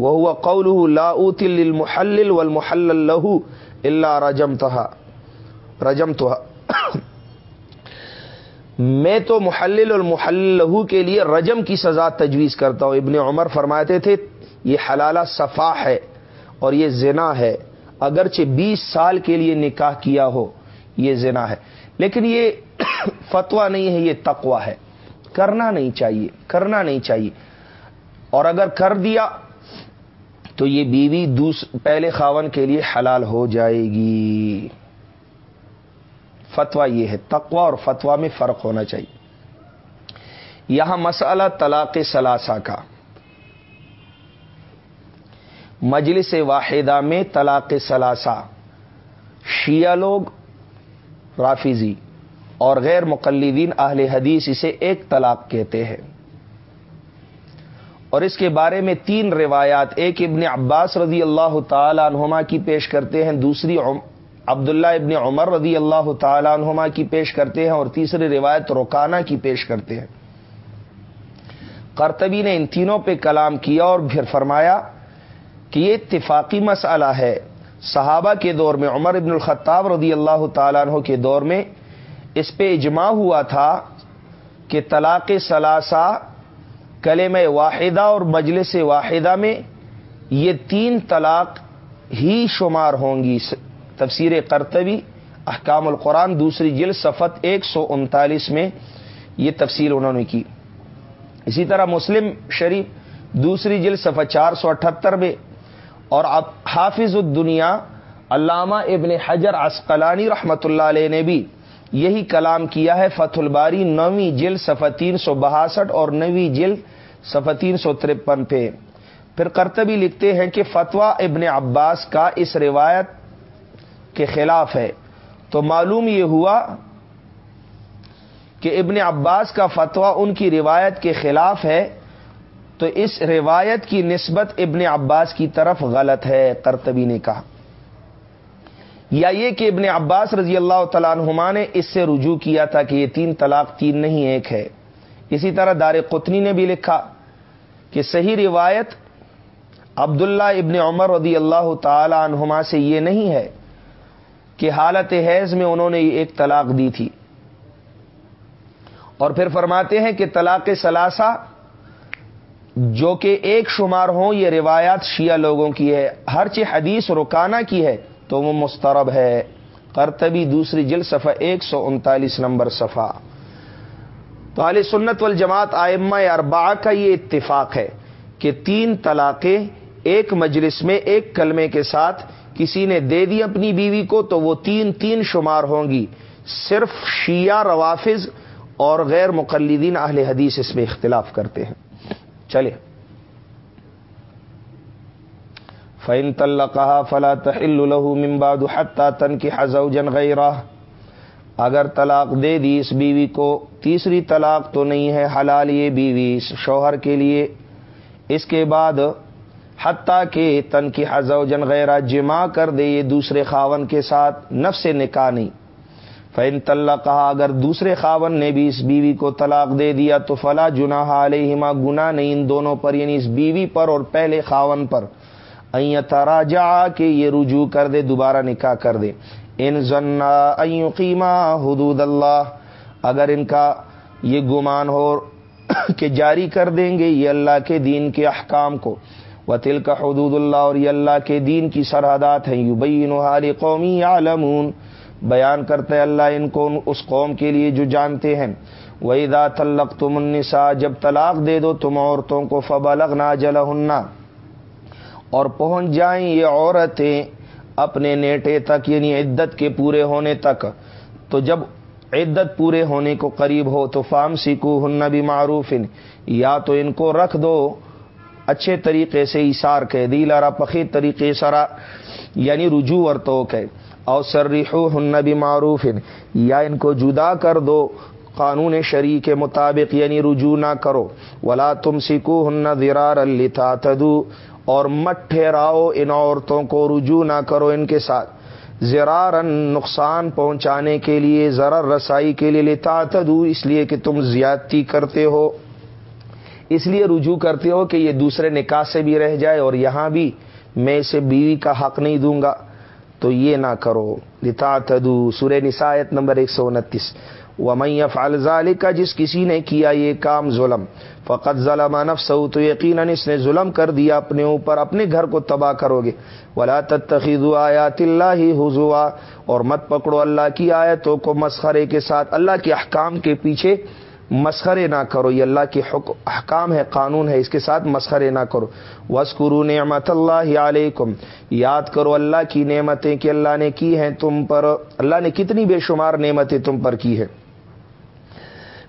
وہ قول لا المحل والمحل له اللہ رجم تھا رجم تو میں تو محلل المحل لہو کے لیے رجم کی سزا تجویز کرتا ہوں۔ ابن عمر فرماتے تھے، یہ حلالہ صفا ہے اور یہ زنا ہے۔ اگرچہ بیس سال کے لیے نکاح کیا ہو، یہ زنا ہے۔ لیکن یہ فتوا نہیں ہے، یہ تقوا ہے۔ کرنا نہیں چاہیے، کرنا نہیں چاہیے۔ اور اگر کر دیا تو یہ بیوی دوس، پہلے خاون کے لیے حلال ہو جائے گی۔ فتوا یہ ہے تقوا اور فتوا میں فرق ہونا چاہیے۔ یہاں مسئلہ طلاق ثلاثہ کا۔ مجلس واحدہ میں طلاق ثلاثہ۔ شیعہ لوگ رافیزی اور غیر مقلدین اہل حدیث اسے ایک طلاق کہتے ہیں۔ اور اس کے بارے میں تین روایات، ایک ابن عباس رضی اللہ تعالی عنہما کی پیش کرتے ہیں، دوسری عبداللہ ابن عمر رضی اللہ تعالیٰ عنہما کی پیش کرتے ہیں، اور تیسری روایت روکانا کی پیش کرتے ہیں۔ کرتبی نے ان تینوں پہ کلام کیا اور پھر فرمایا کہ یہ اتفاقی مسئلہ ہے۔ صحابہ کے دور میں، عمر ابن الخطاب رضی اللہ تعالیٰ عنہ کے دور میں اس پہ اجماع ہوا تھا کہ طلاق ثلاثہ کلم واحدہ اور مجلس واحدہ میں یہ تین طلاق ہی شمار ہوں گی۔ تفسیر کرتبی احکام القرآن، دوسری جل صفت ایک سو انتالیس میں یہ تفصیل انہوں نے کی۔ اسی طرح مسلم شریف، دوسری جل صفت چار سو اٹھہتر میں۔ اور اب حافظ الدنیا، علامہ ابن حجر عسقلانی رحمت اللہ علیہ نے بھی یہی کلام کیا ہے، فتح الباری نویں جل صفح تین سو بہاسٹھ اور نویں جل صفح تین سو ترپن پہ۔ پھر کرتبی لکھتے ہیں کہ فتویٰ ابن عباس کا اس روایت کے خلاف ہے۔ تو معلوم یہ ہوا کہ ابن عباس کا فتویٰ ان کی روایت کے خلاف ہے۔ تو اس روایت کی نسبت ابن عباس کی طرف غلط ہے کرتبی نے کہا۔ یا یہ کہ ابن عباس رضی اللہ تعالیٰ عنہما نے اس سے رجوع کیا تھا کہ یہ تین طلاق تین نہیں، ایک ہے۔ اسی طرح دار قطنی نے بھی لکھا کہ صحیح روایت عبداللہ ابن عمر رضی اللہ تعالی عنہما سے یہ نہیں ہے کہ حالت حیض میں انہوں نے ایک طلاق دی تھی۔ اور پھر فرماتے ہیں کہ طلاق ثلاثہ جو کہ ایک شمار ہوں، یہ روایات شیعہ لوگوں کی ہے۔ ہر چی حدیث رکانہ کی ہے تو وہ مسترب ہے۔ کرتبی دوسری جل صفحہ ایک سو انتالیس نمبر صفحہ۔ تو علی سنت والجماعت آئمہ اربا کا یہ اتفاق ہے کہ تین طلاقیں ایک مجلس میں ایک کلمے کے ساتھ کسی نے دے دی اپنی بیوی کو تو وہ تین تین شمار ہوں گی۔ صرف شیعہ روافظ اور غیر مقلدین اہل حدیث اس میں اختلاف کرتے ہیں۔ چلے فعن طل کہا فلا تل ممباد حتہ تن کی حضو جن اگر طلاق دے دی اس بیوی کو، تیسری طلاق تو نہیں ہے، حلال یہ بیوی شوہر کے لیے۔ اس کے بعد حتیٰ کہ تن کی حضو جن غیرہ جمع کر دے یہ دوسرے خاون کے ساتھ، نفس نکاح نہیں۔ فین طلّہ کہا اگر دوسرے خاون نے بھی اس بیوی کو طلاق دے دیا تو فلا جنا علیہما گنا نہیں ان دونوں پر یعنی اس بیوی پر اور پہلے خاون پر۔ تراجا کہ یہ رجوع کر دے، دوبارہ نکاح کر دے۔ ان ضنا قیمہ حدود اللہ، اگر ان کا یہ گمان ہو کہ جاری کر دیں گے یہ اللہ کے دین کے احکام کو۔ و تل کا حدود اللہ، اور یہ اللہ کے دین کی سرحدات ہیں۔ یو بین حال قومی عالمون بیان کرتے اللہ ان کو، اس قوم کے لیے جو جانتے ہیں۔ وہی دا تلق تم جب طلاق دے دو تم عورتوں کو فبا لگنا جلنا اور پہنچ جائیں یہ عورتیں اپنے نیٹے تک یعنی عدت کے پورے ہونے تک۔ تو جب عدت پورے ہونے کو قریب ہو، تو فام سیکو ہن بھی معروف یا تو ان کو رکھ دو، اچھے طریقے سے اشار کے دیلارا پخی طریقے سرا یعنی رجوع اور تو کہ اور سرریحو ہن بھی معروف یا ان کو جدا کر دو، قانون شریع کے مطابق یعنی رجوع نہ کرو۔ ولا تم سکو ہن درار التا تدو اور مت ٹھہراؤ ان عورتوں کو رجوع نہ کرو ان کے ساتھ۔ زرارن نقصان پہنچانے کے لیے ذرا رسائی کے لیے لیتا تدو اس لیے کہ تم زیادتی کرتے ہو۔ اس لیے رجوع کرتے ہو کہ یہ دوسرے نکاح سے بھی رہ جائے اور یہاں بھی میں اسے بیوی کا حق نہیں دوں گا۔ تو یہ نہ کرو۔ لتا تدو سورہ نسایت نمبر ایک سو انتیس۔ ومف الزال کا جس کسی نے کیا یہ کام ظلم فقط ظلم نفس تو یقیناً اس نے ظلم کر دیا اپنے اوپر، اپنے گھر کو تباہ کرو گے۔ ولا تخید آیات اللہ حضوا اور مت پکڑو اللہ کی آیتوں کو مسخرے کے ساتھ۔ اللہ کے احکام کے پیچھے مسخرے نہ کرو، یہ اللہ کے احکام ہے، قانون ہے، اس کے ساتھ مسخرے نہ کرو۔ وسکرو نعمت اللہ علیکم یاد کرو اللہ کی نعمتیں کہ اللہ نے کی ہیں تم پر۔ اللہ نے کتنی بے شمار نعمتیں تم پر کی ہیں۔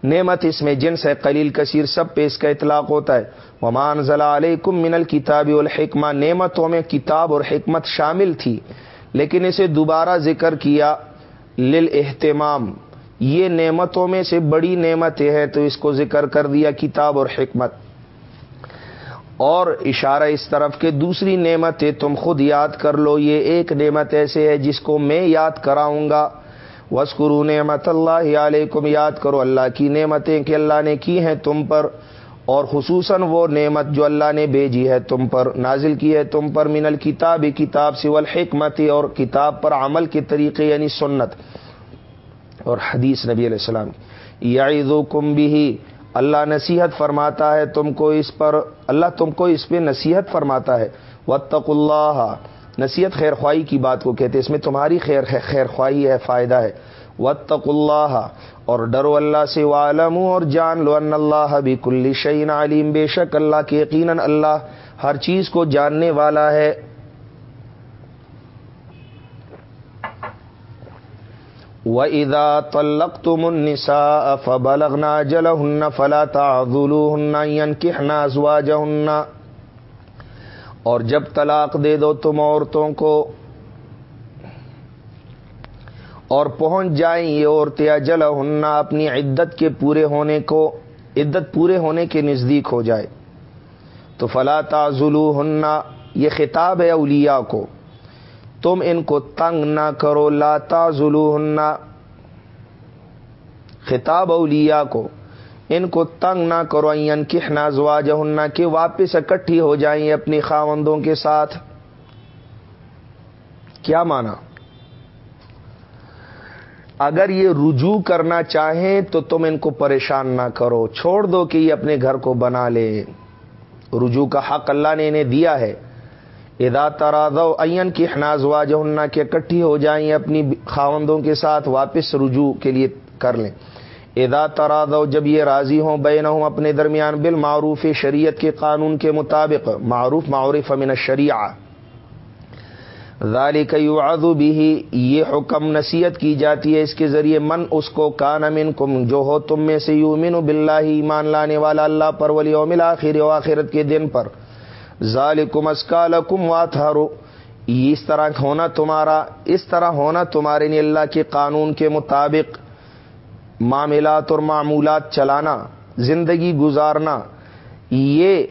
نعمت اس میں جنس ہے قلیل کثیر سب پہ اس کا اطلاق ہوتا ہے۔ ومان ضلع علیکم من الکتاب الحکمہ نعمتوں میں کتاب اور حکمت شامل تھی، لیکن اسے دوبارہ ذکر کیا۔ لل اہتمام یہ نعمتوں میں سے بڑی نعمتیں ہیں، تو اس کو ذکر کر دیا کتاب اور حکمت۔ اور اشارہ اس طرف کے دوسری نعمتیں تم خود یاد کر لو، یہ ایک نعمت ایسے ہے جس کو میں یاد کراؤں گا۔ وسکرو نعمت اللہ علیکم، یاد کرو اللہ کی نعمتیں کہ اللہ نے کی ہیں تم پر، اور خصوصاً وہ نعمت جو اللہ نے بھیجی ہے تم پر، نازل کی ہے تم پر من الکتاب، کتاب سے والحکمت اور کتاب پر عمل کے طریقے یعنی سنت۔ اور حدیث نبی علیہ السلام یا کم بھی اللہ نصیحت فرماتا ہے تم کو اس پر، اللہ تم کو اس پہ نصیحت فرماتا ہے۔ وطق اللہ نصیحت خیر خواہی کی بات کو کہتے اس میں تمہاری خیر خیر خواہی ہے، فائدہ ہے۔ وطق اللہ اور ڈرو اللہ سے عالم اور جان لو ان اللہ بھی کل شعین علیم بے شک اللہ کے یقیناً اللہ ہر چیز کو جاننے والا ہے۔ و ادا تلق تم وَإِذَا طَلَّقْتُمُ النِّسَاءَ فَبَلَغْنَا أَجَلَهُنَّ فَلَا تَعْضُلُوهُنَّ يَنكِحْنَ أَزْوَاجَهُنَّ اور جب طلاق دے دو تم عورتوں کو اور پہنچ جائیں یہ عورتیں اجل ہننا اپنی عدت کے پورے ہونے کو، عدت پورے ہونے کے نزدیک ہو جائے۔ تو فلا تعزلو ہننا یہ خطاب ہے اولیاء کو۔ تم ان کو تنگ نہ کرو، لا تعزلو ہننا خطاب اولیاء کو۔ ان کو تنگ نہ کرو این کہنا زواج ہننا کہ واپس اکٹھی ہو جائیں اپنی خاوندوں کے ساتھ۔ کیا مانا؟ اگر یہ رجوع کرنا چاہیں تو تم ان کو پریشان نہ کرو، چھوڑ دو کہ یہ اپنے گھر کو بنا لے۔ رجوع کا حق اللہ نے انہیں دیا ہے۔ ادا ترادو این کی حناز واجہ کہ اکٹھی ہو جائیں اپنی خاوندوں کے ساتھ واپس رجوع کے لیے کر لیں۔ ادا ترادو جب یہ راضی ہوں بین ہوں اپنے درمیان بالمعروف، شریعت کے قانون کے مطابق، معروف معروف امن الشریعہ۔ ذالک یعذ بھی یہ حکم نصیحت کی جاتی ہے اس کے ذریعے، من اس کو کان منکم، جو ہو تم میں سے یومن باللہ ایمان لانے والا اللہ پر ولی الاخر و آخرت کے دن پر۔ ذالکم اسکالکم واتھارو اس طرح ہونا تمہارا، اس طرح ہونا تمہارے لیے اللہ کے قانون کے مطابق۔ معاملات اور معمولات چلانا، زندگی گزارنا، یہ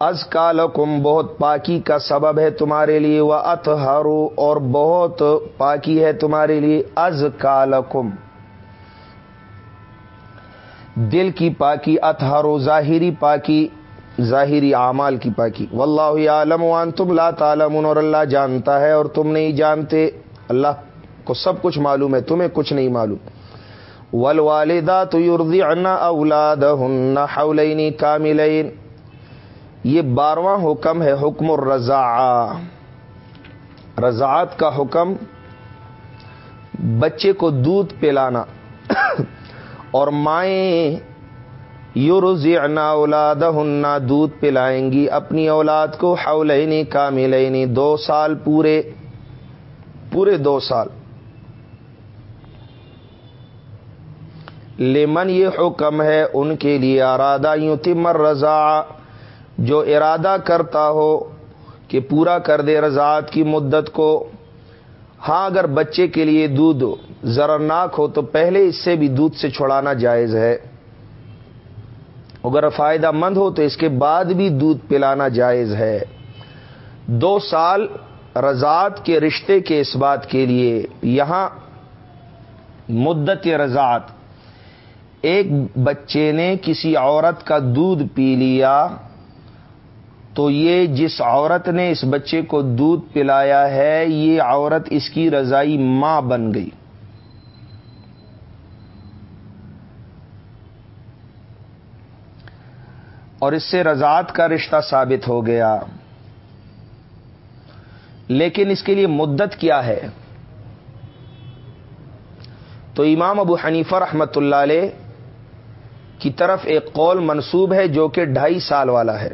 از کالکم بہت پاکی کا سبب ہے تمہارے لیے وہ اتہارو اور بہت پاکی ہے تمہارے لیے از کالکم دل کی پاکی اتہارو ظاہری پاکی، ظاہری اعمال کی پاکی۔ واللہ عالم وان تم لا تعلمون اور اللہ جانتا ہے اور تم نہیں جانتے۔ اللہ کو سب کچھ معلوم ہے، تمہیں کچھ نہیں معلوم۔ ولوالدہ تو یوردی انا اولاد ہن حولینی کاملین یہ بارواں حکم ہے، حکم الرضا رضاعت کا حکم، بچے کو دودھ پلانا۔ اور مائیں یورزعنا اولاد ہننا دودھ پلائیں گی اپنی اولاد کو حولینی کاملینی دو سال پورے پورے دو سال۔ لیمن یہ حکم ہے ان کے لیے ارادہ یوں تمر رضا جو ارادہ کرتا ہو کہ پورا کر دے رضاعت کی مدت کو۔ ہاں اگر بچے کے لیے دودھ زرناک ہو تو پہلے اس سے بھی دودھ سے چھڑانا جائز ہے۔ اگر فائدہ مند ہو تو اس کے بعد بھی دودھ پلانا جائز ہے۔ دو سال رضاعت کے رشتے کے اس بات کے لیے، یہاں مدت رضاعت ایک بچے نے کسی عورت کا دودھ پی لیا تو یہ جس عورت نے اس بچے کو دودھ پلایا ہے، یہ عورت اس کی رضائی ماں بن گئی۔ اور اس سے رضاعت کا رشتہ ثابت ہو گیا۔ لیکن اس کے لیے مدت کیا ہے؟ تو امام ابو حنیفہ رحمت اللہ علیہ کی طرف ایک قول منصوب ہے جو کہ ڈھائی سال والا ہے۔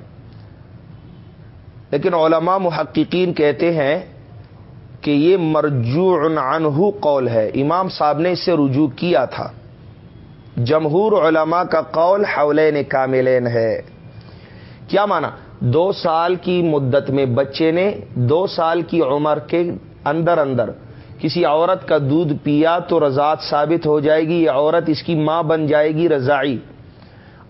لیکن علماء محققین کہتے ہیں کہ یہ مرجوع عنہ قول ہے۔ امام صاحب نے اس سے رجوع کیا تھا۔ جمہور علماء کا قول حولین کاملین ہے۔ کیا مانا؟ دو سال کی مدت میں بچے نے، دو سال کی عمر کے اندر اندر کسی عورت کا دودھ پیا تو رضاعت ثابت ہو جائے گی، یہ عورت اس کی ماں بن جائے گی رضائی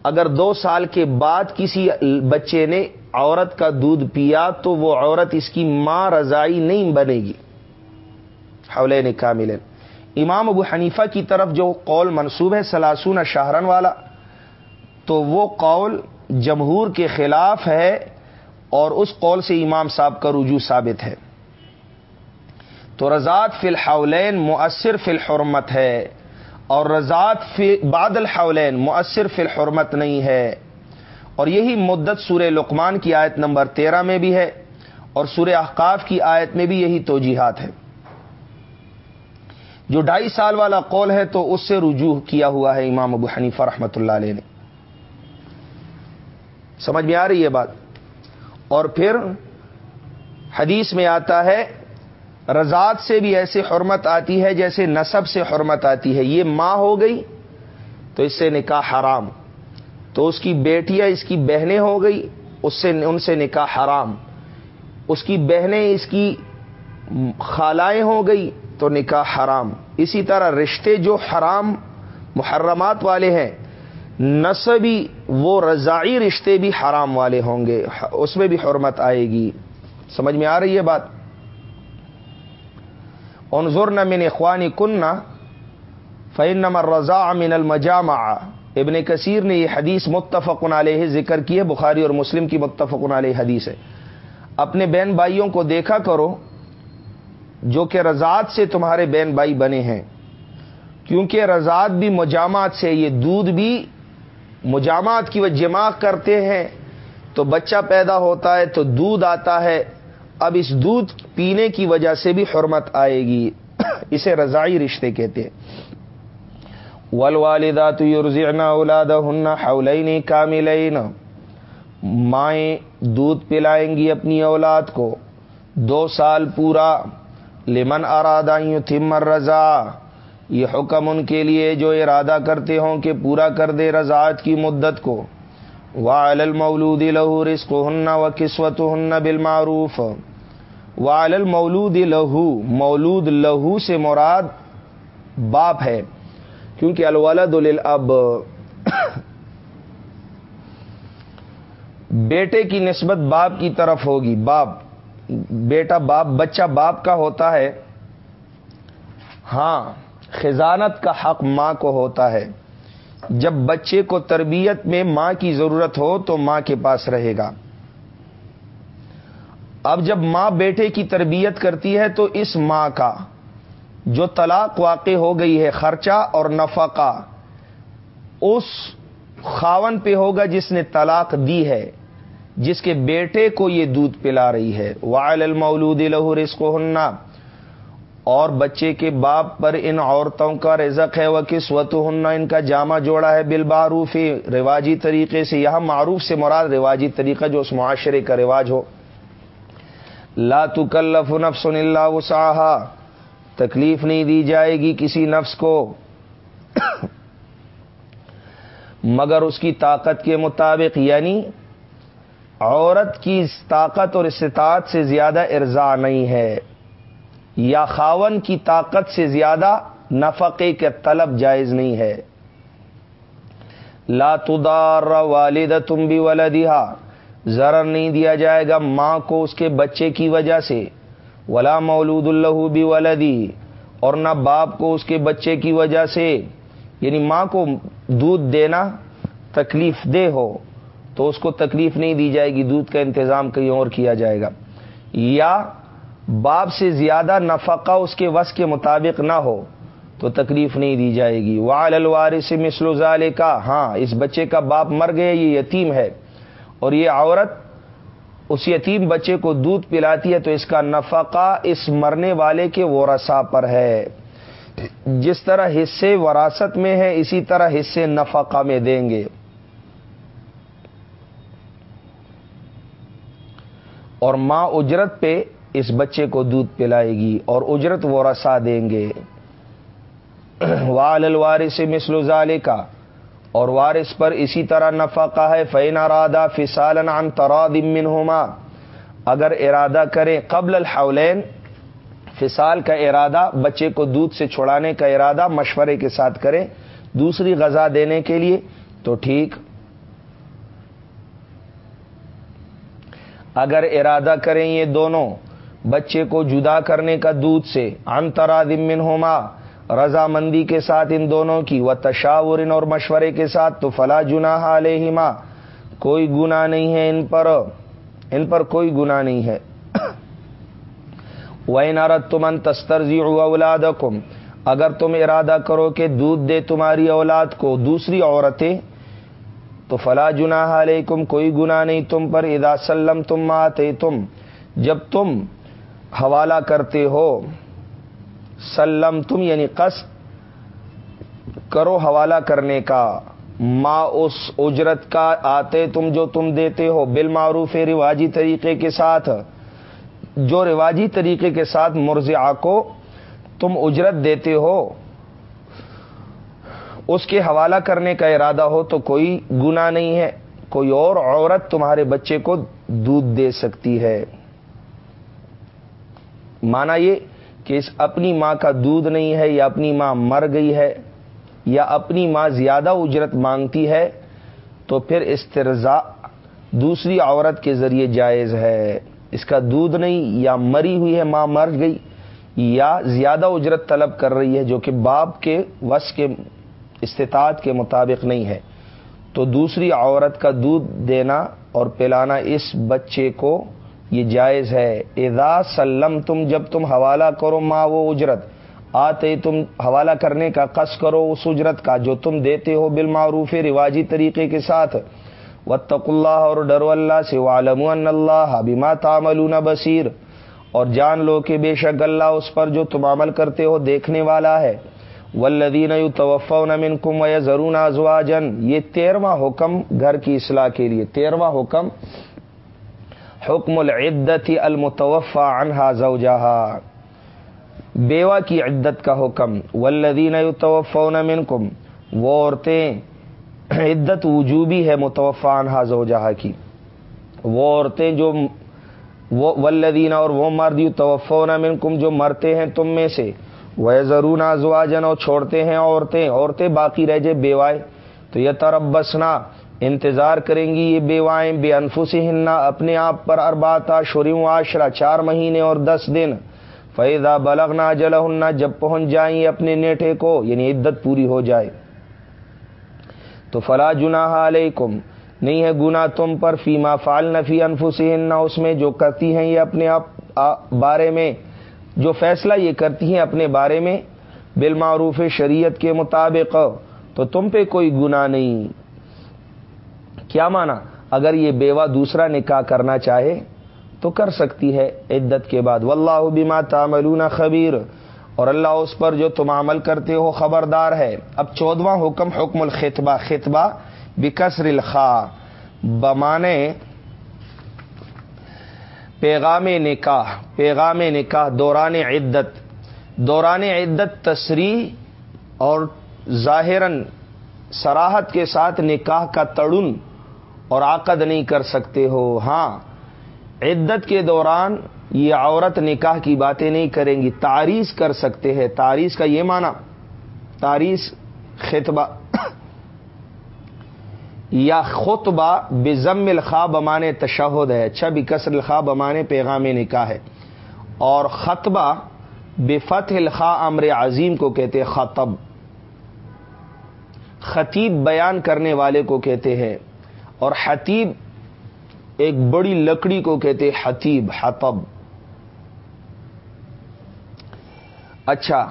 اگر دو سال کے بعد کسی بچے نے عورت کا دودھ پیا تو وہ عورت اس کی ماں رضائی نہیں بنے گی۔ حولین کاملین۔ امام ابو حنیفہ کی طرف جو قول منصوب ہے سلاسون شاہرن والا، تو وہ قول جمہور کے خلاف ہے اور اس قول سے امام صاحب کا رجوع ثابت ہے۔ تو رضاط فی الحولین مؤثر فی الحرمت ہے اور رضاط فی بعد الحولین مؤثر فی الحرمت نہیں ہے اور یہی مدت سورہ لقمان کی آیت نمبر تیرہ میں بھی ہے اور سورہ احقاف کی آیت میں بھی یہی توجیحات ہے جو ڈھائی سال والا قول ہے تو اس سے رجوع کیا ہوا ہے امام ابو حنیفہ رحمۃ اللہ علیہ نے۔ سمجھ میں آ رہی ہے بات؟ اور پھر حدیث میں آتا ہے رضاعت سے بھی ایسے حرمت آتی ہے جیسے نصب سے حرمت آتی ہے۔ یہ ماں ہو گئی تو اس سے نکاح حرام۔ تو اس کی بیٹیاں، اس کی بہنیں ہو گئی، اس سے ان سے نکاح حرام۔ اس کی بہنیں، اس کی خالائیں ہو گئی تو نکاح حرام۔ اسی طرح رشتے جو حرام محرمات والے ہیں، نصبی وہ رضائی رشتے بھی حرام والے ہوں گے، اس میں بھی حرمت آئے گی۔ سمجھ میں آ رہی ہے بات؟ انظر من اخوانی کننا فعن نمر رضا المجام ابن کثیر نے یہ حدیث متفق علیہ ذکر کی ہے، بخاری اور مسلم کی متفق علیہ حدیث ہے۔ اپنے بہن بھائیوں کو دیکھا کرو جو کہ رضاعت سے تمہارے بہن بھائی بنے ہیں۔ کیونکہ رضاعت بھی مجامات سے، یہ دودھ بھی مجامات کی وہ جمع کرتے ہیں۔ تو بچہ پیدا ہوتا ہے تو دودھ آتا ہے۔ اب اس دودھ پینے کی وجہ سے بھی حرمت آئے گی۔ اسے رضائی رشتے کہتے ہیں۔ ول والدہ تو یورزینا اولاد حولین کاملین مائیں دودھ پلائیں گی اپنی اولاد کو۔ دو سال پورا۔ لمن ارادہ تھمر رضا یہ حکم ان کے لیے جو ارادہ کرتے ہوں کہ پورا کر دے رضاعت کی مدت کو۔ وال المولود لہو رسق ہن و ہن بالمعروف۔ وال المولود لہو مولود لہو سے مراد باپ ہے، کیونکہ الولد اب بیٹے کی نسبت باپ کی طرف ہوگی، باپ، بیٹا باپ، بچہ باپ کا ہوتا ہے۔ ہاں خزانت کا حق ماں کو ہوتا ہے۔ جب بچے کو تربیت میں ماں کی ضرورت ہو تو ماں کے پاس رہے گا۔ اب جب ماں بیٹے کی تربیت کرتی ہے تو اس ماں کا جو طلاق واقع ہو گئی ہے، خرچہ اور نفقہ، اس خاون پہ ہوگا جس نے طلاق دی ہے، جس کے بیٹے کو یہ دودھ پلا رہی ہے۔ وائل المولود لہور اس کو ہننا اور بچے کے باپ پر ان عورتوں کا رزق ہے وہ کس ہننا ان کا جامع جوڑا ہے بالباروف رواجی طریقے سے۔ یہاں معروف سے مراد رواجی طریقہ جو اس معاشرے کا رواج ہو۔ لا تکلف نفس اللہ وسعہ تکلیف نہیں دی جائے گی کسی نفس کو۔ مگر اس کی طاقت کے مطابق یعنی عورت کی طاقت اور استطاعت سے زیادہ ارزا نہیں ہے، یا خاون کی طاقت سے زیادہ نفقے کے طلب جائز نہیں ہے۔ لا تدار والد تم بھی ولدیہ ضرر نہیں دیا جائے گا ماں کو اس کے بچے کی وجہ سے۔ ولا مولود اللہ بھی ولدی اور نہ باپ کو اس کے بچے کی وجہ سے۔ یعنی ماں کو دودھ دینا تکلیف دہ ہو تو اس کو تکلیف نہیں دی جائے گی، دودھ کا انتظام کہیں اور کیا جائے گا۔ یا باپ سے زیادہ نفقہ اس کے وس کے مطابق نہ ہو تو تکلیف نہیں دی جائے گی۔ وال الوار سے مثل و کا ہاں اس بچے کا باپ مر گئے یہ یتیم ہے۔ اور یہ عورت اس یتیم بچے کو دودھ پلاتی ہے تو اس کا نفقہ اس مرنے والے کے ورثا پر ہے۔ جس طرح حصے وراثت میں ہے، اسی طرح حصے نفقہ میں دیں گے۔ اور ماں اجرت پہ اس بچے کو دودھ پلائے گی اور اجرت ورثا دیں گے۔ وال الوارث سے مسلو کا اور وارث پر اسی طرح نفع ہے فین ارادہ فسال عن ترادم ہوما اگر ارادہ کرے قبل الحولین فسال کا ارادہ، بچے کو دودھ سے چھڑانے کا ارادہ، مشورے کے ساتھ کرے، دوسری غذا دینے کے لیے، تو ٹھیک۔ اگر ارادہ کریں یہ دونوں، بچے کو جدا کرنے کا دودھ سے انترا دمن ہوما رضامندی کے ساتھ ان دونوں کی و تشاور اور مشورے کے ساتھ، تو فلا جنا علیہما کوئی گنا نہیں ہے ان پر۔ ان پر کوئی گنا نہیں ہے۔ وہ نارت تمن تسترزی اولاد اگر تم ارادہ کرو کہ دودھ دے تمہاری اولاد کو دوسری عورتیں، تو فلا جنا علیکم کوئی گنا نہیں تم پر۔ ادا سلم تم آتے تم جب تم حوالہ کرتے ہو سلم تم یعنی قص، کرو حوالہ کرنے کا۔ ما اس اجرت کا آتے تم جو تم دیتے ہو، بالمعروف، رواجی طریقے کے ساتھ۔ جو رواجی طریقے کے ساتھ مرزا کو تم اجرت دیتے ہو، اس کے حوالہ کرنے کا ارادہ ہو تو کوئی گنا نہیں ہے۔ کوئی اور عورت تمہارے بچے کو دودھ دے سکتی ہے۔ مانا یہ کہ اس اپنی ماں کا دودھ نہیں ہے یا اپنی ماں مر گئی ہے یا اپنی ماں زیادہ اجرت مانگتی ہے، تو پھر استرزا دوسری عورت کے ذریعے جائز ہے۔ اس کا دودھ نہیں یا مری ہوئی ہے، ماں مر گئی یا زیادہ اجرت طلب کر رہی ہے، جو کہ باپ کے وس کے استطاعت کے مطابق نہیں ہے۔ تو دوسری عورت کا دودھ دینا اور پلانا اس بچے کو یہ جائز ہے۔ اذا سلم تم جب تم حوالہ کرو ماں وہ اجرت، آتے تم حوالہ کرنے کا قص کرو اس اجرت کا جو تم دیتے ہو بالمعروف رواجی طریقے کے ساتھ۔ وطق اللہ اور ڈرو اللہ سے عالم اللہ بما تعملون بصیر اور جان لو کہ بے شک اللہ اس پر جو تم عمل کرتے ہو دیکھنے والا ہے۔ ولدین توفون منکم و ضرون یہ تیرواں حکم گھر کی اصلاح کے لیے، تیرواں حکم حکم العدت المتوفا عنہا زوجہا۔ بیوہ کی عدت کا حکم ولدین توفون منکم، وہ عورتیں عدت وجوبی ہے متوفا عنہا زوجہا کی۔ وہ عورتیں جو وہ ولدین اور وہ مرد توفون منکم جو مرتے ہیں تم میں سے وہ ضرور ازواجن اور چھوڑتے ہیں عورتیں عورتیں باقی رہ جائے بیوائیں تو یہ تربسنا انتظار کریں گی یہ بیوائیں بے انفس ہننا اپنے آپ پر ارباتا شریوں آشرا چار مہینے اور دس دن۔ فیضا بلغنا جلنا جب پہنچ جائیں اپنے نیٹے کو یعنی عدت پوری ہو جائے۔ تو فلا جنا علیکم نہیں ہے گنا تم پر، فیما فال نفی انفس اس میں جو کرتی ہیں یہ اپنے آپ بارے میں، جو فیصلہ یہ کرتی ہیں اپنے بارے میں، بالمعروف شریعت کے مطابق، تو تم پہ کوئی گنا نہیں۔ کیا مانا؟ اگر یہ بیوہ دوسرا نکاح کرنا چاہے تو کر سکتی ہے عدت کے بعد۔ واللہ بما تعملون خبیر۔ اور اللہ اس پر جو تم عمل کرتے ہو خبردار ہے۔ اب چودواں حکم حکم الخطبہ۔ خطبہ بکسر الخا۔ بمانے پیغام نکاح پیغام نکاح، دوران عدت۔ دوران عدت تصریح اور ظاہراً سراحت کے ساتھ نکاح کا تڑن۔ اور عقد نہیں کر سکتے ہو۔ ہاں عدت کے دوران یہ عورت نکاح کی باتیں نہیں کریں گی، تاریخ کر سکتے ہیں۔ تاریخ کا یہ معنی، تاریخ خطبہ یا خطبہ بزم الخوا بمانے تشہد ہے۔ اچھا بھی کسر الخوا بمانے پیغام نکاح ہے۔ اور خطبہ بے فتح الخا امر عظیم کو کہتے خطب، خطیب بیان کرنے والے کو کہتے ہیں۔ اور حتیب ایک بڑی لکڑی کو کہتے حتیب حتب اچھا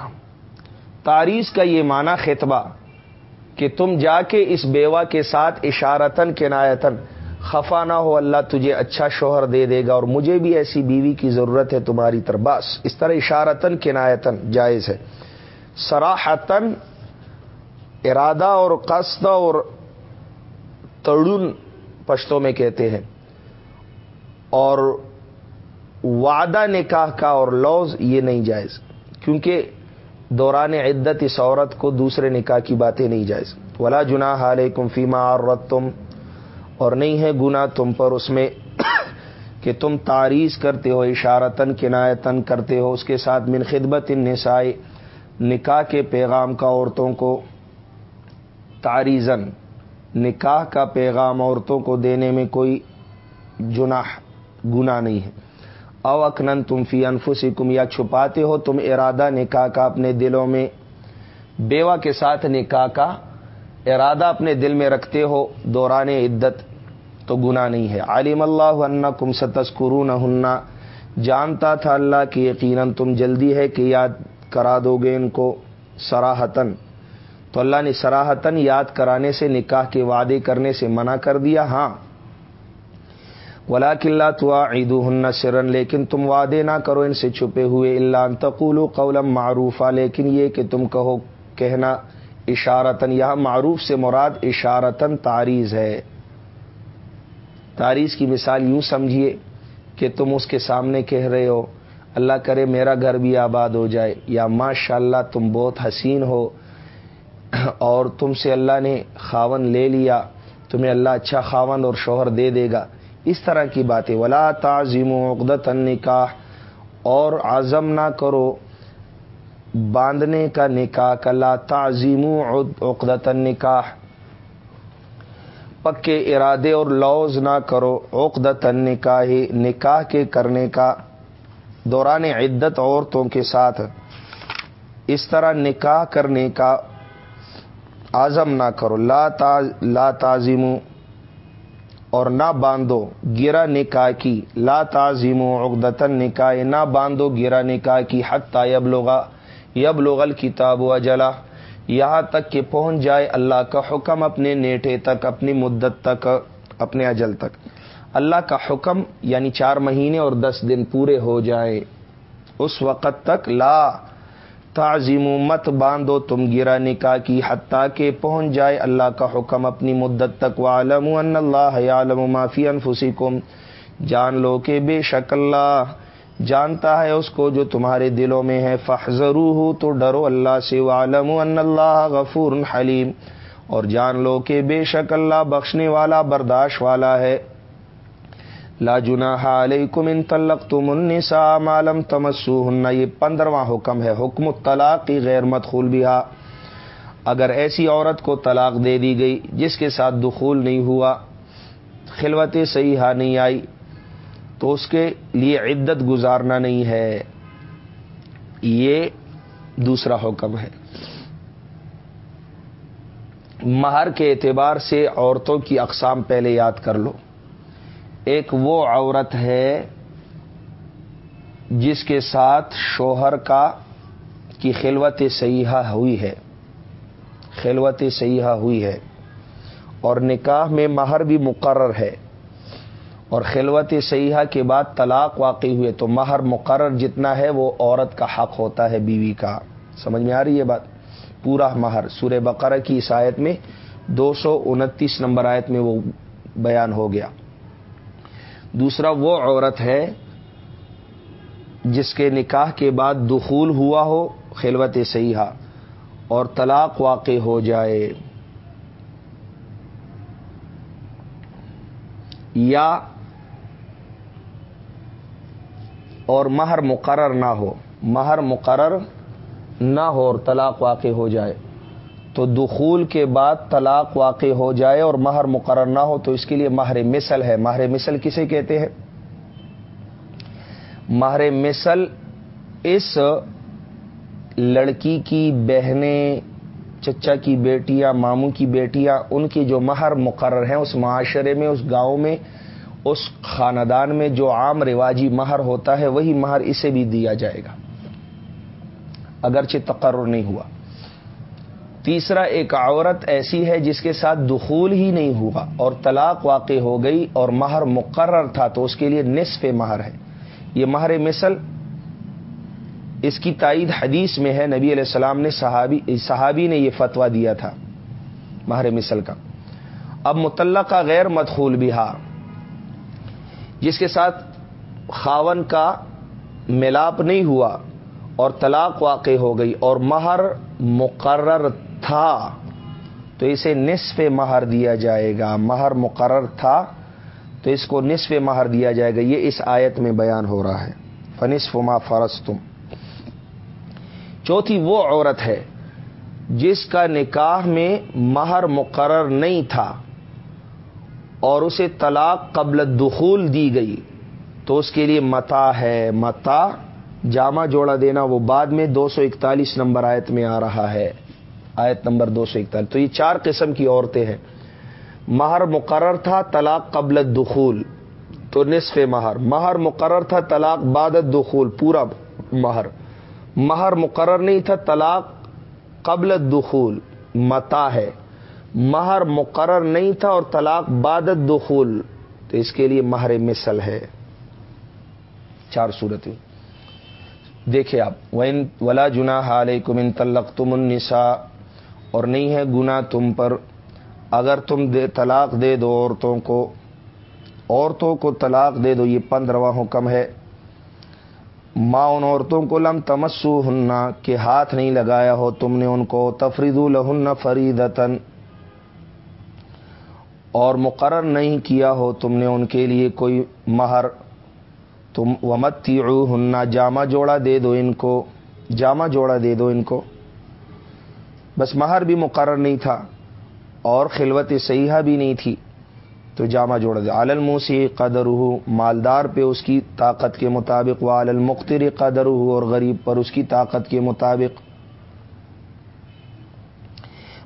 تاریخ کا یہ معنی خطبہ کہ تم جا کے اس بیوہ کے ساتھ اشارتن کنایتن خفا نہ ہو، اللہ تجھے اچھا شوہر دے دے گا اور مجھے بھی ایسی بیوی کی ضرورت ہے تمہاری طرف۔ بس، اس طرح اشارتن کنایتن جائز ہے۔ سراحتن ارادہ اور قصد اور تڑن پشتوں میں کہتے ہیں۔ اور وعدہ نکاح کا اور لوز یہ نہیں جائز، کیونکہ دوران عدت اس عورت کو دوسرے نکاح کی باتیں نہیں جائز۔ ولا جنا حال فیما اور تم اور نہیں ہے گنا تم پر اس میں کہ تم تاریخ کرتے ہو اشارتن کنایتن کرتے ہو۔ اس کے ساتھ من خدمت نسائی نکاح کے پیغام کا عورتوں کو تاریزن نکاح کا پیغام عورتوں کو دینے میں کوئی جناح گنا نہیں ہے۔ او اکنن تم فی انفسکم یا چھپاتے ہو تم ارادہ نکاح کا اپنے دلوں میں۔ بیوہ کے ساتھ نکاح کا ارادہ اپنے دل میں رکھتے ہو، دوران عدت تو گنا نہیں ہے۔ عالم اللہ ان کم ستسکرون ہننا جانتا تھا اللہ کی یقیناً تم جلدی ہے کہ یاد کرا دو گے ان کو سراہتن تو اللہ نے سراہتن یاد کرانے سے نکاح کے وعدے کرنے سے منع کر دیا ہاں۔ ولا کلّہ تو عید سرن لیکن تم وعدے نہ کرو ان سے چھپے ہوئے اللہ انتقول قولم معروفہ لیکن یہ کہ تم کہو، کہنا اشارتن یہاں معروف سے مراد اشارتن تاریز ہے۔ تاریخ کی مثال یوں سمجھیے کہ تم اس کے سامنے کہہ رہے ہو، اللہ کرے میرا گھر بھی آباد ہو جائے، یا ماشاء اللہ تم بہت حسین ہو اور تم سے اللہ نے خاون لے لیا، تمہیں اللہ اچھا خاون اور شوہر دے دے گا۔ اس طرح کی باتیں۔ ولا تعظیم و عقدت نکاح اور عزم نہ کرو باندھنے کا نکاح۔ کلا تعظیم عقدت نکاح پکے ارادے اور لوز نہ کرو عقدت نکاح نکاح کے کرنے کا۔ دوران عدت عورتوں کے ساتھ۔ اس طرح نکاح کرنے کا عزم نہ کرو. لا لا تعظیم اور نہ باندھو گرا نکاح کی. لا تعظیم عقدتن نکاح، نہ باندھو گرا نکاح کی. حت یب لوگا یب لوغل کتاب و جلا یہاں تک کہ پہنچ جائے اللہ کا حکم اپنے نیٹے تک، اپنی مدت تک، اپنے اجل تک. اللہ کا حکم یعنی چار مہینے اور دس دن پورے ہو جائیں. اس وقت تک لا تعظیم مت باندھو تم گرا نکاح کی، حتیٰ کہ پہنچ جائے اللہ کا حکم اپنی مدت تک۔ عالم ان اللہ عالم معافی انفسکم جان لو کہ بے شک اللہ جانتا ہے اس کو جو تمہارے دلوں میں ہے۔ فضرو ہو تو ڈرو اللہ سے۔ عالم ان اللہ غفور حلیم اور جان لو کہ بے شک اللہ بخشنے والا، برداشت والا ہے۔ لا جناح علیکم ان طلقتم النساء ما لم تمسوهن یہ پندرواں حکم ہے، حکم الطلاق کی غیر مدخول بها اگر ایسی عورت کو طلاق دے دی گئی جس کے ساتھ دخول نہیں ہوا، خلوت صحیحہ نہیں آئی، تو اس کے لیے عدت گزارنا نہیں ہے۔ یہ دوسرا حکم ہے۔ مہر کے اعتبار سے عورتوں کی اقسام پہلے یاد کر لو۔ ایک وہ عورت ہے جس کے ساتھ شوہر کا کی خلوت سیاح ہوئی ہے، خلوت سیاح ہوئی ہے، اور نکاح میں مہر بھی مقرر ہے، اور خلوت سیاح کے بعد طلاق واقع ہوئے تو مہر مقرر جتنا ہے وہ عورت کا حق ہوتا ہے بیوی کا۔ سمجھ میں آ رہی ہے بات؟ پورا مہر۔ سورہ بقرہ کی اس آیت میں دو سو انتیس نمبر آیت میں وہ بیان ہو گیا۔ دوسرا وہ عورت ہے جس کے نکاح کے بعد دخول ہوا ہو خلوت سیاح اور طلاق واقع ہو جائے۔ یا اور مہر مقرر نہ ہو۔ مہر مقرر نہ ہو اور طلاق واقع ہو جائے۔ تو دخول کے بعد طلاق واقع ہو جائے اور مہر مقرر نہ ہو تو اس کے لیے ماہر مثل ہے۔ ماہر مثل کسے کہتے ہیں؟ ماہر مثل اس لڑکی کی بہنیں، چچا کی بیٹیاں، ماموں کی بیٹیاں، ان کی جو مہر مقرر ہیں اس معاشرے میں، اس گاؤں میں، اس خاندان میں جو عام رواجی مہر ہوتا ہے، وہی مہر اسے بھی دیا جائے گا۔ اگرچہ تقرر نہیں ہوا۔ تیسرا، ایک عورت ایسی ہے جس کے ساتھ دخول ہی نہیں ہوا اور طلاق واقع ہو گئی اور مہر مقرر تھا تو اس کے لیے نصف مہر ہے۔ یہ مہر مثل اس کی تائید حدیث میں ہے۔ نبی علیہ السلام نے صحابی صحابی نے یہ فتوا دیا تھا مہر مثل کا۔ اب متعلقہ غیر مدخول بہار جس کے ساتھ خاون کا ملاپ نہیں ہوا اور طلاق واقع ہو گئی اور مہر مقرر تھا، تو اسے نصف مہر دیا جائے گا۔ مہر مقرر تھا، تو اس کو نصف مہر دیا جائے گا۔ یہ اس آیت میں بیان ہو رہا ہے۔ فنصف ما فرض تم چوتھی وہ عورت ہے جس کا نکاح میں مہر مقرر نہیں تھا اور اسے طلاق قبل دخول دی گئی۔ تو اس کے لیے متا ہے۔ متا، جامع جوڑا دینا، وہ بعد میں دو سو اکتالیس نمبر آیت میں آ رہا ہے۔ آیت نمبر دو سو اکتالیس. تو یہ چار قسم کی عورتیں ہیں۔ مہر مقرر تھا، طلاق قبل دخول تو نصف مہر۔ مہر مقرر تھا، طلاق بعد دخول پورا مہر۔ مہر مقرر نہیں تھا، طلاق قبل دخول متا ہے۔ مہر مقرر نہیں تھا اور طلاق بعد دخول تو اس کے لیے مہر مثل ہے۔ چار صورتیں۔ دیکھے آپ۔ وین ولا جنا حال کمن تلق تم النسا اور نہیں ہے گنا تم پر۔ اگر تم دے طلاق دے دو عورتوں کو عورتوں کو طلاق دے دو، یہ پندرواں حکم ہے۔ ماں ان عورتوں کو لم تمسو ہننا کہ ہاتھ نہیں لگایا ہو تم نے ان کو۔ تفرید الہن فریدتن اور مقرر نہیں کیا ہو تم نے ان کے لیے کوئی مہر۔ تم ومت ہننا جامع جوڑا دے دو ان کو۔ جامع جوڑا دے دو ان کو۔ بس مہر بھی مقرر نہیں تھا اور خلوت سیاح بھی نہیں تھی، تو جامع جوڑا دے۔ عالل موسی قدر ہو مالدار پہ اس کی طاقت کے مطابق وہ عالل مختر قدر ہو اور غریب پر اس کی طاقت کے مطابق۔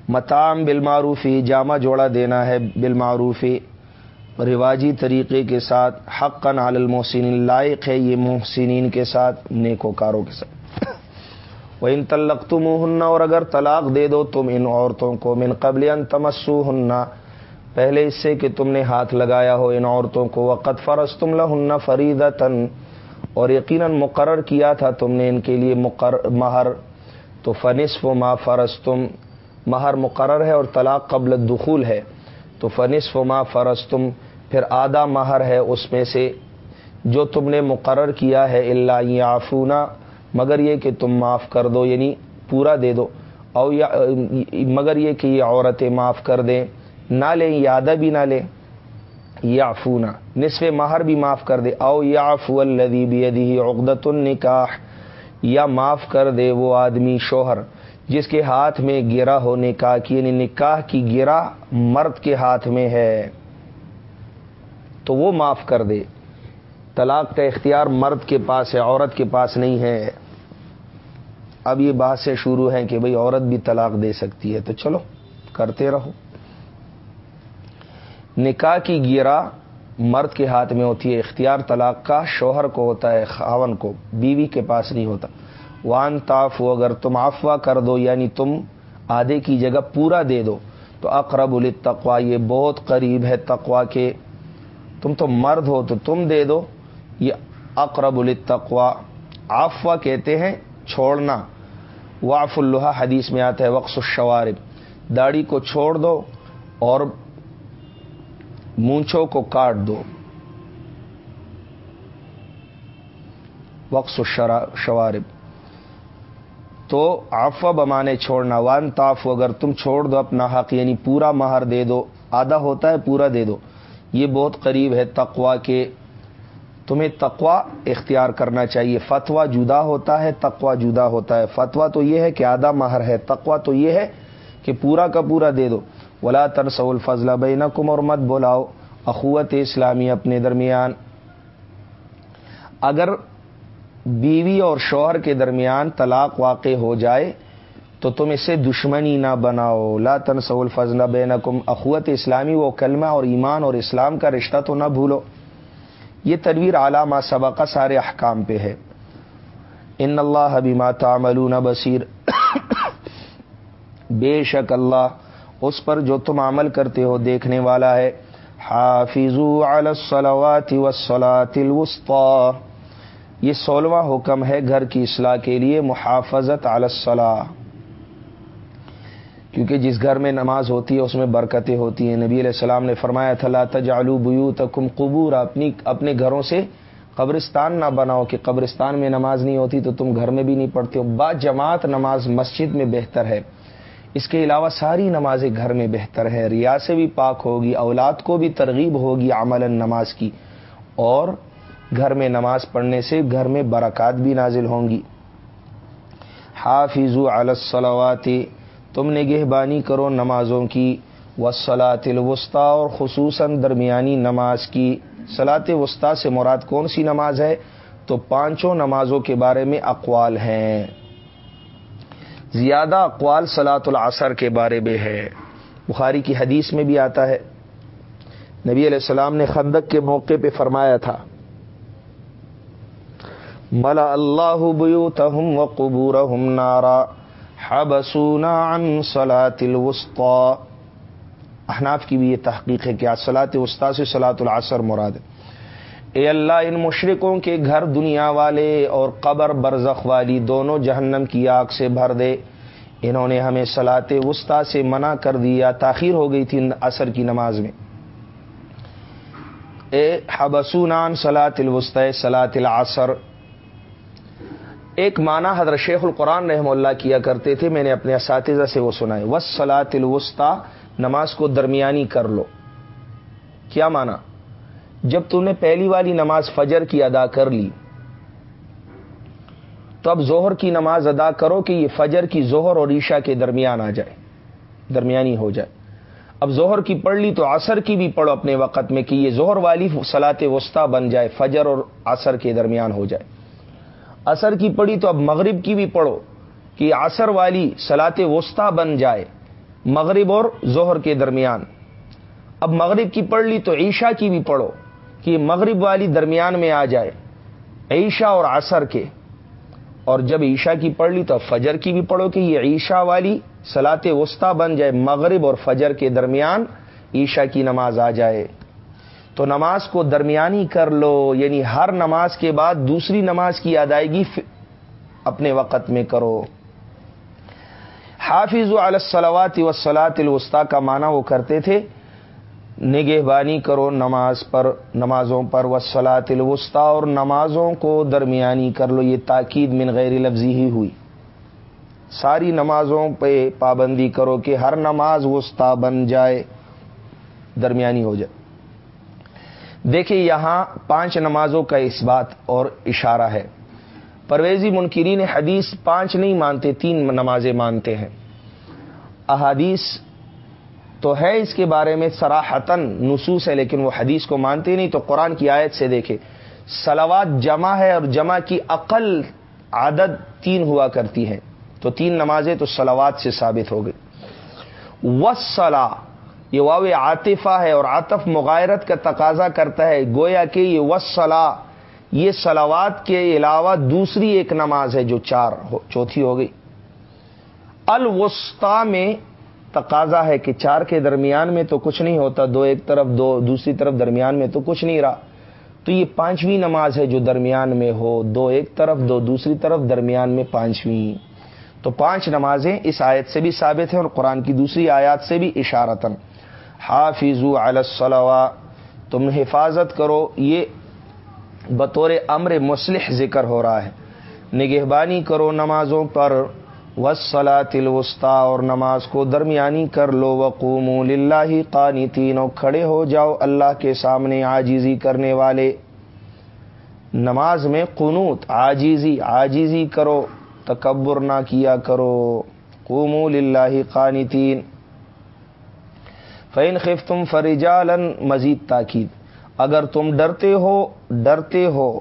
متام بالمعروفی جامع جوڑا دینا ہے بالمعروفی رواجی طریقے کے ساتھ حق عال المحسن لائق ہے یہ محسنین کے ساتھ، نیکوکاروں کے ساتھ۔ وہ ان تلق تم اور اگر طلاق دے دو تم ان عورتوں کو من قبل ان تمسو ہننا پہلے اس سے کہ تم نے ہاتھ لگایا ہو ان عورتوں کو۔ وقت فرض تم لہن فرید اور یقیناً مقرر کیا تھا تم نے ان کے لیے مقرر مہر۔ تو فنصف و ما فرض تم مہر مقرر ہے اور طلاق قبل دخول ہے۔ تو فنصف و ما فرض تم پھر آدھا مہر ہے اس میں سے۔ جو تم نے مقرر کیا ہے۔ اللہ آفونا مگر یہ کہ تم معاف کر دو یعنی پورا دے دو۔ او یا، مگر یہ کہ یہ عورتیں معاف کر دیں۔ نہ لیں، یادہ بھی نہ لیں۔ یا فونا نصف مہر بھی معاف کر دے۔ او یا فو الدی عقدت النکاح۔ یا معاف کر دے وہ آدمی شوہر جس کے ہاتھ میں گرا ہو، نکاح کی یعنی نکاح کی گرا مرد کے ہاتھ میں ہے۔ تو وہ معاف کر دے۔ طلاق کا اختیار مرد کے پاس ہے، عورت کے پاس نہیں ہے۔ اب یہ بات سے شروع ہے کہ بھئی عورت بھی طلاق دے سکتی ہے تو چلو، کرتے رہو۔ نکاح کی گیرا مرد کے ہاتھ میں ہوتی ہے۔ اختیار طلاق کا، شوہر کو ہوتا ہے، خاون کو۔ بیوی کے پاس نہیں ہوتا۔ وان تاف ہو اگر تم افواہ کر دو یعنی تم آدھے کی جگہ پورا دے دو، تو اقرب التقوا یہ بہت قریب ہے تقوا کے۔ تم تو مرد ہو، تو تم دے دو۔ یہ اقرب التقوا آفوا کہتے ہیں، چھوڑنا۔ واف اللہ حدیث میں آتا ہے، وقص الشوارب۔ داڑھی کو چھوڑ دو اور مونچھوں کو کاٹ دو۔ وقص الشوارب تو آفا بمانے چھوڑنا، وان تاف اگر تم چھوڑ دو اپنا حق یعنی پورا مہر دے دو، آدھا ہوتا ہے، پورا دے دو۔ یہ بہت قریب ہے تقوا کے تمہیں تقوا اختیار کرنا چاہیے۔ فتوا جدا ہوتا ہے تقوا جدا ہوتا ہے۔ فتوا تو یہ ہے کہ آدھا مہر ہے تقوا تو یہ ہے کہ پورا کا پورا دے دو۔ ولا ترسول فضلہ بین کم اور مت بولاؤ اخوت اسلامی اپنے درمیان۔ اگر بیوی اور شوہر کے درمیان طلاق واقع ہو جائے تو تم اسے دشمنی نہ بناؤ۔ لا تنسول فضل بینکم اخوت اسلامی وہ کلمہ اور ایمان اور اسلام کا رشتہ تو نہ بھولو۔ یہ تدویر علامہ سبقہ سارے احکام پہ ہے۔ ان اللہ حبیما تعملون بصیر۔ بے شک اللہ اس پر جو تم عمل کرتے ہو دیکھنے والا ہے۔ حافظو علی الصلوات والصلاة الوسطى یہ سولہواں حکم ہے گھر کی اصلاح کے لیے محافظت الصلاح۔ کیونکہ جس گھر میں نماز ہوتی ہے، اس میں برکتیں ہوتی ہیں۔ نبی علیہ السلام نے فرمایا تھا، لا تجعلوا بیوتکم قبور اپنی، اپنے گھروں سے قبرستان نہ بناؤ کہ قبرستان میں نماز نہیں ہوتی تو تم گھر میں بھی نہیں پڑھتے ہو۔ با جماعت نماز مسجد میں بہتر ہے۔ اس کے علاوہ ساری نمازیں گھر میں بہتر ہے ریا سے بھی پاک ہوگی، اولاد کو بھی ترغیب ہوگی عمل نماز کی۔ اور گھر میں نماز پڑھنے سے گھر میں برکات بھی نازل ہوں گی۔ حافظ الصلواتی تم نے کرو نمازوں کی وسلاۃ الوسطی اور خصوصاً درمیانی نماز کی۔ صلاط وسطی سے مراد کون سی نماز ہے؟ تو پانچوں نمازوں کے بارے میں اقوال ہیں۔ زیادہ اقوال سلاۃ العصر کے بارے میں ہے۔ بخاری کی حدیث میں بھی آتا ہے۔ نبی علیہ السلام نے خندق کے موقع پہ فرمایا تھا، ملا اللہ بیوتہم و قبورہم نارا۔ حبسونا عن صلاة الوسطى۔ احناف کی بھی یہ تحقیق ہے کہ صلاة وسطی سے صلاة العصر مراد اے اللہ، ان مشرقوں کے گھر دنیا والے اور قبر برزخ والی دونوں جہنم کی آگ سے بھر دے۔ انہوں نے ہمیں صلاط وسطی سے منع کر دیا، تاخیر ہو گئی تھی اثر کی نماز میں۔ اے حبسونان سلاۃ الوسط سلاۃ العصر۔ ایک معنی حضرت شیخ القرآن رحم اللہ کیا کرتے تھے، میں نے اپنے اساتذہ سے وہ سنا ہے وس سلاۃ الوسطی نماز کو درمیانی کر لو۔ کیا مانا جب تم نے پہلی والی نماز فجر کی ادا کر لی، تو اب ظہر کی نماز ادا کرو کہ یہ فجر کی ظہر اور عشاء کے درمیان آ جائے، درمیانی ہو جائے۔ اب ظہر کی پڑھ لی تو عصر کی بھی پڑھو اپنے وقت میں کہ یہ ظہر والی سلاط وسطی بن جائے، فجر اور عصر کے درمیان ہو جائے۔ عصر کی پڑھی تو اب مغرب کی بھی پڑھو کہ عصر والی سلاط وسطی بن جائے مغرب اور ظہر کے درمیان۔ اب مغرب کی پڑھ لی تو عیشا کی بھی پڑھو کہ مغرب والی درمیان میں آ جائے عیشا اور عصر کے۔ اور جب عیشا کی پڑھ لی تو فجر کی بھی پڑھو کہ یہ عیشا والی سلاط وسطی بن جائے مغرب اور فجر کے درمیان عیشا کی نماز آ جائے۔ تو نماز کو درمیانی کر لو یعنی ہر نماز کے بعد دوسری نماز کی ادائیگی اپنے وقت میں کرو۔ حافظ السلوات وسلاط الوسطی کا معنی وہ کرتے تھے، نگہبانی کرو نماز پر، نمازوں پر وسلاط الوسطی اور نمازوں کو درمیانی کر لو، یہ تاکید من غیر لفظی ہی ہوئی۔ ساری نمازوں پہ پابندی کرو کہ ہر نماز وسطی بن جائے، درمیانی ہو جائے۔ دیکھیں یہاں پانچ نمازوں کا اس بات اور اشارہ ہے۔ پرویزی منکرین حدیث پانچ نہیں مانتے، تین نمازیں مانتے ہیں۔ احادیث تو ہے اس کے بارے میں سراہتن نصوص ہے، لیکن وہ حدیث کو مانتے نہیں، تو قرآن کی آیت سے دیکھے سلوات جمع ہے اور جمع کی عقل عادت تین ہوا کرتی ہے۔ تو تین نمازیں تو سلوات سے ثابت ہو گئی۔ وسلا یہ واو عاطفہ ہے اور عاطف مغائرت کا تقاضا کرتا ہے، گویا کہ یہ وسلا یہ سلاوات کے علاوہ دوسری ایک نماز ہے جو چار ہو، چوتھی ہو گئی۔ الوسطی میں تقاضا ہے کہ چار کے درمیان میں تو کچھ نہیں ہوتا، دو ایک طرف، دو دوسری طرف درمیان میں تو کچھ نہیں رہا۔ تو یہ پانچویں نماز ہے جو درمیان میں ہو، دو ایک طرف، دو دوسری طرف درمیان میں پانچویں۔ تو پانچ نمازیں اس آیت سے بھی ثابت ہیں اور قرآن کی دوسری آیات سے بھی اشارتن حافظ الصلوا تم حفاظت کرو، یہ بطور امر مسلح ذکر ہو رہا ہے۔ نگہبانی کرو نمازوں پر وسلا تلوستا اور نماز کو درمیانی کر لو۔ وقوم لاہ قانی تینوں کھڑے ہو جاؤ اللہ کے سامنے آجیزی کرنے والے۔ نماز میں قنوت آجیزی آجیزی کرو، تکبر نہ کیا کرو۔ قوم لاہ قانی تین فین خف تم فریجالن مزید تاکید۔ اگر تم ڈرتے ہو ڈرتے ہو۔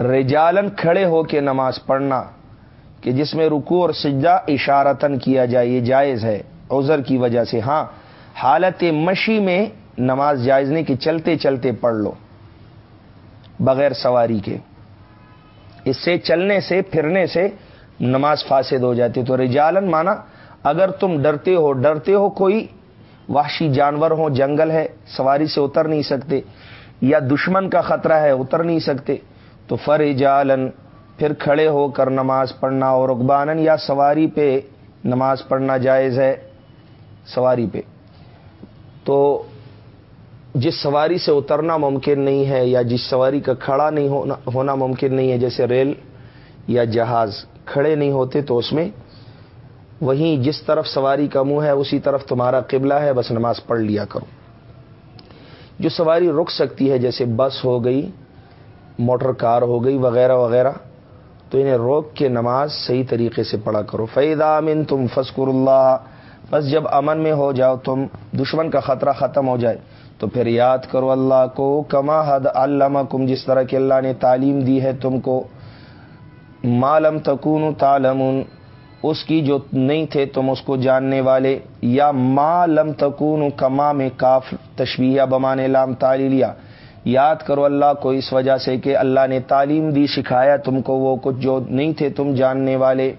رجالن کھڑے ہو کے نماز پڑھنا، کہ جس میں رکو اور سجدہ اشارتن کیا جائے، یہ جائز ہے۔ عذر کی وجہ سے ہاں حالت مشی میں نماز جائز نہیں کہ چلتے چلتے پڑھ لو، بغیر سواری کے۔ اس سے چلنے سے پھرنے سے نماز فاسد ہو جاتی تو رجالن مانا اگر تم ڈرتے ہو ڈرتے ہو کوئی، وحشی جانور ہو جنگل ہے، سواری سے اتر نہیں سکتے، یا دشمن کا خطرہ ہے، اتر نہیں سکتے، تو فر جالن پھر کھڑے ہو کر نماز پڑھنا اور اقبان یا سواری پہ نماز پڑھنا جائز ہے۔ سواری پہ۔ تو جس سواری سے اترنا ممکن نہیں ہے یا جس سواری کا کھڑا نہیں ہونا ہونا ممکن نہیں ہے، جیسے ریل یا جہاز کھڑے نہیں ہوتے تو اس میں وہیں جس طرف سواری کا منہ ہے، اسی طرف تمہارا قبلہ ہے، بس نماز پڑھ لیا کرو۔ جو سواری رک سکتی ہے، جیسے بس ہو گئی، موٹر کار ہو گئی، وغیرہ وغیرہ، تو انہیں روک کے نماز صحیح طریقے سے پڑھا کرو۔ فیدا امن تم فسکر اللہ بس جب امن میں ہو جاؤ، تم دشمن کا خطرہ ختم ہو جائے۔ تو پھر یاد کرو اللہ کو، کما حد علامہ کم جس طرح کہ اللہ نے تعلیم دی ہے تم کو مالم تکون تالمن اس کی جو نہیں تھے تم اس کو جاننے والے، یا ما لم تکون کما میں کاف تشبیہ بمانے لام تعلیلیہ۔ یاد کرو اللہ کو، اس وجہ سے کہ اللہ نے تعلیم دی، سکھایا تم کو وہ کچھ جو نہیں تھے تم جاننے والے۔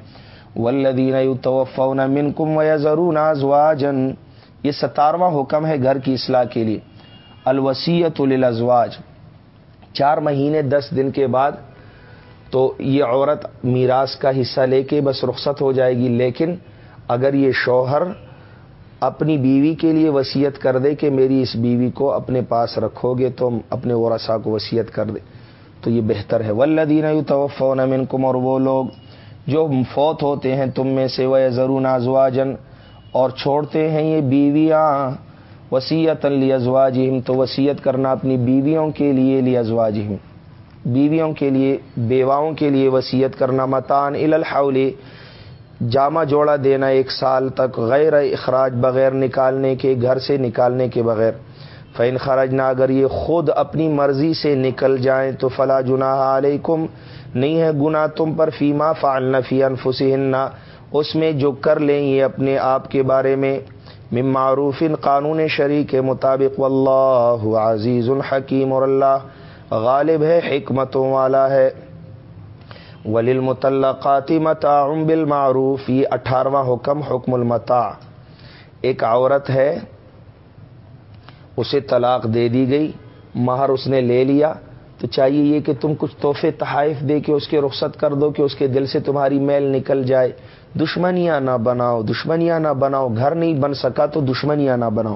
ولدین توفون من کم و ضرور یہ ستارواں حکم ہے گھر کی اصلاح کے لیے۔ الوسیت الازواج چار مہینے، دس دن کے بعد تو یہ عورت میراث کا حصہ لے کے بس رخصت ہو جائے گی۔ لیکن اگر یہ شوہر اپنی بیوی کے لیے وسیعت کر دے کہ میری اس بیوی کو اپنے پاس رکھو گے، تو اپنے ورثا کو وسیعت کر دے۔ تو یہ بہتر ہے۔ ولدین توفون منکم، اور وہ لوگ جو فوت ہوتے ہیں، تم میں سے وہ ضرور ازواجن اور چھوڑتے ہیں یہ بیویاں۔ وسیعت ازواجہم تو وسیعت کرنا اپنی بیویوں کے لیے لی ازواجہم بیویوں کے لیے، بیواؤں کے لیے وسیعت کرنا متان الحول جامع جوڑا دینا ایک سال تک غیر اخراج بغیر نکالنے کے، گھر سے نکالنے کے بغیر۔ فین خرج نہ اگر یہ خود اپنی مرضی سے نکل جائیں، تو فلا جنا علیکم، نہیں ہے گنا تم پر، فیما فعلن فی انفسہن۔ اس میں جو کر لیں، یہ اپنے آپ کے بارے میں معروف قانون شریع کے مطابق، واللہ عزیز الحکیم اور اللہ غالب ہے، حکمتوں والا ہے۔ ولیل متعلقاتی متا بالمعروف، یہ اٹھارہواں حکم حکم المتا ایک عورت ہے، اسے طلاق دے دی گئی، مہر اس نے لے لیا۔ تو چاہیے یہ کہ تم کچھ تحفے، تحائف دے کے اس کے رخصت کر دو کہ اس کے دل سے تمہاری میل نکل جائے۔ دشمنیاں نہ بناؤ، دشمنیاں نہ بناؤ، گھر نہیں بن سکا تو دشمنیاں نہ بناؤ۔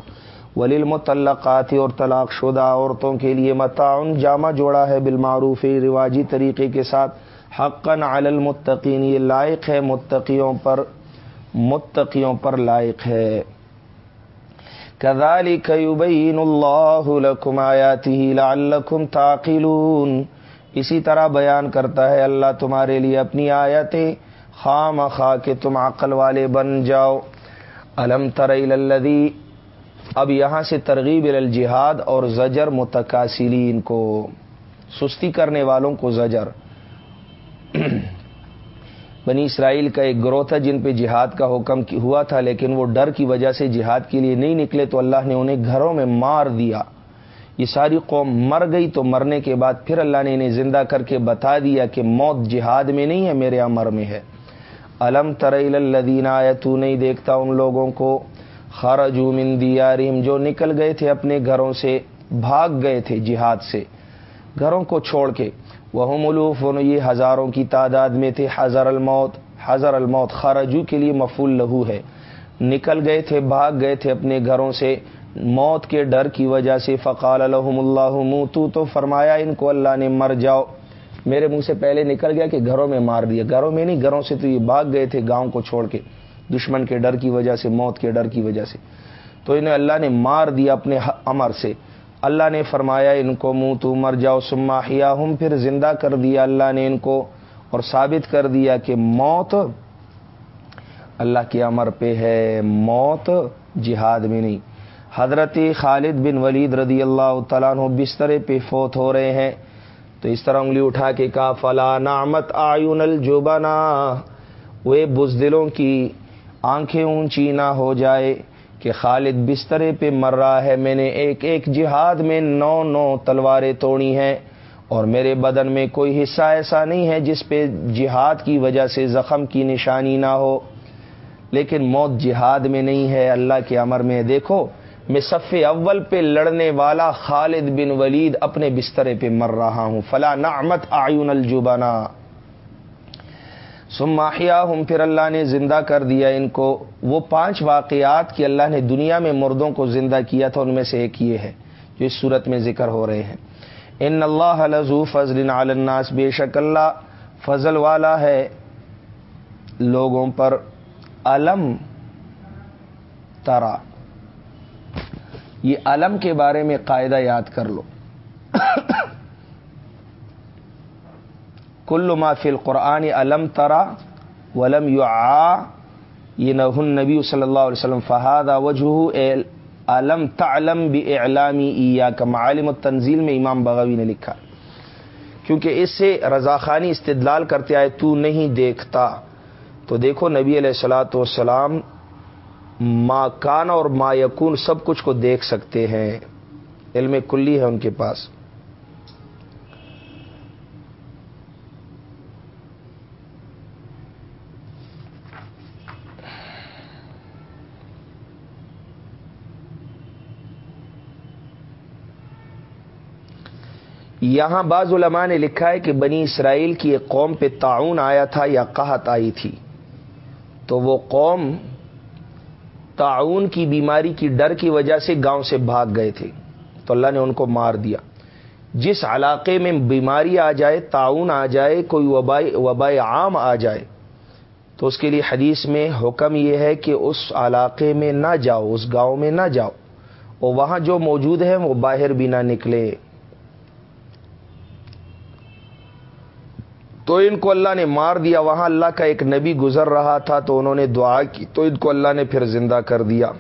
ولیل متعلقاتی اور طلاق شدہ عورتوں کے لیے متعن جامع جوڑا ہے بالمعروف، رواجی طریقے کے ساتھ۔ حقن علی المتقین، یہ لائق ہے متقیوں پر متقیوں پر لائق ہے۔ کدالی کبین اللہ لکم آیاتی لعلکم تعقلون۔ اسی طرح بیان کرتا ہے اللہ تمہارے لیے اپنی آیتیں۔ خام خواہ کہ تم عقل والے بن جاؤ۔ الم الذی اب یہاں سے ترغیب الجہاد اور زجر متقاصلین کو۔ سستی کرنے والوں کو زجر۔ بنی اسرائیل کا ایک گروہ تھا جن پہ جہاد کا حکم ہوا تھا، لیکن وہ ڈر کی وجہ سے جہاد کے لیے نہیں نکلے تو اللہ نے انہیں گھروں میں مار دیا۔ یہ ساری قوم مر گئی تو مرنے کے بعد پھر اللہ نے انہیں زندہ کر کے بتا دیا کہ موت جہاد میں نہیں ہے، میرے امر میں ہے۔ الم الدین آیا تو نہیں دیکھتا ان لوگوں کو؟ خارجو من دیاریم جو نکل گئے تھے اپنے گھروں سے، بھاگ گئے تھے جہاد سے، گھروں کو چھوڑ کے۔ وہ ملوف یہ ہزاروں کی تعداد میں تھے۔ حضر الموت حضر الموت، خرجو کے لیے مفول لہو ہے۔ نکل گئے تھے، بھاگ گئے تھے اپنے گھروں سے۔ موت کے ڈر کی وجہ سے فقال الحم اللہ تو تو فرمایا ان کو اللہ نے مر جاؤ۔ میرے منہ سے پہلے نکل گیا کہ گھروں میں مار دیا گھروں میں نہیں، گھروں سے تو یہ بھاگ گئے تھے گاؤں کو چھوڑ کے۔ دشمن کے ڈر کی وجہ سے، موت کے ڈر کی وجہ سے۔ تو انہیں اللہ نے مار دیا اپنے امر سے۔ اللہ نے فرمایا، ان کو منہ تو مر جاؤ سما ہم پھر زندہ کر دیا اللہ نے ان کو۔ اور ثابت کر دیا کہ موت اللہ کے امر پہ ہے۔ موت جہاد میں نہیں۔ حضرت خالد بن ولید رضی اللہ تعالیٰ بسترے پہ فوت ہو رہے ہیں۔ تو اس طرح انگلی اٹھا کے کہا، فلا نعمت آیون الجوبنا وہ بزدلوں کی آنکھیں اونچی نہ ہو جائے کہ خالد بسترے پہ مر رہا ہے۔ میں نے ایک ایک جہاد میں نو نو تلواریں توڑی ہیں اور میرے بدن میں کوئی حصہ ایسا نہیں ہے جس پہ جہاد کی وجہ سے زخم کی نشانی نہ ہو۔ لیکن موت جہاد میں نہیں ہے، اللہ کے امر میں دیکھو میں صف اول پہ لڑنے والا خالد بن ولید اپنے بسترے پہ مر رہا ہوں۔ فلا نعمت آیون الجبنا۔ سماحیہ ہوں پھر اللہ نے زندہ کر دیا ان کو۔ وہ پانچ واقعات کہ اللہ نے دنیا میں مردوں کو زندہ کیا تھا، ان میں سے ایک یہ ہے جو اس صورت میں ذکر ہو رہے ہیں۔ ان اللہ لذو فضل الناس، بے شک اللہ فضل والا ہے لوگوں پر۔ علم ترا۔ یہ علم کے بارے میں قاعدہ یاد کر لو۔ کل ما فی القرآن علم ترا ولم یو آ یہ نہ نبی صلی اللہ علیہ وسلم فہاد وجہ علم تعلم بھی ایا کا معالم تنزیل میں امام بغوی نے لکھا۔ کیونکہ اس سے رضاخانی استدلال کرتے آئے تو نہیں دیکھتا۔ تو دیکھو نبی علیہ السلاۃ والسلام ما کان اور ما یکون سب کچھ کو دیکھ سکتے ہیں۔ علم کلی ہے ان کے پاس۔ یہاں بعض علماء نے لکھا ہے کہ بنی اسرائیل کی ایک قوم پہ تعاون آیا تھا یا قحط آئی تھی۔ تو وہ قوم تعاون کی بیماری کی ڈر کی وجہ سے گاؤں سے بھاگ گئے تھے۔ تو اللہ نے ان کو مار دیا۔ جس علاقے میں بیماری آ جائے تعاون آ جائے، کوئی وبائی وبائی عام آ جائے، تو اس کے لیے حدیث میں حکم یہ ہے کہ اس علاقے میں نہ جاؤ، اس گاؤں میں نہ جاؤ۔ اور وہاں جو موجود ہے وہ باہر بھی نہ نکلے۔ تو ان کو اللہ نے مار دیا، وہاں اللہ کا ایک نبی گزر رہا تھا تو انہوں نے دعا کی، تو ان کو اللہ نے پھر زندہ کر دیا۔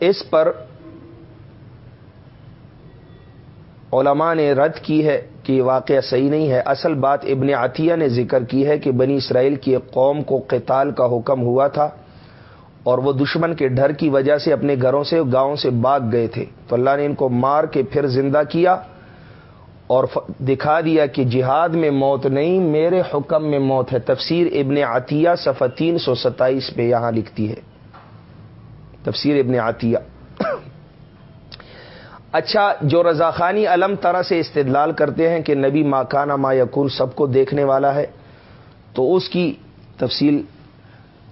اس پر علماء نے رد کی ہے کہ یہ واقعہ صحیح نہیں ہے۔ اصل بات ابن عطیہ نے ذکر کی ہے کہ بنی اسرائیل کی ایک قوم کو قتال کا حکم ہوا تھا۔ اور وہ دشمن کے ڈر کی وجہ سے اپنے گھروں سے گاؤں سے باغ گئے تھے۔ تو اللہ نے ان کو مار کے پھر زندہ کیا اور دکھا دیا کہ جہاد میں موت نہیں، میرے حکم میں موت ہے۔ تفسیر ابن عطیہ صفحہ تین سو ستائیس پہ یہاں لکھتی ہے۔ تفسیر ابن عطیہ۔ اچھا جو رضاخانی علم طرح سے استدلال کرتے ہیں کہ نبی ماکانہ ما یقول سب کو دیکھنے والا ہے، تو اس کی تفصیل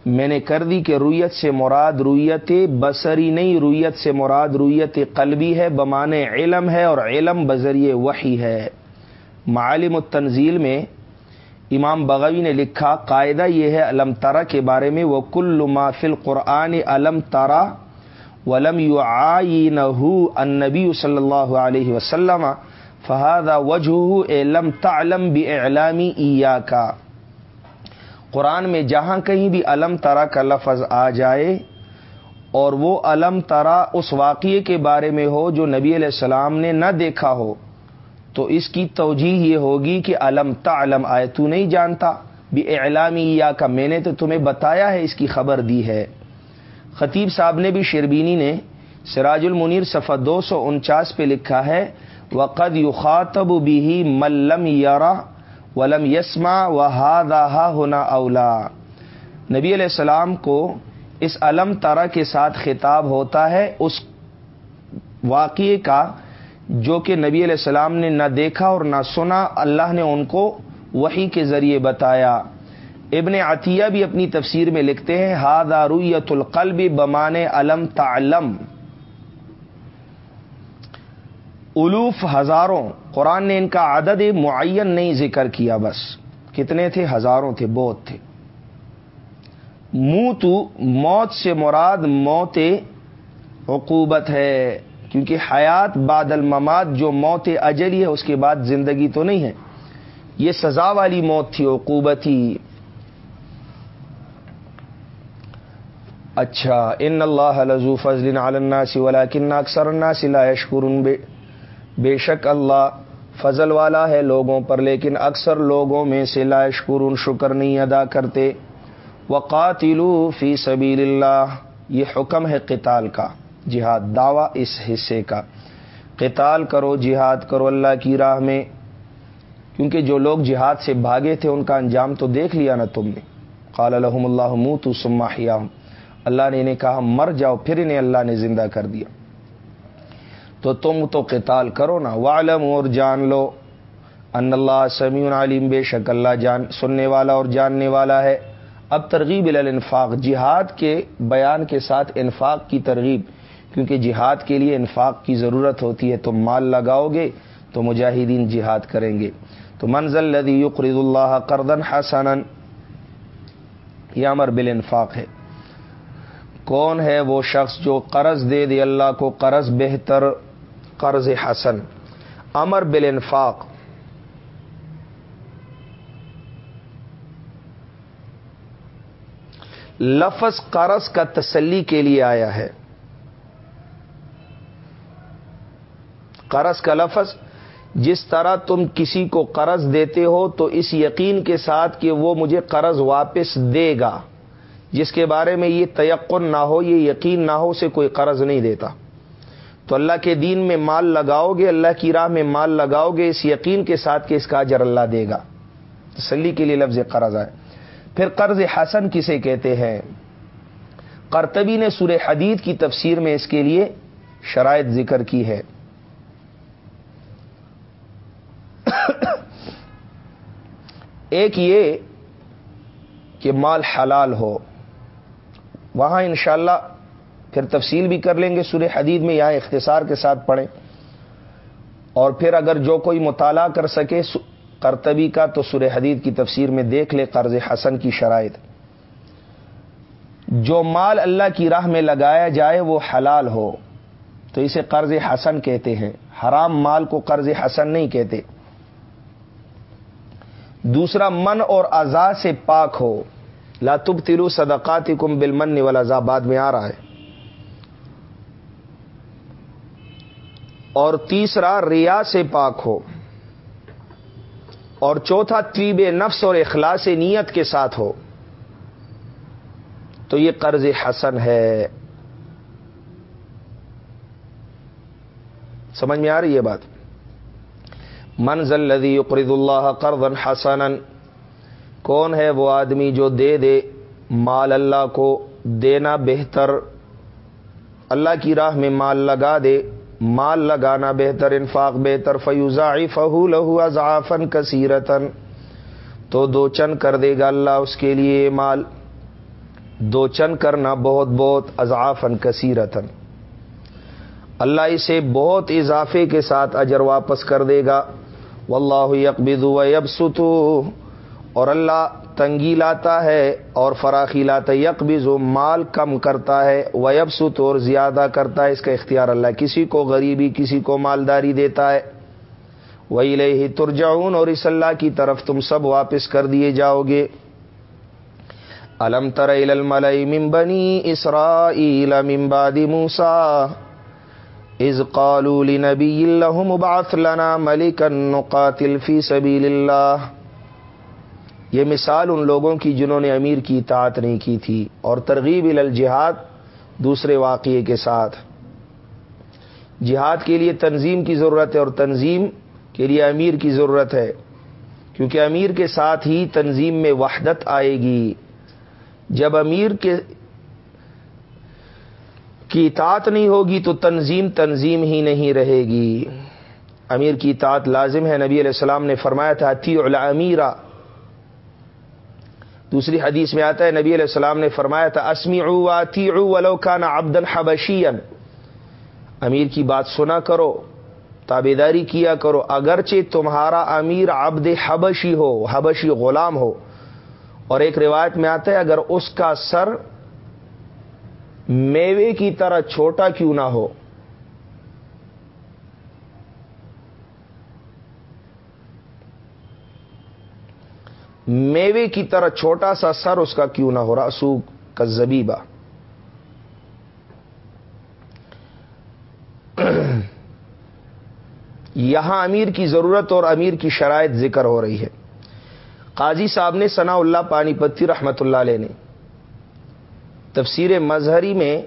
میں نے کر دی کہ رویت سے مراد رویت بصری نہیں، رویت سے مراد رویت قلبی ہے بمانے علم ہے اور علم بذریعے وحی ہے۔ معالم التنزیل میں امام بغوی نے لکھا، قاعدہ یہ ہے، علم ترا کے بارے میں وہ کل مافل قرآن علم ترا ولم یو آئی نبی صلی اللہ علیہ وسلم فہادہ وجہ علم تعلم بعلامی ایا کا قرآن میں جہاں کہیں بھی علم ترا کا لفظ آ جائے اور وہ علم ترا اس واقعے کے بارے میں ہو جو نبی علیہ السلام نے نہ دیکھا ہو، تو اس کی توجہ یہ ہوگی کہ علم تعلم آئے، تو نہیں جانتا۔ بھی اعلامی یا کا میں نے تو تمہیں بتایا ہے، اس کی خبر دی ہے۔ خطیب صاحب نے بھی شربینی نے سراج المنیر صفحہ دو سو انچاس پہ لکھا ہے، وقد یخاطب بھی ملم یارا ولم یسما و ہا ہونا اولا۔ نبی علیہ السلام کو اس علم ترا کے ساتھ خطاب ہوتا ہے، اس واقعے کا جو کہ نبی علیہ السلام نے نہ دیکھا اور نہ سنا، اللہ نے ان کو وہی کے ذریعے بتایا۔ ابن عطیہ بھی اپنی تفسیر میں لکھتے ہیں ہاد رویت القلب بمان علم تعلم۔ الوف ہزاروں، قرآن نے ان کا عدد معین نہیں ذکر کیا بس۔ کتنے تھے؟ ہزاروں تھے، بہت تھے۔ منہ تو موت سے مراد موت عقوبت ہے، کیونکہ حیات بعد المماد جو موت اجلی ہے، اس کے بعد زندگی تو نہیں ہے۔ یہ سزا والی موت تھی، عقوبت ہی اچھا ان اللہ لذو فضل علی الناس ولكن اکثر الناس لا يشكرون بے بے شک اللہ فضل والا ہے لوگوں پر، لیکن اکثر لوگوں میں سے لا شکر شکر نہیں ادا کرتے۔ وقاتلو فی سبیل اللہ، یہ حکم ہے قتال کا۔ جہاد دعوی اس حصے کا۔ قتال کرو، جہاد کرو اللہ کی راہ میں۔ کیونکہ جو لوگ جہاد سے بھاگے تھے، ان کا انجام تو دیکھ لیا نا تم نے۔ قال الحم اللہ منہ تو سما اللہ نے انہیں کہا، مر جاؤ، پھر انہیں اللہ نے زندہ کر دیا۔ تو تم تو قتال کرو نا والم اور جان لو۔ ان اللہ سمیع علیم، بے شک اللہ جان، سننے والا اور جاننے والا ہے۔ اب ترغیب الانفاق، جہاد کے بیان کے ساتھ انفاق کی ترغیب، کیونکہ جہاد کے لیے انفاق کی ضرورت ہوتی ہے۔ تم مال لگاؤ گے تو مجاہدین جہاد کریں گے۔ تو منزل لدی یقرض اللہ کردن حسن یہ امر بل انفاق ہے۔ کون ہے وہ شخص جو قرض دے دے اللہ کو، قرض بہتر قرض حسن، امر بل انفاق لفظ قرض کا تسلی کے لیے آیا ہے۔ قرض کا لفظ، جس طرح تم کسی کو قرض دیتے ہو تو اس یقین کے ساتھ کہ وہ مجھے قرض واپس دے گا۔ جس کے بارے میں یہ تیقن نہ ہو، یہ یقین نہ ہو، اسے کوئی قرض نہیں دیتا۔ تو اللہ کے دین میں مال لگاؤ گے، اللہ کی راہ میں مال لگاؤ گے، اس یقین کے ساتھ کہ اس کا اجر اللہ دے گا۔ تسلی کے لیے لفظ قرض آئے پھر قرض حسن کسے کہتے ہیں؟ کرتبی نے سورہ حدید کی تفسیر میں اس کے لیے شرائط ذکر کی ہے۔ ایک یہ کہ مال حلال ہو۔ وہاں انشاءاللہ پھر تفصیل بھی کر لیں گے سورہ حدید میں یہاں اختصار کے ساتھ پڑھیں۔ اور پھر اگر جو کوئی مطالعہ کر سکے کرتبی کا تو سورہ حدید کی تفسیر میں دیکھ لے قرض حسن کی شرائط۔ جو مال اللہ کی راہ میں لگایا جائے وہ حلال ہو۔ تو اسے قرض حسن کہتے ہیں۔ حرام مال کو قرض حسن نہیں کہتے۔ دوسرا، من اور ازا سے پاک ہو۔ لاتب تلو صدقات کم بل من والا بعد میں آ رہا ہے۔ اور تیسرا ریا سے پاک ہو۔ اور چوتھا، طیب نفس اور اخلاص نیت کے ساتھ ہو۔ تو یہ قرض حسن ہے۔ سمجھ میں آ رہی ہے بات؟ منزل لدی قرض اللہ قرض حسن کون ہے وہ آدمی جو دے دے مال اللہ کو دینا بہتر، اللہ کی راہ میں مال لگا دے۔ مال لگانا بہتر، انفاق بہتر فیوزا فہو لہو اضافن کثیرتن تو دو چن کر دے گا اللہ اس کے لیے مال۔ دو چن کرنا بہت بہت اضافن کثیرتن اللہ اسے بہت اضافے کے ساتھ اجر واپس کر دے گا۔ واللہ یقبض و یبسطو۔ اور اللہ تنگی لاتا ہے اور فراخی لاتا یکبز و مال کم کرتا ہے ویب ست اور زیادہ کرتا ہے، اس کا اختیار اللہ کسی کو غریبی، کسی کو مالداری دیتا ہے۔ وہی لے ہی اور اس اللہ کی طرف تم سب واپس کر دیے جاؤ گے۔ الم تر الملئی ممبنی اسرا ممبادی موسا از قالول نبی اللہ مباث لنا ملکن نقاتل فی سبیل اللہ یہ مثال ان لوگوں کی جنہوں نے امیر کی اطاعت نہیں کی تھی اور ترغیب الجہاد دوسرے واقعے کے ساتھ۔ جہاد کے لیے تنظیم کی ضرورت ہے اور تنظیم کے لیے امیر کی ضرورت ہے، کیونکہ امیر کے ساتھ ہی تنظیم میں وحدت آئے گی۔ جب امیر کے کی اطاعت نہیں ہوگی تو تنظیم تنظیم ہی نہیں رہے گی۔ امیر کی اطاعت لازم ہے، نبی علیہ السلام نے فرمایا تھا تی امیرا دوسری حدیث میں آتا ہے، نبی علیہ السلام نے فرمایا تھا اسمی تی ولو کان عبدن حبشین امیر کی بات سنا کرو تابے داری کیا کرو، اگرچہ تمہارا امیر عبد حبشی ہو، حبشی غلام ہو۔ اور ایک روایت میں آتا ہے، اگر اس کا سر میوے کی طرح چھوٹا کیوں نہ ہو میوے کی طرح چھوٹا سا سر اس کا کیوں نہ ہو رہا؟ سوکھ کا زبیبا یہاں امیر کی ضرورت اور امیر کی شرائط ذکر ہو رہی ہے۔ قاضی صاحب نے ثنا اللہ پانی پتی رحمت اللہ علیہ نے تفسیر مظہری میں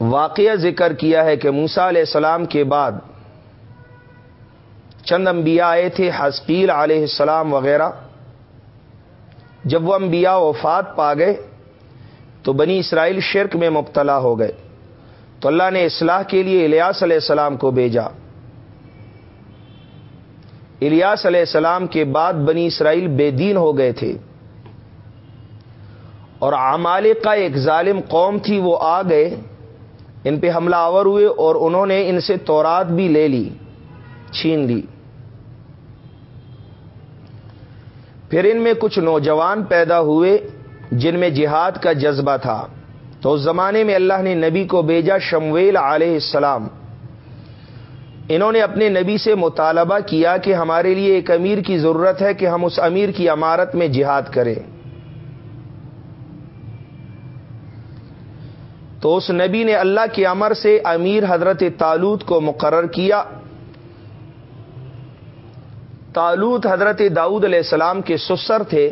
واقعہ ذکر کیا ہے کہ موسا علیہ السلام کے بعد چند انبیاء آئے تھے حسقیل علیہ السلام وغیرہ۔ جب وہ انبیاء وفات پا گئے تو بنی اسرائیل شرک میں مبتلا ہو گئے۔ تو اللہ نے اصلاح کے لیے الیاس علیہ السلام کو بھیجا۔ الیاس علیہ السلام کے بعد بنی اسرائیل بے دین ہو گئے تھے۔ اور عمال کا ایک ظالم قوم تھی، وہ آ گئے۔ ان پہ حملہ آور ہوئے اور انہوں نے ان سے تورات بھی لے لی، چھین لی۔ پھر ان میں کچھ نوجوان پیدا ہوئے جن میں جہاد کا جذبہ تھا۔ تو اس زمانے میں اللہ نے نبی کو بھیجا شمویل علیہ السلام۔ انہوں نے اپنے نبی سے مطالبہ کیا کہ ہمارے لیے ایک امیر کی ضرورت ہے کہ ہم اس امیر کی عمارت میں جہاد کریں۔ تو اس نبی نے اللہ کے امر سے امیر حضرت تالوت کو مقرر کیا۔ تالوت حضرت داؤد علیہ السلام کے سسر تھے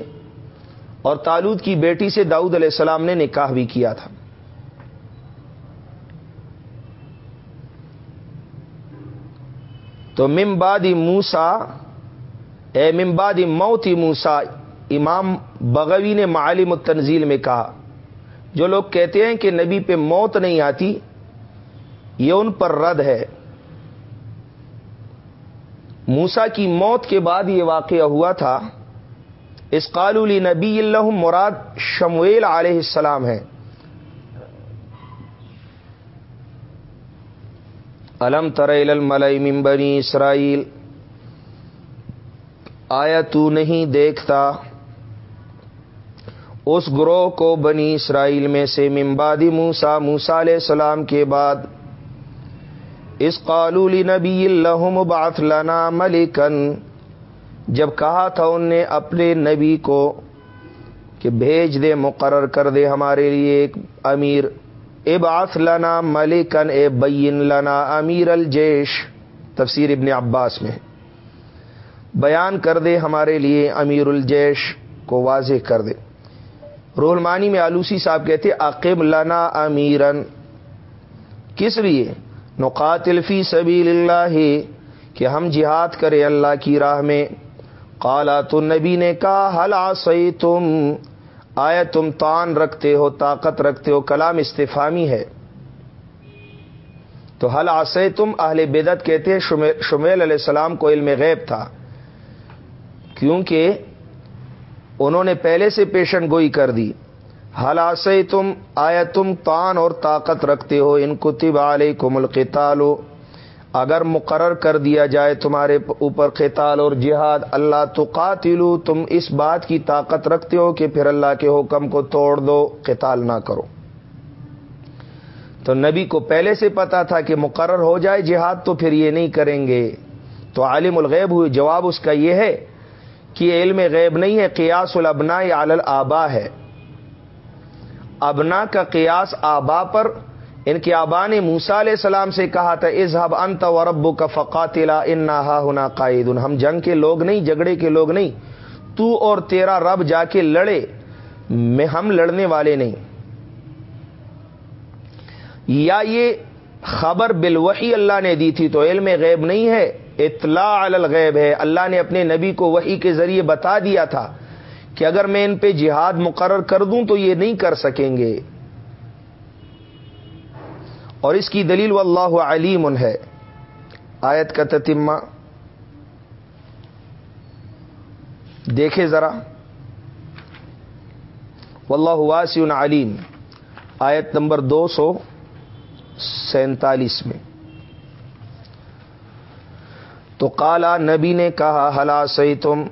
اور تالوت کی بیٹی سے داؤد علیہ السلام نے نکاح بھی کیا تھا۔ تو ممبادی موسا اے ممبادی موتی موسا امام بغوی نے معالم التنزیل میں کہا، جو لوگ کہتے ہیں کہ نبی پہ موت نہیں آتی، یہ ان پر رد ہے۔ موسا کی موت کے بعد یہ واقعہ ہوا تھا اس قالولی نبی اللہ مراد شمویل علیہ السلام ہے۔ علم تر ملئی ممبنی اسرائیل؟ آیا تو نہیں دیکھتا؟ اس گروہ کو بنی اسرائیل میں سے ممبادی موسا موسا علیہ السلام کے بعد اس قالولی نبی اللہ بات لنا ملکن۔ جب کہا تھا ان نے اپنے نبی کو کہ بھیج دے، مقرر کر دے ہمارے لیے ایک امیر۔ ابعث لنا ملکن، اے بین لنا امیر الجیش۔ تفسیر ابن عباس میں۔ بیان کر دے ہمارے لیے امیر الجیش کو واضح کر دے۔ رولمانی میں آلوسی صاحب کہتے عقب لنا امیرن۔ کس لیے؟ نقاتل فی سبیل اللہ کہ ہم جہاد کرے اللہ کی راہ میں۔ کالا تو نبی نے کہا حل آئی تم آئے تم تان رکھتے ہو، طاقت رکھتے ہو، کلام استفامی ہے؟ تو حل آسے تم اہل بدت کہتے شمیل علیہ السلام کو علم غیب تھا۔ کیونکہ انہوں نے پہلے سے پیشن گوئی کر دی۔ ہلاسے تم آیا تم تان اور طاقت رکھتے ہو؟ ان کتب علیہ کو اگر مقرر کر دیا جائے تمہارے اوپر قتال اور جہاد، اللہ تو قاتلو تم اس بات کی طاقت رکھتے ہو کہ پھر اللہ کے حکم کو توڑ دو، قتال نہ کرو۔ تو نبی کو پہلے سے پتا تھا کہ مقرر ہو جائے جہاد، تو پھر یہ نہیں کریں گے۔ تو عالم الغیب ہوئی جواب اس کا یہ ہے کہ علم غیب نہیں ہے، قیاس البنا عال آبا ہے۔ ابنا کا قیاس آبا پر، ان کے آبا نے موسا علیہ السلام سے کہا تھا اظہب انت و رب کا فقاتلا ان نہ ہونا قائد ہم جنگ کے لوگ نہیں، جھگڑے کے لوگ نہیں، تو اور تیرا رب جا کے لڑے، میں ہم لڑنے والے نہیں۔ یا یہ خبر بالوحی اللہ نے دی تھی تو علم غیب نہیں ہے، اطلاع علی الغیب ہے۔ اللہ نے اپنے نبی کو وہی کے ذریعے بتا دیا تھا۔ کہ اگر میں ان پہ جہاد مقرر کر دوں تو یہ نہیں کر سکیں گے۔ اور اس کی دلیل واللہ علیم ہے۔ آیت کا تتمہ۔ دیکھے ذرا۔ واللہ واسع علیم۔ آیت نمبر دو سو سینتالیس میں۔ تو کالا نبی نے کہا، ہلا سی تم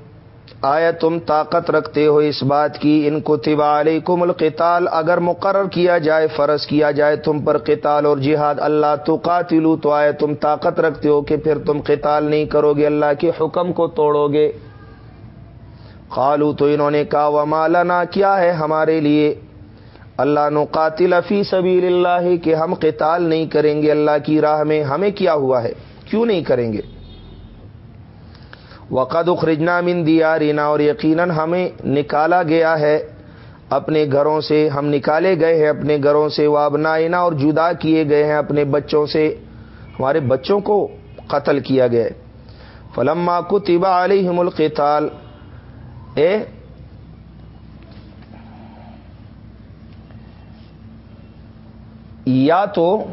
آیا تم طاقت رکھتے ہو اس بات کی؟ ان کو تبا علیکم القتال، اگر مقرر کیا جائے، فرض کیا جائے تم پر قتال اور جہاد، اللہ تو قاتلو تو آئے تم طاقت رکھتے ہو کہ پھر تم قتال نہیں کرو گے، اللہ کے حکم کو توڑو گے؟ قالو، تو انہوں نے کہا، وما لنا، کیا ہے ہمارے لیے؟ اللہ نو قاتل فی سبیل اللہ کہ ہم قتال نہیں کریں گے، اللہ کی راہ میں ہمیں کیا ہوا ہے؟ کیوں نہیں کریں گے؟ وقد اخرجنا من دیارینا اور یقیناً ہمیں نکالا گیا ہے۔ اپنے گھروں سے ہم نکالے گئے ہیں، اپنے گھروں سے وابنائنا اور جدا کیے گئے ہیں، اپنے بچوں سے۔ ہمارے بچوں کو قتل کیا گیا فلما کو طبا علیہم القتال۔ اے یا تو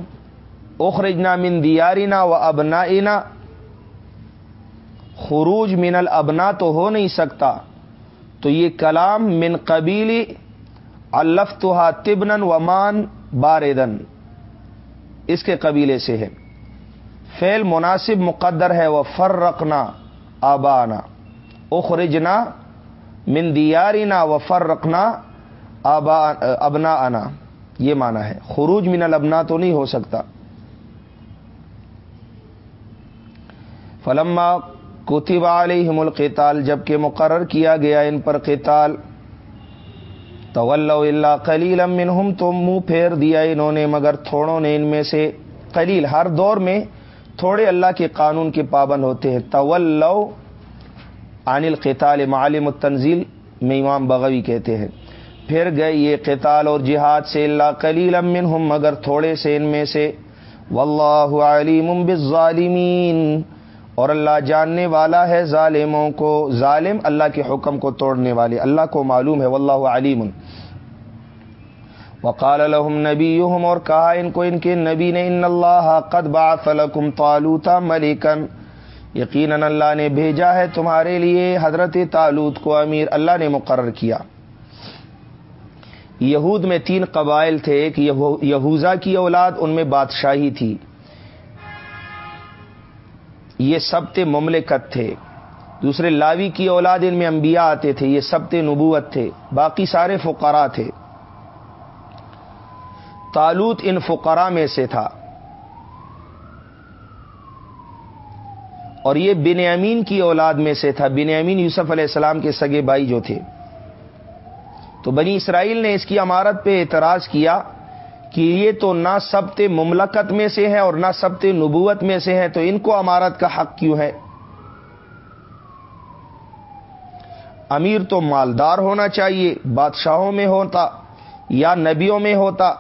اخرجنا من دیارینا و ابنائنا خروج من الابنا تو ہو نہیں سکتا۔ تو یہ کلام من قبیلی الف تو تبن ومان باردن۔ اس کے قبیلے سے ہے۔ فیل مناسب مقدر ہے۔ وہ فر رکھنا آبانا۔ اخرجنا من دیارنا و فر رکھنا ابنا آنا یہ مانا ہے۔ خروج من البنا تو نہیں ہو سکتا۔ فلما کتب علیہم القتال جبکہ مقرر کیا گیا ان پر قتال۔ تو اللہ کلیل منہم، تو منہ پھیر دیا انہوں نے، مگر تھوڑوں نے ان میں سے قلیل۔ ہر دور میں تھوڑے اللہ کے قانون کے پابند ہوتے ہیں۔ طول عن القتال معالم التنزیل، میں امام بغوی کہتے ہیں۔ پھر گئے یہ قتال اور جہاد سے اللہ کلیل منہم، مگر تھوڑے سے ان میں سے۔ واللہ علیم بالظالمین۔ اور اللہ جاننے والا ہے ظالموں کو، ظالم اللہ کے حکم کو توڑنے والے اللہ کو معلوم ہے، واللہ علیم. وقال لهم نبیہم اور کہا ان کو، ان کے نبی نے، ان اللہ قد بعث لكم طالوت ملکا یقیناً اللہ نے بھیجا ہے تمہارے لیے حضرت تالوت کو، امیر اللہ نے مقرر کیا. یہود میں تین قبائل تھے، ایک یہوزا کی اولاد، ان میں بادشاہی تھی. یہ سب تھے مملکت تھے۔ دوسرے لاوی کی اولاد ان میں انبیاء آتے تھے، یہ سب تھے نبوت تھے۔ باقی سارے فقراء تھے۔ تالوت ان فقراء میں سے تھا۔ اور یہ بن امین کی اولاد میں سے تھا۔ بن امین یوسف علیہ السلام کے سگے بھائی جو تھے۔ تو بنی اسرائیل نے اس کی امارت پہ اعتراض کیا۔ کہ یہ تو نہ سبت مملکت میں سے ہے اور نہ سبت نبوت میں سے ہے، تو ان کو امارت کا حق کیوں ہے؟ امیر تو مالدار ہونا چاہیے، بادشاہوں میں ہوتا یا نبیوں میں ہوتا،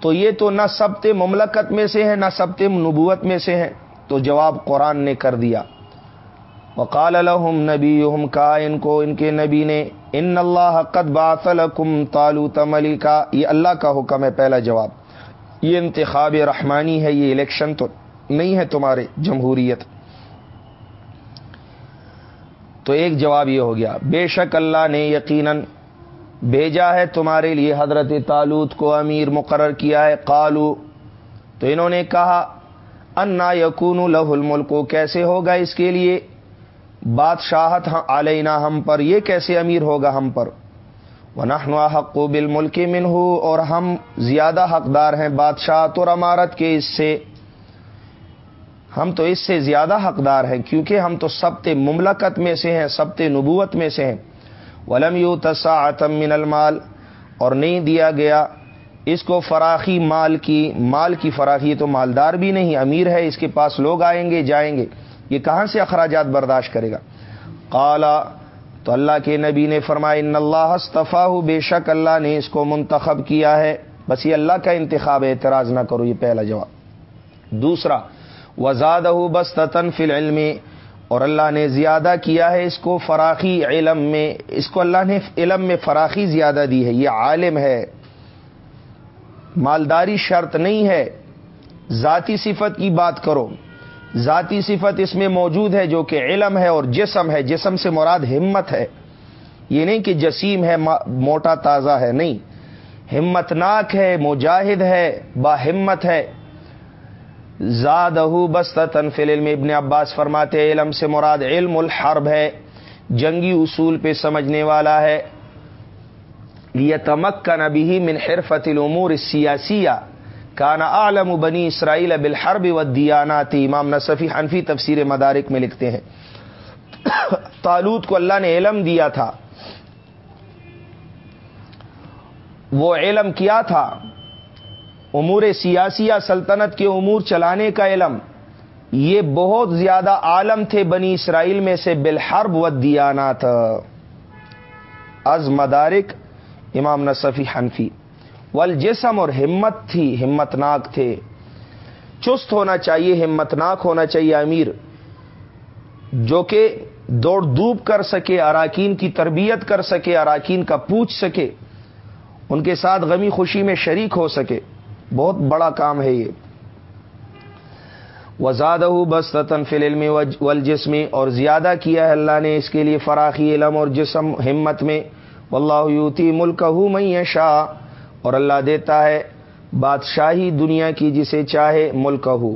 تو یہ تو نہ سبت مملکت میں سے ہے، نہ سبت نبوت میں سے ہے۔ تو جواب قرآن نے کر دیا۔ وقال لهم نبی کا ان کو ان کے نبی نے ان اللہ قد باث لكم طالوت ملکا یہ اللہ کا حکم ہے، پہلا جواب. یہ انتخاب رحمانی ہے، یہ الیکشن تو نہیں ہے تمہارے جمہوریت. تو ایک جواب یہ ہو گیا، بے شک اللہ نے یقیناً بھیجا ہے تمہارے لیے، حضرت تالوت کو امیر مقرر کیا ہے قالو تو انہوں نے کہا، انا یقون لہ الملک کیسے ہوگا اس کے لیے؟ بادشاہت ہاں علینا ہم پر، یہ کیسے امیر ہوگا ہم پر؟ ونحن حق بل ملک من ہو اور ہم زیادہ حقدار ہیں بادشاہت اور امارت کے اس سے۔ ہم تو اس سے زیادہ حقدار ہیں، کیونکہ ہم تو سبت مملکت میں سے ہیں، سبت نبوت میں سے ہیں۔ ولم یو تسا من المال، اور نہیں دیا گیا اس کو فراخی مال کی۔ مال کی فراخی تو مالدار بھی نہیں، امیر ہے، اس کے پاس لوگ آئیں گے، جائیں گے۔ یہ کہاں سے اخراجات برداشت کرے گا؟ قالا، تو اللہ کے نبی نے فرمایا، ان اللہ استفا بے شک اللہ نے اس کو منتخب کیا ہے۔ بس یہ اللہ کا انتخاب ہے، اعتراض نہ کرو، یہ پہلا جواب۔ دوسرا وزاد ہو بس تتن فی العلم، اور اللہ نے زیادہ کیا ہے اس کو فراخی علم میں۔ اس کو اللہ نے علم میں فراخی زیادہ دی ہے۔ یہ عالم ہے۔ مالداری شرط نہیں ہے۔ ذاتی صفت کی بات کرو۔ ذاتی صفت اس میں موجود ہے جو کہ علم ہے اور جسم ہے۔ جسم سے مراد ہمت ہے۔ یہ نہیں کہ جسیم ہے موٹا تازہ ہے، نہیں۔ ہمت ناک ہے، مجاہد ہے با ہمت ہے۔ زاد بست تنفل علم ابن عباس فرماتے علم سے مراد علم الحرب ہے۔ جنگی اصول پہ سمجھنے والا ہے۔ یہ تمک کا نبی من حرفت العمور سیاسیہ کانا عالم بنی اسرائیل بالحرب و دیاناتی امام نصفی حنفی تفسیر مدارک میں لکھتے ہیں۔ تالوت کو اللہ نے علم دیا تھا۔ وہ علم کیا تھا؟ امور سیاسیہ سلطنت کے امور چلانے کا علم۔ یہ بہت زیادہ عالم تھے بنی اسرائیل میں سے بالحرب و دیانات از مدارک امام نصفی حنفی۔ ول جسم اور ہمت تھی، ہمت ناک تھے۔ چست ہونا چاہیے، ہمت ناک ہونا چاہیے امیر۔ جو کہ دوڑ دوب کر سکے، اراکین کی تربیت کر سکے، اراکین کا پوچھ سکے، ان کے ساتھ غمی خوشی میں شریک ہو سکے۔ بہت بڑا کام ہے یہ۔ وزاد بس فل علم والجسم، اور زیادہ کیا ہے اللہ نے اس کے لیے فراخی علم اور جسم، ہمت میں۔ واللہ یوتی ملک ہوں میں شاہ اور اللہ دیتا ہے، بادشاہی دنیا کی جسے چاہے ملک ہو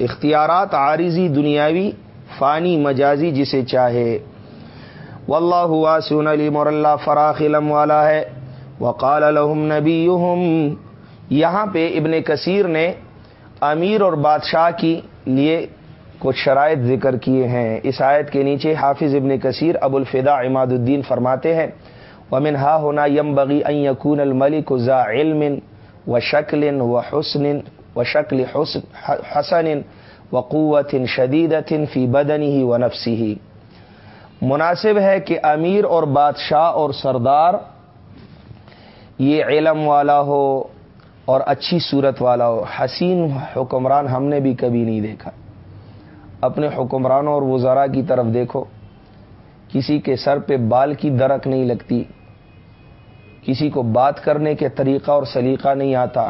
اختیارات عارضی دنیاوی، فانی مجازی جسے چاہے۔ واللہ واسع علیم اور اللہ فراخ علم والا ہے۔ وقال لهم نبیہم یہاں پہ ابن کثیر نے امیر اور بادشاہ کی لیے کچھ شرائط ذکر کیے ہیں۔ اس آیت کے نیچے حافظ ابن کثیر ابو الفدا عماد الدین فرماتے ہیں ومن ہا ہونا یم بغی یقون الملک ذا علم و شکل و حسن و شکل حسن و قوت شدید فی بدنی ہی و نفسی ہی مناسب ہے کہ امیر اور بادشاہ اور سردار یہ علم والا ہو اور اچھی صورت والا ہو۔ حسین حکمران ہم نے بھی کبھی نہیں دیکھا۔ اپنے حکمرانوں اور وزراء کی طرف دیکھو۔ کسی کے سر پہ بال کی درک نہیں لگتی، کسی کو بات کرنے کے طریقہ اور سلیقہ نہیں آتا۔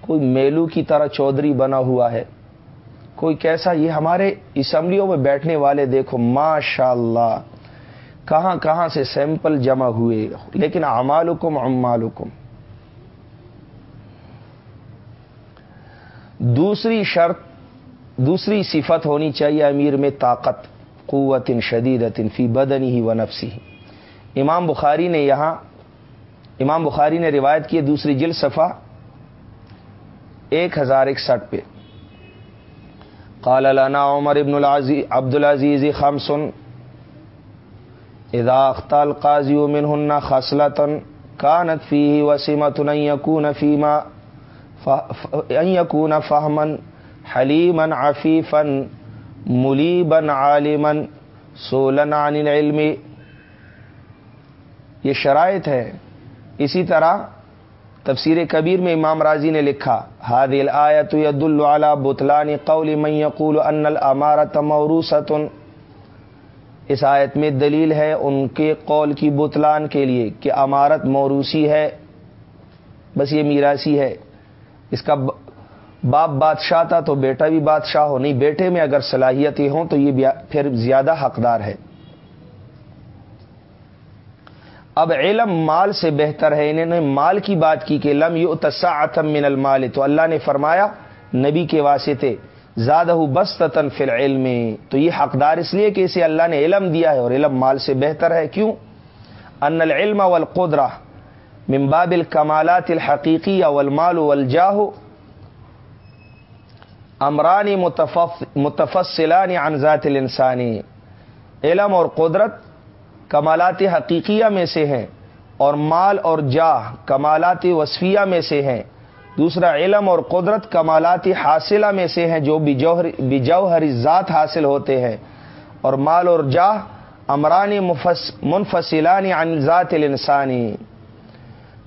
کوئی میلو کی طرح چودھری بنا ہوا ہے۔ کوئی کیسا، یہ ہمارے اسمبلیوں میں بیٹھنے والے دیکھو ماشاء اللہ کہاں کہاں سے سیمپل جمع ہوئے۔ لیکن امالکم امالکم دوسری شرط، دوسری صفت ہونی چاہیے امیر میں طاقت۔ قوت شدید فی بدنی ہی و نفسی امام بخاری نے یہاں امام بخاری نے روایت کی دوسری جل صفحہ ایک ہزار اکسٹھ پہ۔ قال لنا عمر ابن العزیز عبد العزیز خمس اذا اختال القاضی منهن خصلة كانت فيه وسمة ان يكون فيما ان يكون فهما حلیما عفیفا ملیبا عالما سولن عن العلم۔ یہ شرائط ہے۔ اسی طرح تفسیر کبیر میں امام راضی نے لکھا ہاد الآیت ید اللہ بتلان قول من یقول ان الامارت موروثت اس آیت میں دلیل ہے ان کے قول کی بتلان کے لیے کہ امارت موروثی ہے، بس یہ میراسی ہے۔ اس کا باپ بادشاہ تھا تو بیٹا بھی بادشاہ ہو، نہیں، بیٹے میں اگر صلاحیتیں ہوں تو یہ پھر زیادہ حقدار ہے۔ اب علم مال سے بہتر ہے، انہوں نے مال کی بات کی کہ لم یو اتم من المال، تو اللہ نے فرمایا، نبی کے واسطے زیادہ بس تن فل علم تو یہ حقدار اس لیے کہ اسے اللہ نے علم دیا ہے اور علم مال سے بہتر ہے۔ کیوں؟ ان العلم والقدرہ من باب الکمالات الحقیقی والمال والجاہ امرانی متفصلانی عن ذات الانسانی۔ علم اور قدرت کمالات حقیقیہ میں سے ہیں اور مال اور جاہ کمالات وصفیہ میں سے ہیں۔ دوسرا، علم اور قدرت کمالات حاصلہ میں سے ہیں جو بجوہر ذات حاصل ہوتے ہیں۔ اور مال اور جاہ امرانی منفصلانی عن ذات الانسانی۔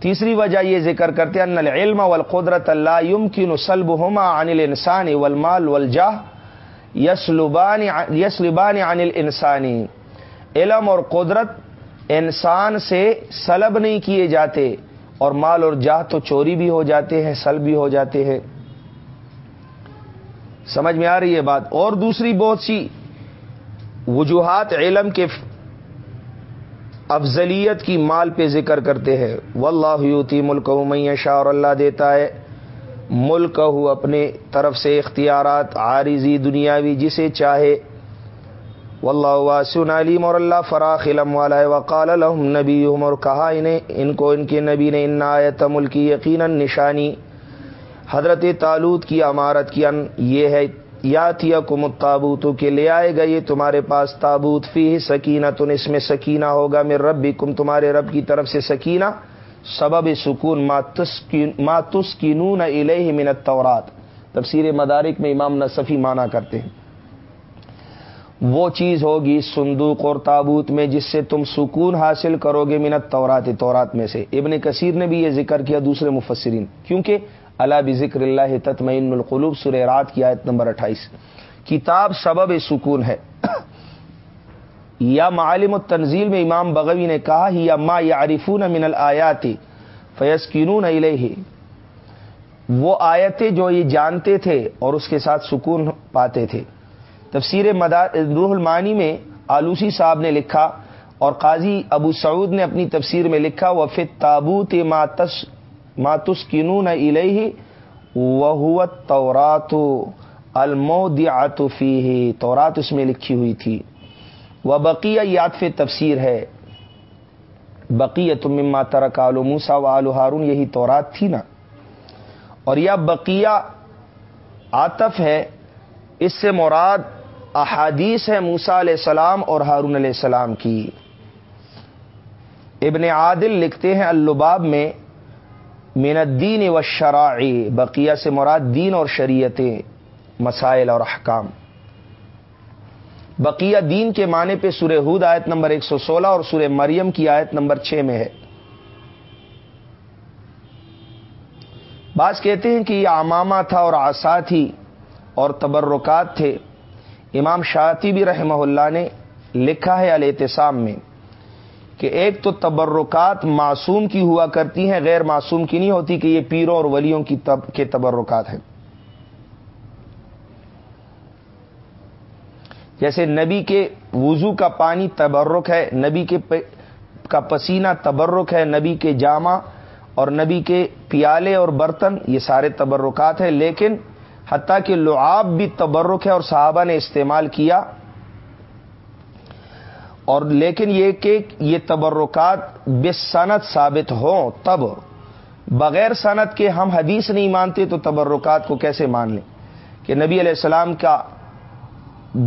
تیسری وجہ یہ ذکر کرتے ہیں، ان العلم والقدرت اللہ يمكن سلبهما عن الانسان والمال والجاہ یسلبان یسلبان عن الانسانی علم اور قدرت انسان سے سلب نہیں کیے جاتے، اور مال اور جاہ تو چوری بھی ہو جاتے ہیں، سلب بھی ہو جاتے ہیں۔ سمجھ میں آ رہی ہے بات؟ اور دوسری بہت سی وجوہات علم کے افضلیت کی مال پہ ذکر کرتے ہیں۔ واللہ یوتی ملک میشا اور اللہ دیتا ہے۔ ملک ہو اپنے طرف سے اختیارات عارضی دنیاوی جسے چاہے۔ واللہ واسن علیم، اور اللہ فراخ علم والا ہے۔ وقال لهم نبی اور کہا انہیں، ان کو ان کے نبی نے ان آیت ملکی یقیناً نشانی۔ حضرت تعلود کی امارت کی ان یہ ہے یا کم تابوتوں کے لے آئے گا یہ تمہارے پاس تابوت فی سکینہ تن، اس میں سکینہ ہوگا میرے رب بھی کم تمہارے رب کی طرف سے سکینہ، سبب سکون ماتس کی نون الہ منت تورات تفسیر مدارک میں امام نصفی مانا کرتے ہیں۔ وہ چیز ہوگی صندوق اور تابوت میں جس سے تم سکون حاصل کرو گے منت تورات تورات میں سے۔ ابن کثیر نے بھی یہ ذکر کیا، دوسرے مفسرین۔ کیونکہ اللہ بھی ذکر اللہ تطمئن القلوب سر رات کی آیت نمبر اٹھائیس۔ کتاب سبب سکون ہے۔ یا معالم التنزیل میں امام بغوی نے کہا، ہی یا ما یارفون من الآیاتی فیسکینون الیہ۔ وہ آیتیں جو یہ جانتے تھے اور اس کے ساتھ سکون پاتے تھے۔ تفسیر روح المانی میں آلوسی صاحب نے لکھا اور قاضی ابو سعود نے اپنی تفسیر میں لکھا وہ فت تابوت ماتس ماتس کنون الہ وہ تورات المود آتفی تورات اس میں لکھی ہوئی تھی۔ وہ بقیہ یاتف تفسیر ہے۔ بقیہ تم ماتر کالو موسا و آلو ہارون، یہی تورات تھی نا۔ اور یا بقیہ آتف ہے۔ اس سے مراد احادیث ہے موسا علیہ السلام اور ہارون علیہ السلام کی۔ ابن عادل لکھتے ہیں الباب میں مین الدین و شراعی بقیہ سے مراد دین اور شریعتیں مسائل اور احکام۔ بقیہ دین کے معنی پہ سورہ ہود آیت نمبر ایک سو سولہ اور سورہ مریم کی آیت نمبر چھ میں ہے۔ بعض کہتے ہیں کہ یہ امامہ تھا اور آسا تھی اور تبرکات تھے۔ امام شاطی بھی رحمہ اللہ نے لکھا ہے الاحتسام میں۔ کہ ایک تو تبرکات معصوم کی ہوا کرتی ہیں، غیر معصوم کی نہیں ہوتی کہ یہ پیروں اور ولیوں کی تب، کے تبرکات ہیں۔ جیسے نبی کے وضو کا پانی تبرک ہے، نبی کے کا پسینہ تبرک ہے، نبی کے جامع اور نبی کے پیالے اور برتن، یہ سارے تبرکات ہیں، لیکن حتیٰ کہ لعاب بھی تبرک ہے اور صحابہ نے استعمال کیا۔ اور لیکن یہ کہ یہ تبرکات بے صنعت ثابت ہوں، تب۔ بغیر صنعت کے ہم حدیث نہیں مانتے تو تبرکات کو کیسے مان لیں؟ کہ نبی علیہ السلام کا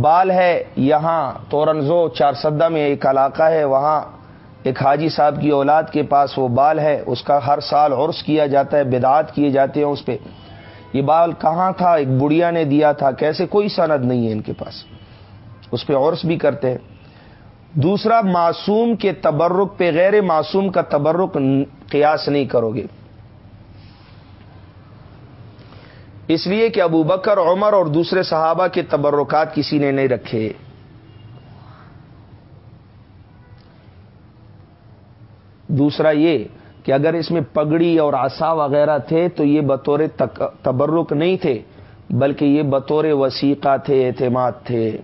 بال ہے یہاں تورنزو چار سدہ میں ایک علاقہ ہے، وہاں ایک حاجی صاحب کی اولاد کے پاس وہ بال ہے، اس کا ہر سال عرس کیا جاتا ہے، بدعات کیے جاتے ہیں اس پہ۔ یہ بال کہاں تھا؟ ایک بڑھیا نے دیا تھا، کیسے؟ کوئی سند نہیں ہے ان کے پاس۔ اس پہ عرس بھی کرتے ہیں۔ دوسرا، معصوم کے تبرک، پہ غیر معصوم کا تبرک قیاس نہیں کرو گے۔ اس لیے کہ ابو بکر، عمر اور دوسرے صحابہ کے تبرکات کسی نے نہیں رکھے۔ دوسرا یہ کہ اگر اس میں پگڑی اور آسا وغیرہ تھے تو یہ بطور تبرک نہیں تھے، بلکہ یہ بطور وسیقہ تھے، اعتماد تھے۔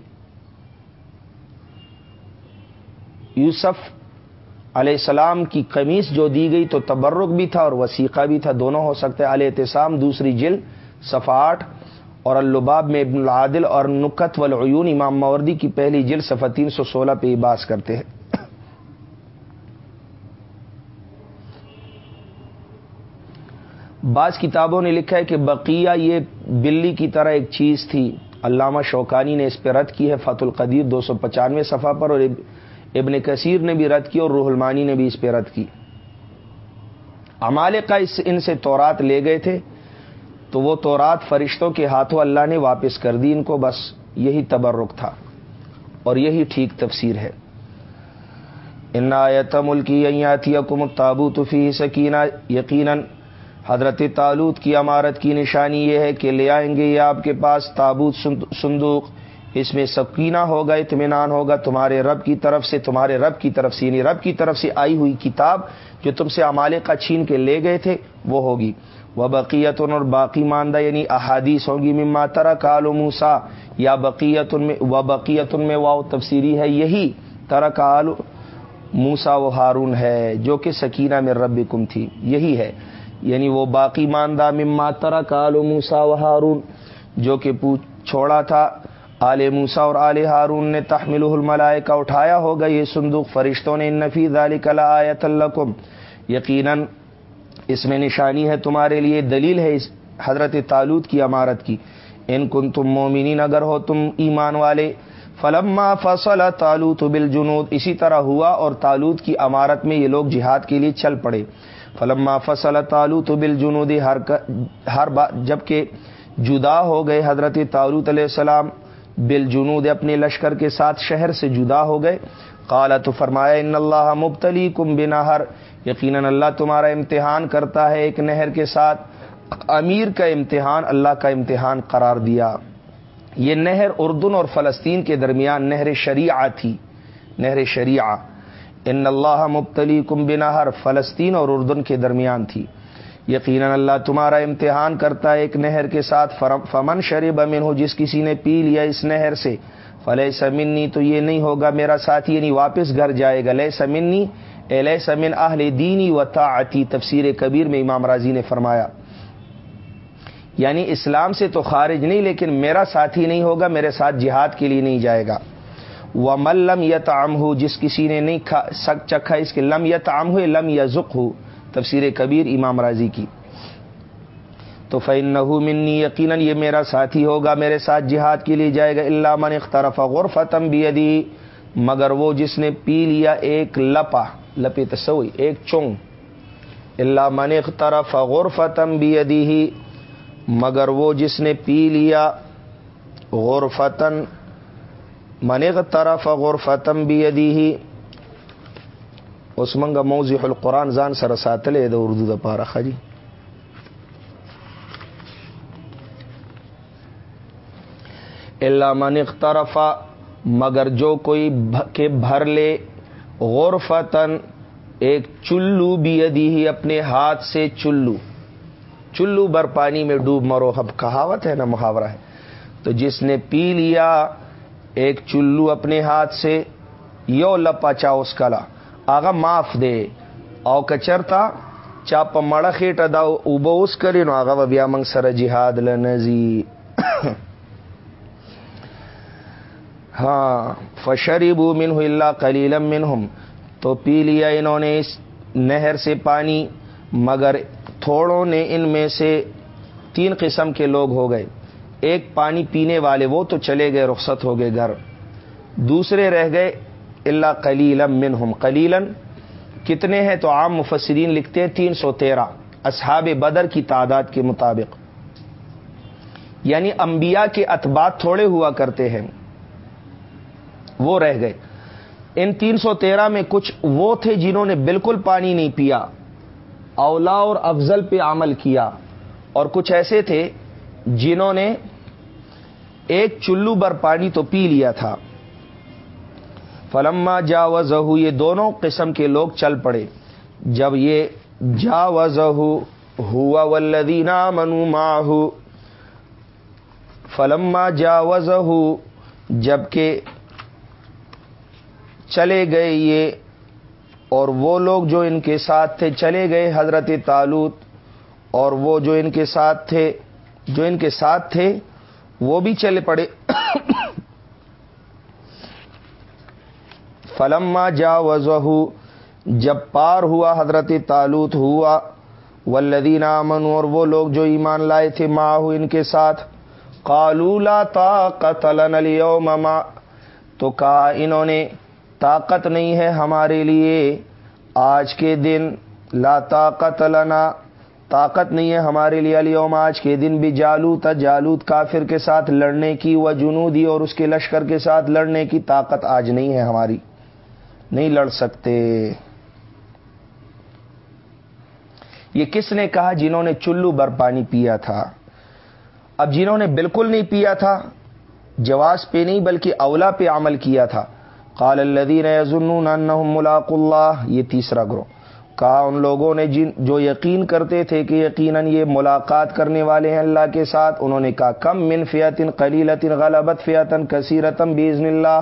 یوسف علیہ السلام کی قمیص جو دی گئی تو تبرک بھی تھا اور وسیقہ بھی تھا، دونوں ہو سکتے علیہ احتسام دوسری جل صفاٹ اور اللباب میں ابن العادل اور نکت والعیون، امام موردی کی پہلی جل صفحہ تین سو سولہ پہ باس کرتے ہیں۔ بعض کتابوں نے لکھا ہے کہ بقیہ یہ بلی کی طرح ایک چیز تھی۔ علامہ شوکانی نے اس پہ رد کی ہے فت القدیر دو سو پچانوے صفحہ پر اور ابن کثیر نے بھی رد کی اور روح المانی نے بھی اس پہ رد کی۔ امال کا اس ان سے تورات لے گئے تھے، تو وہ تورات فرشتوں کے ہاتھوں اللہ نے واپس کر دی۔ ان کو بس یہی تبرک تھا اور یہی ٹھیک تفسیر ہے۔ ان آیت ملکی حکم تابوت فی سکینہ یقیناً۔ حضرت تالوت کی عمارت کی نشانی یہ ہے کہ لے آئیں گے یہ آپ کے پاس تابوت صندوق۔ اس میں سکینہ ہوگا، اطمینان ہوگا، تمہارے رب کی طرف سے، تمہارے رب کی طرف سے یعنی رب کی طرف سے آئی ہوئی کتاب جو تم سے امالے کا چھین کے لے گئے تھے، وہ ہوگی۔ وہ بقیت اور باقی ماندہ یعنی احادیث ہوگی مما ترا کالو موسا یا بقیت ان میں و بقیت ان میں واؤ تفسیری ہے، یہی ترا کال موسا و ہارون ہے، جو کہ سکینہ میں رب کم تھی۔ یہی ہے۔ یعنی وہ باقی ماندہ، مما ترا کالو موسا و ہارون، جو کہ چھوڑا تھا۔ آل موسا اور آل ہارون نے تحمل الملائے کا اٹھایا ہوگا۔ یہ صندوق فرشتوں نے نفیز علی کلا آیت اللہ یقیناً اس میں نشانی ہے تمہارے لیے، دلیل ہے اس حضرت تالوت کی عمارت کی۔ ان کن تم مومنین اگر ہو تم ایمان والے۔ فلما فصل تالوت بل جنود اسی طرح ہوا اور تالوت کی عمارت میں یہ لوگ جہاد کے لیے چل پڑے۔ فلما فصل تالوت بل جنود ہر ہر جبکہ جدا ہو گئے حضرت تالوت علیہ السلام بل جنود اپنے لشکر کے ساتھ شہر سے جدا ہو گئے۔ کالا تو فرمایا، ان اللہ مبتلی کم بنا ہر یقیناً اللہ تمہارا امتحان کرتا ہے ایک نہر کے ساتھ۔ امیر کا امتحان، اللہ کا امتحان قرار دیا۔ یہ نہر اردن اور فلسطین کے درمیان نہر شریعہ تھی۔ نہر شریعہ۔ ان اللہ مبتلی کم بناہر فلسطین اور اردن کے درمیان تھی۔ یقیناً اللہ تمہارا امتحان کرتا ہے ایک نہر کے ساتھ فمن شریب امن ہو جس کسی نے پی لیا اس نہر سے۔ فلح سمنی تو یہ نہیں ہوگا میرا ساتھی یعنی واپس گھر جائے گا۔ لے سمنی اے سمن اہل دینی و تعتی تفسیر کبیر میں امام راضی نے فرمایا۔ یعنی اسلام سے تو خارج نہیں، لیکن میرا ساتھی نہیں ہوگا، میرے ساتھ جہاد کے لیے نہیں جائے گا۔ وہ ملم یت ہو جس کسی نے نہیں کھا سک چکھا اس کے، لم یت ہو لم یا ہو تفسیر کبیر امام راضی کی۔ تو فین نہ منی یقیناً یہ میرا ساتھی ہوگا، میرے ساتھ جہاد کے لیے جائے گا اللہ من اخترف غور فتم بھی مگر وہ جس نے پی لیا ایک لپا، لپی تسوئی ایک چونگ۔ اللہ من اخترف غور فتم بھی مگر وہ جس نے پی لیا غور فتن منیک طرف غور اس منگا موزی القرآن زان سر ساتلے دا اردو دا پارا خجی اللہ من اخترفا مگر جو کوئی کے بھر لے غور فتن ایک چلو بھی ادی ہی اپنے ہاتھ سے چلو۔ چلو بر پانی میں ڈوب مرو۔ اب کہاوت ہے نا، محاورہ ہے۔ تو جس نے پی لیا، ایک چلو اپنے ہاتھ سے، یو لپا چا اس کلا آگا معاف دے۔ او کچرتا چاپ مڑ خیٹ ادا اوبو اس کرے نو آگا بیا منگ سر جہاد لنزی۔ ہاں فشری بو من اللہ کلیلم منہم۔ تو پی لیا انہوں نے اس نہر سے پانی، مگر تھوڑوں نے ان میں سے تین قسم کے لوگ ہو گئے۔ ایک پانی پینے والے وہ تو چلے گئے، رخصت ہو گئے گھر۔ دوسرے رہ گئے اللہ کلیلم منہم. کلیلن کتنے ہیں؟ تو عام مفسرین لکھتے ہیں تین سو تیرہ. اصحاب بدر کی تعداد کے مطابق. یعنی انبیاء کے اتبات تھوڑے ہوا کرتے ہیں. وہ رہ گئے. ان تین سو تیرہ میں کچھ وہ تھے جنہوں نے بالکل پانی نہیں پیا. اولا اور افضل پہ عمل کیا. اور کچھ ایسے تھے جنہوں نے ایک چلو بر پانی تو پی لیا تھا. فلما جا یہ دونوں قسم کے لوگ چل پڑے۔ جب یہ جا ہوا ولدینہ منو ماہ فلما جا و جبکہ چلے گئے یہ، اور وہ لوگ جو ان کے ساتھ تھے، چلے گئے حضرت تالوت اور وہ جو ان کے ساتھ تھے، جو ان کے ساتھ تھے، وہ بھی چلے پڑے۔ فلما جا وضو جب پار ہوا حضرت تالوت ہوا ولدین امن اور وہ لوگ جو ایمان لائے تھے ماں ان کے ساتھ کالولا تا قتل مما تو کہا، انہوں نے، طاقت نہیں ہے ہمارے لیے، آج کے دن لا طاقت لنا، طاقت نہیں ہے ہمارے لیے علی آج کے دن بھی جالوت جالوت کافر کے ساتھ لڑنے کی، و جنودی اور اس کے لشکر کے ساتھ لڑنے کی طاقت آج نہیں ہے ہماری۔ نہیں لڑ سکتے۔ یہ کس نے کہا جنہوں نے چلو بر پانی پیا تھا؟ اب جنہوں نے بالکل نہیں پیا تھا، جواز پہ نہیں بلکہ اولا پہ عمل کیا تھا۔ قال الذين يظنون ملاق اللہ، یہ تیسرا گروہ۔ کہا ان لوگوں نے جن جو یقین کرتے تھے کہ یقیناً یہ ملاقات کرنے والے ہیں اللہ کے ساتھ، انہوں نے کہا، کم من فیاتن قلیلتن غلبت فیاتن کثیرتم بیزن اللہ۔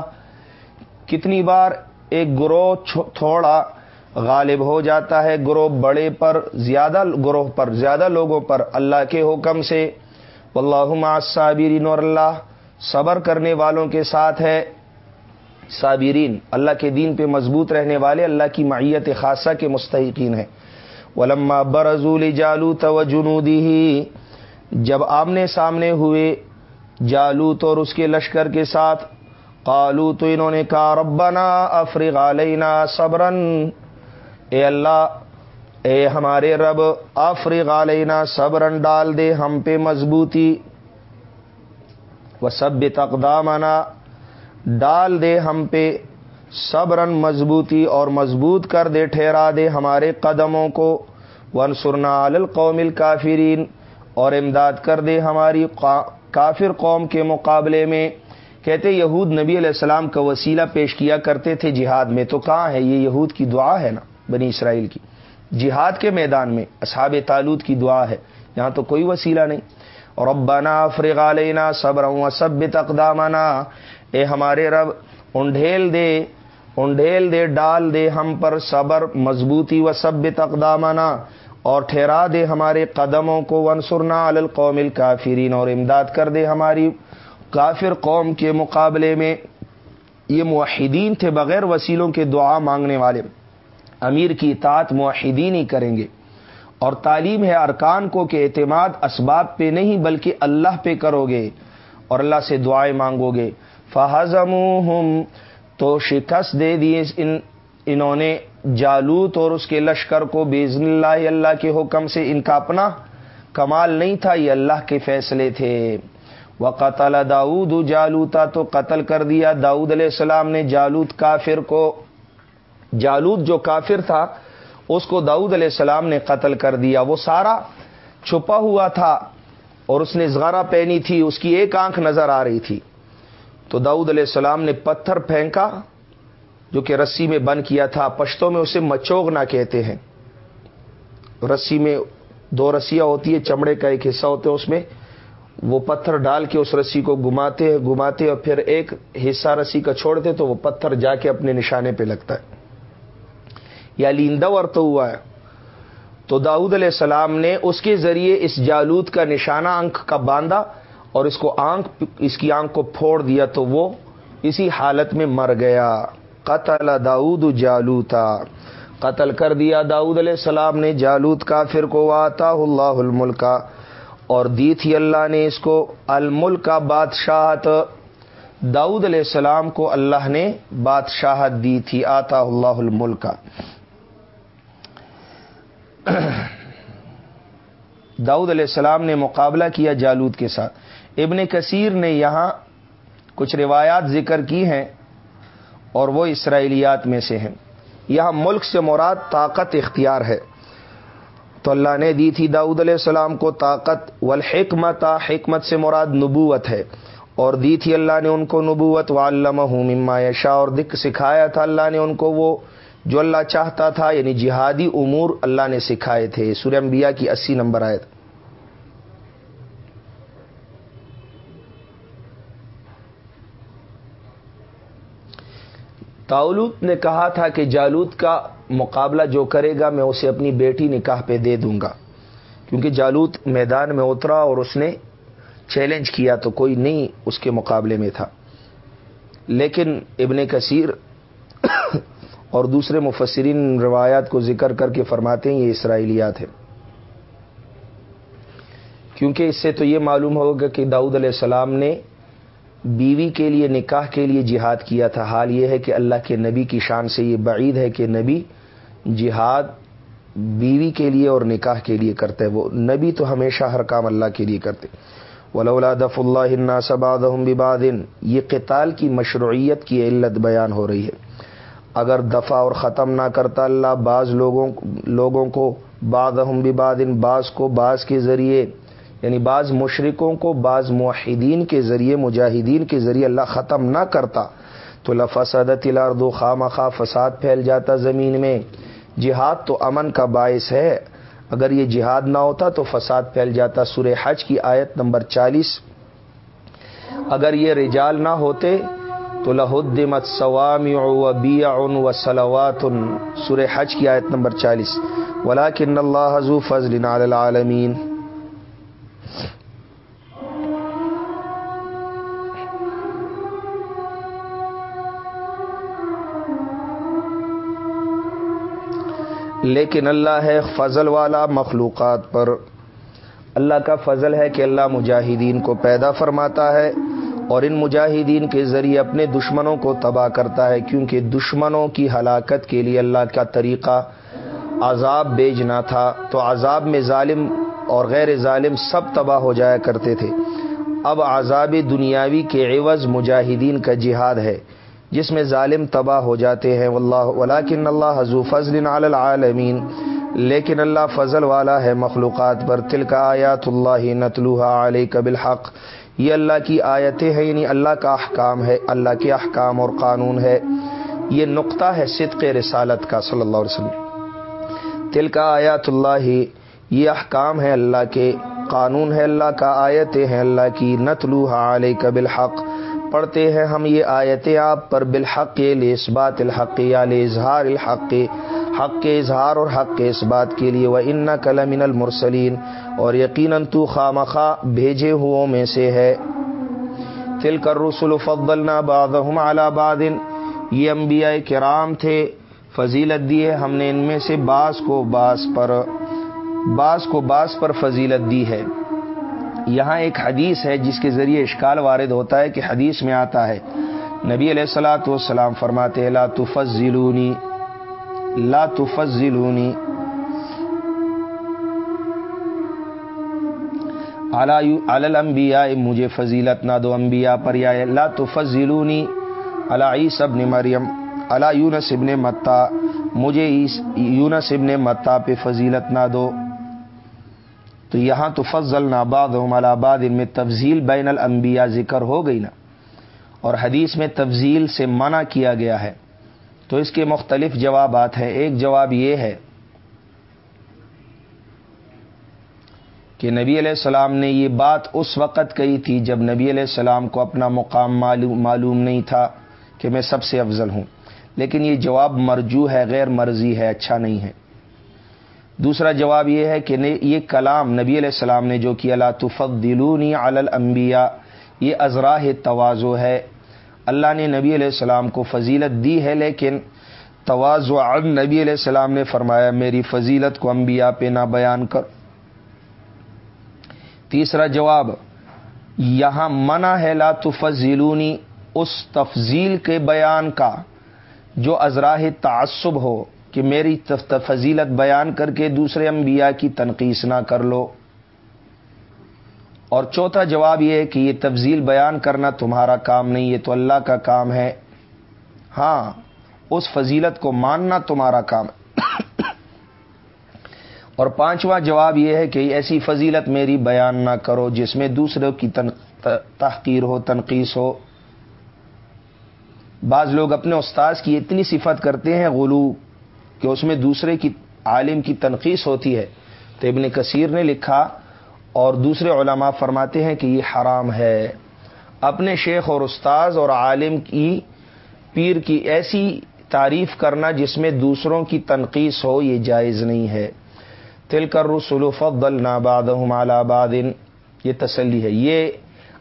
کتنی بار ایک گروہ تھوڑا غالب ہو جاتا ہے، گروہ بڑے پر، زیادہ گروہ پر، زیادہ لوگوں پر اللہ کے حکم سے۔ واللہ مع الصابرین، اور اللہ صبر کرنے والوں کے ساتھ ہے۔ صابرین، اللہ کے دین پہ مضبوط رہنے والے، اللہ کی معیت خاصہ کے مستحقین ہیں۔ ولما برضول جالوت و جنودی ہی جب آمنے سامنے ہوئے جالوت اور اس کے لشکر کے ساتھ قالو تو انہوں نے کہا، ربنا افرغ علینا صبرن اے اللہ، اے ہمارے رب، افرغ علینا صبرن ڈال دے ہم پہ مضبوطی۔ وہ سب تقدامنا ڈال دے ہم پہ صبرن مضبوطی اور مضبوط کر دے، ٹھہرا دے ہمارے قدموں کو۔ ون سرنا القوم کافرین اور امداد کر دے ہماری کافر قوم کے مقابلے میں۔ کہتے یہود نبی علیہ السلام کا وسیلہ پیش کیا کرتے تھے جہاد میں، تو کہاں ہے؟ یہ یہود کی دعا ہے نا، بنی اسرائیل کی۔ جہاد کے میدان میں اصحاب تعلود کی دعا ہے، یہاں تو کوئی وسیلہ نہیں۔ اور ابانا فرغ لینا صبر سب تقدامانہ اے ہمارے رب، انڈھیل دے انڈھیل دے، ڈال دے ہم پر صبر، مضبوطی و سب تقدامانہ اور ٹھہرا دے ہمارے قدموں کو ونسرنا القوم الکافرین۔ اور امداد کر دے ہماری کافر قوم کے مقابلے میں یہ معاہدین تھے بغیر وسیلوں کے دعا مانگنے والے۔ امیر کی اطاعت معاہدین ہی کریں گے۔ اور تعلیم ہے ارکان کو کہ اعتماد اسباب پہ نہیں بلکہ اللہ پہ کرو گے اور اللہ سے دعائیں مانگو گے۔ فہضم تو شکست دے دیے ان انہوں نے جالوت اور اس کے لشکر کو بیزن اللہ اللہ کے حکم سے ان کا اپنا کمال نہیں تھا، یہ اللہ کے فیصلے تھے۔ وہ قتل داود جالوتا تو قتل کر دیا۔ داود علیہ السلام نے جالوت کافر کو، جالوت جو کافر تھا، اس کو داود علیہ السلام نے قتل کر دیا۔ وہ سارا چھپا ہوا تھا اور اس نے زغرہ پہنی تھی، اس کی ایک آنکھ نظر آ رہی تھی۔ تو داؤد علیہ السلام نے پتھر پھینکا، جو کہ رسی میں بند کیا تھا۔ پشتوں میں اسے مچوگنا کہتے ہیں۔ رسی میں دو رسیاں ہوتی ہے چمڑے کا ایک حصہ ہوتا ہے، اس میں وہ پتھر ڈال کے اس رسی کو گھماتے گھماتے اور پھر ایک حصہ رسی کا چھوڑتے تو وہ پتھر جا کے اپنے نشانے پہ لگتا ہے۔ یا لیندہ تو ہوا ہے۔ تو داؤد علیہ السلام نے اس کے ذریعے اس جالوت کا نشانہ آنکھ کا باندھا اور اس کو آنکھ، اس کی آنکھ کو پھوڑ دیا تو وہ اسی حالت میں مر گیا۔ قتل داود جالوتا۔ قتل کر دیا داؤد علیہ السلام نے۔ جالوت کا پھر کو آتا اللہ الملک اور دی تھی اللہ نے اس کو الملک کا بادشاہت۔ داؤد علیہ السلام کو اللہ نے بادشاہت دی تھی آتا اللہ الملک۔ داؤد علیہ السلام نے مقابلہ کیا جالود کے ساتھ۔ ابن کثیر نے یہاں کچھ روایات ذکر کی ہیں اور وہ اسرائیلیات میں سے ہیں۔ یہاں ملک سے مراد طاقت اختیار ہے۔ تو اللہ نے دی تھی داؤد علیہ السلام کو طاقت والحکمت، حکمت سے مراد نبوت ہے۔ اور دی تھی اللہ نے ان کو نبوت والمہ مما یشا اور دکھ سکھایا تھا اللہ نے ان کو وہ جو اللہ چاہتا تھا یعنی جہادی امور اللہ نے سکھائے تھے۔ سورہ انبیاء کی اسی نمبر آئے تاولوت نے کہا تھا کہ جالوت کا مقابلہ جو کرے گا میں اسے اپنی بیٹی نکاح پہ دے دوں گا۔ کیونکہ جالوت میدان میں اترا اور اس نے چیلنج کیا تو کوئی نہیں اس کے مقابلے میں تھا۔ لیکن ابن کثیر اور دوسرے مفسرین روایات کو ذکر کر کے فرماتے ہیں یہ اسرائیلیات ہیں۔ کیونکہ اس سے تو یہ معلوم ہوگا کہ داؤد علیہ السلام نے بیوی کے لیے، نکاح کے لیے جہاد کیا تھا۔ حال یہ ہے کہ اللہ کے نبی کی شان سے یہ بعید ہے کہ نبی جہاد بیوی کے لیے اور نکاح کے لیے کرتے وہ نبی تو ہمیشہ ہر کام اللہ کے لیے کرتے۔ ولولا دف اللہ سباد یہ قتال کی مشروعیت کی علت بیان ہو رہی ہے۔ اگر دفع اور ختم نہ کرتا اللہ، بعض لوگوں لوگوں کو بعض ہم بعض کو، بعض کے ذریعے یعنی بعض مشرقوں کو بعض معاہدین کے ذریعے، مجاہدین کے ذریعے اللہ ختم نہ کرتا، تو لفسد تلاردو خام خواہ فساد پھیل جاتا زمین میں۔ جہاد تو امن کا باعث ہے، اگر یہ جہاد نہ ہوتا تو فساد پھیل جاتا۔ سور حج کی آیت نمبر چالیس۔ اگر یہ رجال نہ ہوتے تو لہدمت سوامی و بیا ان و سلوات حج کی آیت نمبر چالیس۔ ولاکن اللہ حضو فضل العالمین لیکن اللہ ہے فضل والا مخلوقات پر۔ اللہ کا فضل ہے کہ اللہ مجاہدین کو پیدا فرماتا ہے اور ان مجاہدین کے ذریعے اپنے دشمنوں کو تباہ کرتا ہے، کیونکہ دشمنوں کی ہلاکت کے لیے اللہ کا طریقہ عذاب بیجنا تھا۔ تو عذاب میں ظالم اور غیر ظالم سب تباہ ہو جایا کرتے تھے۔ اب عذاب دنیاوی کے عوض مجاہدین کا جہاد ہے۔ جس میں ظالم تباہ ہو جاتے ہیں، واللہ، ولیکن اللہ حضو فضل علی العالمین۔ لیکن اللہ فضل والا ہے مخلوقات پر۔ تل کا آیات اللہ نتلوحا علیہ کبل حق یہ اللہ کی آیتیں ہیں یعنی اللہ کا احکام ہے، اللہ کے احکام اور قانون ہے۔ یہ نقطہ ہے صدق رسالت کا، صلی اللہ علیہ وسلم۔ تل کا آیات اللہ، یہ احکام ہے اللہ کے، قانون ہے اللہ کا، آیتیں ہیں اللہ کی نتلو علیہ کا بالحق۔ پڑھتے ہیں ہم یہ آیتیں آپ پر بالحق لسبات الحق یا اظہار الحق، حق کے اظہار اور حق کے اس بات کے لیے وہ ان کلمن المرسلین اور یقیناً تو خام خواہ بھیجے ہو میں سے ہے۔ تل کر رسول فضلنا بعضهم على بعض، یہ انبیاء کرام تھے۔ فضیلت دی ہے ہم نے ان میں سے بعض کو بعض پر، بعض کو بعض پر فضیلت دی ہے۔ یہاں ایک حدیث ہے جس کے ذریعے اشکال وارد ہوتا ہے کہ حدیث میں آتا ہے۔ نبی علیہ السلاۃ والسلام فرماتے لا تفضلونی لا تفضلونی۔ الانبیاء، مجھے فضیلت نہ دو انبیاء پر یا لا تفضلونی، علی عیسی ابن مریم، علی یونس ابن متا۔ مجھے یونس ابن متا پہ فضیلت نہ دو۔ تو یہاں تو فضل ناباد ہم آباد ان میں تفضیل بین الانبیاء ذکر ہو گئی نا۔ اور حدیث میں تفضیل سے منع کیا گیا ہے۔ تو اس کے مختلف جوابات ہیں۔ ایک جواب یہ ہے کہ نبی علیہ السلام نے یہ بات اس وقت کہی تھی جب نبی علیہ السلام کو اپنا مقام معلوم معلوم نہیں تھا کہ میں سب سے افضل ہوں۔ لیکن یہ جواب مرجو ہے، غیر مرضی ہے اچھا نہیں ہے۔ دوسرا جواب یہ ہے کہ یہ کلام نبی علیہ السلام نے جو کہ اللہ تفق دلونی الانبیاء، یہ ازراہ توازو ہے۔ اللہ نے نبی علیہ السلام کو فضیلت دی ہے، لیکن توازو نبی علیہ السلام نے فرمایا، میری فضیلت کو انبیاء پہ نہ بیان کر۔ تیسرا جواب، یہاں منع ہے لا تفضلونی اس تفضیل کے بیان کا جو ازراہ تعصب ہو۔ کہ میری فضیلت بیان کر کے دوسرے انبیاء کی تنقیس نہ کر لو۔ اور چوتھا جواب یہ ہے کہ یہ تفضیل بیان کرنا تمہارا کام نہیں، یہ تو اللہ کا کام ہے۔ ہاں اس فضیلت کو ماننا تمہارا کام ہے۔ اور پانچواں جواب یہ ہے کہ ایسی فضیلت میری بیان نہ کرو جس میں دوسروں کی تحقیر ہو، تنقیس ہو۔ بعض لوگ اپنے استاذ کی اتنی صفت کرتے ہیں، غلو۔ کہ اس میں دوسرے کی عالم کی تنقیس ہوتی ہے۔ تو ابن کثیر نے لکھا اور دوسرے علماء فرماتے ہیں کہ یہ حرام ہے۔ اپنے شیخ اور استاذ اور عالم کی پیر کی ایسی تعریف کرنا جس میں دوسروں کی تنقیس ہو، یہ جائز نہیں ہے۔ تل کر رسول فضل ناباد آباد یہ تسلی ہے۔ یہ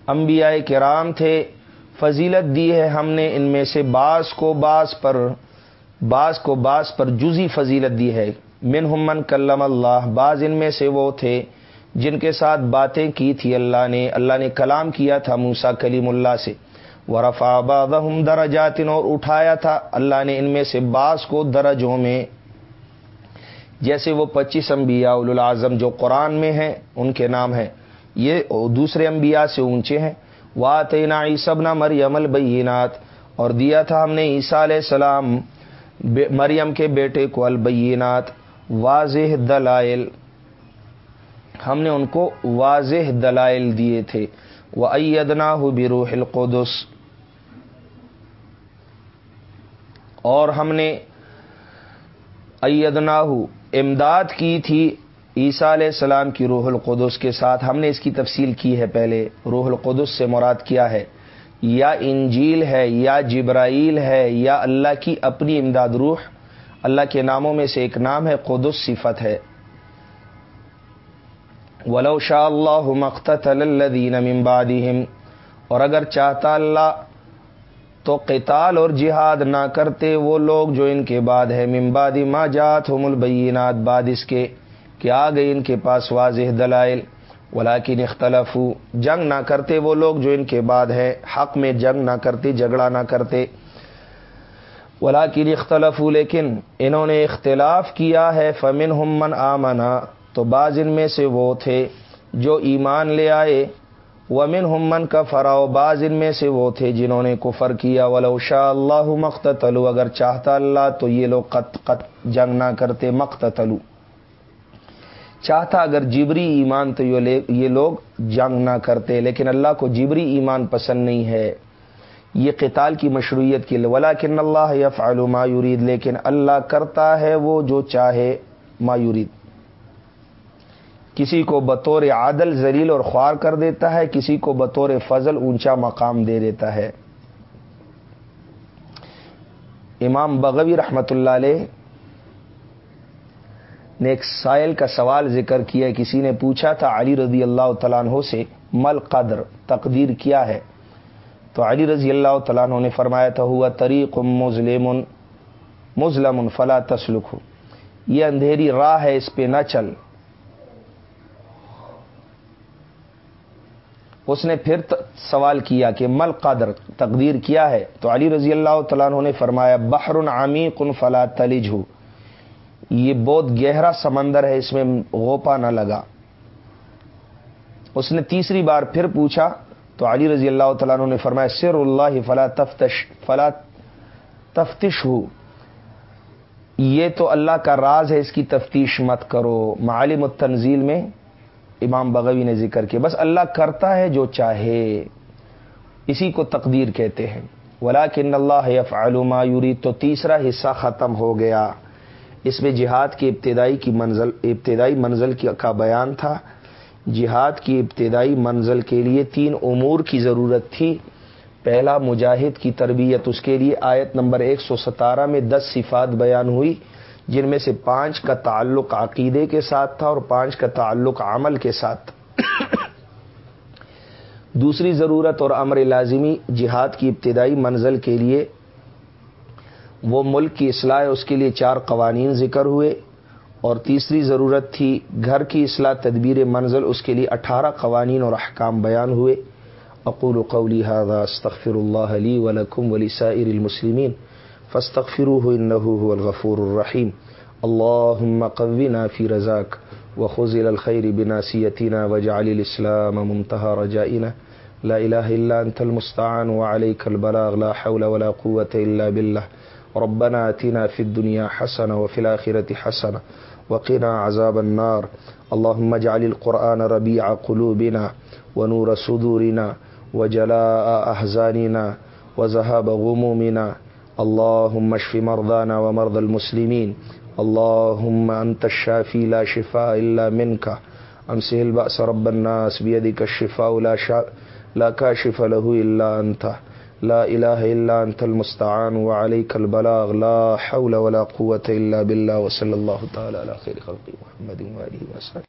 انبیاء کرام تھے۔ فضیلت دی ہے ہم نے ان میں سے بعض کو بعض پر۔ بعض کو بعض پر جزی فضیلت دی ہے۔ من ہمن کلم اللہ، بعض ان میں سے وہ تھے جن کے ساتھ باتیں کی تھی اللہ نے۔ اللہ نے کلام کیا تھا موسا کلیم اللہ سے۔ ورفا آباد درجاتن اور اٹھایا تھا۔ اللہ نے ان میں سے بعض کو درجوں میں، جیسے وہ پچیس انبیاء العظم جو قرآن میں ہیں، ان کے نام ہیں۔ یہ دوسرے انبیاء سے اونچے ہیں۔ واطینہ عیسبنا مریم البینات اور دیا تھا ہم نے عیسیٰ علیہ السلام مریم کے بیٹے کو البینات، واضح دلائل۔ ہم نے ان کو واضح دلائل دیے تھے۔ وہ ایدنا ہو بروح القدس۔ اور ہم نے ایدنا ہو امداد کی تھی عیسیٰ علیہ السلام کی روح القدس کے ساتھ۔ ہم نے اس کی تفصیل کی ہے پہلے۔ روح القدس سے مراد کیا ہے؟ یا انجیل ہے، یا جبرائیل ہے، یا اللہ کی اپنی امداد روح، اللہ کے ناموں میں سے ایک نام ہے، قدس صفت ہے۔ ولو شاء اللہ مقت الدین امبادیم اور اگر چاہتا اللہ تو قتال اور جہاد نہ کرتے وہ لوگ جو ان کے بعد ہے ممبادی ما جات ہم البینات، بعد اس کے کہ آ گئی ان کے پاس واضح دلائل۔ ولاکن اختلف جنگ نہ کرتے وہ لوگ جو ان کے بعد ہے حق میں جنگ نہ کرتے، جھگڑا نہ کرتے۔ ولاکن اختلف لیکن انہوں نے اختلاف کیا ہے فمن ہمن آمنا، تو بعض ان میں سے وہ تھے جو ایمان لے آئے۔ ومن ہمن کا فراؤ باز ان میں سے وہ تھے جنہوں نے کفر کیا۔ ولو شاہ اللہ مخت اگر چاہتا اللہ تو یہ لوگ قط قط جنگ نہ کرتے مخت چاہتا اگر جبری ایمان تو یہ لوگ جنگ نہ کرتے، لیکن اللہ کو جبری ایمان پسند نہیں ہے۔ یہ قتال کی مشروعیت کی ولا کن اللہ یا ما یورید لیکن اللہ کرتا ہے وہ جو چاہے ما یورید کسی کو بطور عادل زلیل اور خوار کر دیتا ہے، کسی کو بطور فضل اونچا مقام دے دیتا ہے۔ امام بغوی رحمت اللہ علیہ نے ایک سائل کا سوال ذکر کیا کسی نے پوچھا تھا علی رضی اللہ تعالیٰ عنہ سے، مل قدر، تقدیر کیا ہے؟ تو علی رضی اللہ تعالیٰ عنہ نے فرمایا تھا، ہوا طریق مظلم مظلم فلا تسلک یہ اندھیری راہ ہے، اس پہ نہ چل۔ اس نے پھر سوال کیا کہ مل قدر، تقدیر کیا ہے؟ تو علی رضی اللہ تعالیٰ نے فرمایا، بحر عامی کن فلا تلج ہو یہ بہت گہرا سمندر ہے، اس میں غوپا نہ لگا۔ اس نے تیسری بار پھر پوچھا، تو علی رضی اللہ تعالیٰ نے فرمایا، سر اللہ فلا تفتش فلا تفتش ہو یہ تو اللہ کا راز ہے، اس کی تفتیش مت کرو۔ معالم التنزیل میں امام بغوی نے ذکر کیا، بس اللہ کرتا ہے جو چاہے۔ اسی کو تقدیر کہتے ہیں۔ ولا کن اللہ ما یوری تو تیسرا حصہ ختم ہو گیا۔ اس میں جہاد کی ابتدائی کی منزل، ابتدائی منزل کا بیان تھا۔ جہاد کی ابتدائی منزل کے لیے تین امور کی ضرورت تھی۔ پہلا، مجاہد کی تربیت۔ اس کے لیے آیت نمبر ایک سو ستارہ میں دس صفات بیان ہوئی، جن میں سے پانچ کا تعلق عقیدے کے ساتھ تھا اور پانچ کا تعلق عمل کے ساتھ۔ دوسری ضرورت اور امر لازمی، جہاد کی ابتدائی منزل کے لیے وہ ملک کی اصلاح اس کے لیے چار قوانین ذکر ہوئے اور تیسری ضرورت تھی گھر کی اصلاح، تدبیر منزل، اس کے لیے اٹھارہ قوانین اور احکام بیان ہوئے۔ اقول قولی هذا استغفر الله لي ولكم ولسائر المسلمين فاستغفروه انه هو الغفور الرحيم اللهم قونا في رزاك وخذ الى الخير بناسيتنا واجعل الاسلام منتهى رجائنا۔ لا اله الا انت المستعان وعليك البلاغ، لا حول ولا قوه الا بالله ربنا اتنا في الدنيا حسنه وفي الاخره حسنه وقنا عذاب النار. اللهم اجعل القران ربيع قلوبنا ونور صدورنا وجلاء أحزاننا وذهاب غمومنا. اللهم اشف مرضانا ومرضى المسلمين. اللهم أنت الشافي لا شفاء إلا منك. أمسه البأس رب الناس بيدك الشفاء لا, شا... لا كاشف له إلا أنت. لا الہ الا انت المستعان وعليك البلاغ، لا حول ولا قوة الا بالله، وصلى اللہ تعالی علی خیر خلقه محمد وآله وسلم.